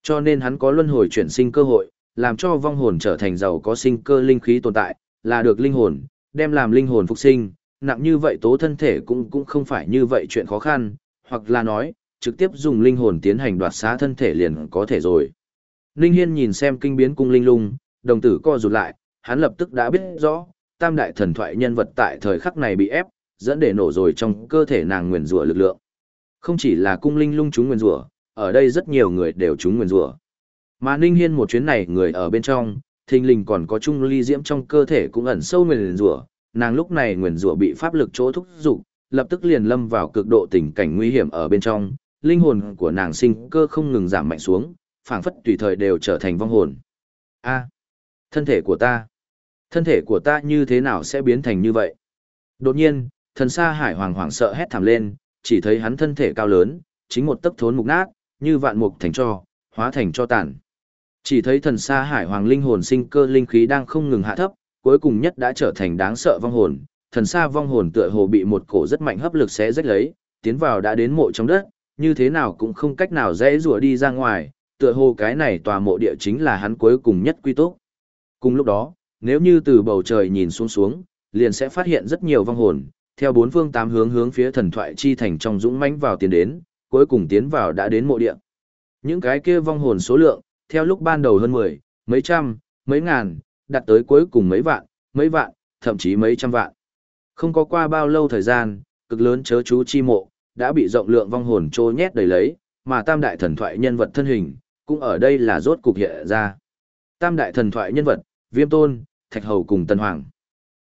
Cho nên hắn có luân hồi chuyển sinh cơ hội, làm cho vong hồn trở thành giàu có sinh cơ linh khí tồn tại, là được linh hồn, đem làm linh hồn phục sinh, nặng như vậy tố thân thể cũng cũng không phải như vậy chuyện khó khăn, hoặc là nói, trực tiếp dùng linh hồn tiến hành đoạt xá thân thể liền có thể rồi. Ninh Hiên nhìn xem kinh biến cung linh lung, đồng tử co rụt lại, hắn lập tức đã biết rõ, tam đại thần thoại nhân vật tại thời khắc này bị ép, dẫn để nổ rồi trong cơ thể nàng nguyền rủa lực lượng. Không chỉ là cung linh lung chúng nguyền rủa, ở đây rất nhiều người đều chúng nguyền rủa. Mà Ninh Hiên một chuyến này người ở bên trong, thình lình còn có chung ly diễm trong cơ thể cũng ẩn sâu nguyền rủa, nàng lúc này nguyền rủa bị pháp lực chỗ thúc dục, lập tức liền lâm vào cực độ tình cảnh nguy hiểm ở bên trong, linh hồn của nàng sinh cơ không ngừng giảm mạnh xuống, phảng phất tùy thời đều trở thành vong hồn. A, thân thể của ta, thân thể của ta như thế nào sẽ biến thành như vậy? Đột nhiên, thần sa hải hoàng hoảng sợ hét thảm lên, chỉ thấy hắn thân thể cao lớn, chính một tấc thốn mục nát, như vạn mục thành cho, hóa thành cho tàn. Chỉ thấy thần sa hải hoàng linh hồn sinh cơ linh khí đang không ngừng hạ thấp, cuối cùng nhất đã trở thành đáng sợ vong hồn. Thần xa vong hồn tựa hồ bị một cổ rất mạnh hấp lực xé rách lấy, tiến vào đã đến mộ trong đất, như thế nào cũng không cách nào dễ rùa đi ra ngoài, tựa hồ cái này tòa mộ địa chính là hắn cuối cùng nhất quy tốt Cùng lúc đó, nếu như từ bầu trời nhìn xuống xuống, liền sẽ phát hiện rất nhiều vong hồn, theo bốn phương tám hướng hướng phía thần thoại chi thành trong dũng mãnh vào tiến đến, cuối cùng tiến vào đã đến mộ địa. Những cái kia vong hồn số lượng, theo lúc ban đầu hơn 10, mấy trăm, mấy ngàn, đặt tới cuối cùng mấy vạn, mấy vạn, thậm chí mấy trăm vạn. Không có qua bao lâu thời gian, cực lớn chớ chú chi mộ, đã bị rộng lượng vong hồn trô nhét đầy lấy, mà tam đại thần thoại nhân vật thân hình, cũng ở đây là rốt cục hiện ra. Tam đại thần thoại nhân vật, Viêm Tôn, Thạch Hầu cùng Tân Hoàng.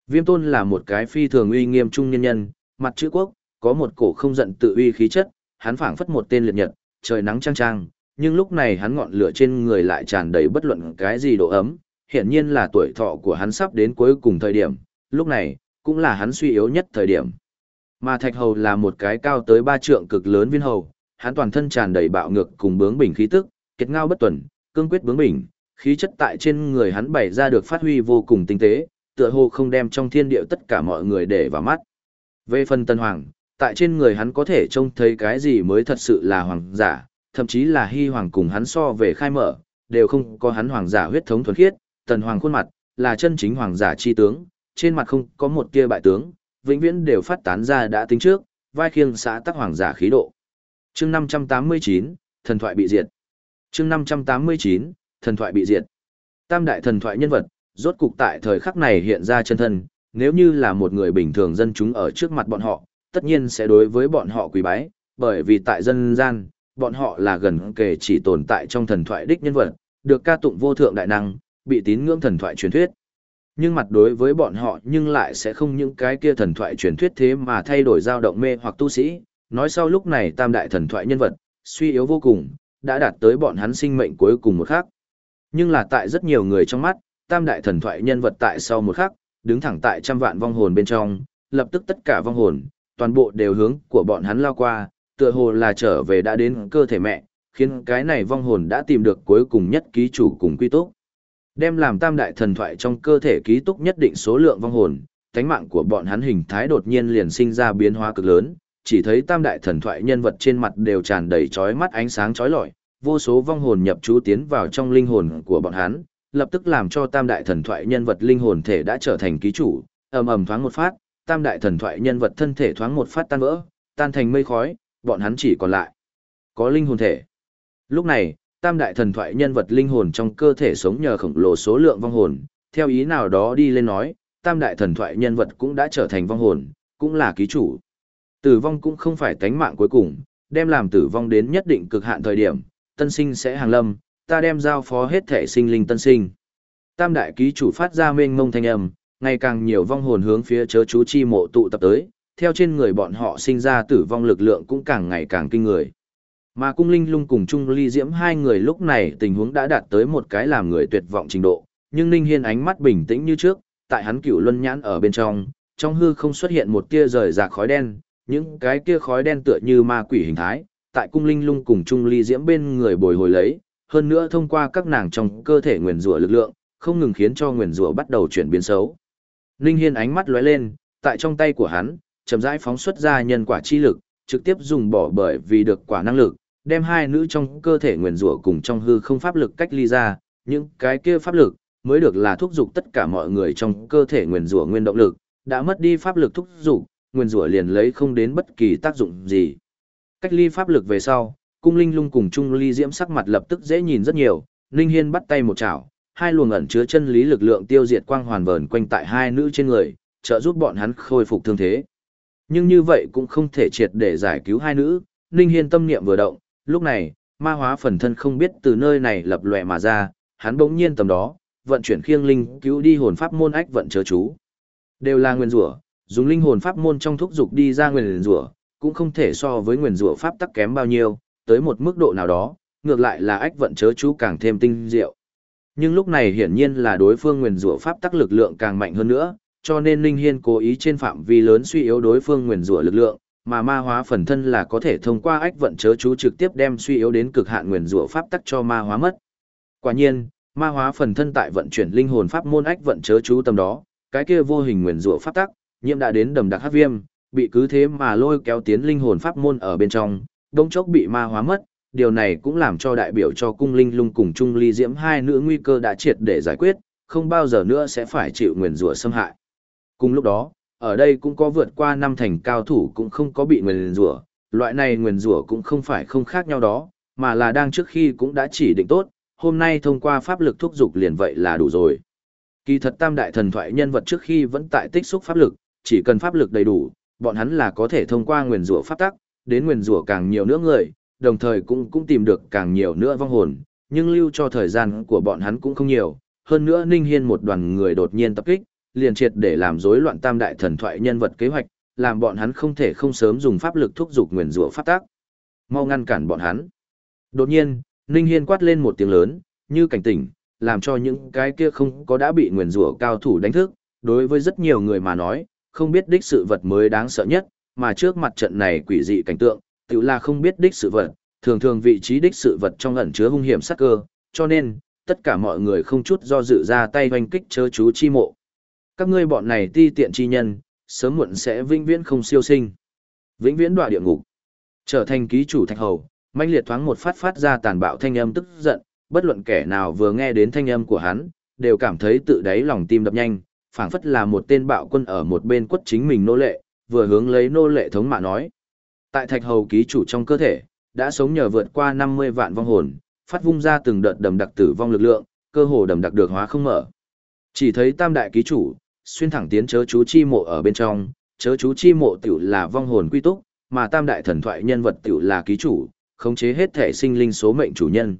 Viêm Tôn là một cái phi thường uy nghiêm trung nhân nhân, mặt chữ quốc, có một cổ không giận tự uy khí chất, hắn phảng phất một tên liệt nhật, trời nắng trang trang, nhưng lúc này hắn ngọn lửa trên người lại tràn đầy bất luận cái gì độ ấm, hiển nhiên là tuổi thọ của hắn sắp đến cuối cùng thời điểm, lúc này, cũng là hắn suy yếu nhất thời điểm. Mà Thạch Hầu là một cái cao tới ba trượng cực lớn viên hầu, hắn toàn thân tràn đầy bạo ngược cùng bướng bỉnh khí tức, kiệt ngao bất tuần, cương quyết bướng bỉnh, khí chất tại trên người hắn bày ra được phát huy vô cùng tinh tế, tựa hồ không đem trong thiên địa tất cả mọi người để vào mắt. Về phần Tân Hoàng, tại trên người hắn có thể trông thấy cái gì mới thật sự là hoàng giả, thậm chí là hy hoàng cùng hắn so về khai mở, đều không có hắn hoàng giả huyết thống thuần khiết, Tần Hoàng khuôn mặt, là chân chính hoàng giả chi tướng, trên mặt không có một tia bại tướng, vĩnh viễn đều phát tán ra đã tính trước, vai khiêng xã tắc hoàng giả khí độ. Chương 589, thần thoại bị diệt. Chương 589, thần thoại bị diệt. Tam đại thần thoại nhân vật, rốt cục tại thời khắc này hiện ra chân thân, nếu như là một người bình thường dân chúng ở trước mặt bọn họ, tất nhiên sẽ đối với bọn họ quỳ bái, bởi vì tại dân gian, bọn họ là gần kề chỉ tồn tại trong thần thoại đích nhân vật, được ca tụng vô thượng đại năng, bị tín ngưỡng thần thoại truyền thuyết. Nhưng mặt đối với bọn họ nhưng lại sẽ không những cái kia thần thoại truyền thuyết thế mà thay đổi dao động mê hoặc tu sĩ, nói sau lúc này tam đại thần thoại nhân vật, suy yếu vô cùng, đã đạt tới bọn hắn sinh mệnh cuối cùng một khắc. Nhưng là tại rất nhiều người trong mắt, tam đại thần thoại nhân vật tại sau một khắc, đứng thẳng tại trăm vạn vong hồn bên trong, lập tức tất cả vong hồn, toàn bộ đều hướng của bọn hắn lao qua, tựa hồ là trở về đã đến cơ thể mẹ, khiến cái này vong hồn đã tìm được cuối cùng nhất ký chủ cùng quy túc. Đem làm tam đại thần thoại trong cơ thể ký túc nhất định số lượng vong hồn, cánh mạng của bọn hắn hình thái đột nhiên liền sinh ra biến hóa cực lớn, chỉ thấy tam đại thần thoại nhân vật trên mặt đều tràn đầy chói mắt ánh sáng chói lọi, vô số vong hồn nhập chú tiến vào trong linh hồn của bọn hắn, lập tức làm cho tam đại thần thoại nhân vật linh hồn thể đã trở thành ký chủ, ầm ầm thoáng một phát, tam đại thần thoại nhân vật thân thể thoáng một phát tan vỡ, tan thành mây khói, bọn hắn chỉ còn lại có linh hồn thể. Lúc này, tam đại thần thoại nhân vật linh hồn trong cơ thể sống nhờ khổng lồ số lượng vong hồn, theo ý nào đó đi lên nói, tam đại thần thoại nhân vật cũng đã trở thành vong hồn, cũng là ký chủ. Tử vong cũng không phải tánh mạng cuối cùng, đem làm tử vong đến nhất định cực hạn thời điểm, tân sinh sẽ hàng lâm, ta đem giao phó hết thể sinh linh tân sinh. Tam đại ký chủ phát ra mênh mông thanh âm, ngày càng nhiều vong hồn hướng phía chớ chú chi mộ tụ tập tới, theo trên người bọn họ sinh ra tử vong lực lượng cũng càng ngày càng kinh người. Mà cung linh lung cùng Trung Ly Diễm hai người lúc này tình huống đã đạt tới một cái làm người tuyệt vọng trình độ, nhưng Ninh Hiên ánh mắt bình tĩnh như trước, tại hắn cửu luân nhãn ở bên trong, trong hư không xuất hiện một tia rời rạc khói đen, những cái kia khói đen tựa như ma quỷ hình thái, tại cung linh lung cùng trung ly diễm bên người bồi hồi lấy, hơn nữa thông qua các nàng trong cơ thể nguyền rủa lực lượng, không ngừng khiến cho nguyền rủa bắt đầu chuyển biến xấu. Ninh Hiên ánh mắt lóe lên, tại trong tay của hắn, chậm rãi phóng xuất ra nhân quả chi lực, trực tiếp dùng bỏ bởi vì được quả năng lực, đem hai nữ trong cơ thể nguyền rủa cùng trong hư không pháp lực cách ly ra, những cái kia pháp lực mới được là thúc dục tất cả mọi người trong cơ thể nguyền rủa nguyên động lực, đã mất đi pháp lực thúc dục, nguyên rủa liền lấy không đến bất kỳ tác dụng gì. Cách ly pháp lực về sau, cung linh lung cùng trung ly diễm sắc mặt lập tức dễ nhìn rất nhiều, Ninh Hiên bắt tay một chảo, hai luồng ẩn chứa chân lý lực lượng tiêu diệt quang hoàn vờn quanh tại hai nữ trên người, trợ giúp bọn hắn khôi phục thương thế. Nhưng như vậy cũng không thể triệt để giải cứu hai nữ, Ninh Hiên tâm niệm vừa động, lúc này, ma hóa phần thân không biết từ nơi này lập lòe mà ra, hắn bỗng nhiên tầm đó, vận chuyển khiêng linh cứu đi hồn pháp môn ách vận chớ chú. Đều là nguyên rủa, dùng linh hồn pháp môn trong thúc dục đi ra nguyên rủa, cũng không thể so với nguyên rủa pháp tắc kém bao nhiêu, tới một mức độ nào đó, ngược lại là ách vận chớ chú càng thêm tinh diệu. Nhưng lúc này hiển nhiên là đối phương nguyên rủa pháp tắc lực lượng càng mạnh hơn nữa, cho nên Linh Hiên cố ý trên phạm vi lớn suy yếu đối phương nguyên rủa lực lượng, mà ma hóa phần thân là có thể thông qua ách vận chớ chú trực tiếp đem suy yếu đến cực hạn nguyên rủa pháp tắc cho ma hóa mất. Quả nhiên, ma hóa phần thân tại vận chuyển linh hồn pháp môn ách vận chớ chú tầm đó, cái kia vô hình nguyên rủa pháp tắc, nhiễm đã đến đầm đặc hắc viêm, bị cứ thế mà lôi kéo tiến linh hồn pháp môn ở bên trong, đông chốc bị ma hóa mất, điều này cũng làm cho đại biểu cho cung linh lung cùng trung ly diễm hai nữ nguy cơ đã triệt để giải quyết, không bao giờ nữa sẽ phải chịu nguyền rủa xâm hại. Cùng lúc đó, ở đây cũng có vượt qua năm thành cao thủ cũng không có bị nguyền rủa, loại này nguyền rủa cũng không phải không khác nhau đó, mà là đang trước khi cũng đã chỉ định tốt, hôm nay thông qua pháp lực thúc dục liền vậy là đủ rồi. Kỳ thật tam đại thần thoại nhân vật trước khi vẫn tại tích xúc pháp lực, chỉ cần pháp lực đầy đủ, bọn hắn là có thể thông qua nguyền rủa pháp tắc, đến nguyền rủa càng nhiều nữa người, đồng thời cũng cũng tìm được càng nhiều nữa vong hồn, nhưng lưu cho thời gian của bọn hắn cũng không nhiều. Hơn nữa Ninh Hiên một đoàn người đột nhiên tập kích, liền triệt để làm rối loạn tam đại thần thoại nhân vật kế hoạch, làm bọn hắn không thể không sớm dùng pháp lực thúc giục nguyền rủa pháp tắc. Mau ngăn cản bọn hắn. Đột nhiên, Ninh Hiên quát lên một tiếng lớn, như cảnh tỉnh, làm cho những cái kia không có đã bị nguyền rủa cao thủ đánh thức, đối với rất nhiều người mà nói, không biết đích sự vật mới đáng sợ nhất, mà trước mặt trận này quỷ dị cảnh tượng, tự là không biết đích sự vật, thường thường vị trí đích sự vật trong ẩn chứa hung hiểm sát cơ, cho nên, tất cả mọi người không chút do dự ra tay hoành kích chớ chú chi mộ. Các ngươi bọn này ti tiện chi nhân, sớm muộn sẽ vĩnh viễn không siêu sinh. Vĩnh viễn đọa địa ngục. Trở thành ký chủ thạch hầu, manh liệt thoáng một phát phát ra tàn bạo thanh âm tức giận, bất luận kẻ nào vừa nghe đến thanh âm của hắn, đều cảm thấy tự đáy lòng tim đập nhanh, phảng phất là một tên bạo quân ở một bên quất chính mình nô lệ, vừa hướng lấy nô lệ thống mạ nói. Tại thạch hầu ký chủ trong cơ thể, đã sống nhờ vượt qua 50 vạn vong hồn, phát vung ra từng đợt đầm đặc tử vong lực lượng, cơ hồ đầm đặc được hóa không mở. Chỉ thấy tam đại ký chủ, xuyên thẳng tiến chớ chú chi mộ ở bên trong, chớ chú chi mộ tiểu là vong hồn quy túc, mà tam đại thần thoại nhân vật tiểu là ký chủ, khống chế hết thể sinh linh số mệnh chủ nhân.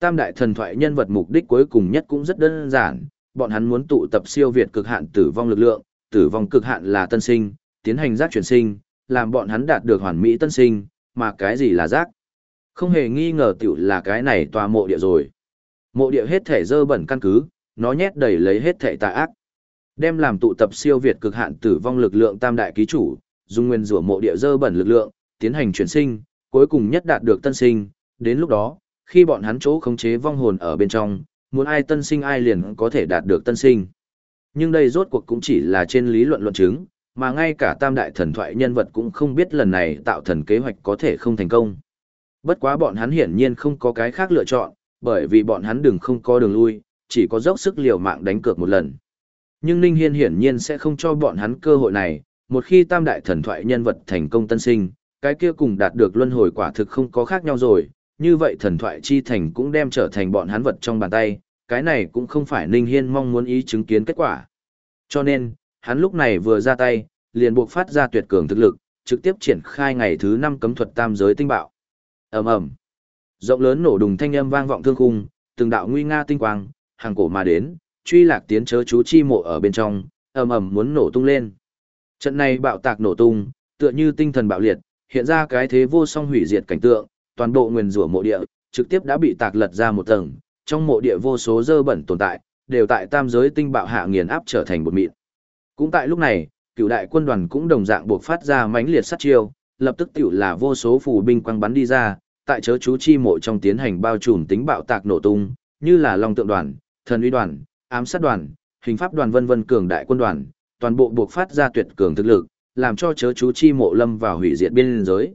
Tam đại thần thoại nhân vật mục đích cuối cùng nhất cũng rất đơn giản, bọn hắn muốn tụ tập siêu việt cực hạn tử vong lực lượng, tử vong cực hạn là tân sinh, tiến hành giác chuyển sinh, làm bọn hắn đạt được hoàn mỹ tân sinh, mà cái gì là giác? Không hề nghi ngờ tiểu là cái này tòa mộ địa rồi. Mộ địa hết thể dơ bẩn căn cứ, nó nhét đầy lấy hết thể tà ác. Đem làm tụ tập siêu việt cực hạn tử vong lực lượng tam đại ký chủ, dùng nguyên rủa mộ địa dơ bẩn lực lượng, tiến hành chuyển sinh, cuối cùng nhất đạt được tân sinh, đến lúc đó, khi bọn hắn chỗ khống chế vong hồn ở bên trong, muốn ai tân sinh ai liền có thể đạt được tân sinh. Nhưng đây rốt cuộc cũng chỉ là trên lý luận luận chứng, mà ngay cả tam đại thần thoại nhân vật cũng không biết lần này tạo thần kế hoạch có thể không thành công. Bất quá bọn hắn hiển nhiên không có cái khác lựa chọn, bởi vì bọn hắn đừng không có đường lui, chỉ có dốc sức liều mạng đánh cược một lần. Nhưng Ninh Hiên hiển nhiên sẽ không cho bọn hắn cơ hội này, một khi tam đại thần thoại nhân vật thành công tân sinh, cái kia cùng đạt được luân hồi quả thực không có khác nhau rồi, như vậy thần thoại chi thành cũng đem trở thành bọn hắn vật trong bàn tay, cái này cũng không phải Ninh Hiên mong muốn ý chứng kiến kết quả. Cho nên, hắn lúc này vừa ra tay, liền buộc phát ra tuyệt cường thực lực, trực tiếp triển khai ngày thứ 5 cấm thuật tam giới tinh bạo. Ầm ầm. Rộng lớn nổ đùng thanh âm vang vọng thương khung, từng đạo nguy nga tinh quang, hàng cổ mà đến, truy lạc tiến chớ chú chi mộ ở bên trong, ầm ầm muốn nổ tung lên. Trận này bạo tạc nổ tung, tựa như tinh thần bạo liệt, hiện ra cái thế vô song hủy diệt cảnh tượng, toàn bộ nguyên rủa mộ địa, trực tiếp đã bị tạc lật ra một tầng, trong mộ địa vô số dơ bẩn tồn tại, đều tại tam giới tinh bạo hạ nghiền áp trở thành bột mịn. Cũng tại lúc này, cựu đại quân đoàn cũng đồng dạng buộc phát ra mãnh liệt sát chiêu, lập tức tiểu là vô số phù binh quăng bắn đi ra, tại chớ chú chi mộ trong tiến hành bao trùm tính bạo tạc nổ tung, như là long tượng đoàn, thần uy đoàn, ám sát đoàn, hình pháp đoàn vân vân cường đại quân đoàn, toàn bộ buộc phát ra tuyệt cường thực lực, làm cho chớ chú chi mộ lâm vào hủy diệt biên giới.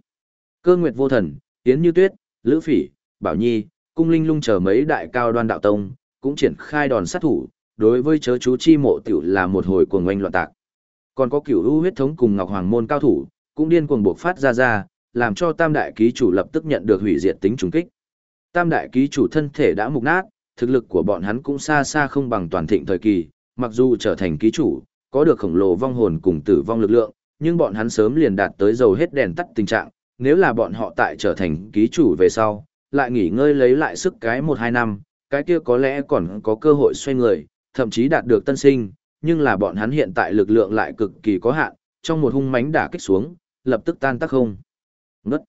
Cơ Nguyệt Vô Thần, Tiễn Như Tuyết, Lữ Phỉ, Bảo Nhi, Cung Linh Lung chờ mấy đại cao đoan đạo tông, cũng triển khai đòn sát thủ, đối với chớ chú chi mộ tiểu là một hồi cuồng oanh loạn tạc. Còn có cửu u huyết thống cùng Ngọc Hoàng môn cao thủ, cũng điên cuồng buộc phát ra ra, làm cho Tam đại ký chủ lập tức nhận được hủy diệt tính trùng kích. Tam đại ký chủ thân thể đã mục nát, thực lực của bọn hắn cũng xa xa không bằng toàn thịnh thời kỳ, mặc dù trở thành ký chủ, có được khổng lồ vong hồn cùng tử vong lực lượng, nhưng bọn hắn sớm liền đạt tới dầu hết đèn tắt tình trạng, nếu là bọn họ tại trở thành ký chủ về sau, lại nghỉ ngơi lấy lại sức cái 1-2 năm, cái kia có lẽ còn có cơ hội xoay người, thậm chí đạt được tân sinh, nhưng là bọn hắn hiện tại lực lượng lại cực kỳ có hạn, trong một hung mãnh đả kích xuống, lập tức tan tác không. Ngất.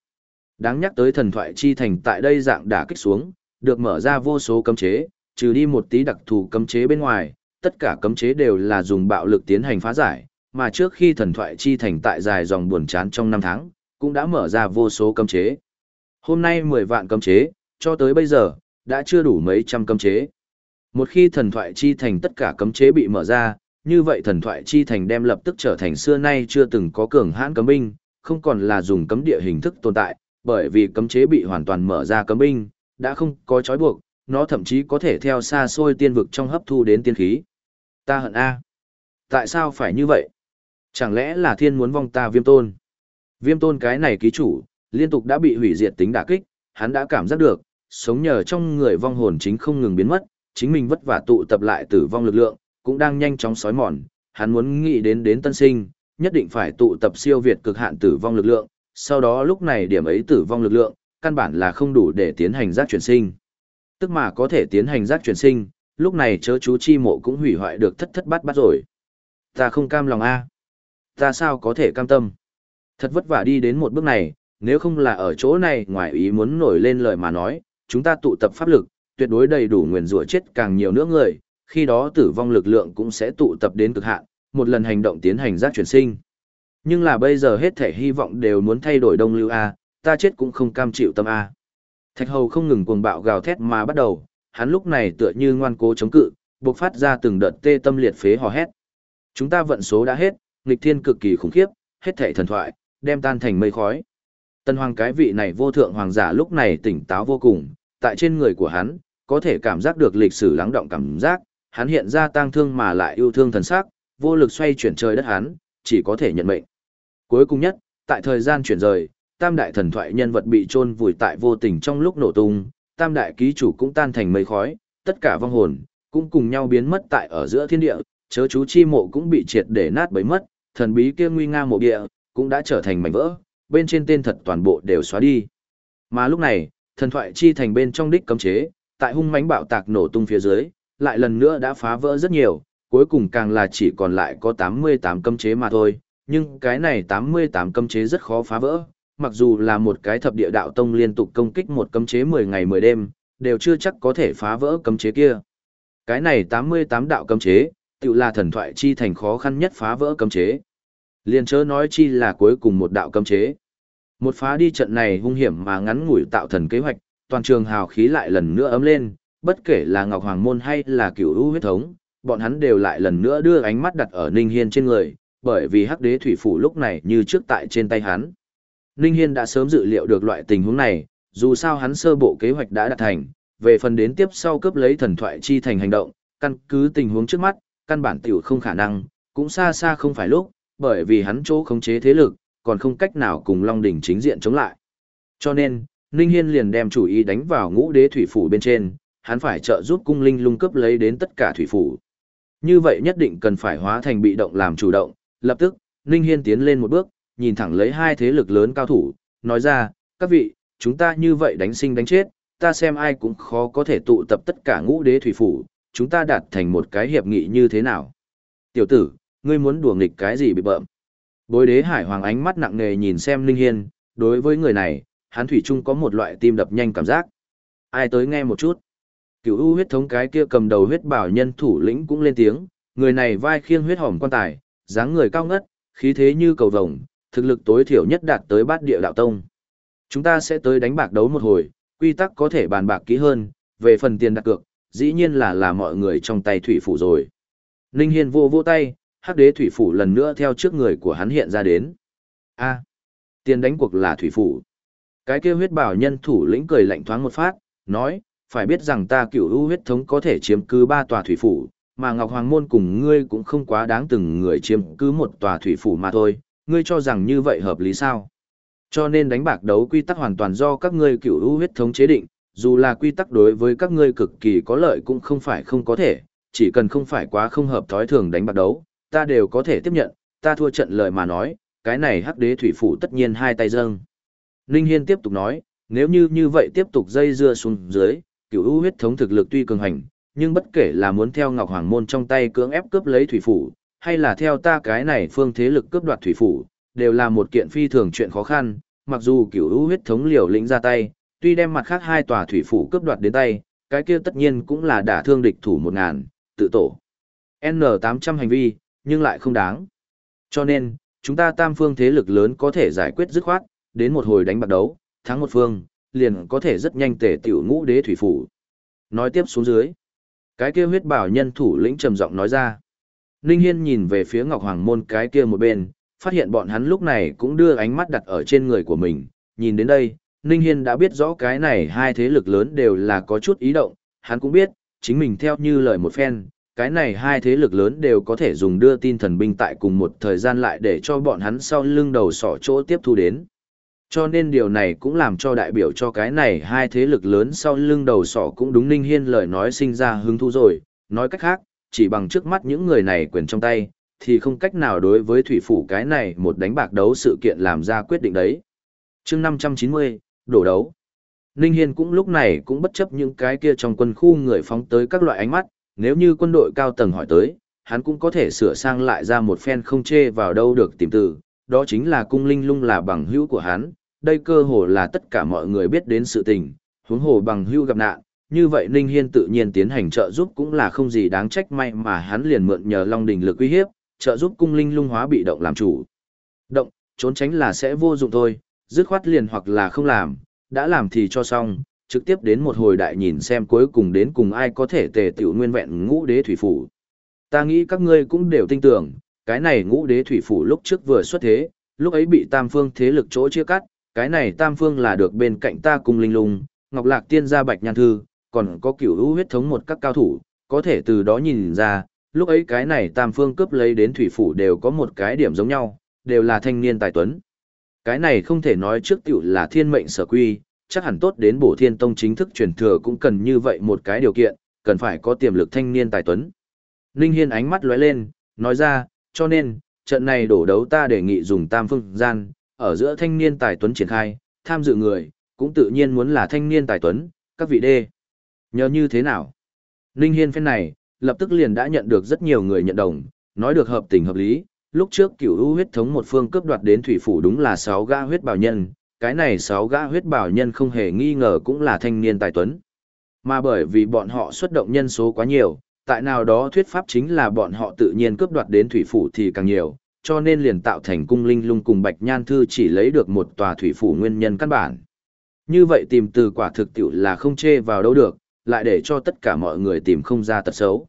Đáng nhắc tới thần thoại chi thành tại đây dạng đả kích xuống, được mở ra vô số cấm chế, trừ đi một tí đặc thù cấm chế bên ngoài, tất cả cấm chế đều là dùng bạo lực tiến hành phá giải, mà trước khi thần thoại chi thành tại dài dòng buồn chán trong năm tháng, cũng đã mở ra vô số cấm chế. Hôm nay 10 vạn cấm chế, cho tới bây giờ, đã chưa đủ mấy trăm cấm chế. Một khi thần thoại chi thành tất cả cấm chế bị mở ra, như vậy thần thoại chi thành đem lập tức trở thành xưa nay chưa từng có cường hãn cấm binh, không còn là dùng cấm địa hình thức tồn tại, bởi vì cấm chế bị hoàn toàn mở ra cấm binh, đã không có trói buộc, nó thậm chí có thể theo xa xôi tiên vực trong hấp thu đến tiên khí. Ta hận A. Tại sao phải như vậy? Chẳng lẽ là thiên muốn vong ta viêm tôn? Viêm tôn cái này ký chủ, liên tục đã bị hủy diệt tính đả kích, hắn đã cảm giác được, sống nhờ trong người vong hồn chính không ngừng biến mất, chính mình vất vả tụ tập lại tử vong lực lượng, cũng đang nhanh chóng sói mòn, hắn muốn nghĩ đến đến tân sinh, nhất định phải tụ tập siêu việt cực hạn tử vong lực lượng, sau đó lúc này điểm ấy tử vong lực lượng, căn bản là không đủ để tiến hành giác chuyển sinh. Tức mà có thể tiến hành giác chuyển sinh, lúc này chớ chú chi mộ cũng hủy hoại được thất thất bát bát rồi. Ta không cam lòng a. Ta sao có thể cam tâm? Thật vất vả đi đến một bước này, nếu không là ở chỗ này ngoài ý muốn nổi lên lời mà nói, chúng ta tụ tập pháp lực, tuyệt đối đầy đủ nguyền rủa chết càng nhiều nữa người, khi đó tử vong lực lượng cũng sẽ tụ tập đến cực hạn, một lần hành động tiến hành giác chuyển sinh. Nhưng là bây giờ hết thể hy vọng đều muốn thay đổi đông lưu A, ta chết cũng không cam chịu tâm A. Thạch hầu không ngừng cuồng bạo gào thét mà bắt đầu, hắn lúc này tựa như ngoan cố chống cự, bộc phát ra từng đợt tê tâm liệt phế hò hét. Chúng ta vận số đã hết, nghịch thiên cực kỳ khủng khiếp, hết thể thần thoại, đem tan thành mây khói. Tân hoàng cái vị này vô thượng hoàng giả lúc này tỉnh táo vô cùng, tại trên người của hắn, có thể cảm giác được lịch sử lắng động cảm giác, hắn hiện ra tang thương mà lại yêu thương thần sắc, vô lực xoay chuyển trời đất hắn, chỉ có thể nhận mệnh. Cuối cùng nhất, tại thời gian chuyển rời, tam đại thần thoại nhân vật bị chôn vùi tại vô tình trong lúc nổ tung, tam đại ký chủ cũng tan thành mây khói, tất cả vong hồn cũng cùng nhau biến mất tại ở giữa thiên địa, chớ chú chi mộ cũng bị triệt để nát bấy mất, thần bí kia nguy nga mộ địa cũng đã trở thành mảnh vỡ, bên trên tên thật toàn bộ đều xóa đi. Mà lúc này, thần thoại chi thành bên trong đích cấm chế, tại hung mãnh bạo tạc nổ tung phía dưới, lại lần nữa đã phá vỡ rất nhiều, cuối cùng càng là chỉ còn lại có 88 cấm chế mà thôi, nhưng cái này 88 cấm chế rất khó phá vỡ, mặc dù là một cái thập địa đạo tông liên tục công kích một cấm chế 10 ngày 10 đêm, đều chưa chắc có thể phá vỡ cấm chế kia. Cái này 88 đạo cấm chế, tự là thần thoại chi thành khó khăn nhất phá vỡ cấm chế. Liên chớ nói chi là cuối cùng một đạo cấm chế. Một phá đi trận này hung hiểm mà ngắn ngủi tạo thần kế hoạch, toàn trường hào khí lại lần nữa ấm lên, bất kể là Ngọc Hoàng Môn hay là cửu u huyết thống, bọn hắn đều lại lần nữa đưa ánh mắt đặt ở Ninh Hiên trên người, bởi vì hắc đế thủy phủ lúc này như trước tại trên tay hắn. Ninh Hiên đã sớm dự liệu được loại tình huống này, dù sao hắn sơ bộ kế hoạch đã đạt thành, về phần đến tiếp sau cướp lấy thần thoại chi thành hành động, căn cứ tình huống trước mắt, căn bản tiểu không khả năng, cũng xa xa không phải lúc, bởi vì hắn chỗ khống chế thế lực, còn không cách nào cùng Long đỉnh chính diện chống lại. Cho nên, Ninh Hiên liền đem chủ ý đánh vào ngũ đế thủy phủ bên trên, hắn phải trợ giúp cung linh lung cướp lấy đến tất cả thủy phủ. Như vậy nhất định cần phải hóa thành bị động làm chủ động, lập tức, Ninh Hiên tiến lên một bước, nhìn thẳng lấy hai thế lực lớn cao thủ, nói ra, các vị, chúng ta như vậy đánh sinh đánh chết, ta xem ai cũng khó có thể tụ tập tất cả ngũ đế thủy phủ, chúng ta đạt thành một cái hiệp nghị như thế nào. Tiểu tử, ngươi muốn đùa nghịch cái gì bị bợm. Bối đế hải hoàng ánh mắt nặng nề nhìn xem linh Hiên, đối với người này, hắn thủy chung có một loại tim đập nhanh cảm giác. Ai tới nghe một chút. cửu U huyết thống cái kia cầm đầu huyết bảo nhân thủ lĩnh cũng lên tiếng, người này vai khiêng huyết hòm quan tài, dáng người cao ngất, khí thế như cầu vồng, thực lực tối thiểu nhất đạt tới bát địa đạo tông. Chúng ta sẽ tới đánh bạc đấu một hồi, quy tắc có thể bàn bạc kỹ hơn, về phần tiền đặt cược, dĩ nhiên là là mọi người trong tay thủy phủ rồi. Ninh Hiên vô vô tay, hắc đế thủy phủ lần nữa theo trước người của hắn hiện ra đến. A, tiền đánh cuộc là thủy phủ. Cái kia huyết bảo nhân thủ lĩnh cười lạnh thoáng một phát, nói, phải biết rằng ta cửu u huyết thống có thể chiếm cứ ba tòa thủy phủ, mà Ngọc Hoàng Môn cùng ngươi cũng không quá đáng từng người chiếm cứ một tòa thủy phủ mà thôi, ngươi cho rằng như vậy hợp lý sao? Cho nên đánh bạc đấu quy tắc hoàn toàn do các ngươi cửu u huyết thống chế định, dù là quy tắc đối với các ngươi cực kỳ có lợi cũng không phải không có thể, chỉ cần không phải quá không hợp thói thường đánh bạc đấu, ta đều có thể tiếp nhận, ta thua trận lời mà nói, cái này hắc đế thủy phủ tất nhiên hai tay dâng. Ninh Hiên tiếp tục nói, nếu như như vậy tiếp tục dây dưa xuống dưới, cửu u huyết thống thực lực tuy cường hành, nhưng bất kể là muốn theo Ngọc Hoàng Môn trong tay cưỡng ép cướp lấy thủy phủ, hay là theo ta cái này phương thế lực cướp đoạt thủy phủ, đều là một kiện phi thường chuyện khó khăn, mặc dù cửu u huyết thống liều lĩnh ra tay, tuy đem mặt khác hai tòa thủy phủ cướp đoạt đến tay, cái kia tất nhiên cũng là đả thương địch thủ một ngàn, tự tổ. N800 hành vi, nhưng lại không đáng. Cho nên, chúng ta tam phương thế lực lớn có thể giải quyết dứt khoát, đến một hồi đánh bạc đấu, thắng một phương, liền có thể rất nhanh tể tiểu ngũ đế thủy phủ. Nói tiếp xuống dưới. Cái kia huyết bảo nhân thủ lĩnh trầm giọng nói ra. Ninh Hiên nhìn về phía Ngọc Hoàng Môn cái kia một bên, phát hiện bọn hắn lúc này cũng đưa ánh mắt đặt ở trên người của mình. Nhìn đến đây, Ninh Hiên đã biết rõ cái này hai thế lực lớn đều là có chút ý động, hắn cũng biết, chính mình theo như lời một phen, cái này hai thế lực lớn đều có thể dùng đưa tin thần binh tại cùng một thời gian lại để cho bọn hắn sau lưng đầu sỏ chỗ tiếp thu đến. Cho nên điều này cũng làm cho đại biểu cho cái này hai thế lực lớn sau lưng đầu sỏ cũng đúng Ninh Hiên lời nói sinh ra hứng thú rồi, nói cách khác, chỉ bằng trước mắt những người này quyền trong tay, thì không cách nào đối với thủy phủ cái này một đánh bạc đấu sự kiện làm ra quyết định đấy. chương 590, đổ đấu. Ninh Hiên cũng lúc này cũng bất chấp những cái kia trong quân khu người phóng tới các loại ánh mắt, nếu như quân đội cao tầng hỏi tới, hắn cũng có thể sửa sang lại ra một phen không chê vào đâu được tìm từ, đó chính là cung linh lung là bằng hữu của hắn, đây cơ hồ là tất cả mọi người biết đến sự tình, huống hồ bằng hữu gặp nạn, như vậy Ninh Hiên tự nhiên tiến hành trợ giúp cũng là không gì đáng trách may mà hắn liền mượn nhờ Long Đình lực uy hiếp, trợ giúp cung linh lung hóa bị động làm chủ. Động, trốn tránh là sẽ vô dụng thôi, dứt khoát liền hoặc là không làm, đã làm thì cho xong, trực tiếp đến một hồi đại nhìn xem cuối cùng đến cùng ai có thể tề tiểu nguyên vẹn ngũ đế thủy phủ. Ta nghĩ các ngươi cũng đều tin tưởng, cái này ngũ đế thủy phủ lúc trước vừa xuất thế, lúc ấy bị tam phương thế lực chỗ chia cắt, cái này tam phương là được bên cạnh ta cung linh lung, ngọc lạc tiên gia bạch nhan thư, còn có cửu hữu huyết thống một các cao thủ, có thể từ đó nhìn ra, lúc ấy cái này tam phương cướp lấy đến thủy phủ đều có một cái điểm giống nhau, đều là thanh niên tài tuấn. Cái này không thể nói trước tiểu là thiên mệnh sở quy, chắc hẳn tốt đến bổ thiên tông chính thức truyền thừa cũng cần như vậy một cái điều kiện, cần phải có tiềm lực thanh niên tài tuấn. Ninh Hiên ánh mắt lóe lên, nói ra, cho nên, trận này đổ đấu ta đề nghị dùng tam phương gian, ở giữa thanh niên tài tuấn triển khai, tham dự người, cũng tự nhiên muốn là thanh niên tài tuấn, các vị đê. Nhờ như thế nào? Ninh Hiên phen này, lập tức liền đã nhận được rất nhiều người nhận đồng, nói được hợp tình hợp lý, lúc trước cửu u huyết thống một phương cướp đoạt đến thủy phủ đúng là 6 gã huyết bảo nhân, cái này 6 gã huyết bảo nhân không hề nghi ngờ cũng là thanh niên tài tuấn. Mà bởi vì bọn họ xuất động nhân số quá nhiều, tại nào đó thuyết pháp chính là bọn họ tự nhiên cướp đoạt đến thủy phủ thì càng nhiều, cho nên liền tạo thành cung linh lung cùng bạch nhan thư chỉ lấy được một tòa thủy phủ nguyên nhân căn bản. Như vậy tìm từ quả thực tiệu là không chê vào đâu được, lại để cho tất cả mọi người tìm không ra tật xấu.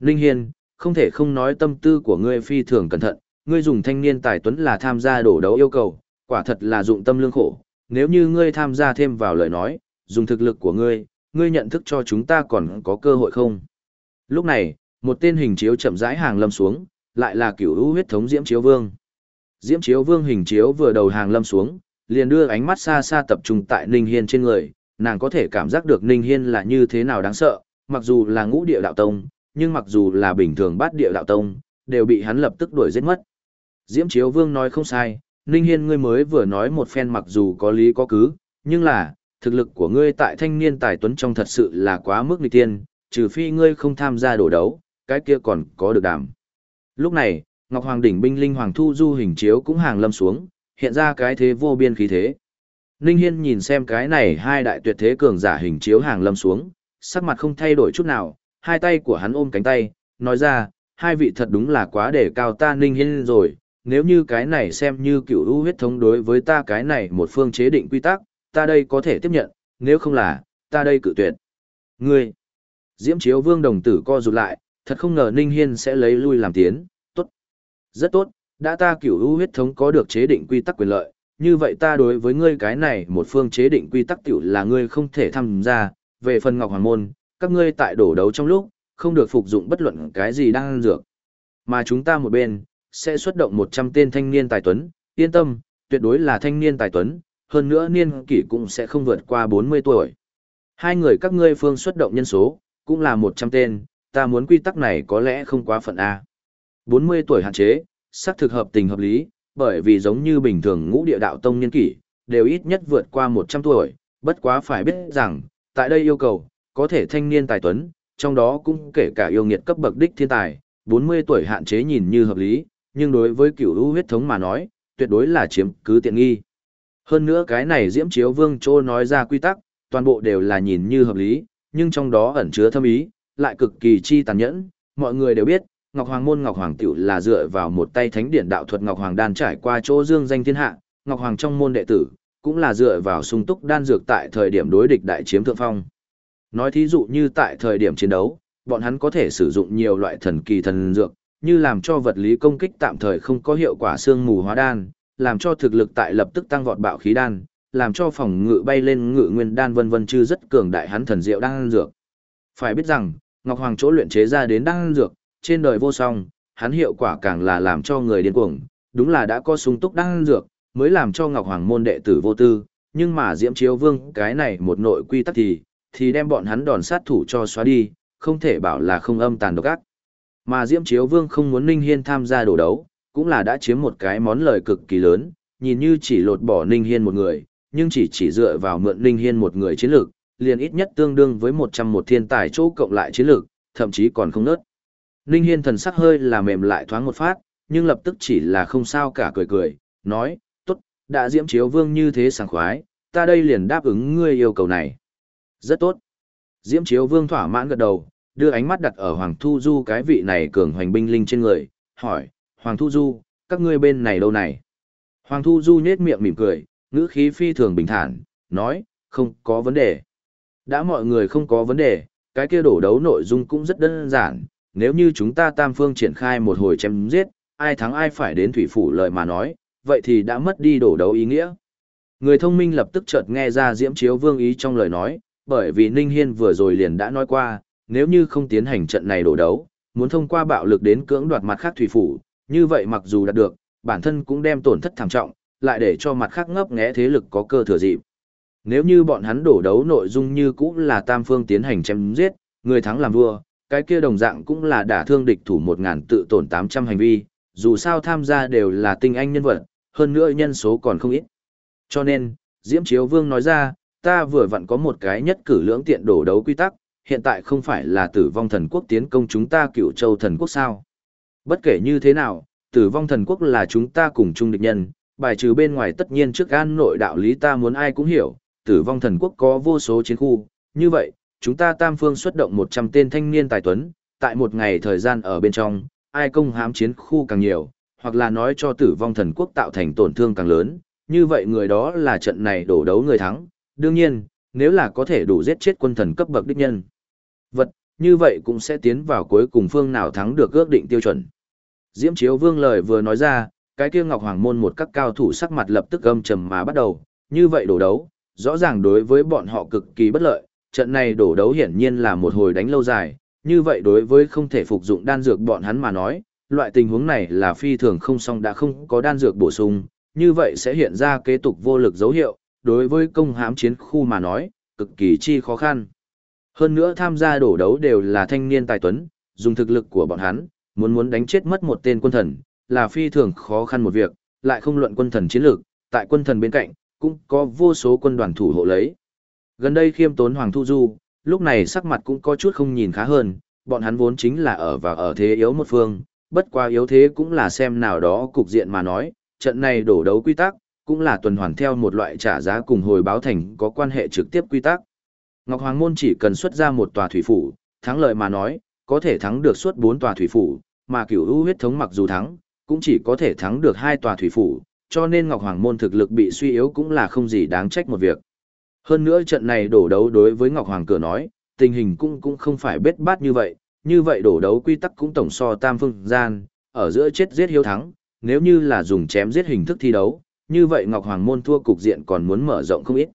Linh Hiên, không thể không nói tâm tư của ngươi phi thường cẩn thận, ngươi dùng thanh niên tài tuấn là tham gia đổ đấu yêu cầu, quả thật là dụng tâm lương khổ, nếu như ngươi tham gia thêm vào lời nói, dùng thực lực của ngươi, ngươi nhận thức cho chúng ta còn có cơ hội không? Lúc này, một tên hình chiếu chậm rãi hàng lâm xuống, lại là cửu hữu huyết thống Diễm Chiếu Vương. Diễm Chiếu Vương hình chiếu vừa đầu hàng lâm xuống, liền đưa ánh mắt xa xa tập trung tại Ninh Hiên trên người, nàng có thể cảm giác được Ninh Hiên là như thế nào đáng sợ, mặc dù là ngũ địa đạo tông, nhưng mặc dù là bình thường bát địa đạo tông, đều bị hắn lập tức đuổi giết mất. Diễm Chiếu Vương nói không sai, Ninh Hiên ngươi mới vừa nói một phen mặc dù có lý có cứ, nhưng là, thực lực của ngươi tại thanh niên tài tuấn trong thật sự là quá mức nghịch tiên, trừ phi ngươi không tham gia đổ đấu, cái kia còn có được đảm. Lúc này, Ngọc Hoàng đỉnh binh linh Hoàng Thu Du hình chiếu cũng hàng lâm xuống, hiện ra cái thế vô biên khí thế. Ninh Hiên nhìn xem cái này hai đại tuyệt thế cường giả hình chiếu hàng lâm xuống, sắc mặt không thay đổi chút nào, hai tay của hắn ôm cánh tay, nói ra, hai vị thật đúng là quá để cao ta Ninh Hiên rồi, nếu như cái này xem như cựu ưu huyết thống đối với ta cái này một phương chế định quy tắc, ta đây có thể tiếp nhận, nếu không là, ta đây cự tuyệt. Ngươi, Diễm Chiếu Vương đồng tử co rụt lại, thật không ngờ Ninh Hiên sẽ lấy lui làm tiến, tốt, rất tốt, đã ta cựu ưu huyết thống có được chế định quy tắc quyền lợi, như vậy ta đối với ngươi cái này một phương chế định quy tắc tiểu là ngươi không thể tham gia, về phần Ngọc Hoàng Môn, các ngươi tại đổ đấu trong lúc, không được phục dụng bất luận cái gì đang ăn dược. Mà chúng ta một bên, sẽ xuất động 100 tên thanh niên tài tuấn, yên tâm, tuyệt đối là thanh niên tài tuấn, hơn nữa niên kỷ cũng sẽ không vượt qua 40 tuổi. Hai người các ngươi phương xuất động nhân số, cũng là 100 tên, ta muốn quy tắc này có lẽ không quá phận A. 40 tuổi hạn chế, xác thực hợp tình hợp lý, bởi vì giống như bình thường ngũ địa đạo tông niên kỷ, đều ít nhất vượt qua 100 tuổi, bất quá phải biết rằng, tại đây yêu cầu, có thể thanh niên tài tuấn, trong đó cũng kể cả yêu nghiệt cấp bậc đích thiên tài, 40 tuổi hạn chế nhìn như hợp lý, nhưng đối với cửu lũ huyết thống mà nói, tuyệt đối là chiếm cứ tiện nghi. Hơn nữa cái này Diễm Chiếu Vương Trô nói ra quy tắc, toàn bộ đều là nhìn như hợp lý, nhưng trong đó ẩn chứa thâm ý, lại cực kỳ chi tàn nhẫn, mọi người đều biết, Ngọc Hoàng môn Ngọc Hoàng tiểu là dựa vào một tay thánh điển đạo thuật Ngọc Hoàng đan trải qua chỗ dương danh thiên hạ, Ngọc Hoàng trong môn đệ tử, cũng là dựa vào sung túc đan dược tại thời điểm đối địch đại chiếm thượng phong. Nói thí dụ như tại thời điểm chiến đấu, bọn hắn có thể sử dụng nhiều loại thần kỳ thần dược, như làm cho vật lý công kích tạm thời không có hiệu quả xương mù hóa đan, làm cho thực lực tại lập tức tăng vọt bạo khí đan, làm cho phòng ngự bay lên ngự nguyên đan vân vân chư rất cường đại hắn thần diệu đan dược. Phải biết rằng, Ngọc Hoàng chỗ luyện chế ra đến đan dược, trên đời vô song, hắn hiệu quả càng là làm cho người điên cuồng, đúng là đã có sung túc đan dược, mới làm cho Ngọc Hoàng môn đệ tử vô tư, nhưng mà Diễm Chiếu Vương cái này một nội quy tắc thì, thì đem bọn hắn đòn sát thủ cho xóa đi, không thể bảo là không âm tàn độc ác. Mà Diễm Chiếu Vương không muốn Ninh Hiên tham gia đổ đấu, cũng là đã chiếm một cái món lời cực kỳ lớn, nhìn như chỉ lột bỏ Ninh Hiên một người, nhưng chỉ chỉ dựa vào mượn Ninh Hiên một người chiến lược, liền ít nhất tương đương với 101 thiên tài chỗ cộng lại chiến lược, thậm chí còn không nớt. Ninh Hiên thần sắc hơi là mềm lại thoáng một phát, nhưng lập tức chỉ là không sao cả cười cười, nói, tốt, đã diễm chiếu vương như thế sảng khoái, ta đây liền đáp ứng ngươi yêu cầu này. Rất tốt. Diễm chiếu vương thỏa mãn gật đầu, đưa ánh mắt đặt ở Hoàng Thu Du cái vị này cường hoành binh linh trên người, hỏi, Hoàng Thu Du, các ngươi bên này đâu này? Hoàng Thu Du nhết miệng mỉm cười, ngữ khí phi thường bình thản, nói, không có vấn đề. Đã mọi người không có vấn đề, cái kia đổ đấu nội dung cũng rất đơn giản, nếu như chúng ta tam phương triển khai một hồi chém giết, ai thắng ai phải đến thủy phủ lời mà nói, vậy thì đã mất đi đổ đấu ý nghĩa. Người thông minh lập tức chợt nghe ra Diễm Chiếu Vương ý trong lời nói, bởi vì Ninh Hiên vừa rồi liền đã nói qua, nếu như không tiến hành trận này đổ đấu, muốn thông qua bạo lực đến cưỡng đoạt mặt khác thủy phủ, như vậy mặc dù đạt được, bản thân cũng đem tổn thất thảm trọng, lại để cho mặt khác ngấp nghé thế lực có cơ thừa dịp. Nếu như bọn hắn đổ đấu nội dung như cũ là tam phương tiến hành chém giết, người thắng làm vua, cái kia đồng dạng cũng là đả thương địch thủ một ngàn tự tổn tám trăm hành vi, dù sao tham gia đều là tinh anh nhân vật, hơn nữa nhân số còn không ít. Cho nên, Diễm Chiếu Vương nói ra, ta vừa vặn có một cái nhất cử lưỡng tiện đổ đấu quy tắc, hiện tại không phải là tử vong thần quốc tiến công chúng ta cựu châu thần quốc sao. Bất kể như thế nào, tử vong thần quốc là chúng ta cùng chung địch nhân, bài trừ bên ngoài tất nhiên trước an nội đạo lý ta muốn ai cũng hiểu, tử vong thần quốc có vô số chiến khu, như vậy, chúng ta tam phương xuất động 100 tên thanh niên tài tuấn, tại một ngày thời gian ở bên trong, ai công hãm chiến khu càng nhiều, hoặc là nói cho tử vong thần quốc tạo thành tổn thương càng lớn, như vậy người đó là trận này đổ đấu người thắng. Đương nhiên, nếu là có thể đủ giết chết quân thần cấp bậc đích nhân. Vật, như vậy cũng sẽ tiến vào cuối cùng phương nào thắng được ước định tiêu chuẩn. Diễm Chiếu Vương lời vừa nói ra, cái kia Ngọc Hoàng môn một các cao thủ sắc mặt lập tức âm trầm mà bắt đầu, như vậy đổ đấu, rõ ràng đối với bọn họ cực kỳ bất lợi, trận này đổ đấu hiển nhiên là một hồi đánh lâu dài, như vậy đối với không thể phục dụng đan dược bọn hắn mà nói, loại tình huống này là phi thường không xong đã không có đan dược bổ sung, như vậy sẽ hiện ra kế tục vô lực dấu hiệu, đối với công hãm chiến khu mà nói, cực kỳ chi khó khăn. Hơn nữa tham gia đổ đấu đều là thanh niên tài tuấn, dùng thực lực của bọn hắn, muốn muốn đánh chết mất một tên quân thần, là phi thường khó khăn một việc, lại không luận quân thần chiến lược, tại quân thần bên cạnh, cũng có vô số quân đoàn thủ hộ lấy. Gần đây khiêm tốn Hoàng Thu Du, lúc này sắc mặt cũng có chút không nhìn khá hơn, bọn hắn vốn chính là ở và ở thế yếu một phương, bất qua yếu thế cũng là xem nào đó cục diện mà nói, trận này đổ đấu quy tắc, cũng là tuần hoàn theo một loại trả giá cùng hồi báo thành có quan hệ trực tiếp quy tắc. Ngọc Hoàng Môn chỉ cần xuất ra một tòa thủy phủ, thắng lợi mà nói, có thể thắng được suốt bốn tòa thủy phủ, mà cửu ưu huyết thống mặc dù thắng, cũng chỉ có thể thắng được hai tòa thủy phủ, cho nên Ngọc Hoàng Môn thực lực bị suy yếu cũng là không gì đáng trách một việc. Hơn nữa trận này đổ đấu đối với Ngọc Hoàng cửa nói, tình hình cũng cũng không phải bết bát như vậy, như vậy đổ đấu quy tắc cũng tổng so tam phương gian, ở giữa chết giết hiếu thắng, nếu như là dùng chém giết hình thức thi đấu, như vậy Ngọc Hoàng môn thua cục diện còn muốn mở rộng không ít.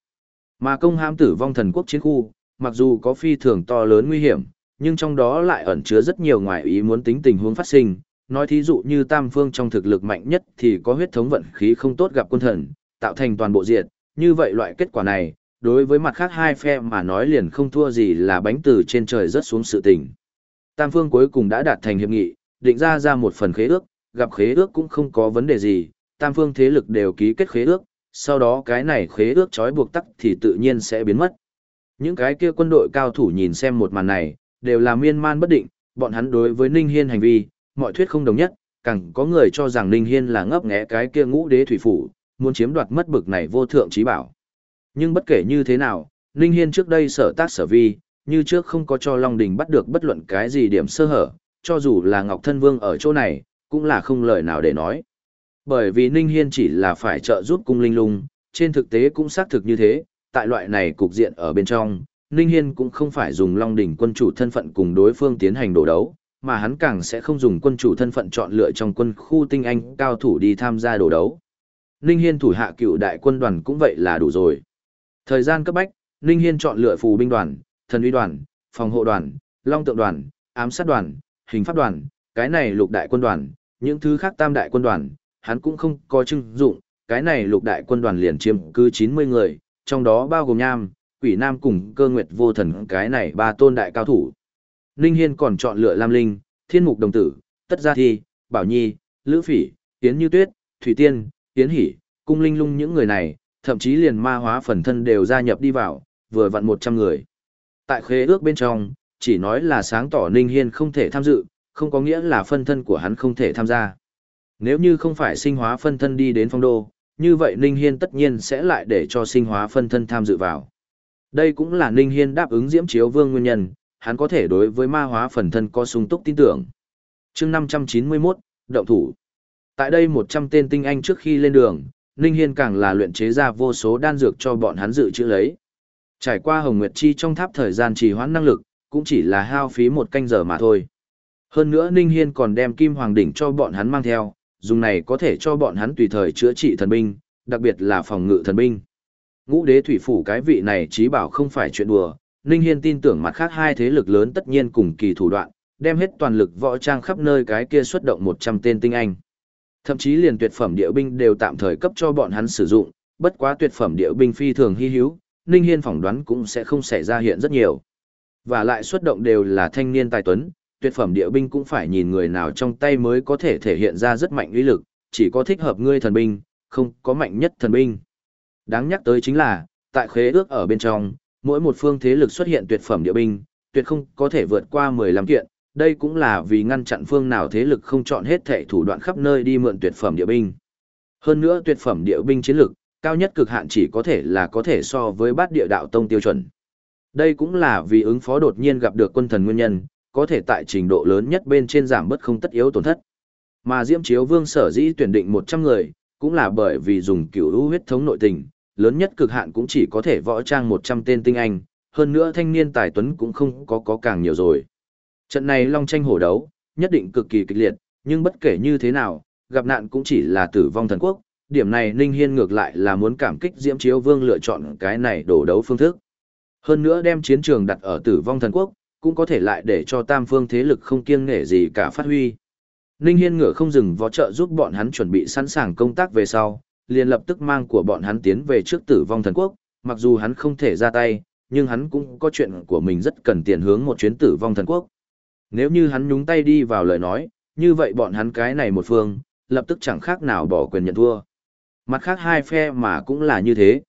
Mà công hãm tử vong thần quốc chiến khu, mặc dù có phi thường to lớn nguy hiểm, nhưng trong đó lại ẩn chứa rất nhiều ngoại ý muốn tính tình huống phát sinh, nói thí dụ như tam phương trong thực lực mạnh nhất thì có huyết thống vận khí không tốt gặp quân thần, tạo thành toàn bộ diện như vậy loại kết quả này, đối với mặt khác hai phe mà nói liền không thua gì là bánh từ trên trời rớt xuống sự tình. Tam phương cuối cùng đã đạt thành hiệp nghị, định ra ra một phần khế ước, gặp khế ước cũng không có vấn đề gì, tam phương thế lực đều ký kết khế ước, sau đó cái này khế ước trói buộc tắc thì tự nhiên sẽ biến mất. Những cái kia quân đội cao thủ nhìn xem một màn này, đều là miên man bất định, bọn hắn đối với Ninh Hiên hành vi, mọi thuyết không đồng nhất, càng có người cho rằng Ninh Hiên là ngấp nghé cái kia ngũ đế thủy phủ, muốn chiếm đoạt mất bực này vô thượng trí bảo. Nhưng bất kể như thế nào, Ninh Hiên trước đây sở tác sở vi, như trước không có cho Long Đình bắt được bất luận cái gì điểm sơ hở, cho dù là Ngọc Thân Vương ở chỗ này, cũng là không lời nào để nói. Bởi vì Ninh Hiên chỉ là phải trợ giúp cung linh lung, trên thực tế cũng xác thực như thế, tại loại này cục diện ở bên trong, Ninh Hiên cũng không phải dùng Long Đình quân chủ thân phận cùng đối phương tiến hành đổ đấu, mà hắn càng sẽ không dùng quân chủ thân phận chọn lựa trong quân khu tinh anh cao thủ đi tham gia đổ đấu. Ninh Hiên thủ hạ cựu đại quân đoàn cũng vậy là đủ rồi. Thời gian cấp bách, Ninh Hiên chọn lựa phù binh đoàn, thần uy đoàn, phòng hộ đoàn, long tượng đoàn, ám sát đoàn, hình pháp đoàn, cái này lục đại quân đoàn, những thứ khác tam đại quân đoàn, hắn cũng không có trưng dụng, cái này lục đại quân đoàn liền chiếm cứ 90 người, trong đó bao gồm nham, quỷ nam cùng cơ nguyệt vô thần cái này ba tôn đại cao thủ. Ninh Hiên còn chọn lựa Lam Linh, Thiên Mục Đồng Tử, Tất Gia Thi, Bảo Nhi, Lữ Phỉ, Yến Như Tuyết, Thủy Tiên, Yến Hỷ, Cung Linh Lung những người này, thậm chí liền ma hóa phần thân đều gia nhập đi vào, vừa vặn 100 người. Tại khế ước bên trong, chỉ nói là sáng tỏ Ninh Hiên không thể tham dự, không có nghĩa là phân thân của hắn không thể tham gia. Nếu như không phải sinh hóa phân thân đi đến phong đô, như vậy Ninh Hiên tất nhiên sẽ lại để cho sinh hóa phân thân tham dự vào. Đây cũng là Ninh Hiên đáp ứng Diễm Chiếu Vương nguyên nhân, hắn có thể đối với ma hóa phần thân có sung túc tin tưởng. chương 591, Động thủ. Tại đây 100 tên tinh anh trước khi lên đường, Ninh Hiên càng là luyện chế ra vô số đan dược cho bọn hắn dự trữ lấy. Trải qua Hồng Nguyệt Chi trong tháp thời gian trì hoãn năng lực, cũng chỉ là hao phí một canh giờ mà thôi. Hơn nữa Ninh Hiên còn đem Kim Hoàng Đỉnh cho bọn hắn mang theo, dùng này có thể cho bọn hắn tùy thời chữa trị thần binh, đặc biệt là phòng ngự thần binh. Ngũ đế thủy phủ cái vị này trí bảo không phải chuyện đùa, Ninh Hiên tin tưởng mặt khác hai thế lực lớn tất nhiên cùng kỳ thủ đoạn, đem hết toàn lực võ trang khắp nơi cái kia xuất động 100 tên tinh anh. Thậm chí liền tuyệt phẩm địa binh đều tạm thời cấp cho bọn hắn sử dụng, bất quá tuyệt phẩm địa binh phi thường hy hữu, Ninh Hiên phỏng đoán cũng sẽ không xảy ra hiện rất nhiều. Và lại xuất động đều là thanh niên tài tuấn, tuyệt phẩm địa binh cũng phải nhìn người nào trong tay mới có thể thể hiện ra rất mạnh uy lực, chỉ có thích hợp ngươi thần binh, không có mạnh nhất thần binh. Đáng nhắc tới chính là, tại khế ước ở bên trong, mỗi một phương thế lực xuất hiện tuyệt phẩm địa binh, tuyệt không có thể vượt qua 15 kiện, đây cũng là vì ngăn chặn phương nào thế lực không chọn hết thệ thủ đoạn khắp nơi đi mượn tuyệt phẩm địa binh. Hơn nữa tuyệt phẩm địa binh chiến lực, cao nhất cực hạn chỉ có thể là có thể so với bát địa đạo tông tiêu chuẩn. Đây cũng là vì ứng phó đột nhiên gặp được quân thần nguyên nhân, có thể tại trình độ lớn nhất bên trên giảm bất không tất yếu tổn thất. Mà Diễm Chiếu Vương sở dĩ tuyển định 100 người, cũng là bởi vì dùng cửu u huyết thống nội tình, lớn nhất cực hạn cũng chỉ có thể võ trang 100 tên tinh anh, hơn nữa thanh niên tài tuấn cũng không có có càng nhiều rồi. Trận này long tranh hổ đấu, nhất định cực kỳ kịch liệt, nhưng bất kể như thế nào, gặp nạn cũng chỉ là tử vong thần quốc, điểm này Ninh Hiên ngược lại là muốn cảm kích Diễm Chiếu Vương lựa chọn cái này đổ đấu phương thức. Hơn nữa đem chiến trường đặt ở tử vong thần quốc, cũng có thể lại để cho tam phương thế lực không kiêng nể gì cả phát huy. Ninh Hiên ngựa không dừng võ trợ giúp bọn hắn chuẩn bị sẵn sàng công tác về sau, liền lập tức mang của bọn hắn tiến về trước tử vong thần quốc, mặc dù hắn không thể ra tay, nhưng hắn cũng có chuyện của mình rất cần tiền hướng một chuyến tử vong thần quốc. Nếu như hắn nhúng tay đi vào lời nói, như vậy bọn hắn cái này một phương, lập tức chẳng khác nào bỏ quyền nhận thua. Mặt khác hai phe mà cũng là như thế.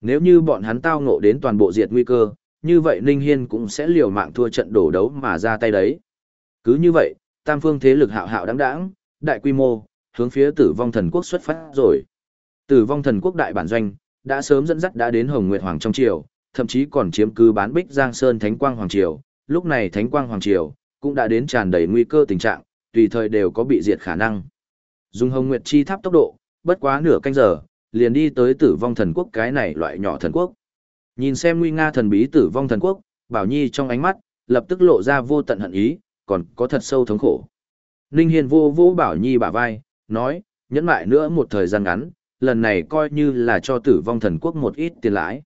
Nếu như bọn hắn tao ngộ đến toàn bộ diệt nguy cơ, như vậy Ninh Hiên cũng sẽ liều mạng thua trận đổ đấu mà ra tay đấy. Cứ như vậy, tam phương thế lực hạo hạo đáng đáng, đại quy mô, hướng phía tử vong thần quốc xuất phát rồi. Tử vong thần quốc đại bản doanh, đã sớm dẫn dắt đã đến Hồng Nguyệt Hoàng trong triều, thậm chí còn chiếm cứ bán Bích Giang Sơn Thánh Quang Hoàng Triều, lúc này Thánh Quang Hoàng Triều cũng đã đến tràn đầy nguy cơ tình trạng, tùy thời đều có bị diệt khả năng. Dùng Hồng Nguyệt Chi Tháp tốc độ, bất quá nửa canh giờ, liền đi tới Tử Vong Thần Quốc cái này loại nhỏ thần quốc. Nhìn xem nguy nga thần bí Tử Vong Thần Quốc, Bảo Nhi trong ánh mắt lập tức lộ ra vô tận hận ý, còn có thật sâu thống khổ. Ninh Hiên vô vô Bảo Nhi bả vai, nói, nhẫn lại nữa một thời gian ngắn, lần này coi như là cho Tử Vong Thần Quốc một ít tiền lãi.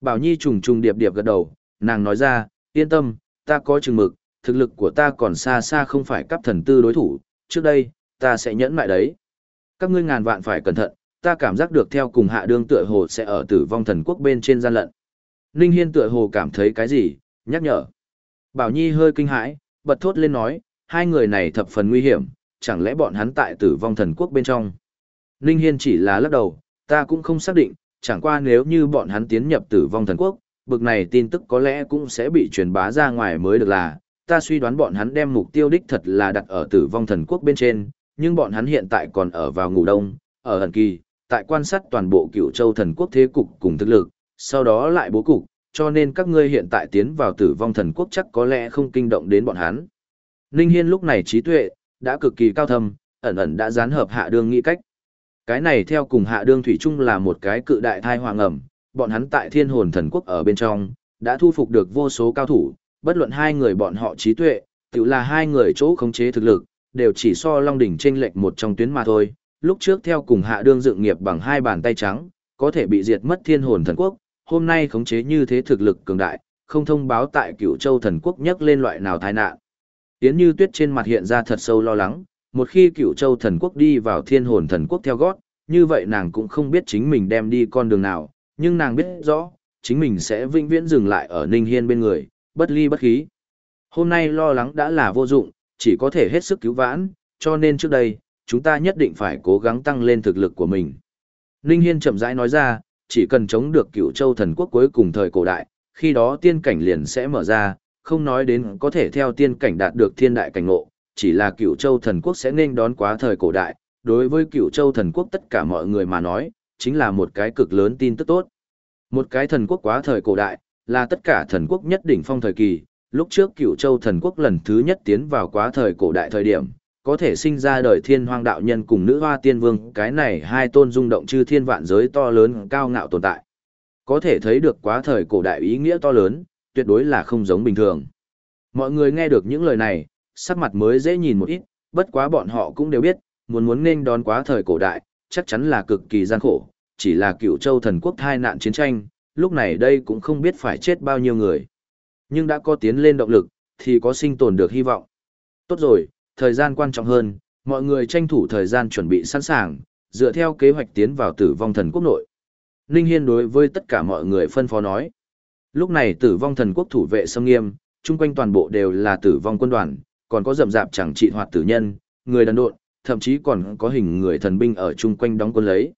Bảo Nhi trùng trùng điệp điệp gật đầu, nàng nói ra, yên tâm, ta có chừng mực, thực lực của ta còn xa xa không phải cấp thần tư đối thủ, trước đây, ta sẽ nhẫn mại đấy. Các ngươi ngàn vạn phải cẩn thận, ta cảm giác được theo cùng hạ đương tựa hồ sẽ ở tử vong thần quốc bên trên gian lận. Ninh Hiên tựa hồ cảm thấy cái gì, nhắc nhở. Bảo Nhi hơi kinh hãi, bật thốt lên nói, hai người này thập phần nguy hiểm, chẳng lẽ bọn hắn tại tử vong thần quốc bên trong. Ninh Hiên chỉ là lắc đầu, ta cũng không xác định, chẳng qua nếu như bọn hắn tiến nhập tử vong thần quốc, bực này tin tức có lẽ cũng sẽ bị truyền bá ra ngoài mới được là, ta suy đoán bọn hắn đem mục tiêu đích thật là đặt ở tử vong thần quốc bên trên, nhưng bọn hắn hiện tại còn ở vào ngủ đông, ở ẩn kỳ, tại quan sát toàn bộ cựu châu thần quốc thế cục cùng thực lực, sau đó lại bố cục, cho nên các ngươi hiện tại tiến vào tử vong thần quốc chắc có lẽ không kinh động đến bọn hắn. Ninh Hiên lúc này trí tuệ, đã cực kỳ cao thâm, ẩn ẩn đã gián hợp hạ đương nghĩ cách. Cái này theo cùng hạ đương thủy chung là một cái cự đại thai hoàng ẩm, bọn hắn tại thiên hồn thần quốc ở bên trong, đã thu phục được vô số cao thủ, bất luận hai người bọn họ trí tuệ, tự là hai người chỗ khống chế thực lực, đều chỉ so Long Đỉnh trên lệch một trong tuyến mà thôi. Lúc trước theo cùng hạ đương dựng nghiệp bằng hai bàn tay trắng, có thể bị diệt mất thiên hồn thần quốc, hôm nay khống chế như thế thực lực cường đại, không thông báo tại cửu châu thần quốc nhắc lên loại nào tai nạn. Tiễn như tuyết trên mặt hiện ra thật sâu lo lắng, một khi cửu châu thần quốc đi vào thiên hồn thần quốc theo gót, như vậy nàng cũng không biết chính mình đem đi con đường nào, nhưng nàng biết rõ, chính mình sẽ vĩnh viễn dừng lại ở Ninh Hiên bên người, bất ly bất khí. Hôm nay lo lắng đã là vô dụng, chỉ có thể hết sức cứu vãn, cho nên trước đây, chúng ta nhất định phải cố gắng tăng lên thực lực của mình. Ninh Hiên chậm rãi nói ra, chỉ cần chống được cựu châu thần quốc cuối cùng thời cổ đại, khi đó tiên cảnh liền sẽ mở ra, không nói đến có thể theo tiên cảnh đạt được thiên đại cảnh ngộ, chỉ là cựu châu thần quốc sẽ nên đón quá thời cổ đại, đối với cựu châu thần quốc tất cả mọi người mà nói, chính là một cái cực lớn tin tức tốt. Một cái thần quốc quá thời cổ đại, là tất cả thần quốc nhất đỉnh phong thời kỳ, lúc trước cựu châu thần quốc lần thứ nhất tiến vào quá thời cổ đại thời điểm, có thể sinh ra đời thiên hoang đạo nhân cùng nữ hoa tiên vương, cái này hai tôn rung động chư thiên vạn giới to lớn cao ngạo tồn tại. Có thể thấy được quá thời cổ đại ý nghĩa to lớn, tuyệt đối là không giống bình thường. Mọi người nghe được những lời này, sắc mặt mới dễ nhìn một ít, bất quá bọn họ cũng đều biết, muốn muốn nên đón quá thời cổ đại, chắc chắn là cực kỳ gian khổ, chỉ là cựu châu thần quốc thai nạn chiến tranh, lúc này đây cũng không biết phải chết bao nhiêu người. Nhưng đã có tiến lên động lực, thì có sinh tồn được hy vọng. Tốt rồi, thời gian quan trọng hơn, mọi người tranh thủ thời gian chuẩn bị sẵn sàng, dựa theo kế hoạch tiến vào tử vong thần quốc nội. Ninh Hiên đối với tất cả mọi người phân phó nói. Lúc này tử vong thần quốc thủ vệ sâm nghiêm, chung quanh toàn bộ đều là tử vong quân đoàn, còn có rầm rạp chẳng trị hoạt tử nhân, người đàn độn, thậm chí còn có hình người thần binh ở chung quanh đóng quân lấy.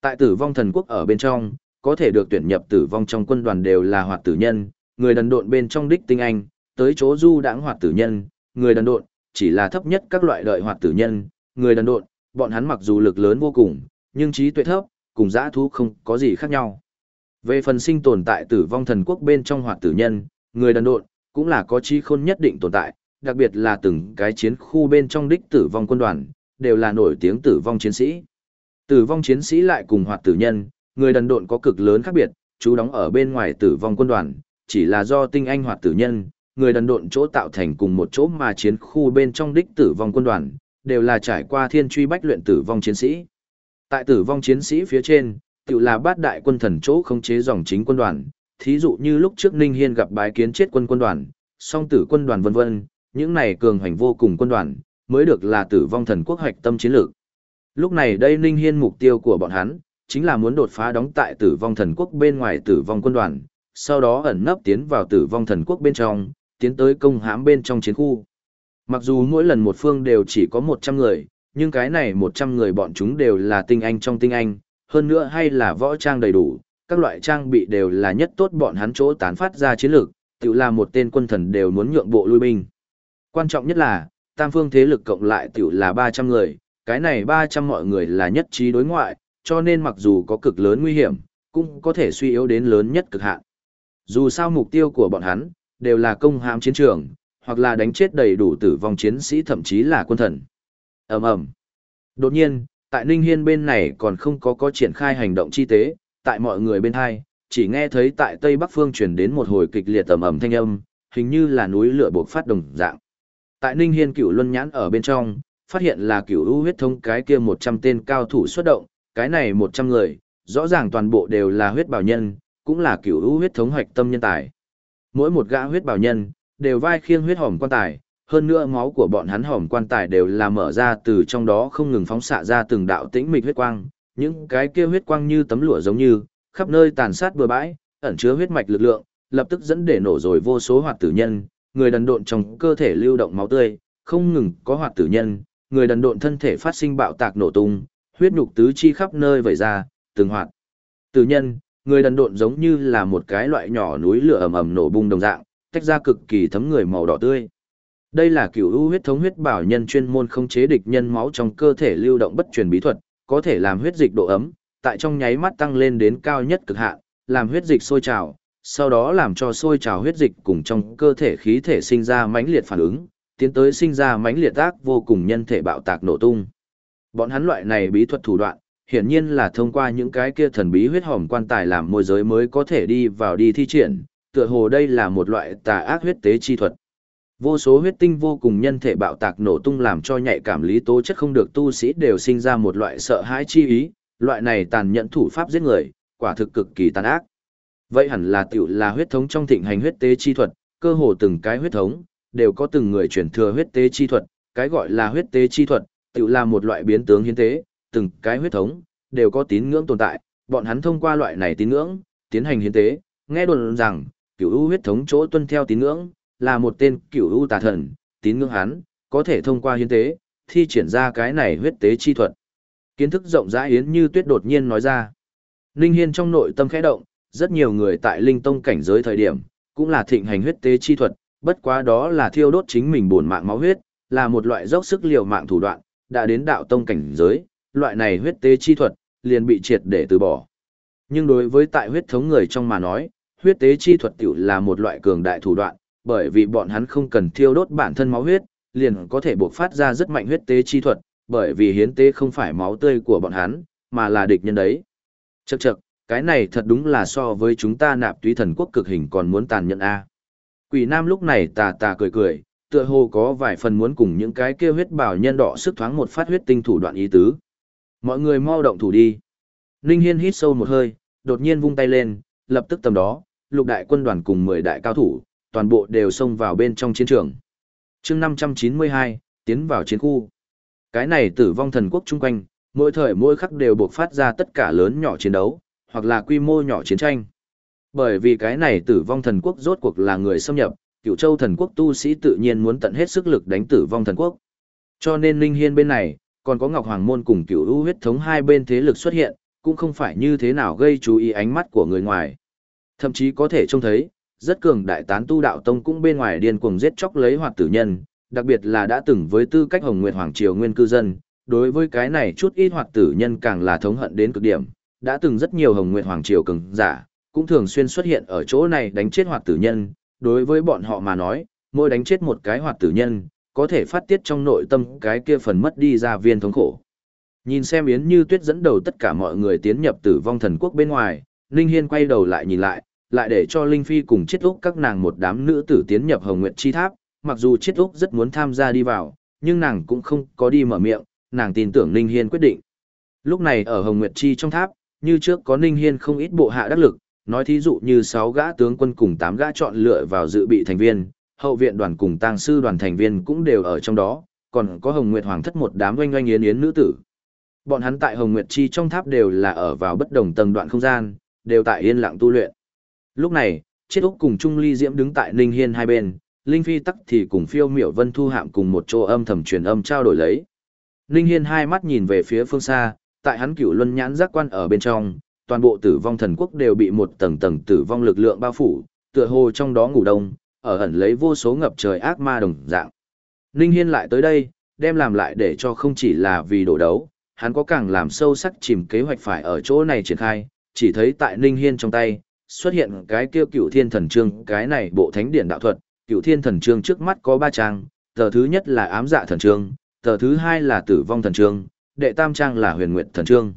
Tại tử vong thần quốc ở bên trong, có thể được tuyển nhập tử vong trong quân đoàn đều là hoạt tử nhân, người đần độn bên trong đích tinh anh, tới chỗ du đãng hoạt tử nhân, người đần độn, chỉ là thấp nhất các loại đợi hoạt tử nhân, người đần độn, bọn hắn mặc dù lực lớn vô cùng, nhưng trí tuệ thấp, cùng dã thú không có gì khác nhau. Về phần sinh tồn tại tử vong thần quốc bên trong hoạt tử nhân, người đần độn, cũng là có trí khôn nhất định tồn tại, đặc biệt là từng cái chiến khu bên trong đích tử vong quân đoàn, đều là nổi tiếng tử vong chiến sĩ. Tử vong chiến sĩ lại cùng hoạt tử nhân, người đần độn có cực lớn khác biệt, chú đóng ở bên ngoài tử vong quân đoàn, chỉ là do tinh anh hoạt tử nhân, người đần độn chỗ tạo thành cùng một chỗ mà chiến khu bên trong đích tử vong quân đoàn, đều là trải qua thiên truy bách luyện tử vong chiến sĩ. Tại tử vong chiến sĩ phía trên, tự là bát đại quân thần chỗ không chế dòng chính quân đoàn, thí dụ như lúc trước Ninh Hiên gặp bái kiến chết quân quân đoàn, song tử quân đoàn vân vân, những này cường hành vô cùng quân đoàn, mới được là tử vong thần quốc hoạch tâm chiến lược. Lúc này đây Ninh Hiên mục tiêu của bọn hắn, chính là muốn đột phá đóng tại tử vong thần quốc bên ngoài tử vong quân đoàn, sau đó ẩn nấp tiến vào tử vong thần quốc bên trong, tiến tới công hãm bên trong chiến khu. Mặc dù mỗi lần một phương đều chỉ có 100 người, nhưng cái này 100 người bọn chúng đều là tinh anh trong tinh anh, hơn nữa hay là võ trang đầy đủ, các loại trang bị đều là nhất tốt bọn hắn chỗ tán phát ra chiến lược, tự là một tên quân thần đều muốn nhượng bộ lui binh. Quan trọng nhất là, tam phương thế lực cộng lại tiểu là 300 người, cái này 300 mọi người là nhất trí đối ngoại, cho nên mặc dù có cực lớn nguy hiểm, cũng có thể suy yếu đến lớn nhất cực hạn. Dù sao mục tiêu của bọn hắn, đều là công hãm chiến trường, hoặc là đánh chết đầy đủ tử vong chiến sĩ thậm chí là quân thần. ầm ầm Đột nhiên, tại Ninh Hiên bên này còn không có có triển khai hành động chi tế, tại mọi người bên hai, chỉ nghe thấy tại Tây Bắc Phương truyền đến một hồi kịch liệt ầm ầm thanh âm, hình như là núi lửa buộc phát đồng dạng. Tại Ninh Hiên cửu luân nhãn ở bên trong, phát hiện là cửu u huyết thống cái kia 100 tên cao thủ xuất động, cái này 100 người, rõ ràng toàn bộ đều là huyết bảo nhân, cũng là cửu u huyết thống hoạch tâm nhân tài. Mỗi một gã huyết bảo nhân, đều vai khiêng huyết hòm quan tài, hơn nữa máu của bọn hắn hòm quan tài đều là mở ra từ trong đó không ngừng phóng xạ ra từng đạo tĩnh mịch huyết quang, những cái kia huyết quang như tấm lụa giống như, khắp nơi tàn sát bừa bãi, ẩn chứa huyết mạch lực lượng, lập tức dẫn để nổ rồi vô số hoạt tử nhân, người đần độn trong cơ thể lưu động máu tươi, không ngừng có hoạt tử nhân, người đần độn thân thể phát sinh bạo tạc nổ tung, huyết nhục tứ chi khắp nơi vẩy ra, từng hoạt. Tử nhân, người đần độn giống như là một cái loại nhỏ núi lửa ầm ầm nổ bung đồng dạng, tách ra cực kỳ thấm người màu đỏ tươi. Đây là cửu u huyết thống huyết bảo nhân chuyên môn khống chế địch nhân máu trong cơ thể lưu động bất truyền bí thuật, có thể làm huyết dịch độ ấm, tại trong nháy mắt tăng lên đến cao nhất cực hạn, làm huyết dịch sôi trào, sau đó làm cho sôi trào huyết dịch cùng trong cơ thể khí thể sinh ra mãnh liệt phản ứng, tiến tới sinh ra mãnh liệt tác vô cùng nhân thể bạo tạc nổ tung. Bọn hắn loại này bí thuật thủ đoạn, hiển nhiên là thông qua những cái kia thần bí huyết hòm quan tài làm môi giới mới có thể đi vào đi thi triển, tựa hồ đây là một loại tà ác huyết tế chi thuật. Vô số huyết tinh vô cùng nhân thể bạo tạc nổ tung làm cho nhạy cảm lý tố chất không được tu sĩ đều sinh ra một loại sợ hãi chi ý, loại này tàn nhẫn thủ pháp giết người, quả thực cực kỳ tàn ác. Vậy hẳn là tiểu là huyết thống trong thịnh hành huyết tế chi thuật, cơ hồ từng cái huyết thống, đều có từng người chuyển thừa huyết tế chi thuật, cái gọi là huyết tế chi thuật, tiểu là một loại biến tướng hiến tế, từng cái huyết thống, đều có tín ngưỡng tồn tại, bọn hắn thông qua loại này tín ngưỡng, tiến hành hiến tế, nghe đồn rằng, cửu u huyết thống chỗ tuân theo tín ngưỡng, là một tên cửu u tà thần, tín ngưỡng hắn, có thể thông qua hiến tế, thi triển ra cái này huyết tế chi thuật. Kiến thức rộng rãi Yến Như Tuyết đột nhiên nói ra. Linh Hiên trong nội tâm khẽ động, rất nhiều người tại linh tông cảnh giới thời điểm, cũng là thịnh hành huyết tế chi thuật, bất quá đó là thiêu đốt chính mình buồn mạng máu huyết, là một loại dốc sức liều mạng thủ đoạn, đã đến đạo tông cảnh giới, loại này huyết tế chi thuật, liền bị triệt để từ bỏ. Nhưng đối với tại huyết thống người trong mà nói, huyết tế chi thuật tiểu là một loại cường đại thủ đoạn, bởi vì bọn hắn không cần thiêu đốt bản thân máu huyết, liền có thể buộc phát ra rất mạnh huyết tế chi thuật, bởi vì hiến tế không phải máu tươi của bọn hắn, mà là địch nhân đấy. Chậc chậc, cái này thật đúng là so với chúng ta nạp túy thần quốc cực hình còn muốn tàn nhẫn a. Quỷ Nam lúc này tà tà cười cười, tựa hồ có vài phần muốn cùng những cái kia huyết bảo nhân đỏ sức thoáng một phát huyết tinh thủ đoạn ý tứ. Mọi người mau động thủ đi. Ninh Hiên hít sâu một hơi, đột nhiên vung tay lên, lập tức tầm đó, lục đại quân đoàn cùng 10 đại cao thủ, toàn bộ đều xông vào bên trong chiến trường. chương 592, tiến vào chiến khu. Cái này tử vong thần quốc chung quanh, mỗi thời mỗi khắc đều buộc phát ra tất cả lớn nhỏ chiến đấu, hoặc là quy mô nhỏ chiến tranh. Bởi vì cái này tử vong thần quốc rốt cuộc là người xâm nhập, cựu châu thần quốc tu sĩ tự nhiên muốn tận hết sức lực đánh tử vong thần quốc. Cho nên Linh Hiên bên này, còn có Ngọc Hoàng Môn cùng cựu ưu huyết thống hai bên thế lực xuất hiện, cũng không phải như thế nào gây chú ý ánh mắt của người ngoài. Thậm chí có thể trông thấy, rất cường đại tán tu đạo tông cũng bên ngoài điên cuồng giết chóc lấy hoạt tử nhân, đặc biệt là đã từng với tư cách Hồng Nguyệt Hoàng Triều nguyên cư dân, đối với cái này chút ít hoạt tử nhân càng là thống hận đến cực điểm, đã từng rất nhiều Hồng Nguyệt Hoàng Triều cường giả, cũng thường xuyên xuất hiện ở chỗ này đánh chết hoạt tử nhân, đối với bọn họ mà nói, mỗi đánh chết một cái hoạt tử nhân, có thể phát tiết trong nội tâm cái kia phần mất đi ra viên thống khổ. Nhìn xem Yến Như Tuyết dẫn đầu tất cả mọi người tiến nhập tử vong thần quốc bên ngoài, Linh Hiên quay đầu lại nhìn lại, lại để cho Linh Phi cùng chết úc các nàng một đám nữ tử tiến nhập Hồng Nguyệt Chi Tháp, mặc dù chết úc rất muốn tham gia đi vào, nhưng nàng cũng không có đi mở miệng, nàng tin tưởng Linh Hiên quyết định. Lúc này ở Hồng Nguyệt Chi trong tháp, như trước có Linh Hiên không ít bộ hạ đắc lực, nói thí dụ như 6 gã tướng quân cùng 8 gã chọn lựa vào dự bị thành viên, hậu viện đoàn cùng tang sư đoàn thành viên cũng đều ở trong đó, còn có Hồng Nguyệt Hoàng thất một đám oanh oanh yến yến nữ tử. Bọn hắn tại Hồng Nguyệt Chi trong tháp đều là ở vào bất đồng tầng đoạn không gian, đều tại yên lặng tu luyện. Lúc này, triết Úc cùng Trung Ly Diễm đứng tại Ninh Hiên hai bên, Linh Phi tắc thì cùng Phiêu Miểu Vân Thu Hạm cùng một chỗ âm thầm truyền âm trao đổi lấy. Ninh Hiên hai mắt nhìn về phía phương xa, tại hắn cửu luân nhãn giác quan ở bên trong, toàn bộ tử vong thần quốc đều bị một tầng tầng tử vong lực lượng bao phủ, tựa hồ trong đó ngủ đông, ở ẩn lấy vô số ngập trời ác ma đồng dạng. Ninh Hiên lại tới đây, đem làm lại để cho không chỉ là vì đổ đấu, hắn có càng làm sâu sắc chìm kế hoạch phải ở chỗ này triển khai, chỉ thấy tại Ninh Hiên trong tay, xuất hiện cái kêu cựu thiên thần trương, cái này bộ thánh điển đạo thuật, cựu thiên thần trương trước mắt có ba trang, tờ thứ nhất là ám dạ thần trương, tờ thứ hai là tử vong thần trương, đệ tam trang là huyền nguyệt thần trương.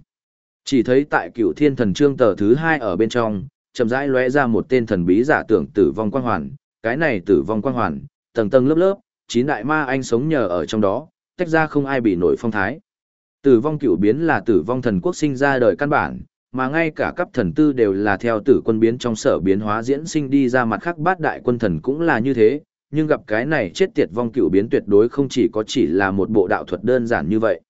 Chỉ thấy tại cựu thiên thần trương tờ thứ hai ở bên trong, chậm rãi lóe ra một tên thần bí giả tưởng tử vong quang hoàn, cái này tử vong quang hoàn, tầng tầng lớp lớp, chín đại ma anh sống nhờ ở trong đó, tách ra không ai bị nổi phong thái. Tử vong cựu biến là tử vong thần quốc sinh ra đời căn bản, mà ngay cả cấp thần tư đều là theo tử quân biến trong sở biến hóa diễn sinh đi ra mặt khác bát đại quân thần cũng là như thế, nhưng gặp cái này chết tiệt vong cựu biến tuyệt đối không chỉ có chỉ là một bộ đạo thuật đơn giản như vậy.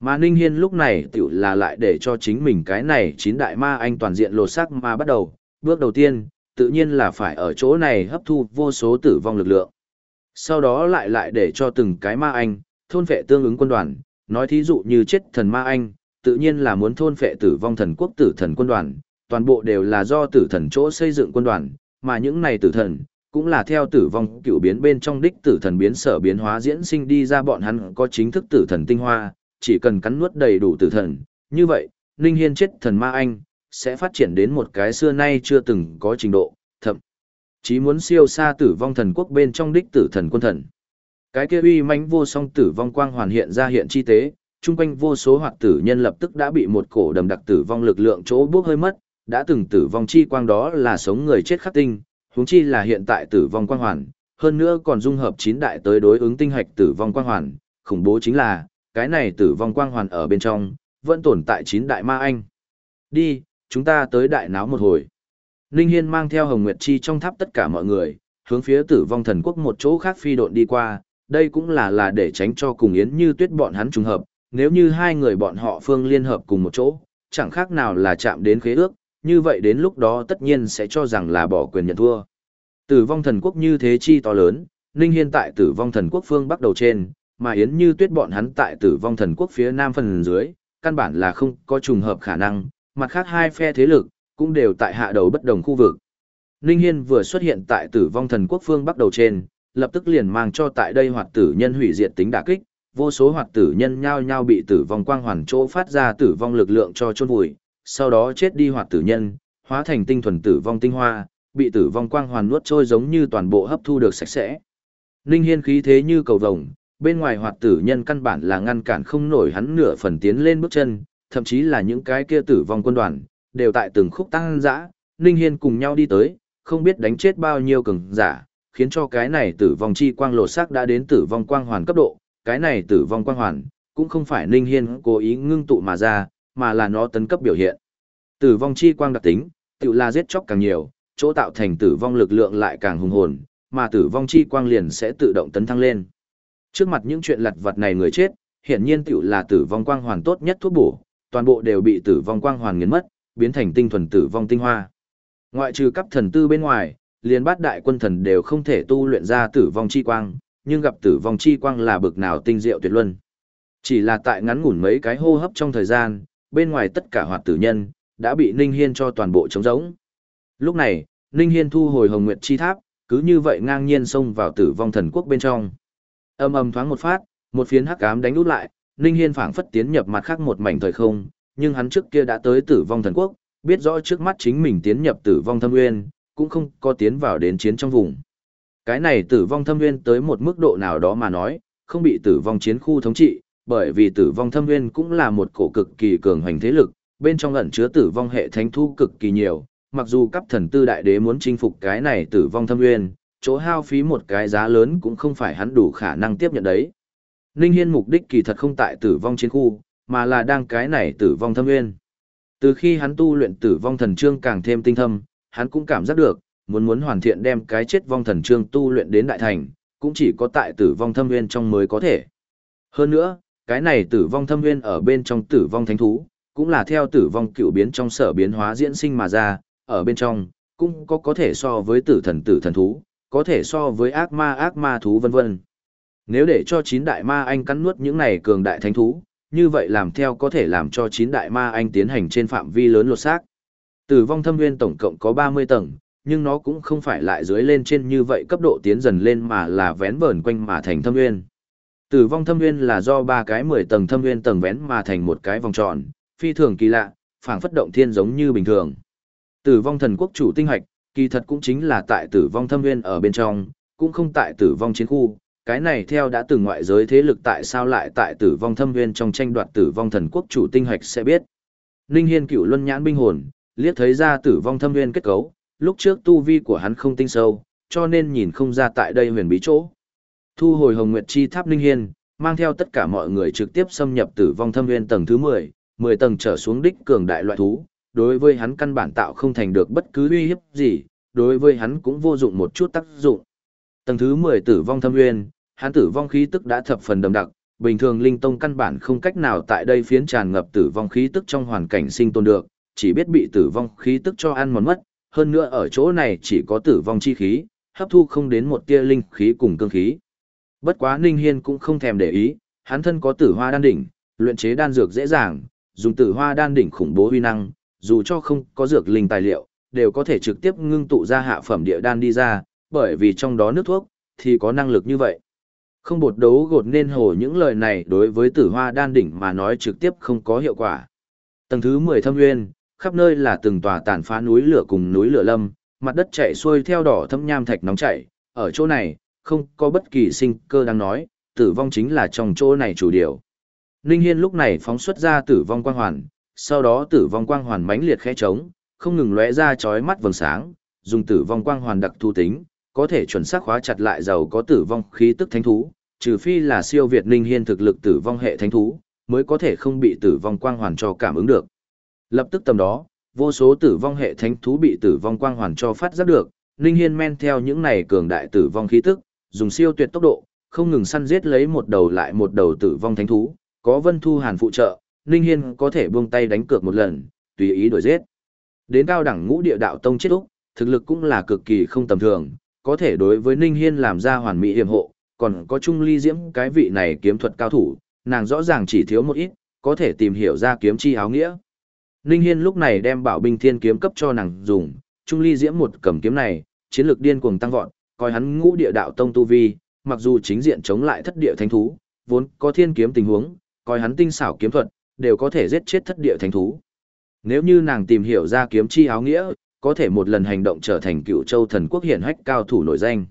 Mà Ninh Hiên lúc này tiểu là lại để cho chính mình cái này chín đại ma anh toàn diện lột xác mà bắt đầu, bước đầu tiên, tự nhiên là phải ở chỗ này hấp thu vô số tử vong lực lượng. Sau đó lại lại để cho từng cái ma anh, thôn phệ tương ứng quân đoàn, nói thí dụ như chết thần ma anh, tự nhiên là muốn thôn phệ tử vong thần quốc tử thần quân đoàn, toàn bộ đều là do tử thần chỗ xây dựng quân đoàn, mà những này tử thần, cũng là theo tử vong cựu biến bên trong đích tử thần biến sở biến hóa diễn sinh đi ra bọn hắn có chính thức tử thần tinh hoa, chỉ cần cắn nuốt đầy đủ tử thần, như vậy, Ninh Hiên chết thần ma anh, sẽ phát triển đến một cái xưa nay chưa từng có trình độ, thậm chí muốn siêu xa tử vong thần quốc bên trong đích tử thần quân thần. Cái kia uy mãnh vô song tử vong quang hoàn hiện ra hiện chi tế, chung quanh vô số hoạt tử nhân lập tức đã bị một cổ đầm đặc tử vong lực lượng chỗ bước hơi mất, đã từng tử vong chi quang đó là sống người chết khắc tinh, huống chi là hiện tại tử vong quang hoàn, hơn nữa còn dung hợp chín đại tới đối ứng tinh hạch tử vong quang hoàn, khủng bố chính là, cái này tử vong quang hoàn ở bên trong, vẫn tồn tại chín đại ma anh. Đi, chúng ta tới đại náo một hồi. Ninh Hiên mang theo Hồng Nguyệt Chi trong tháp tất cả mọi người, hướng phía tử vong thần quốc một chỗ khác phi độn đi qua, đây cũng là là để tránh cho cùng Yến Như Tuyết bọn hắn trùng hợp, nếu như hai người bọn họ phương liên hợp cùng một chỗ, chẳng khác nào là chạm đến khế ước, như vậy đến lúc đó tất nhiên sẽ cho rằng là bỏ quyền nhận thua. Tử vong thần quốc như thế chi to lớn, Ninh Hiên tại tử vong thần quốc phương bắt đầu trên, mà Yến Như Tuyết bọn hắn tại tử vong thần quốc phía nam phần dưới, căn bản là không có trùng hợp khả năng, mặt khác hai phe thế lực, cũng đều tại hạ đầu bất đồng khu vực. Ninh Hiên vừa xuất hiện tại tử vong thần quốc phương bắc đầu trên, lập tức liền mang cho tại đây hoạt tử nhân hủy diệt tính đả kích, vô số hoạt tử nhân nhao nhao bị tử vong quang hoàn chỗ phát ra tử vong lực lượng cho chôn vùi, sau đó chết đi hoạt tử nhân, hóa thành tinh thuần tử vong tinh hoa, bị tử vong quang hoàn nuốt trôi giống như toàn bộ hấp thu được sạch sẽ. Ninh Hiên khí thế như cầu vồng, bên ngoài hoạt tử nhân căn bản là ngăn cản không nổi hắn nửa phần tiến lên bước chân, thậm chí là những cái kia tử vong quân đoàn, đều tại từng khúc tăng dã, Ninh Hiên cùng nhau đi tới, không biết đánh chết bao nhiêu cường giả, khiến cho cái này tử vong chi quang lột xác đã đến tử vong quang hoàn cấp độ, cái này tử vong quang hoàn, cũng không phải Ninh Hiên cố ý ngưng tụ mà ra, mà là nó tấn cấp biểu hiện. Tử vong chi quang đặc tính, tự là giết chóc càng nhiều, chỗ tạo thành tử vong lực lượng lại càng hùng hồn, mà tử vong chi quang liền sẽ tự động tấn thăng lên. Trước mặt những chuyện lặt vặt này người chết, hiển nhiên tiểu là tử vong quang hoàn tốt nhất thuốc bổ, toàn bộ đều bị tử vong quang hoàn nghiền mất, biến thành tinh thuần tử vong tinh hoa. Ngoại trừ cấp thần tư bên ngoài, liền bát đại quân thần đều không thể tu luyện ra tử vong chi quang, nhưng gặp tử vong chi quang là bực nào tinh diệu tuyệt luân. Chỉ là tại ngắn ngủn mấy cái hô hấp trong thời gian, bên ngoài tất cả hoạt tử nhân, đã bị Ninh Hiên cho toàn bộ trống rỗng. Lúc này, Ninh Hiên thu hồi Hồng Nguyệt Chi Tháp, cứ như vậy ngang nhiên xông vào tử vong thần quốc bên trong. Âm âm thoáng một phát, một phiến hắc ám đánh út lại, Ninh Hiên phảng phất tiến nhập mặt khác một mảnh thời không, nhưng hắn trước kia đã tới tử vong thần quốc, biết rõ trước mắt chính mình tiến nhập tử vong thâm nguyên, cũng không có tiến vào đến chiến trong vùng. Cái này tử vong thâm nguyên tới một mức độ nào đó mà nói, không bị tử vong chiến khu thống trị, bởi vì tử vong thâm nguyên cũng là một cổ cực kỳ cường hành thế lực, bên trong ẩn chứa tử vong hệ thánh thu cực kỳ nhiều, mặc dù cấp thần tư đại đế muốn chinh phục cái này tử vong thâm nguyên, chỗ hao phí một cái giá lớn cũng không phải hắn đủ khả năng tiếp nhận đấy. Ninh Hiên mục đích kỳ thật không tại tử vong chiến khu, mà là đang cái này tử vong thâm nguyên. Từ khi hắn tu luyện tử vong thần trương càng thêm tinh thâm, hắn cũng cảm giác được, muốn muốn hoàn thiện đem cái chết vong thần trương tu luyện đến đại thành, cũng chỉ có tại tử vong thâm nguyên trong mới có thể. Hơn nữa, cái này tử vong thâm nguyên ở bên trong tử vong thánh thú, cũng là theo tử vong cựu biến trong sở biến hóa diễn sinh mà ra, ở bên trong, cũng có có thể so với tử thần tử thần thú, có thể so với ác ma ác ma thú vân vân. Nếu để cho chín đại ma anh cắn nuốt những này cường đại thánh thú, như vậy làm theo có thể làm cho chín đại ma anh tiến hành trên phạm vi lớn lột xác. Tử vong thâm nguyên tổng cộng có 30 tầng, nhưng nó cũng không phải lại dưới lên trên như vậy cấp độ tiến dần lên mà là vén vờn quanh mà thành thâm nguyên. Tử vong thâm nguyên là do ba cái 10 tầng thâm nguyên tầng vén mà thành một cái vòng tròn, phi thường kỳ lạ, phảng phất động thiên giống như bình thường. Tử vong thần quốc chủ tinh hoạch, kỳ thật cũng chính là tại tử vong thâm nguyên ở bên trong, cũng không tại tử vong chiến khu. Cái này theo đã từng ngoại giới thế lực tại sao lại tại tử vong thâm nguyên trong tranh đoạt tử vong thần quốc chủ tinh hạch sẽ biết. Ninh Hiên cựu luân nhãn binh hồn, liếc thấy ra tử vong thâm nguyên kết cấu, lúc trước tu vi của hắn không tinh sâu, cho nên nhìn không ra tại đây huyền bí chỗ. Thu hồi Hồng Nguyệt Chi Tháp Ninh Hiên, mang theo tất cả mọi người trực tiếp xâm nhập tử vong thâm nguyên tầng thứ 10, 10 tầng trở xuống đích cường đại loại thú, đối với hắn căn bản tạo không thành được bất cứ uy hiếp gì, đối với hắn cũng vô dụng một chút tác dụng. Tầng thứ 10 tử vong thâm nguyên, hắn tử vong khí tức đã thập phần đậm đặc, bình thường linh tông căn bản không cách nào tại đây phiến tràn ngập tử vong khí tức trong hoàn cảnh sinh tồn được, chỉ biết bị tử vong khí tức cho ăn mòn mất, hơn nữa ở chỗ này chỉ có tử vong chi khí, hấp thu không đến một tia linh khí cùng cương khí. Bất quá Ninh Hiên cũng không thèm để ý, hắn thân có tử hoa đan đỉnh, luyện chế đan dược dễ dàng, dùng tử hoa đan đỉnh khủng bố uy năng, dù cho không có dược linh tài liệu, đều có thể trực tiếp ngưng tụ ra hạ phẩm địa đan đi ra, bởi vì trong đó nước thuốc thì có năng lực như vậy. Không bột đấu gột nên hồ những lời này đối với tử hoa đan đỉnh mà nói trực tiếp không có hiệu quả. Tầng thứ 10 thâm nguyên, khắp nơi là từng tòa tàn phá núi lửa cùng núi lửa lâm, mặt đất chảy xuôi theo đỏ thâm nham thạch nóng chảy, ở chỗ này, không có bất kỳ sinh cơ đang nói, tử vong chính là trong chỗ này chủ điều. Ninh Hiên lúc này phóng xuất ra tử vong quang hoàn, sau đó tử vong quang hoàn mãnh liệt khẽ trống, không ngừng lóe ra chói mắt vầng sáng, dùng tử vong quang hoàn đặc thu tính, có thể chuẩn xác khóa chặt lại giàu có tử vong khí tức thánh thú, trừ phi là siêu việt linh Hiên thực lực tử vong hệ thánh thú, mới có thể không bị tử vong quang hoàn cho cảm ứng được. Lập tức tầm đó, vô số tử vong hệ thánh thú bị tử vong quang hoàn cho phát giác được, linh Hiên men theo những này cường đại tử vong khí tức, dùng siêu tuyệt tốc độ, không ngừng săn giết lấy một đầu lại một đầu tử vong thánh thú, có Vân Thu Hàn phụ trợ, Ninh Hiên có thể buông tay đánh cược một lần, tùy ý đổi giết. Đến cao đẳng ngũ địa đạo tông chết úc, thực lực cũng là cực kỳ không tầm thường, có thể đối với Ninh Hiên làm ra hoàn mỹ hiểm hộ, còn có Trung Ly Diễm cái vị này kiếm thuật cao thủ, nàng rõ ràng chỉ thiếu một ít, có thể tìm hiểu ra kiếm chi áo nghĩa. Ninh Hiên lúc này đem bảo binh thiên kiếm cấp cho nàng dùng, Trung Ly Diễm một cầm kiếm này, chiến lược điên cuồng tăng vọt, coi hắn ngũ địa đạo tông tu vi, mặc dù chính diện chống lại thất địa thánh thú, vốn có thiên kiếm tình huống, coi hắn tinh xảo kiếm thuật, đều có thể giết chết thất địa thánh thú. Nếu như nàng tìm hiểu ra kiếm chi áo nghĩa, có thể một lần hành động trở thành cựu châu thần quốc hiển hách cao thủ nổi danh.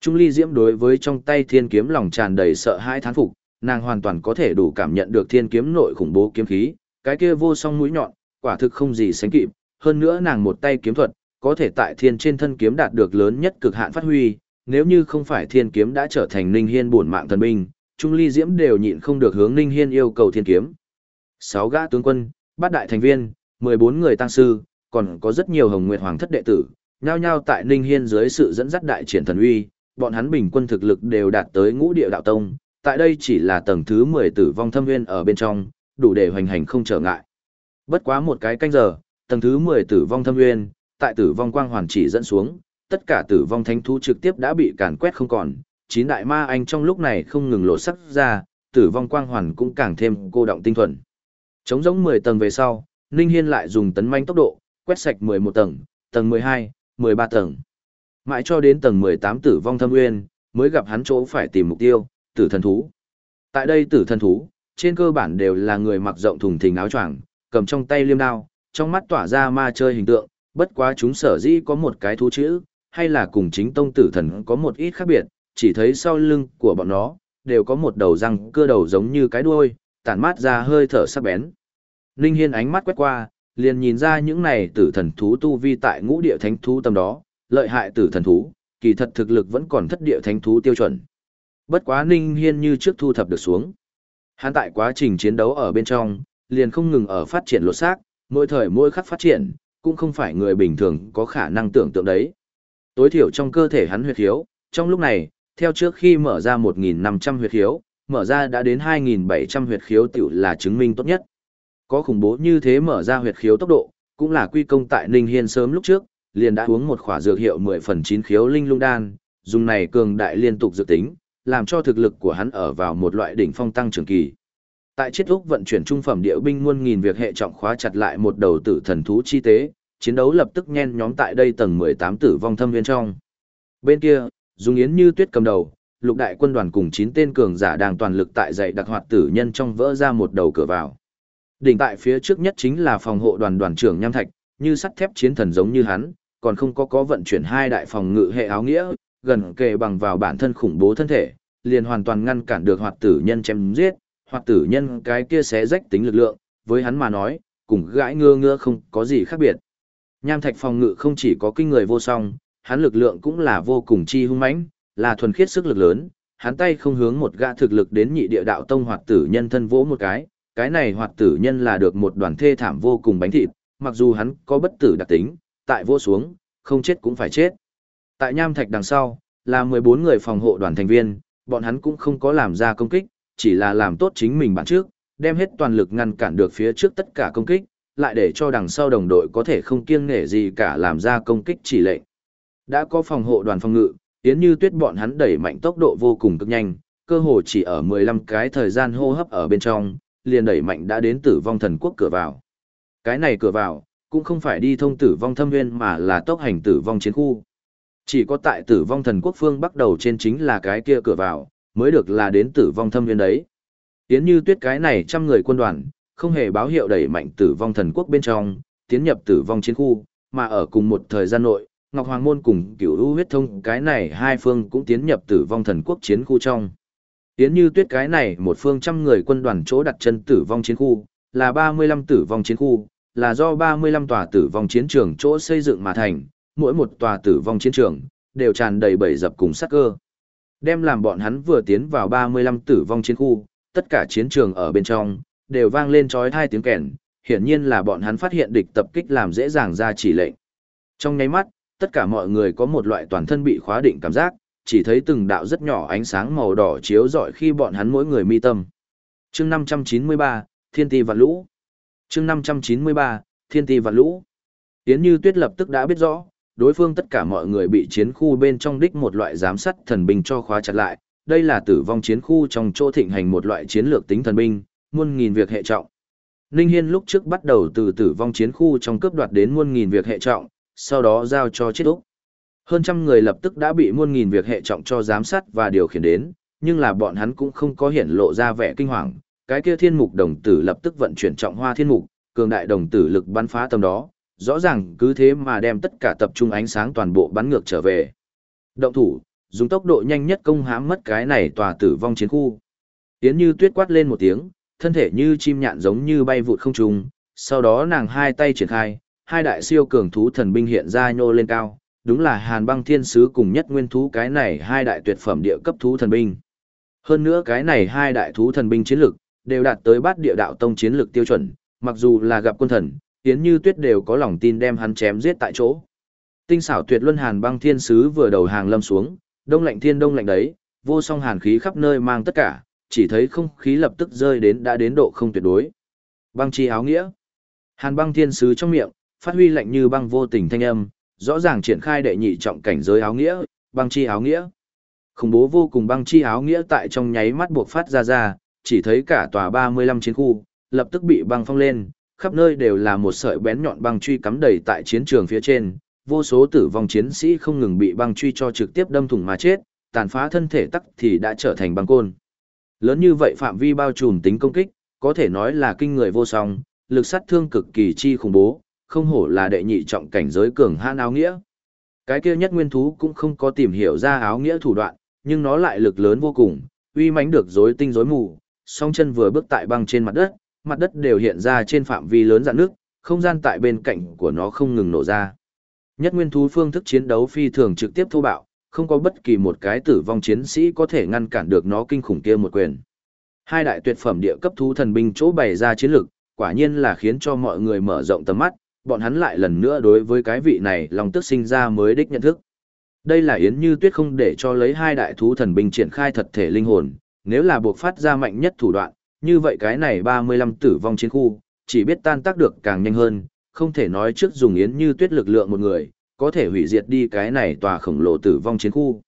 Trung ly diễm đối với trong tay thiên kiếm lòng tràn đầy sợ hãi thán phục, nàng hoàn toàn có thể đủ cảm nhận được thiên kiếm nội khủng bố kiếm khí, cái kia vô song mũi nhọn, quả thực không gì sánh kịp, hơn nữa nàng một tay kiếm thuật, có thể tại thiên trên thân kiếm đạt được lớn nhất cực hạn phát huy, nếu như không phải thiên kiếm đã trở thành Ninh Hiên bổn mạng thần binh, Trung Ly Diễm đều nhịn không được hướng Ninh Hiên yêu cầu thiên kiếm. Sáu gã tướng quân, bát đại thành viên, 14 người tăng sư, còn có rất nhiều Hồng Nguyệt Hoàng thất đệ tử, nhao nhao tại Ninh Hiên dưới sự dẫn dắt đại triển thần uy, bọn hắn bình quân thực lực đều đạt tới ngũ địa đạo tông, tại đây chỉ là tầng thứ 10 tử vong thâm nguyên ở bên trong, đủ để hoành hành không trở ngại. Bất quá một cái canh giờ, tầng thứ 10 tử vong thâm nguyên, tại tử vong quang hoàn chỉ dẫn xuống, tất cả tử vong thánh thú trực tiếp đã bị càn quét không còn, chín đại ma anh trong lúc này không ngừng lộ sắc ra, tử vong quang hoàn cũng càng thêm cô động tinh thuần. Chống giống 10 tầng về sau, Ninh Hiên lại dùng tấn manh tốc độ, quét sạch 11 tầng, tầng 12, 13 tầng. Mãi cho đến tầng 18 tử vong thâm nguyên, mới gặp hắn chỗ phải tìm mục tiêu, tử thần thú. Tại đây tử thần thú, trên cơ bản đều là người mặc rộng thùng thình áo choàng, cầm trong tay liêm đao, trong mắt tỏa ra ma chơi hình tượng, bất quá chúng sở dĩ có một cái thú chữ, hay là cùng chính tông tử thần có một ít khác biệt, chỉ thấy sau lưng của bọn nó, đều có một đầu răng cưa đầu giống như cái đuôi, tản mát ra hơi thở sắc bén. Ninh Hiên ánh mắt quét qua, liền nhìn ra những này tử thần thú tu vi tại ngũ địa thánh thú tầm đó, lợi hại tử thần thú, kỳ thật thực lực vẫn còn thất địa thánh thú tiêu chuẩn. Bất quá Ninh Hiên như trước thu thập được xuống. Hắn tại quá trình chiến đấu ở bên trong, liền không ngừng ở phát triển lột xác, mỗi thời mỗi khắc phát triển, cũng không phải người bình thường có khả năng tưởng tượng đấy. Tối thiểu trong cơ thể hắn huyệt hiếu, trong lúc này, theo trước khi mở ra 1.500 huyệt hiếu mở ra đã đến 2.700 huyệt khiếu tiểu là chứng minh tốt nhất. Có khủng bố như thế mở ra huyệt khiếu tốc độ, cũng là quy công tại Ninh Hiên sớm lúc trước, liền đã uống một khỏa dược hiệu 10 phần 9 khiếu linh lung đan, dùng này cường đại liên tục dự tính, làm cho thực lực của hắn ở vào một loại đỉnh phong tăng trưởng kỳ. Tại chiết úc vận chuyển trung phẩm địa binh muôn nghìn việc hệ trọng khóa chặt lại một đầu tử thần thú chi tế, chiến đấu lập tức nhen nhóm tại đây tầng 18 tử vong thâm viên trong. Bên kia, Dung Yến như tuyết cầm đầu, lục đại quân đoàn cùng chín tên cường giả đang toàn lực tại dạy đặc hoạt tử nhân trong vỡ ra một đầu cửa vào. Đỉnh tại phía trước nhất chính là phòng hộ đoàn đoàn trưởng Nham Thạch, như sắt thép chiến thần giống như hắn, còn không có có vận chuyển hai đại phòng ngự hệ áo nghĩa, gần kề bằng vào bản thân khủng bố thân thể, liền hoàn toàn ngăn cản được hoạt tử nhân chém giết, hoạt tử nhân cái kia xé rách tính lực lượng, với hắn mà nói, cùng gãi ngơ ngơ không có gì khác biệt. Nham thạch phòng ngự không chỉ có kinh người vô song, hắn lực lượng cũng là vô cùng chi hung mãnh, là thuần khiết sức lực lớn, hắn tay không hướng một gã thực lực đến nhị địa đạo tông hoạt tử nhân thân vỗ một cái, cái này hoạt tử nhân là được một đoàn thê thảm vô cùng bánh thịt, mặc dù hắn có bất tử đặc tính, tại vô xuống, không chết cũng phải chết. Tại nham thạch đằng sau, là 14 người phòng hộ đoàn thành viên, bọn hắn cũng không có làm ra công kích, chỉ là làm tốt chính mình bản trước, đem hết toàn lực ngăn cản được phía trước tất cả công kích, lại để cho đằng sau đồng đội có thể không kiêng nể gì cả làm ra công kích chỉ lệnh. Đã có phòng hộ đoàn phòng ngự, Yến Như Tuyết bọn hắn đẩy mạnh tốc độ vô cùng cực nhanh, cơ hồ chỉ ở 15 cái thời gian hô hấp ở bên trong, liền đẩy mạnh đã đến tử vong thần quốc cửa vào. Cái này cửa vào, cũng không phải đi thông tử vong thâm nguyên mà là tốc hành tử vong chiến khu. Chỉ có tại tử vong thần quốc phương bắt đầu trên chính là cái kia cửa vào, mới được là đến tử vong thâm nguyên đấy. Tiến như tuyết cái này trăm người quân đoàn, không hề báo hiệu đẩy mạnh tử vong thần quốc bên trong, tiến nhập tử vong chiến khu, mà ở cùng một thời gian nội, Ngọc Hoàng Môn cùng cửu u huyết thông cái này hai phương cũng tiến nhập tử vong thần quốc chiến khu trong. Tiến như tuyết cái này một phương trăm người quân đoàn chỗ đặt chân tử vong chiến khu, là 35 tử vong chiến khu, là do 35 tòa tử vong chiến trường chỗ xây dựng mà thành, mỗi một tòa tử vong chiến trường, đều tràn đầy bầy dập cùng sắc cơ. Đem làm bọn hắn vừa tiến vào 35 tử vong chiến khu, tất cả chiến trường ở bên trong, đều vang lên trói thai tiếng kèn, hiển nhiên là bọn hắn phát hiện địch tập kích làm dễ dàng ra chỉ lệnh. Trong nháy mắt, tất cả mọi người có một loại toàn thân bị khóa định cảm giác, chỉ thấy từng đạo rất nhỏ ánh sáng màu đỏ chiếu rọi khi bọn hắn mỗi người mi tâm. Chương 593, Thiên Ti và Lũ. Chương 593, Thiên Ti và Lũ. Yến Như Tuyết lập tức đã biết rõ, đối phương tất cả mọi người bị chiến khu bên trong đích một loại giám sát thần binh cho khóa chặt lại, đây là tử vong chiến khu trong chỗ thịnh hành một loại chiến lược tính thần binh, muôn nghìn việc hệ trọng. Ninh Hiên lúc trước bắt đầu từ tử vong chiến khu trong cướp đoạt đến muôn nghìn việc hệ trọng, sau đó giao cho chết úc. Hơn trăm người lập tức đã bị muôn nghìn việc hệ trọng cho giám sát và điều khiển đến, nhưng là bọn hắn cũng không có hiển lộ ra vẻ kinh hoàng. Cái kia thiên mục đồng tử lập tức vận chuyển trọng hoa thiên mục, cường đại đồng tử lực bắn phá tầm đó, rõ ràng cứ thế mà đem tất cả tập trung ánh sáng toàn bộ bắn ngược trở về. Động thủ, dùng tốc độ nhanh nhất công hãm mất cái này tòa tử vong chiến khu. Tiến như tuyết quát lên một tiếng, thân thể như chim nhạn giống như bay vụt không trung, sau đó nàng hai tay triển khai, hai đại siêu cường thú thần binh hiện ra nhô lên cao, đúng là Hàn Băng Thiên Sứ cùng nhất nguyên thú cái này hai đại tuyệt phẩm địa cấp thú thần binh. Hơn nữa cái này hai đại thú thần binh chiến lực đều đạt tới bát địa đạo tông chiến lực tiêu chuẩn, mặc dù là gặp quân thần, Yến Như Tuyết đều có lòng tin đem hắn chém giết tại chỗ. Tinh xảo tuyệt luân Hàn Băng Thiên Sứ vừa đầu hàng lâm xuống, đông lạnh thiên đông lạnh đấy, vô song hàn khí khắp nơi mang tất cả, chỉ thấy không khí lập tức rơi đến đã đến độ không tuyệt đối. Băng chi áo nghĩa. Hàn băng thiên sứ trong miệng, phát huy lạnh như băng vô tình thanh âm, rõ ràng triển khai đệ nhị trọng cảnh giới áo nghĩa, băng chi áo nghĩa. Khủng bố vô cùng băng chi áo nghĩa tại trong nháy mắt buộc phát ra ra, chỉ thấy cả tòa 35 chiến khu, lập tức bị băng phong lên, khắp nơi đều là một sợi bén nhọn băng truy cắm đầy tại chiến trường phía trên, vô số tử vong chiến sĩ không ngừng bị băng truy cho trực tiếp đâm thủng mà chết, tàn phá thân thể tắc thì đã trở thành băng côn. Lớn như vậy phạm vi bao trùm tính công kích, có thể nói là kinh người vô song, lực sát thương cực kỳ chi khủng bố, không hổ là đệ nhị trọng cảnh giới cường hãn áo nghĩa. Cái kia nhất nguyên thú cũng không có tìm hiểu ra áo nghĩa thủ đoạn, nhưng nó lại lực lớn vô cùng, uy mãnh được rối tinh rối mù, song chân vừa bước tại băng trên mặt đất, mặt đất đều hiện ra trên phạm vi lớn dạn nước, không gian tại bên cạnh của nó không ngừng nổ ra. Nhất nguyên thú phương thức chiến đấu phi thường trực tiếp thô bạo, không có bất kỳ một cái tử vong chiến sĩ có thể ngăn cản được nó kinh khủng kia một quyền. Hai đại tuyệt phẩm địa cấp thú thần binh chỗ bày ra chiến lực, quả nhiên là khiến cho mọi người mở rộng tầm mắt, bọn hắn lại lần nữa đối với cái vị này lòng tức sinh ra mới đích nhận thức. Đây là Yến Như Tuyết không để cho lấy hai đại thú thần binh triển khai thật thể linh hồn, nếu là buộc phát ra mạnh nhất thủ đoạn, như vậy cái này 35 tử vong chiến khu, chỉ biết tan tác được càng nhanh hơn, không thể nói trước dùng Yến Như Tuyết lực lượng một người, có thể hủy diệt đi cái này tòa khổng lồ tử vong chiến khu.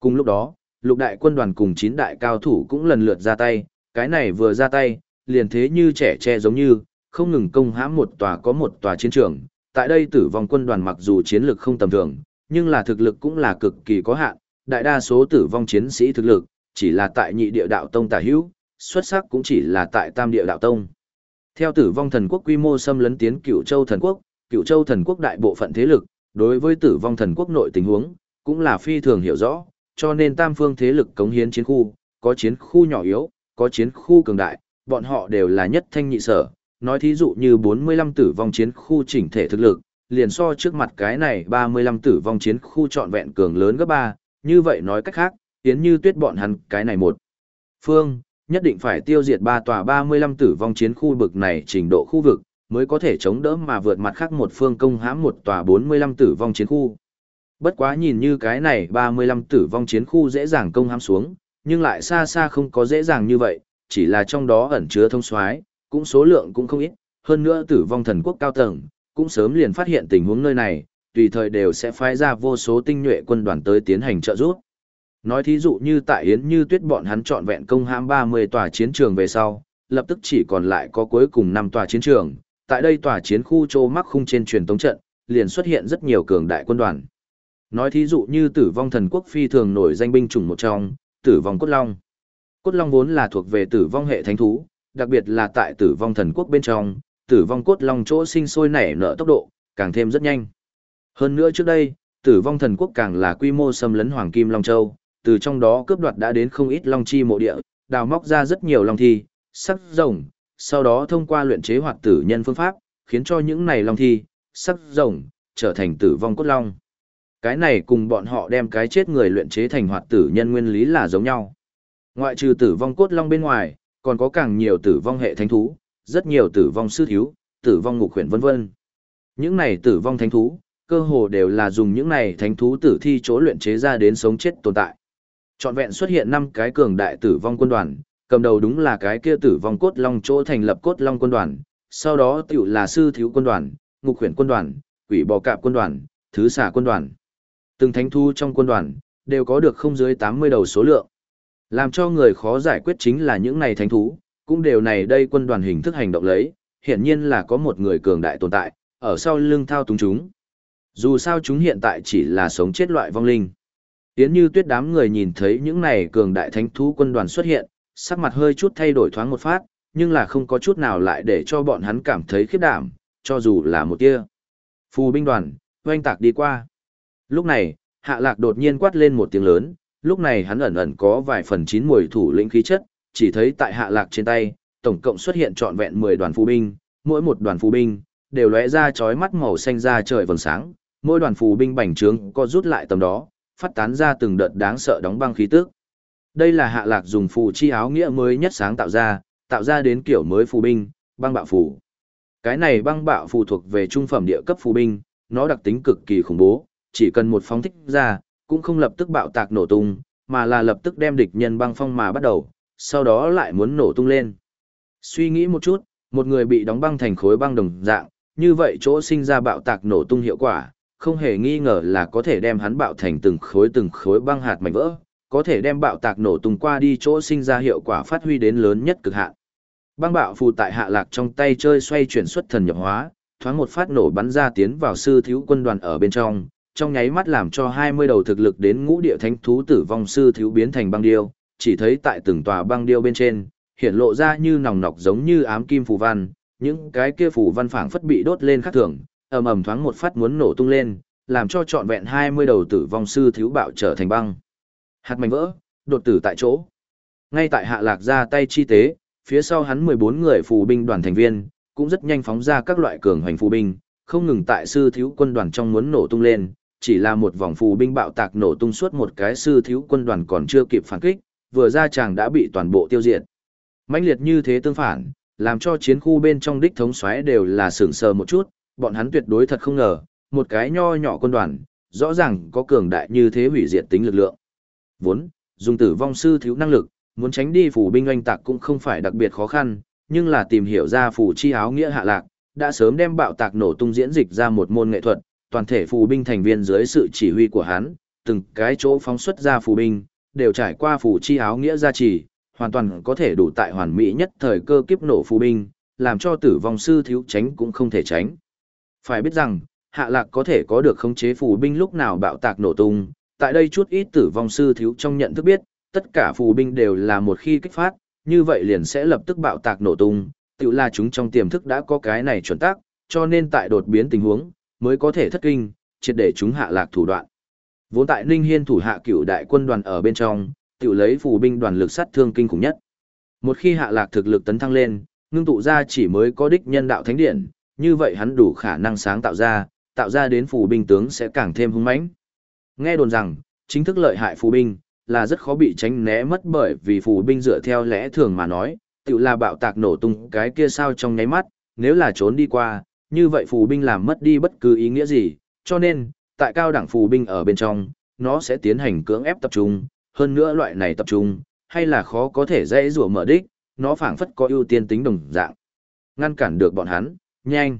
Cùng lúc đó, lục đại quân đoàn cùng chín đại cao thủ cũng lần lượt ra tay, cái này vừa ra tay, liền thế như trẻ tre giống như, không ngừng công hãm một tòa có một tòa chiến trường. Tại đây tử vong quân đoàn mặc dù chiến lực không tầm thường, nhưng là thực lực cũng là cực kỳ có hạn, đại đa số tử vong chiến sĩ thực lực, chỉ là tại nhị địa đạo tông tả hữu, xuất sắc cũng chỉ là tại tam địa đạo tông. Theo tử vong thần quốc quy mô xâm lấn tiến cửu châu thần quốc, cửu châu thần quốc đại bộ phận thế lực, đối với tử vong thần quốc nội tình huống, cũng là phi thường hiểu rõ, cho nên tam phương thế lực cống hiến chiến khu, có chiến khu nhỏ yếu, có chiến khu cường đại, bọn họ đều là nhất thanh nhị sở. Nói thí dụ như 45 tử vong chiến khu chỉnh thể thực lực, liền so trước mặt cái này 35 tử vong chiến khu trọn vẹn cường lớn gấp 3, như vậy nói cách khác, tiến như tuyết bọn hắn cái này một. Phương, nhất định phải tiêu diệt ba tòa 35 tử vong chiến khu bực này trình độ khu vực, mới có thể chống đỡ mà vượt mặt khác một phương công hãm một tòa 45 tử vong chiến khu. Bất quá nhìn như cái này 35 tử vong chiến khu dễ dàng công hãm xuống, nhưng lại xa xa không có dễ dàng như vậy, chỉ là trong đó ẩn chứa thông soái, cũng số lượng cũng không ít, hơn nữa tử vong thần quốc cao tầng, cũng sớm liền phát hiện tình huống nơi này, tùy thời đều sẽ phái ra vô số tinh nhuệ quân đoàn tới tiến hành trợ giúp. Nói thí dụ như tại Yến Như Tuyết bọn hắn chọn vẹn công hãm 30 tòa chiến trường về sau, lập tức chỉ còn lại có cuối cùng 5 tòa chiến trường, tại đây tòa chiến khu trô mắc khung trên truyền tống trận, liền xuất hiện rất nhiều cường đại quân đoàn. Nói thí dụ như tử vong thần quốc phi thường nổi danh binh chủng một trong, tử vong cốt long. Cốt long vốn là thuộc về tử vong hệ thánh thú, đặc biệt là tại tử vong thần quốc bên trong, tử vong cốt long chỗ sinh sôi nảy nở tốc độ, càng thêm rất nhanh. Hơn nữa trước đây, tử vong thần quốc càng là quy mô xâm lấn hoàng kim long châu, từ trong đó cướp đoạt đã đến không ít long chi mộ địa, đào móc ra rất nhiều long thi, sắc rồng, sau đó thông qua luyện chế hoạt tử nhân phương pháp, khiến cho những này long thi, sắc rồng, trở thành tử vong cốt long. Cái này cùng bọn họ đem cái chết người luyện chế thành hoạt tử nhân nguyên lý là giống nhau. Ngoại trừ tử vong cốt long bên ngoài, còn có càng nhiều tử vong hệ thánh thú, rất nhiều tử vong sư thiếu, tử vong ngục huyền vân vân. Những này tử vong thánh thú, cơ hồ đều là dùng những này thánh thú tử thi chỗ luyện chế ra đến sống chết tồn tại. Trọn vẹn xuất hiện năm cái cường đại tử vong quân đoàn, cầm đầu đúng là cái kia tử vong cốt long chỗ thành lập cốt long quân đoàn, sau đó tiểu là sư thiếu quân đoàn, ngục huyền quân đoàn, quỷ bò cạp quân đoàn, thứ xà quân đoàn. Từng thánh thú trong quân đoàn, đều có được không dưới 80 đầu số lượng. Làm cho người khó giải quyết chính là những này thánh thú, cũng đều này đây quân đoàn hình thức hành động lấy, hiện nhiên là có một người cường đại tồn tại, ở sau lưng thao túng chúng. Dù sao chúng hiện tại chỉ là sống chết loại vong linh. Yến như tuyết đám người nhìn thấy những này cường đại thánh thú quân đoàn xuất hiện, sắc mặt hơi chút thay đổi thoáng một phát, nhưng là không có chút nào lại để cho bọn hắn cảm thấy khiếp đảm, cho dù là một tia. Phù binh đoàn, oanh tạc đi qua. Lúc này, hạ lạc đột nhiên quát lên một tiếng lớn, lúc này hắn ẩn ẩn có vài phần chín mùi thủ lĩnh khí chất, chỉ thấy tại hạ lạc trên tay, tổng cộng xuất hiện trọn vẹn 10 đoàn phù binh, mỗi một đoàn phù binh đều lóe ra chói mắt màu xanh ra trời vầng sáng, mỗi đoàn phù binh bành trướng có rút lại tầm đó, phát tán ra từng đợt đáng sợ đóng băng khí tức. Đây là hạ lạc dùng phù chi áo nghĩa mới nhất sáng tạo ra, tạo ra đến kiểu mới phù binh, băng bạo phù. Cái này băng bạo phù thuộc về trung phẩm địa cấp phù binh, nó đặc tính cực kỳ khủng bố, chỉ cần một phóng thích ra, cũng không lập tức bạo tạc nổ tung, mà là lập tức đem địch nhân băng phong mà bắt đầu, sau đó lại muốn nổ tung lên. Suy nghĩ một chút, một người bị đóng băng thành khối băng đồng dạng, như vậy chỗ sinh ra bạo tạc nổ tung hiệu quả, không hề nghi ngờ là có thể đem hắn bạo thành từng khối từng khối băng hạt mảnh vỡ, có thể đem bạo tạc nổ tung qua đi chỗ sinh ra hiệu quả phát huy đến lớn nhất cực hạn. Băng bạo phù tại hạ lạc trong tay chơi xoay chuyển xuất thần nhập hóa, thoáng một phát nổ bắn ra tiến vào sư thiếu quân đoàn ở bên trong, trong nháy mắt làm cho 20 đầu thực lực đến ngũ địa thánh thú tử vong sư thiếu biến thành băng điêu, chỉ thấy tại từng tòa băng điêu bên trên, hiện lộ ra như nòng nọc giống như ám kim phù văn, những cái kia phù văn phảng phất bị đốt lên khắc thường, ầm ầm thoáng một phát muốn nổ tung lên, làm cho trọn vẹn 20 đầu tử vong sư thiếu bạo trở thành băng. Hạt mảnh vỡ, đột tử tại chỗ. Ngay tại hạ lạc ra tay chi tế, phía sau hắn 14 người phù binh đoàn thành viên, cũng rất nhanh phóng ra các loại cường hoành phù binh, không ngừng tại sư thiếu quân đoàn trong muốn nổ tung lên, chỉ là một vòng phù binh bạo tạc nổ tung suốt một cái sư thiếu quân đoàn còn chưa kịp phản kích, vừa ra chàng đã bị toàn bộ tiêu diệt. mãnh liệt như thế tương phản, làm cho chiến khu bên trong đích thống xoáy đều là sửng sờ một chút, bọn hắn tuyệt đối thật không ngờ, một cái nho nhỏ quân đoàn, rõ ràng có cường đại như thế hủy diệt tính lực lượng. Vốn, dùng tử vong sư thiếu năng lực, muốn tránh đi phủ binh oanh tạc cũng không phải đặc biệt khó khăn, nhưng là tìm hiểu ra phủ chi áo nghĩa hạ lạc, đã sớm đem bạo tạc nổ tung diễn dịch ra một môn nghệ thuật, toàn thể phù binh thành viên dưới sự chỉ huy của hắn, từng cái chỗ phóng xuất ra phù binh, đều trải qua phù chi áo nghĩa gia trì, hoàn toàn có thể đủ tại hoàn mỹ nhất thời cơ kiếp nổ phù binh, làm cho tử vong sư thiếu tránh cũng không thể tránh. Phải biết rằng, hạ lạc có thể có được khống chế phù binh lúc nào bạo tạc nổ tung, tại đây chút ít tử vong sư thiếu trong nhận thức biết, tất cả phù binh đều là một khi kích phát, như vậy liền sẽ lập tức bạo tạc nổ tung, tự là chúng trong tiềm thức đã có cái này chuẩn tác, cho nên tại đột biến tình huống, mới có thể thất kinh, triệt để chúng hạ lạc thủ đoạn. Vốn tại Ninh Hiên thủ hạ cửu đại quân đoàn ở bên trong, tiểu lấy phù binh đoàn lực sát thương kinh khủng nhất. Một khi hạ lạc thực lực tấn thăng lên, ngưng tụ ra chỉ mới có đích nhân đạo thánh điện, như vậy hắn đủ khả năng sáng tạo ra, tạo ra đến phù binh tướng sẽ càng thêm hung mãnh. Nghe đồn rằng, chính thức lợi hại phù binh là rất khó bị tránh né mất bởi vì phù binh dựa theo lẽ thường mà nói, tiểu là bạo tạc nổ tung cái kia sao trong nháy mắt, nếu là trốn đi qua, như vậy phù binh làm mất đi bất cứ ý nghĩa gì, cho nên, tại cao đẳng phù binh ở bên trong, nó sẽ tiến hành cưỡng ép tập trung, hơn nữa loại này tập trung, hay là khó có thể dễ rủa mở đích, nó phảng phất có ưu tiên tính đồng dạng. Ngăn cản được bọn hắn, nhanh.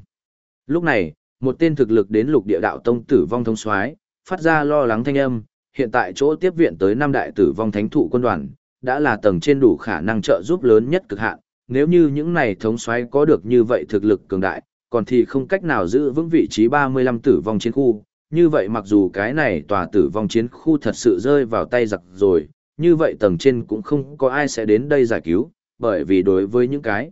Lúc này, một tên thực lực đến lục địa đạo tông tử vong thông soái phát ra lo lắng thanh âm, hiện tại chỗ tiếp viện tới năm đại tử vong thánh thụ quân đoàn, đã là tầng trên đủ khả năng trợ giúp lớn nhất cực hạn, nếu như những này thống soái có được như vậy thực lực cường đại, còn thì không cách nào giữ vững vị trí 35 tử vong chiến khu, như vậy mặc dù cái này tòa tử vong chiến khu thật sự rơi vào tay giặc rồi, như vậy tầng trên cũng không có ai sẽ đến đây giải cứu, bởi vì đối với những cái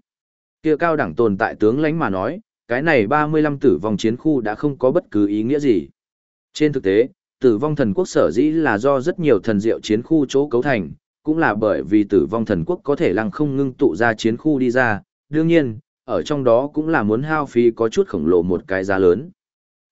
kia cao đẳng tồn tại tướng lãnh mà nói, cái này 35 tử vong chiến khu đã không có bất cứ ý nghĩa gì. Trên thực tế, tử vong thần quốc sở dĩ là do rất nhiều thần diệu chiến khu chỗ cấu thành, cũng là bởi vì tử vong thần quốc có thể lăng không ngưng tụ ra chiến khu đi ra, đương nhiên, ở trong đó cũng là muốn hao phí có chút khổng lồ một cái giá lớn.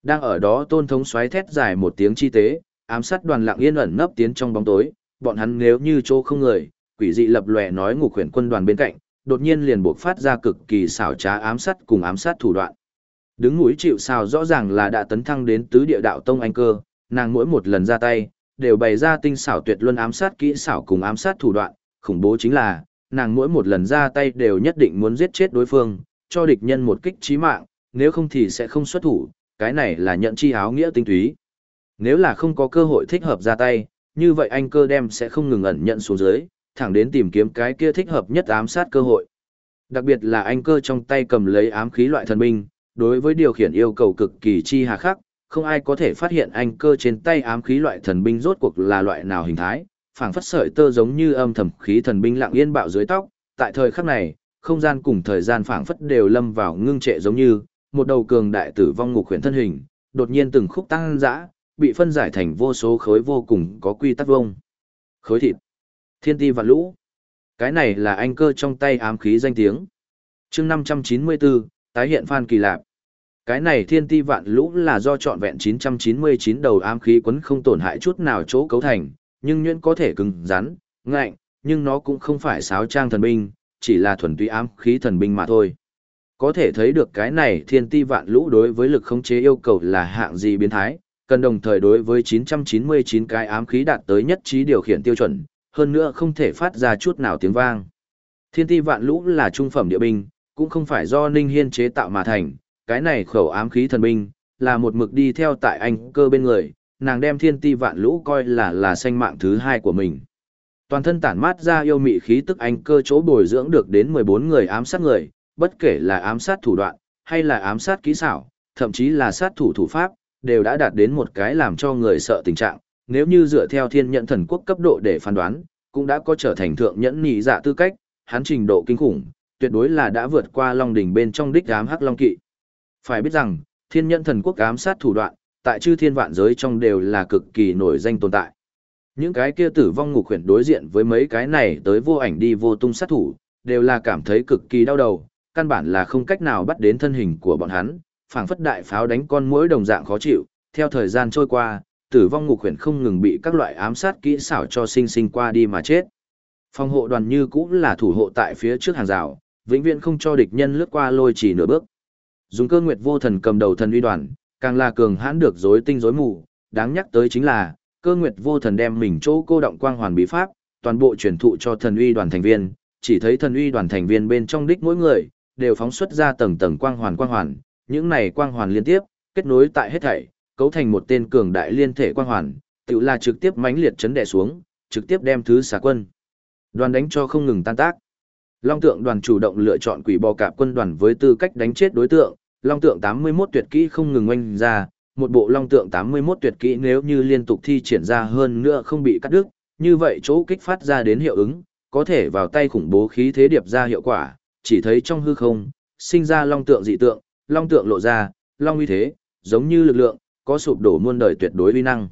Đang ở đó tôn thống xoáy thét dài một tiếng chi tế, ám sát đoàn lặng yên ẩn nấp tiến trong bóng tối, bọn hắn nếu như chỗ không người, quỷ dị lập lòe nói ngục huyền quân đoàn bên cạnh, đột nhiên liền buộc phát ra cực kỳ xảo trá ám sát cùng ám sát thủ đoạn. Đứng núi chịu sao rõ ràng là đã tấn thăng đến tứ địa đạo tông anh cơ, nàng mỗi một lần ra tay, đều bày ra tinh xảo tuyệt luân ám sát kỹ xảo cùng ám sát thủ đoạn, khủng bố chính là, nàng mỗi một lần ra tay đều nhất định muốn giết chết đối phương, cho địch nhân một kích chí mạng, nếu không thì sẽ không xuất thủ, cái này là nhận chi áo nghĩa tinh túy. Nếu là không có cơ hội thích hợp ra tay, như vậy anh cơ đem sẽ không ngừng ẩn nhận xuống dưới, thẳng đến tìm kiếm cái kia thích hợp nhất ám sát cơ hội. Đặc biệt là anh cơ trong tay cầm lấy ám khí loại thần binh, đối với điều khiển yêu cầu cực kỳ chi hà khắc, không ai có thể phát hiện anh cơ trên tay ám khí loại thần binh rốt cuộc là loại nào hình thái, phảng phất sợi tơ giống như âm thầm khí thần binh lặng yên bạo dưới tóc, tại thời khắc này, không gian cùng thời gian phảng phất đều lâm vào ngưng trệ giống như, một đầu cường đại tử vong ngục huyền thân hình, đột nhiên từng khúc tăng dã, bị phân giải thành vô số khối vô cùng có quy tắc vông. Khối thịt, thiên ti và lũ. Cái này là anh cơ trong tay ám khí danh tiếng. chương 594, tái hiện Phan Kỳ Lạp. Cái này thiên ti vạn lũ là do trọn vẹn 999 đầu ám khí quấn không tổn hại chút nào chỗ cấu thành, nhưng nhuyễn có thể cứng, rắn, ngạnh, nhưng nó cũng không phải sáo trang thần binh, chỉ là thuần túy ám khí thần binh mà thôi. Có thể thấy được cái này thiên ti vạn lũ đối với lực khống chế yêu cầu là hạng gì biến thái, cần đồng thời đối với 999 cái ám khí đạt tới nhất trí điều khiển tiêu chuẩn, hơn nữa không thể phát ra chút nào tiếng vang. Thiên ti vạn lũ là trung phẩm địa binh, cũng không phải do Ninh Hiên chế tạo mà thành, cái này khẩu ám khí thần binh, là một mực đi theo tại anh cơ bên người, nàng đem thiên ti vạn lũ coi là là sanh mạng thứ hai của mình. Toàn thân tản mát ra yêu mị khí tức anh cơ chỗ bồi dưỡng được đến 14 người ám sát người, bất kể là ám sát thủ đoạn, hay là ám sát kỹ xảo, thậm chí là sát thủ thủ pháp, đều đã đạt đến một cái làm cho người sợ tình trạng, nếu như dựa theo thiên nhận thần quốc cấp độ để phán đoán, cũng đã có trở thành thượng nhẫn nhị dạ tư cách, hắn trình độ kinh khủng, tuyệt đối là đã vượt qua Long đỉnh bên trong đích ám hắc long kỵ. Phải biết rằng, thiên nhận thần quốc ám sát thủ đoạn, tại chư thiên vạn giới trong đều là cực kỳ nổi danh tồn tại. Những cái kia tử vong ngục khuyển đối diện với mấy cái này tới vô ảnh đi vô tung sát thủ, đều là cảm thấy cực kỳ đau đầu, căn bản là không cách nào bắt đến thân hình của bọn hắn, phảng phất đại pháo đánh con muỗi đồng dạng khó chịu, theo thời gian trôi qua, tử vong ngục huyền không ngừng bị các loại ám sát kỹ xảo cho sinh sinh qua đi mà chết. Phòng hộ đoàn như cũng là thủ hộ tại phía trước hàng rào, vĩnh viễn không cho địch nhân lướt qua lôi chỉ nửa bước. Dùng cơ nguyệt vô thần cầm đầu thần uy đoàn, càng là cường hãn được rối tinh rối mù, đáng nhắc tới chính là, cơ nguyệt vô thần đem mình chỗ cô động quang hoàn bí pháp, toàn bộ truyền thụ cho thần uy đoàn thành viên, chỉ thấy thần uy đoàn thành viên bên trong đích mỗi người, đều phóng xuất ra tầng tầng quang hoàn quang hoàn, những này quang hoàn liên tiếp, kết nối tại hết thảy, cấu thành một tên cường đại liên thể quang hoàn, tự là trực tiếp mãnh liệt chấn đè xuống, trực tiếp đem thứ xả quân. Đoàn đánh cho không ngừng tan tác. Long tượng đoàn chủ động lựa chọn quỷ bò cạp quân đoàn với tư cách đánh chết đối tượng, Long tượng 81 tuyệt kỹ không ngừng oanh ra, một bộ Long tượng 81 tuyệt kỹ nếu như liên tục thi triển ra hơn nữa không bị cắt đứt, như vậy chỗ kích phát ra đến hiệu ứng, có thể vào tay khủng bố khí thế điệp ra hiệu quả, chỉ thấy trong hư không, sinh ra long tượng dị tượng, long tượng lộ ra, long uy thế, giống như lực lượng, có sụp đổ muôn đời tuyệt đối uy năng.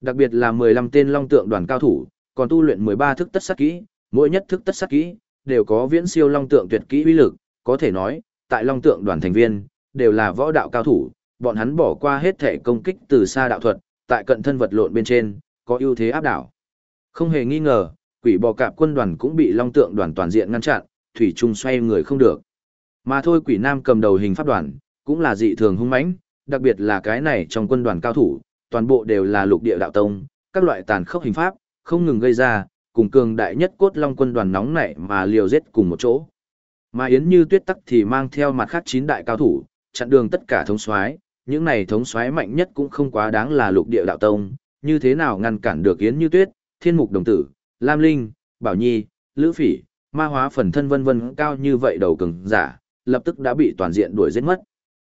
Đặc biệt là 15 tên long tượng đoàn cao thủ, còn tu luyện 13 thức tất sát kỹ, mỗi nhất thức tất sát kỹ đều có viễn siêu long tượng tuyệt kỹ uy lực, có thể nói, tại long tượng đoàn thành viên đều là võ đạo cao thủ, bọn hắn bỏ qua hết thể công kích từ xa đạo thuật, tại cận thân vật lộn bên trên, có ưu thế áp đảo. Không hề nghi ngờ, quỷ bò cạp quân đoàn cũng bị long tượng đoàn toàn diện ngăn chặn, thủy trung xoay người không được. Mà thôi quỷ nam cầm đầu hình pháp đoàn, cũng là dị thường hung mãnh, đặc biệt là cái này trong quân đoàn cao thủ, toàn bộ đều là lục địa đạo tông, các loại tàn khốc hình pháp, không ngừng gây ra, cùng cường đại nhất cốt long quân đoàn nóng nảy mà liều giết cùng một chỗ. Mà Yến Như Tuyết tắc thì mang theo mặt khác chín đại cao thủ, chặn đường tất cả thống soái, những này thống soái mạnh nhất cũng không quá đáng là lục địa đạo tông, như thế nào ngăn cản được Yến Như Tuyết, Thiên Mục Đồng Tử, Lam Linh, Bảo Nhi, Lữ Phỉ, ma hóa phần thân vân vân cao như vậy đầu cường giả, lập tức đã bị toàn diện đuổi giết mất.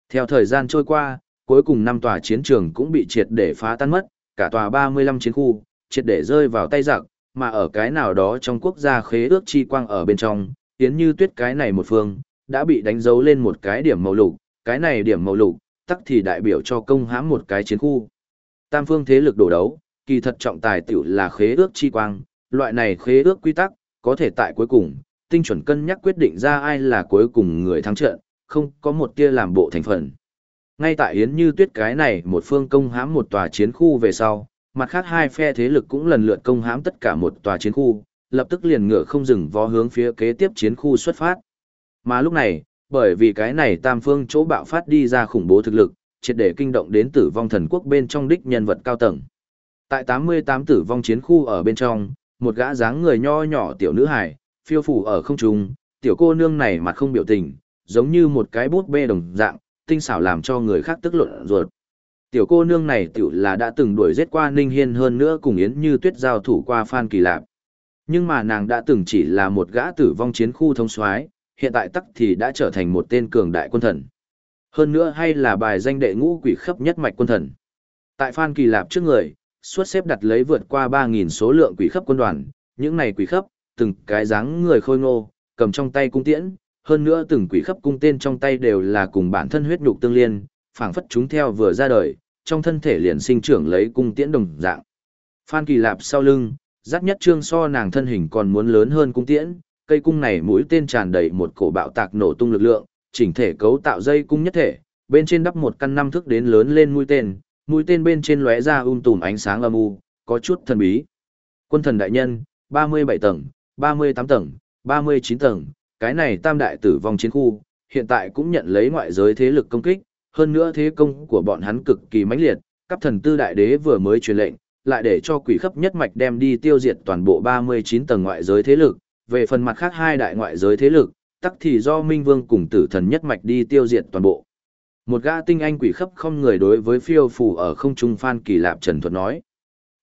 Theo thời gian trôi qua, cuối cùng năm tòa chiến trường cũng bị triệt để phá tan mất, cả tòa 35 chiến khu, triệt để rơi vào tay giặc, mà ở cái nào đó trong quốc gia khế ước chi quang ở bên trong, yến như tuyết cái này một phương, đã bị đánh dấu lên một cái điểm màu lục, cái này điểm màu lục, tắc thì đại biểu cho công hãm một cái chiến khu. Tam phương thế lực đổ đấu, kỳ thật trọng tài tiểu là khế ước chi quang, loại này khế ước quy tắc, có thể tại cuối cùng, tinh chuẩn cân nhắc quyết định ra ai là cuối cùng người thắng trận, không có một tia làm bộ thành phần. Ngay tại Yến Như Tuyết cái này một phương công hãm một tòa chiến khu về sau, mặt khác hai phe thế lực cũng lần lượt công hãm tất cả một tòa chiến khu, lập tức liền ngựa không dừng vó hướng phía kế tiếp chiến khu xuất phát. Mà lúc này, bởi vì cái này tam phương chỗ bạo phát đi ra khủng bố thực lực, triệt để kinh động đến tử vong thần quốc bên trong đích nhân vật cao tầng. Tại 88 tử vong chiến khu ở bên trong, một gã dáng người nho nhỏ tiểu nữ hài, phiêu phủ ở không trung, tiểu cô nương này mặt không biểu tình, giống như một cái bút bê đồng dạng, tinh xảo làm cho người khác tức luận ruột. Tiểu cô nương này tiểu là đã từng đuổi giết qua Ninh Hiên hơn nữa cùng Yến Như Tuyết giao thủ qua Phan Kỳ Lạp. Nhưng mà nàng đã từng chỉ là một gã tử vong chiến khu thông soái, hiện tại tắc thì đã trở thành một tên cường đại quân thần. Hơn nữa hay là bài danh đệ ngũ quỷ khắp nhất mạch quân thần. Tại Phan Kỳ Lạp trước người, suốt xếp đặt lấy vượt qua 3.000 số lượng quỷ khắp quân đoàn, những này quỷ khắp, từng cái dáng người khôi ngô, cầm trong tay cung tiễn, hơn nữa từng quỷ khắp cung tên trong tay đều là cùng bản thân huyết nhục tương liên, phảng phất chúng theo vừa ra đời, trong thân thể liền sinh trưởng lấy cung tiễn đồng dạng. Phan Kỳ Lạp sau lưng, dắt nhất trương so nàng thân hình còn muốn lớn hơn cung tiễn, cây cung này mũi tên tràn đầy một cổ bạo tạc nổ tung lực lượng, chỉnh thể cấu tạo dây cung nhất thể, bên trên đắp một căn năm thước đến lớn lên mũi tên, mũi tên bên trên lóe ra um tùm ánh sáng âm u, có chút thần bí. Quân thần đại nhân, 37 tầng, 38 tầng, 39 tầng, cái này tam đại tử vong chiến khu, hiện tại cũng nhận lấy ngoại giới thế lực công kích, hơn nữa thế công của bọn hắn cực kỳ mãnh liệt, cấp thần tư đại đế vừa mới truyền lệnh, lại để cho quỷ khắp nhất mạch đem đi tiêu diệt toàn bộ 39 tầng ngoại giới thế lực, về phần mặt khác hai đại ngoại giới thế lực, tắc thì do Minh Vương cùng tử thần nhất mạch đi tiêu diệt toàn bộ. Một gã tinh anh quỷ khắp không người đối với phiêu phù ở không trung Phan Kỳ Lạp Trần Thuật nói.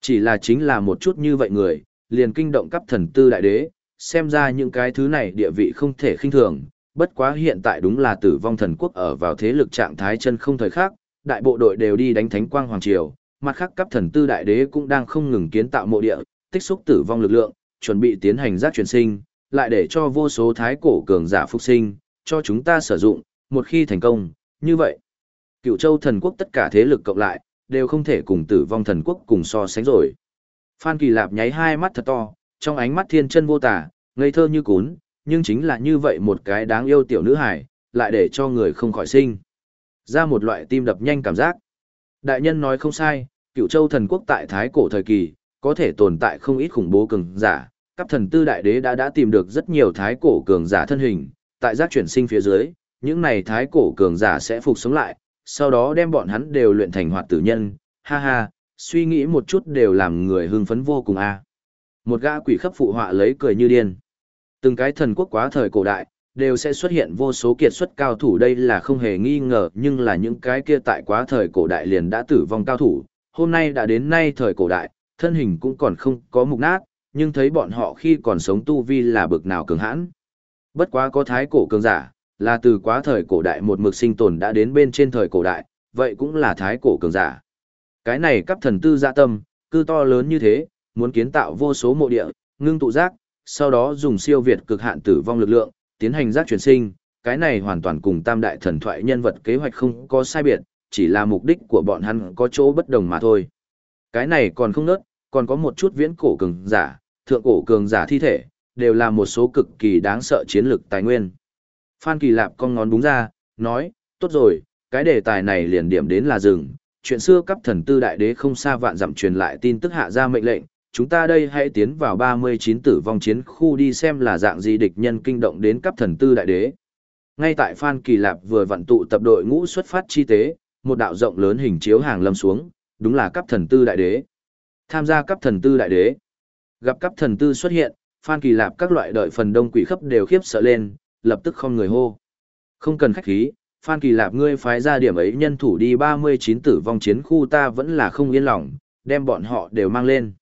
Chỉ là chính là một chút như vậy người, liền kinh động cấp thần tư đại đế, xem ra những cái thứ này địa vị không thể khinh thường, bất quá hiện tại đúng là tử vong thần quốc ở vào thế lực trạng thái chân không thời khác, đại bộ đội đều đi đánh thánh quang hoàng triều, mặt khác cấp thần tư đại đế cũng đang không ngừng kiến tạo mộ địa, tích xúc tử vong lực lượng, chuẩn bị tiến hành giác truyền sinh, lại để cho vô số thái cổ cường giả phục sinh, cho chúng ta sử dụng, một khi thành công, như vậy, cựu châu thần quốc tất cả thế lực cộng lại, đều không thể cùng tử vong thần quốc cùng so sánh rồi. Phan Kỳ Lạp nháy hai mắt thật to, trong ánh mắt thiên chân vô tả, ngây thơ như cún, nhưng chính là như vậy một cái đáng yêu tiểu nữ hài, lại để cho người không khỏi sinh. Ra một loại tim đập nhanh cảm giác. Đại nhân nói không sai, cựu châu thần quốc tại thái cổ thời kỳ, có thể tồn tại không ít khủng bố cường giả. Các thần tư đại đế đã đã tìm được rất nhiều thái cổ cường giả thân hình, tại giác chuyển sinh phía dưới, những này thái cổ cường giả sẽ phục sống lại, sau đó đem bọn hắn đều luyện thành hoạt tử nhân, ha ha, suy nghĩ một chút đều làm người hưng phấn vô cùng a. Một gã quỷ khắp phụ họa lấy cười như điên. Từng cái thần quốc quá thời cổ đại, đều sẽ xuất hiện vô số kiệt xuất cao thủ đây là không hề nghi ngờ nhưng là những cái kia tại quá thời cổ đại liền đã tử vong cao thủ, hôm nay đã đến nay thời cổ đại, thân hình cũng còn không có mục nát, nhưng thấy bọn họ khi còn sống tu vi là bực nào cường hãn. Bất quá có thái cổ cường giả, là từ quá thời cổ đại một mực sinh tồn đã đến bên trên thời cổ đại, vậy cũng là thái cổ cường giả. Cái này cấp thần tư dạ tâm, cư to lớn như thế, muốn kiến tạo vô số mộ địa, ngưng tụ giác, sau đó dùng siêu việt cực hạn tử vong lực lượng, tiến hành giác chuyển sinh, cái này hoàn toàn cùng tam đại thần thoại nhân vật kế hoạch không có sai biệt, chỉ là mục đích của bọn hắn có chỗ bất đồng mà thôi. Cái này còn không nớt, còn có một chút viễn cổ cường giả, thượng cổ cường giả thi thể, đều là một số cực kỳ đáng sợ chiến lược tài nguyên. Phan Kỳ Lạp con ngón búng ra, nói, tốt rồi, cái đề tài này liền điểm đến là rừng. Chuyện xưa cấp thần tư đại đế không xa vạn dặm truyền lại tin tức hạ ra mệnh lệnh, chúng ta đây hãy tiến vào 39 tử vong chiến khu đi xem là dạng gì địch nhân kinh động đến cấp thần tư đại đế. Ngay tại Phan Kỳ Lạp vừa vận tụ tập đội ngũ xuất phát chi tế, một đạo rộng lớn hình chiếu hàng lâm xuống, đúng là cấp thần tư đại đế. Tham gia cấp thần tư đại đế. Gặp cấp thần tư xuất hiện, Phan Kỳ Lạp các loại đợi phần đông quỷ khắp đều khiếp sợ lên, lập tức không người hô. Không cần khách khí, Phan Kỳ Lạp ngươi phái ra điểm ấy nhân thủ đi 39 tử vong chiến khu ta vẫn là không yên lòng, đem bọn họ đều mang lên.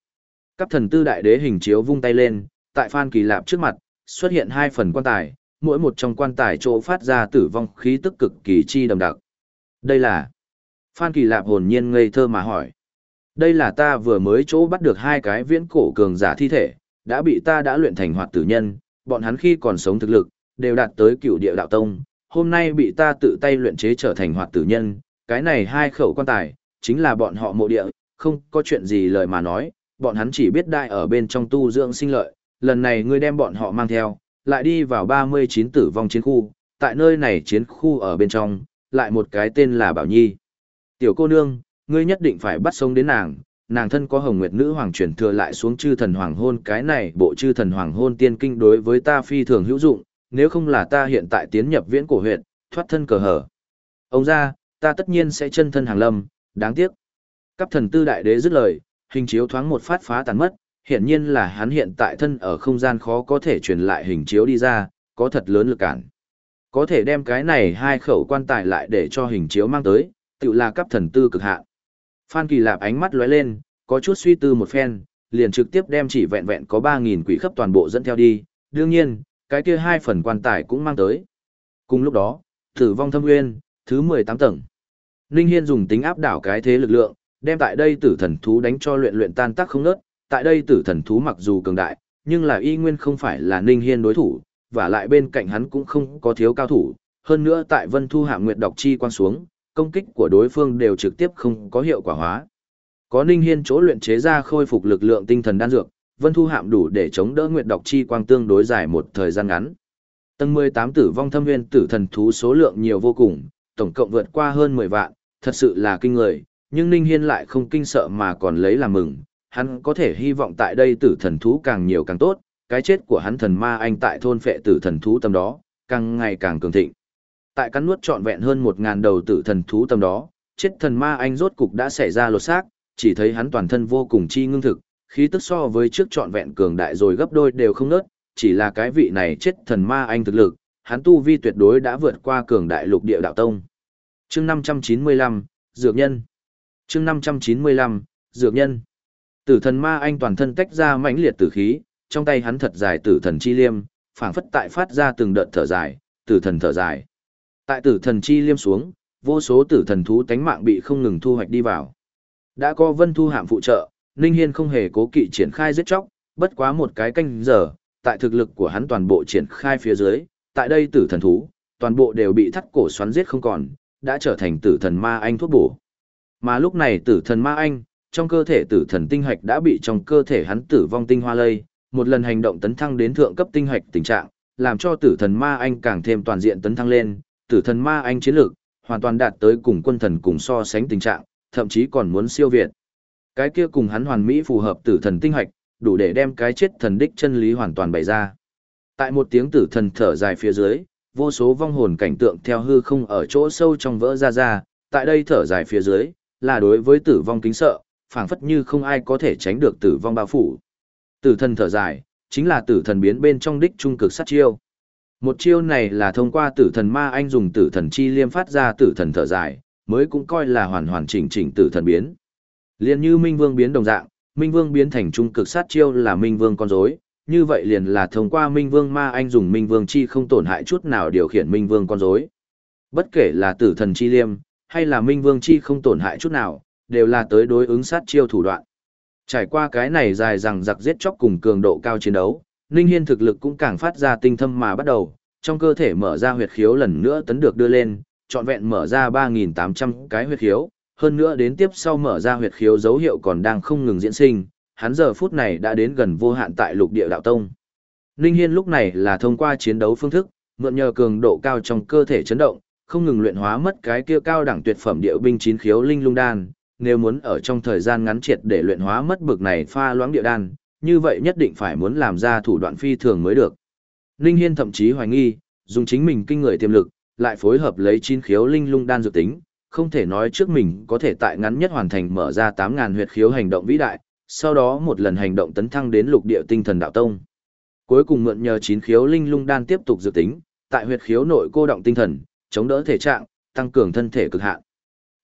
Cấp thần tư đại đế hình chiếu vung tay lên, tại Phan Kỳ Lạp trước mặt, xuất hiện hai phần quan tài, mỗi một trong quan tài chỗ phát ra tử vong khí tức cực kỳ chi đậm đặc. Đây là... Phan Kỳ Lạp hồn nhiên ngây thơ mà hỏi. Đây là ta vừa mới chỗ bắt được hai cái viễn cổ cường giả thi thể, đã bị ta đã luyện thành hoạt tử nhân, bọn hắn khi còn sống thực lực, đều đạt tới cựu địa đạo tông, hôm nay bị ta tự tay luyện chế trở thành hoạt tử nhân, cái này hai khẩu quan tài, chính là bọn họ mộ địa, không có chuyện gì lời mà nói, bọn hắn chỉ biết đại ở bên trong tu dưỡng sinh lợi, lần này ngươi đem bọn họ mang theo, lại đi vào 39 tử vong chiến khu, tại nơi này chiến khu ở bên trong, lại một cái tên là Bảo Nhi. Tiểu cô nương, ngươi nhất định phải bắt sống đến nàng, nàng thân có hồng nguyệt nữ hoàng truyền thừa lại xuống chư thần hoàng hôn cái này bộ chư thần hoàng hôn tiên kinh đối với ta phi thường hữu dụng, nếu không là ta hiện tại tiến nhập viễn cổ huyện, thoát thân cờ hở. Ông ra, ta tất nhiên sẽ chân thân hàng lâm, đáng tiếc. Cấp thần tư đại đế dứt lời, hình chiếu thoáng một phát phá tàn mất, hiện nhiên là hắn hiện tại thân ở không gian khó có thể truyền lại hình chiếu đi ra, có thật lớn lực cản. Có thể đem cái này hai khẩu quan tài lại để cho hình chiếu mang tới, tự là cấp thần tư cực hạn. Phan Kỳ Lạp ánh mắt lóe lên, có chút suy tư một phen, liền trực tiếp đem chỉ vẹn vẹn có 3.000 quỷ khắp toàn bộ dẫn theo đi, đương nhiên, cái kia hai phần quan tài cũng mang tới. Cùng lúc đó, tử vong thâm nguyên, thứ 18 tầng. Ninh Hiên dùng tính áp đảo cái thế lực lượng, đem tại đây tử thần thú đánh cho luyện luyện tan tác không nớt, tại đây tử thần thú mặc dù cường đại, nhưng là y nguyên không phải là Ninh Hiên đối thủ, và lại bên cạnh hắn cũng không có thiếu cao thủ, hơn nữa tại Vân Thu Hạ Nguyệt độc chi quan xuống, công kích của đối phương đều trực tiếp không có hiệu quả hóa. Có Ninh Hiên chỗ luyện chế ra khôi phục lực lượng tinh thần đan dược, Vân Thu Hạm đủ để chống đỡ Nguyệt độc chi quang tương đối dài một thời gian ngắn. Tầng 18 tử vong thâm nguyên tử thần thú số lượng nhiều vô cùng, tổng cộng vượt qua hơn 10 vạn, thật sự là kinh người, nhưng Ninh Hiên lại không kinh sợ mà còn lấy làm mừng, hắn có thể hy vọng tại đây tử thần thú càng nhiều càng tốt, cái chết của hắn thần ma anh tại thôn phệ tử thần thú tâm đó, càng ngày càng cường thịnh. Tại cắn nuốt trọn vẹn hơn một ngàn đầu tử thần thú tầm đó, chết thần ma anh rốt cục đã xảy ra lột xác, chỉ thấy hắn toàn thân vô cùng chi ngưng thực, khí tức so với trước trọn vẹn cường đại rồi gấp đôi đều không nớt, chỉ là cái vị này chết thần ma anh thực lực, hắn tu vi tuyệt đối đã vượt qua cường đại lục địa đạo tông. Chương 595, Dược Nhân. Chương 595, Dược Nhân. Tử thần ma anh toàn thân tách ra mãnh liệt tử khí, trong tay hắn thật dài tử thần chi liêm, phảng phất tại phát ra từng đợt thở dài, tử thần thở dài. Tại tử thần chi liêm xuống, vô số tử thần thú tánh mạng bị không ngừng thu hoạch đi vào. Đã có vân thu hạm phụ trợ, Ninh Hiên không hề cố kỵ triển khai giết chóc, bất quá một cái canh giờ, tại thực lực của hắn toàn bộ triển khai phía dưới, tại đây tử thần thú, toàn bộ đều bị thắt cổ xoắn giết không còn, đã trở thành tử thần ma anh thuốc bổ. Mà lúc này tử thần ma anh, trong cơ thể tử thần tinh hạch đã bị trong cơ thể hắn tử vong tinh hoa lây, một lần hành động tấn thăng đến thượng cấp tinh hạch tình trạng, làm cho tử thần ma anh càng thêm toàn diện tấn thăng lên, tử thần ma anh chiến lược hoàn toàn đạt tới cùng quân thần cùng so sánh tình trạng, thậm chí còn muốn siêu việt. Cái kia cùng hắn hoàn mỹ phù hợp tử thần tinh hoạch, đủ để đem cái chết thần đích chân lý hoàn toàn bày ra. Tại một tiếng tử thần thở dài phía dưới, vô số vong hồn cảnh tượng theo hư không ở chỗ sâu trong vỡ ra ra, tại đây thở dài phía dưới, là đối với tử vong kính sợ, phảng phất như không ai có thể tránh được tử vong bao phủ. Tử thần thở dài, chính là tử thần biến bên trong đích trung cực sát chiêu. Một chiêu này là thông qua tử thần ma anh dùng tử thần chi liêm phát ra tử thần thở dài, mới cũng coi là hoàn hoàn chỉnh chỉnh tử thần biến. Liên như Minh Vương biến đồng dạng, Minh Vương biến thành trung cực sát chiêu là Minh Vương con rối, như vậy liền là thông qua Minh Vương ma anh dùng Minh Vương chi không tổn hại chút nào điều khiển Minh Vương con rối. Bất kể là tử thần chi liêm, hay là Minh Vương chi không tổn hại chút nào, đều là tới đối ứng sát chiêu thủ đoạn. Trải qua cái này dài rằng giặc giết chóc cùng cường độ cao chiến đấu, Ninh Hiên thực lực cũng càng phát ra tinh thâm mà bắt đầu, trong cơ thể mở ra huyệt khiếu lần nữa tấn được đưa lên, trọn vẹn mở ra 3.800 cái huyệt khiếu, hơn nữa đến tiếp sau mở ra huyệt khiếu dấu hiệu còn đang không ngừng diễn sinh, hắn giờ phút này đã đến gần vô hạn tại lục địa đạo tông. Ninh Hiên lúc này là thông qua chiến đấu phương thức, mượn nhờ cường độ cao trong cơ thể chấn động, không ngừng luyện hóa mất cái kia cao đẳng tuyệt phẩm địa binh chín khiếu linh lung đan, nếu muốn ở trong thời gian ngắn triệt để luyện hóa mất bực này pha loãng địa đan, như vậy nhất định phải muốn làm ra thủ đoạn phi thường mới được. Ninh Hiên thậm chí hoài nghi, dùng chính mình kinh người tiềm lực, lại phối hợp lấy chín khiếu linh lung đan dự tính, không thể nói trước mình có thể tại ngắn nhất hoàn thành mở ra 8000 huyệt khiếu hành động vĩ đại, sau đó một lần hành động tấn thăng đến lục địa tinh thần đạo tông. Cuối cùng mượn nhờ chín khiếu linh lung đan tiếp tục dự tính, tại huyệt khiếu nội cô động tinh thần, chống đỡ thể trạng, tăng cường thân thể cực hạn.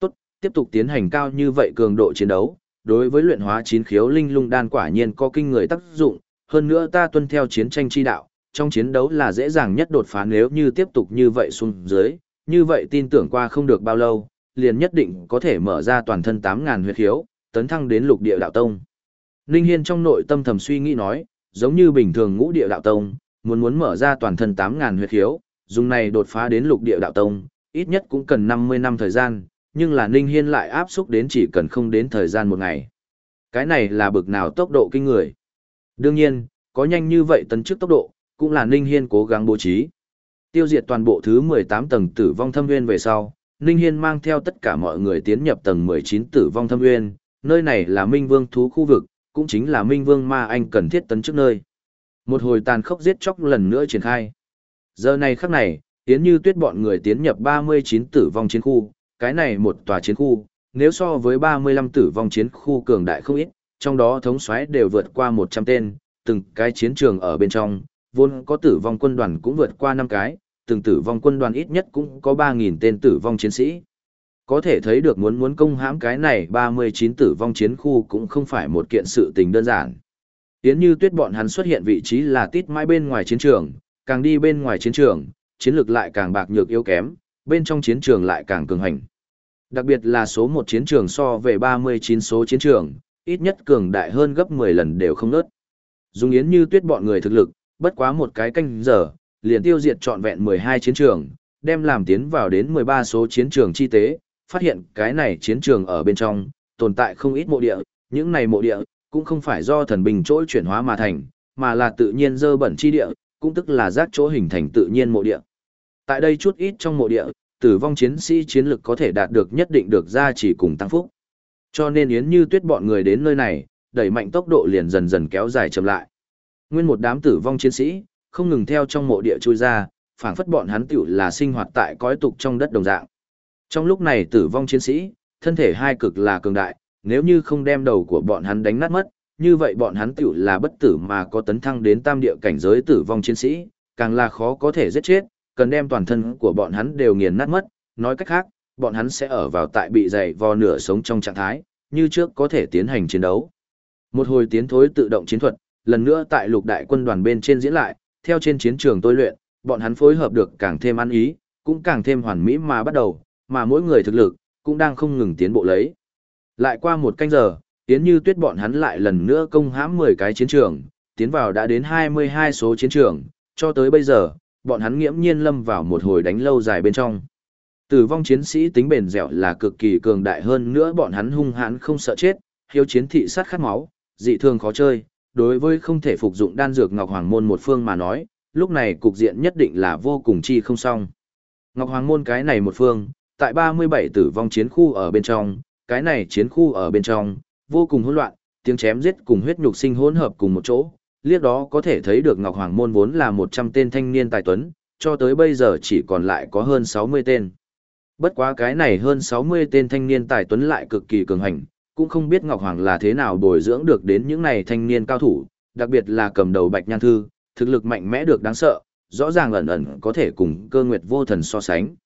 Tốt, tiếp tục tiến hành cao như vậy cường độ chiến đấu, đối với luyện hóa chín khiếu linh lung đan quả nhiên có kinh người tác dụng, hơn nữa ta tuân theo chiến tranh chi đạo, trong chiến đấu là dễ dàng nhất đột phá nếu như tiếp tục như vậy xuống dưới, như vậy tin tưởng qua không được bao lâu, liền nhất định có thể mở ra toàn thân 8.000 huyệt khiếu, tấn thăng đến lục địa đạo tông. linh Hiên trong nội tâm thầm suy nghĩ nói, giống như bình thường ngũ địa đạo tông, muốn muốn mở ra toàn thân 8.000 huyệt khiếu, dùng này đột phá đến lục địa đạo tông, ít nhất cũng cần 50 năm thời gian, nhưng là Ninh Hiên lại áp xúc đến chỉ cần không đến thời gian một ngày. Cái này là bực nào tốc độ kinh người. Đương nhiên, có nhanh như vậy tấn chức tốc độ, cũng là Ninh Hiên cố gắng bố trí. Tiêu diệt toàn bộ thứ 18 tầng tử vong thâm nguyên về sau, Ninh Hiên mang theo tất cả mọi người tiến nhập tầng 19 tử vong thâm nguyên, nơi này là Minh Vương thú khu vực, cũng chính là Minh Vương Ma Anh cần thiết tấn chức nơi. Một hồi tàn khốc giết chóc lần nữa triển khai. Giờ này khắc này, tiến như tuyết bọn người tiến nhập 39 tử vong chiến khu, cái này một tòa chiến khu, nếu so với 35 tử vong chiến khu cường đại không ít, trong đó thống soái đều vượt qua 100 tên, từng cái chiến trường ở bên trong, vốn có tử vong quân đoàn cũng vượt qua 5 cái, từng tử vong quân đoàn ít nhất cũng có 3.000 tên tử vong chiến sĩ. Có thể thấy được muốn muốn công hãm cái này 39 tử vong chiến khu cũng không phải một kiện sự tình đơn giản. Yến như tuyết bọn hắn xuất hiện vị trí là tít mãi bên ngoài chiến trường, càng đi bên ngoài chiến trường, chiến lược lại càng bạc nhược yếu kém, bên trong chiến trường lại càng cường hành. Đặc biệt là số 1 chiến trường so về 39 số chiến trường, ít nhất cường đại hơn gấp 10 lần đều không nớt. Dung Yến như tuyết bọn người thực lực, bất quá một cái canh giờ, liền tiêu diệt trọn vẹn 12 chiến trường, đem làm tiến vào đến 13 số chiến trường chi tế, phát hiện cái này chiến trường ở bên trong, tồn tại không ít mộ địa, những này mộ địa, cũng không phải do thần bình trỗi chuyển hóa mà thành, mà là tự nhiên dơ bẩn chi địa, cũng tức là rác chỗ hình thành tự nhiên mộ địa. Tại đây chút ít trong mộ địa, tử vong chiến sĩ chiến lực có thể đạt được nhất định được ra chỉ cùng tăng phúc. Cho nên Yến Như Tuyết bọn người đến nơi này, đẩy mạnh tốc độ liền dần dần kéo dài chậm lại. Nguyên một đám tử vong chiến sĩ, không ngừng theo trong mộ địa trôi ra, phảng phất bọn hắn tiểu là sinh hoạt tại cõi tục trong đất đồng dạng. Trong lúc này tử vong chiến sĩ, thân thể hai cực là cường đại, nếu như không đem đầu của bọn hắn đánh nát mất, như vậy bọn hắn tiểu là bất tử mà có tấn thăng đến tam địa cảnh giới tử vong chiến sĩ, càng là khó có thể giết chết, cần đem toàn thân của bọn hắn đều nghiền nát mất, nói cách khác, bọn hắn sẽ ở vào tại bị dày vò nửa sống trong trạng thái, như trước có thể tiến hành chiến đấu. Một hồi tiến thối tự động chiến thuật, lần nữa tại lục đại quân đoàn bên trên diễn lại, theo trên chiến trường tôi luyện, bọn hắn phối hợp được càng thêm ăn ý, cũng càng thêm hoàn mỹ mà bắt đầu, mà mỗi người thực lực, cũng đang không ngừng tiến bộ lấy. Lại qua một canh giờ, tiến như tuyết bọn hắn lại lần nữa công hãm 10 cái chiến trường, tiến vào đã đến 22 số chiến trường, cho tới bây giờ, bọn hắn nghiễm nhiên lâm vào một hồi đánh lâu dài bên trong. Tử vong chiến sĩ tính bền dẻo là cực kỳ cường đại hơn nữa bọn hắn hung hãn không sợ chết, hiếu chiến thị sát khát máu, dị thường khó chơi, đối với không thể phục dụng đan dược Ngọc Hoàng Môn một phương mà nói, lúc này cục diện nhất định là vô cùng chi không xong. Ngọc Hoàng Môn cái này một phương, tại 37 tử vong chiến khu ở bên trong, cái này chiến khu ở bên trong, vô cùng hỗn loạn, tiếng chém giết cùng huyết nhục sinh hỗn hợp cùng một chỗ. Liếc đó có thể thấy được Ngọc Hoàng Môn vốn là 100 tên thanh niên tài tuấn, cho tới bây giờ chỉ còn lại có hơn 60 tên. Bất quá cái này hơn 60 tên thanh niên tài tuấn lại cực kỳ cường hành, cũng không biết Ngọc Hoàng là thế nào bồi dưỡng được đến những này thanh niên cao thủ, đặc biệt là cầm đầu Bạch Nhan Thư, thực lực mạnh mẽ được đáng sợ, rõ ràng ẩn ẩn có thể cùng cơ nguyệt vô thần so sánh.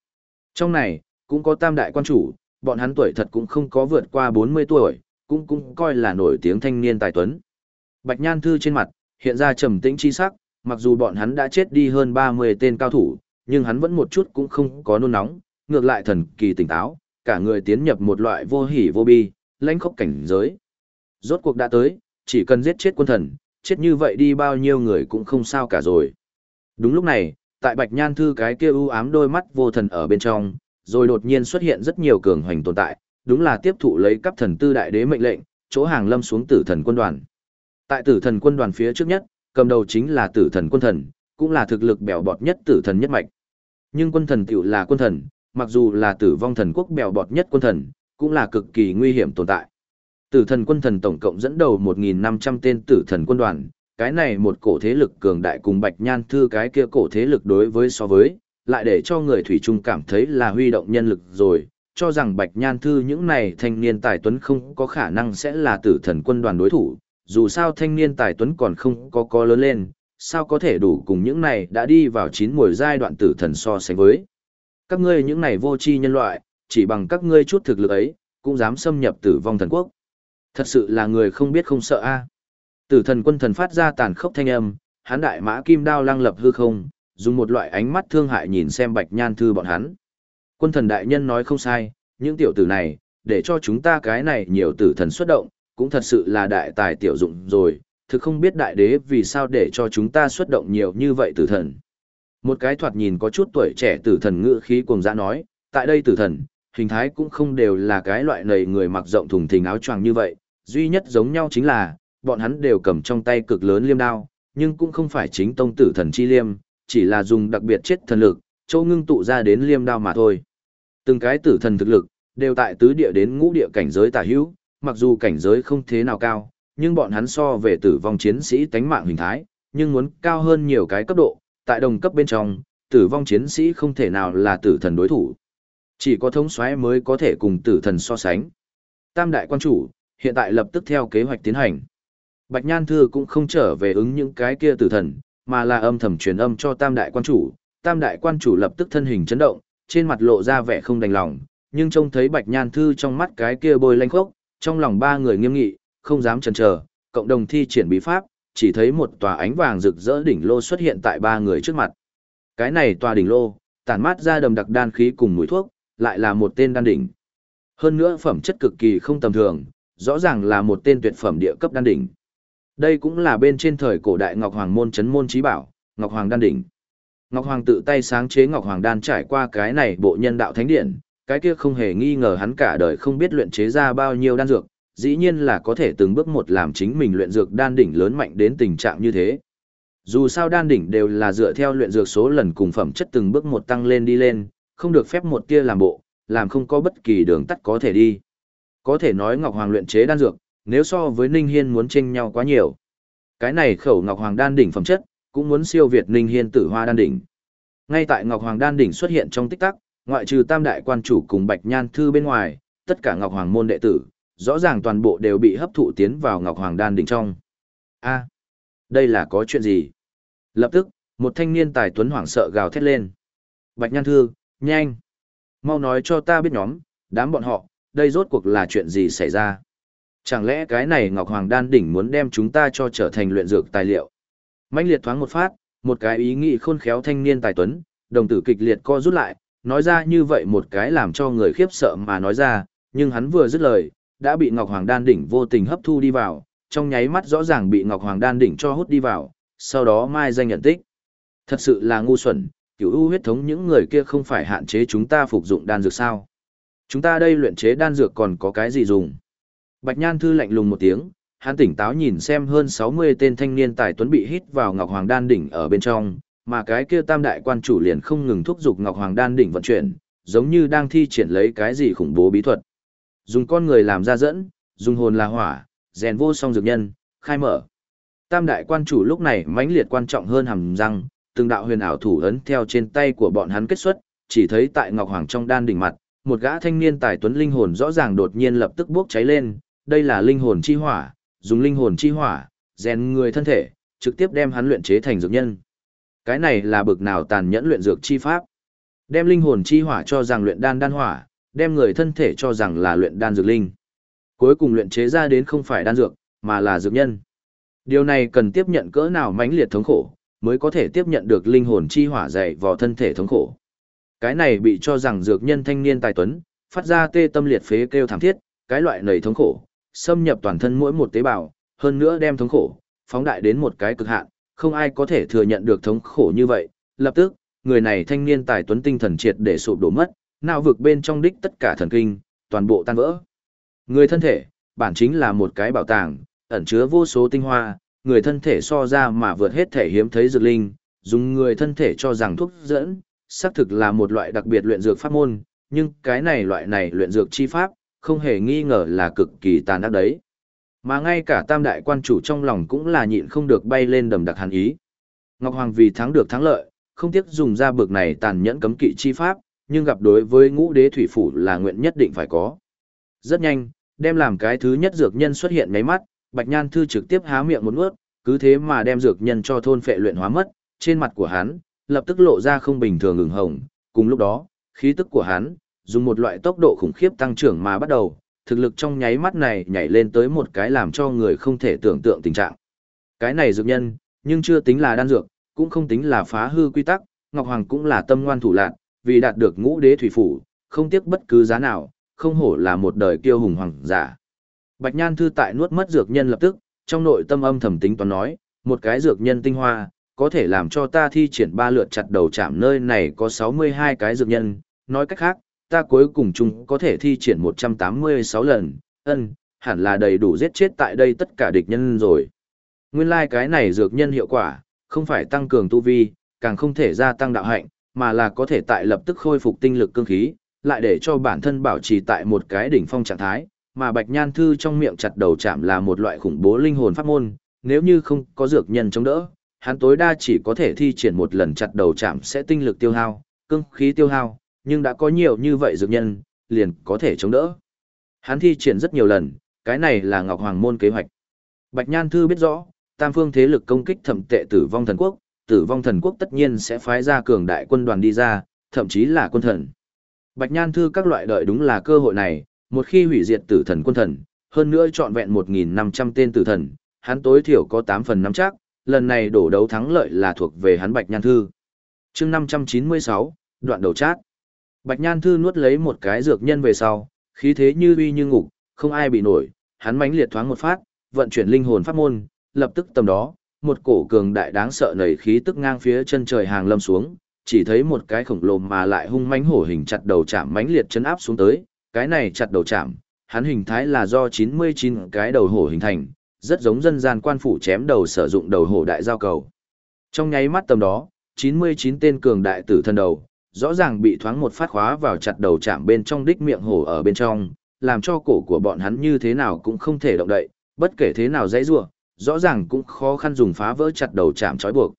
Trong này, cũng có tam đại quan chủ, bọn hắn tuổi thật cũng không có vượt qua 40 tuổi, cũng cũng coi là nổi tiếng thanh niên tài tuấn. Bạch Nhan Thư trên mặt, hiện ra trầm tĩnh chi sắc, mặc dù bọn hắn đã chết đi hơn 30 tên cao thủ, nhưng hắn vẫn một chút cũng không có nôn nóng, ngược lại thần kỳ tỉnh táo, cả người tiến nhập một loại vô hỉ vô bi, lãnh khốc cảnh giới. Rốt cuộc đã tới, chỉ cần giết chết quân thần, chết như vậy đi bao nhiêu người cũng không sao cả rồi. Đúng lúc này, tại Bạch Nhan Thư cái kia u ám đôi mắt vô thần ở bên trong, rồi đột nhiên xuất hiện rất nhiều cường hoành tồn tại, đúng là tiếp thụ lấy cấp thần tư đại đế mệnh lệnh, chỗ hàng lâm xuống tử thần quân đoàn. Tại tử thần quân đoàn phía trước nhất, cầm đầu chính là tử thần quân thần, cũng là thực lực bèo bọt nhất tử thần nhất mạch. Nhưng quân thần tiểu là quân thần, mặc dù là tử vong thần quốc bèo bọt nhất quân thần, cũng là cực kỳ nguy hiểm tồn tại. Tử thần quân thần tổng cộng dẫn đầu 1.500 tên tử thần quân đoàn, cái này một cổ thế lực cường đại cùng bạch nhan thư cái kia cổ thế lực đối với so với, lại để cho người thủy trung cảm thấy là huy động nhân lực rồi, cho rằng bạch nhan thư những này thanh niên tài tuấn không có khả năng sẽ là tử thần quân đoàn đối thủ, dù sao thanh niên tài tuấn còn không có có lớn lên, sao có thể đủ cùng những này đã đi vào chín mùi giai đoạn tử thần so sánh với. Các ngươi những này vô tri nhân loại, chỉ bằng các ngươi chút thực lực ấy, cũng dám xâm nhập tử vong thần quốc. Thật sự là người không biết không sợ a. Tử thần quân thần phát ra tàn khốc thanh âm, hắn đại mã kim đao lăng lập hư không, dùng một loại ánh mắt thương hại nhìn xem bạch nhan thư bọn hắn. Quân thần đại nhân nói không sai, những tiểu tử này, để cho chúng ta cái này nhiều tử thần xuất động, cũng thật sự là đại tài tiểu dụng rồi, thực không biết đại đế vì sao để cho chúng ta xuất động nhiều như vậy tử thần. Một cái thoạt nhìn có chút tuổi trẻ tử thần ngữ khí cuồng dã nói, tại đây tử thần, hình thái cũng không đều là cái loại nầy người mặc rộng thùng thình áo choàng như vậy, duy nhất giống nhau chính là, bọn hắn đều cầm trong tay cực lớn liêm đao, nhưng cũng không phải chính tông tử thần chi liêm, chỉ là dùng đặc biệt chết thần lực, châu ngưng tụ ra đến liêm đao mà thôi. Từng cái tử thần thực lực, đều tại tứ địa đến ngũ địa cảnh giới tả hữu, mặc dù cảnh giới không thế nào cao, nhưng bọn hắn so về tử vong chiến sĩ tánh mạng hình thái, nhưng muốn cao hơn nhiều cái cấp độ, tại đồng cấp bên trong, tử vong chiến sĩ không thể nào là tử thần đối thủ. Chỉ có thống soái mới có thể cùng tử thần so sánh. Tam đại quan chủ, hiện tại lập tức theo kế hoạch tiến hành. Bạch Nhan Thư cũng không trở về ứng những cái kia tử thần, mà là âm thầm truyền âm cho tam đại quan chủ. Tam đại quan chủ lập tức thân hình chấn động, trên mặt lộ ra vẻ không đành lòng, nhưng trông thấy Bạch Nhan Thư trong mắt cái kia bôi lanh khốc, trong lòng ba người nghiêm nghị, không dám chần chờ, cộng đồng thi triển bí pháp, chỉ thấy một tòa ánh vàng rực rỡ đỉnh lô xuất hiện tại ba người trước mặt. Cái này tòa đỉnh lô, tản mát ra đầm đặc đan khí cùng mùi thuốc, lại là một tên đan đỉnh. Hơn nữa phẩm chất cực kỳ không tầm thường, rõ ràng là một tên tuyệt phẩm địa cấp đan đỉnh. Đây cũng là bên trên thời cổ đại Ngọc Hoàng môn chấn môn trí bảo, Ngọc Hoàng đan đỉnh. Ngọc Hoàng tự tay sáng chế Ngọc Hoàng đan trải qua cái này bộ nhân đạo thánh điện, cái kia không hề nghi ngờ hắn cả đời không biết luyện chế ra bao nhiêu đan dược, dĩ nhiên là có thể từng bước một làm chính mình luyện dược đan đỉnh lớn mạnh đến tình trạng như thế. Dù sao đan đỉnh đều là dựa theo luyện dược số lần cùng phẩm chất từng bước một tăng lên đi lên, không được phép một tia làm bộ, làm không có bất kỳ đường tắt có thể đi. Có thể nói Ngọc Hoàng luyện chế đan dược, nếu so với Ninh Hiên muốn tranh nhau quá nhiều. Cái này khẩu Ngọc Hoàng đan đỉnh phẩm chất, cũng muốn siêu việt Ninh Hiên tử hoa đan đỉnh. Ngay tại Ngọc Hoàng đan đỉnh xuất hiện trong tích tắc, ngoại trừ Tam đại quan chủ cùng Bạch Nhan thư bên ngoài, tất cả Ngọc Hoàng môn đệ tử, rõ ràng toàn bộ đều bị hấp thụ tiến vào Ngọc Hoàng đan đỉnh trong. A, đây là có chuyện gì? Lập tức, một thanh niên tài tuấn hoảng sợ gào thét lên. Bạch Nhan thư, nhanh, mau nói cho ta biết nhóm, đám bọn họ, đây rốt cuộc là chuyện gì xảy ra? Chẳng lẽ cái này Ngọc Hoàng Đan Đỉnh muốn đem chúng ta cho trở thành luyện dược tài liệu? Mạnh liệt thoáng một phát, một cái ý nghĩ khôn khéo thanh niên tài tuấn, đồng tử kịch liệt co rút lại, nói ra như vậy một cái làm cho người khiếp sợ mà nói ra, nhưng hắn vừa dứt lời, đã bị Ngọc Hoàng Đan Đỉnh vô tình hấp thu đi vào, trong nháy mắt rõ ràng bị Ngọc Hoàng Đan Đỉnh cho hút đi vào, sau đó mai danh nhận tích. Thật sự là ngu xuẩn, cửu u huyết thống những người kia không phải hạn chế chúng ta phục dụng đan dược sao. Chúng ta đây luyện chế đan dược còn có cái gì dùng? Bạch Nhan Thư lạnh lùng một tiếng, hắn tỉnh táo nhìn xem hơn 60 tên thanh niên tài tuấn bị hít vào Ngọc Hoàng Đan đỉnh ở bên trong, mà cái kia tam đại quan chủ liền không ngừng thúc giục Ngọc Hoàng Đan đỉnh vận chuyển, giống như đang thi triển lấy cái gì khủng bố bí thuật. Dùng con người làm ra dẫn, dùng hồn là hỏa, rèn vô song dược nhân, khai mở. Tam đại quan chủ lúc này mãnh liệt quan trọng hơn hàm răng, từng đạo huyền ảo thủ ấn theo trên tay của bọn hắn kết xuất, chỉ thấy tại Ngọc Hoàng trong đan đỉnh mặt, một gã thanh niên tài tuấn linh hồn rõ ràng đột nhiên lập tức bốc cháy lên, đây là linh hồn chi hỏa, dùng linh hồn chi hỏa, rèn người thân thể, trực tiếp đem hắn luyện chế thành dược nhân. Cái này là bực nào tàn nhẫn luyện dược chi pháp. Đem linh hồn chi hỏa cho rằng luyện đan đan hỏa, đem người thân thể cho rằng là luyện đan dược linh. Cuối cùng luyện chế ra đến không phải đan dược, mà là dược nhân. Điều này cần tiếp nhận cỡ nào mãnh liệt thống khổ, mới có thể tiếp nhận được linh hồn chi hỏa dày vào thân thể thống khổ. Cái này bị cho rằng dược nhân thanh niên tài tuấn, phát ra tê tâm liệt phế kêu thảm thiết, cái loại nầy thống khổ, xâm nhập toàn thân mỗi một tế bào, hơn nữa đem thống khổ, phóng đại đến một cái cực hạn, không ai có thể thừa nhận được thống khổ như vậy. Lập tức, người này thanh niên tài tuấn tinh thần triệt để sụp đổ mất, não vực bên trong đích tất cả thần kinh, toàn bộ tan vỡ. Người thân thể, bản chính là một cái bảo tàng, ẩn chứa vô số tinh hoa, người thân thể so ra mà vượt hết thể hiếm thấy dược linh, dùng người thân thể cho rằng thuốc dẫn, xác thực là một loại đặc biệt luyện dược pháp môn, nhưng cái này loại này luyện dược chi pháp, không hề nghi ngờ là cực kỳ tàn ác đấy. Mà ngay cả tam đại quan chủ trong lòng cũng là nhịn không được bay lên đầm đặc hàn ý. Ngọc Hoàng vì thắng được thắng lợi, không tiếc dùng ra bực này tàn nhẫn cấm kỵ chi pháp, nhưng gặp đối với ngũ đế thủy phủ là nguyện nhất định phải có. Rất nhanh, đem làm cái thứ nhất dược nhân xuất hiện ngay mắt, Bạch Nhan Thư trực tiếp há miệng một nuốt, cứ thế mà đem dược nhân cho thôn phệ luyện hóa mất, trên mặt của hắn, lập tức lộ ra không bình thường ửng hồng, cùng lúc đó, khí tức của hắn, dùng một loại tốc độ khủng khiếp tăng trưởng mà bắt đầu, thực lực trong nháy mắt này nhảy lên tới một cái làm cho người không thể tưởng tượng tình trạng. Cái này dược nhân, nhưng chưa tính là đan dược, cũng không tính là phá hư quy tắc, Ngọc Hoàng cũng là tâm ngoan thủ lạn, vì đạt được ngũ đế thủy phủ, không tiếc bất cứ giá nào, không hổ là một đời kiêu hùng hoàng giả. Bạch Nhan Thư tại nuốt mất dược nhân lập tức, trong nội tâm âm thầm tính toán nói, một cái dược nhân tinh hoa, có thể làm cho ta thi triển ba lượt chặt đầu chạm nơi này có 62 cái dược nhân, nói cách khác, ta cuối cùng chung có thể thi triển 186 lần, ân, hẳn là đầy đủ giết chết tại đây tất cả địch nhân rồi. Nguyên lai like cái này dược nhân hiệu quả, không phải tăng cường tu vi, càng không thể gia tăng đạo hạnh, mà là có thể tại lập tức khôi phục tinh lực cương khí, lại để cho bản thân bảo trì tại một cái đỉnh phong trạng thái, mà Bạch Nhan Thư trong miệng chặt đầu chạm là một loại khủng bố linh hồn pháp môn, nếu như không có dược nhân chống đỡ, hắn tối đa chỉ có thể thi triển một lần chặt đầu chạm sẽ tinh lực tiêu hao, cương khí tiêu hao, nhưng đã có nhiều như vậy dược nhân, liền có thể chống đỡ. Hắn thi triển rất nhiều lần, cái này là Ngọc Hoàng môn kế hoạch. Bạch Nhan Thư biết rõ, tam phương thế lực công kích thẩm tệ tử vong thần quốc, tử vong thần quốc tất nhiên sẽ phái ra cường đại quân đoàn đi ra, thậm chí là quân thần. Bạch Nhan Thư các loại đợi đúng là cơ hội này, một khi hủy diệt tử thần quân thần, hơn nữa trọn vẹn 1.500 tên tử thần, hắn tối thiểu có 8 phần nắm chắc, lần này đổ đấu thắng lợi là thuộc về hắn Bạch Nhan Thư. chương 596, đoạn đầu chát. Bạch Nhan Thư nuốt lấy một cái dược nhân về sau, khí thế như uy như ngục, không ai bị nổi, hắn mãnh liệt thoáng một phát, vận chuyển linh hồn pháp môn, lập tức tầm đó, một cổ cường đại đáng sợ nảy khí tức ngang phía chân trời hàng lâm xuống, chỉ thấy một cái khổng lồ mà lại hung mãnh hổ hình chặt đầu chạm mãnh liệt chấn áp xuống tới, cái này chặt đầu chạm, hắn hình thái là do 99 cái đầu hổ hình thành, rất giống dân gian quan phủ chém đầu sử dụng đầu hổ đại giao cầu. Trong nháy mắt tầm đó, 99 tên cường đại tử thân đầu, rõ ràng bị thoáng một phát khóa vào chặt đầu chạm bên trong đích miệng hổ ở bên trong, làm cho cổ của bọn hắn như thế nào cũng không thể động đậy, bất kể thế nào dãy rủa, rõ ràng cũng khó khăn dùng phá vỡ chặt đầu chạm trói buộc.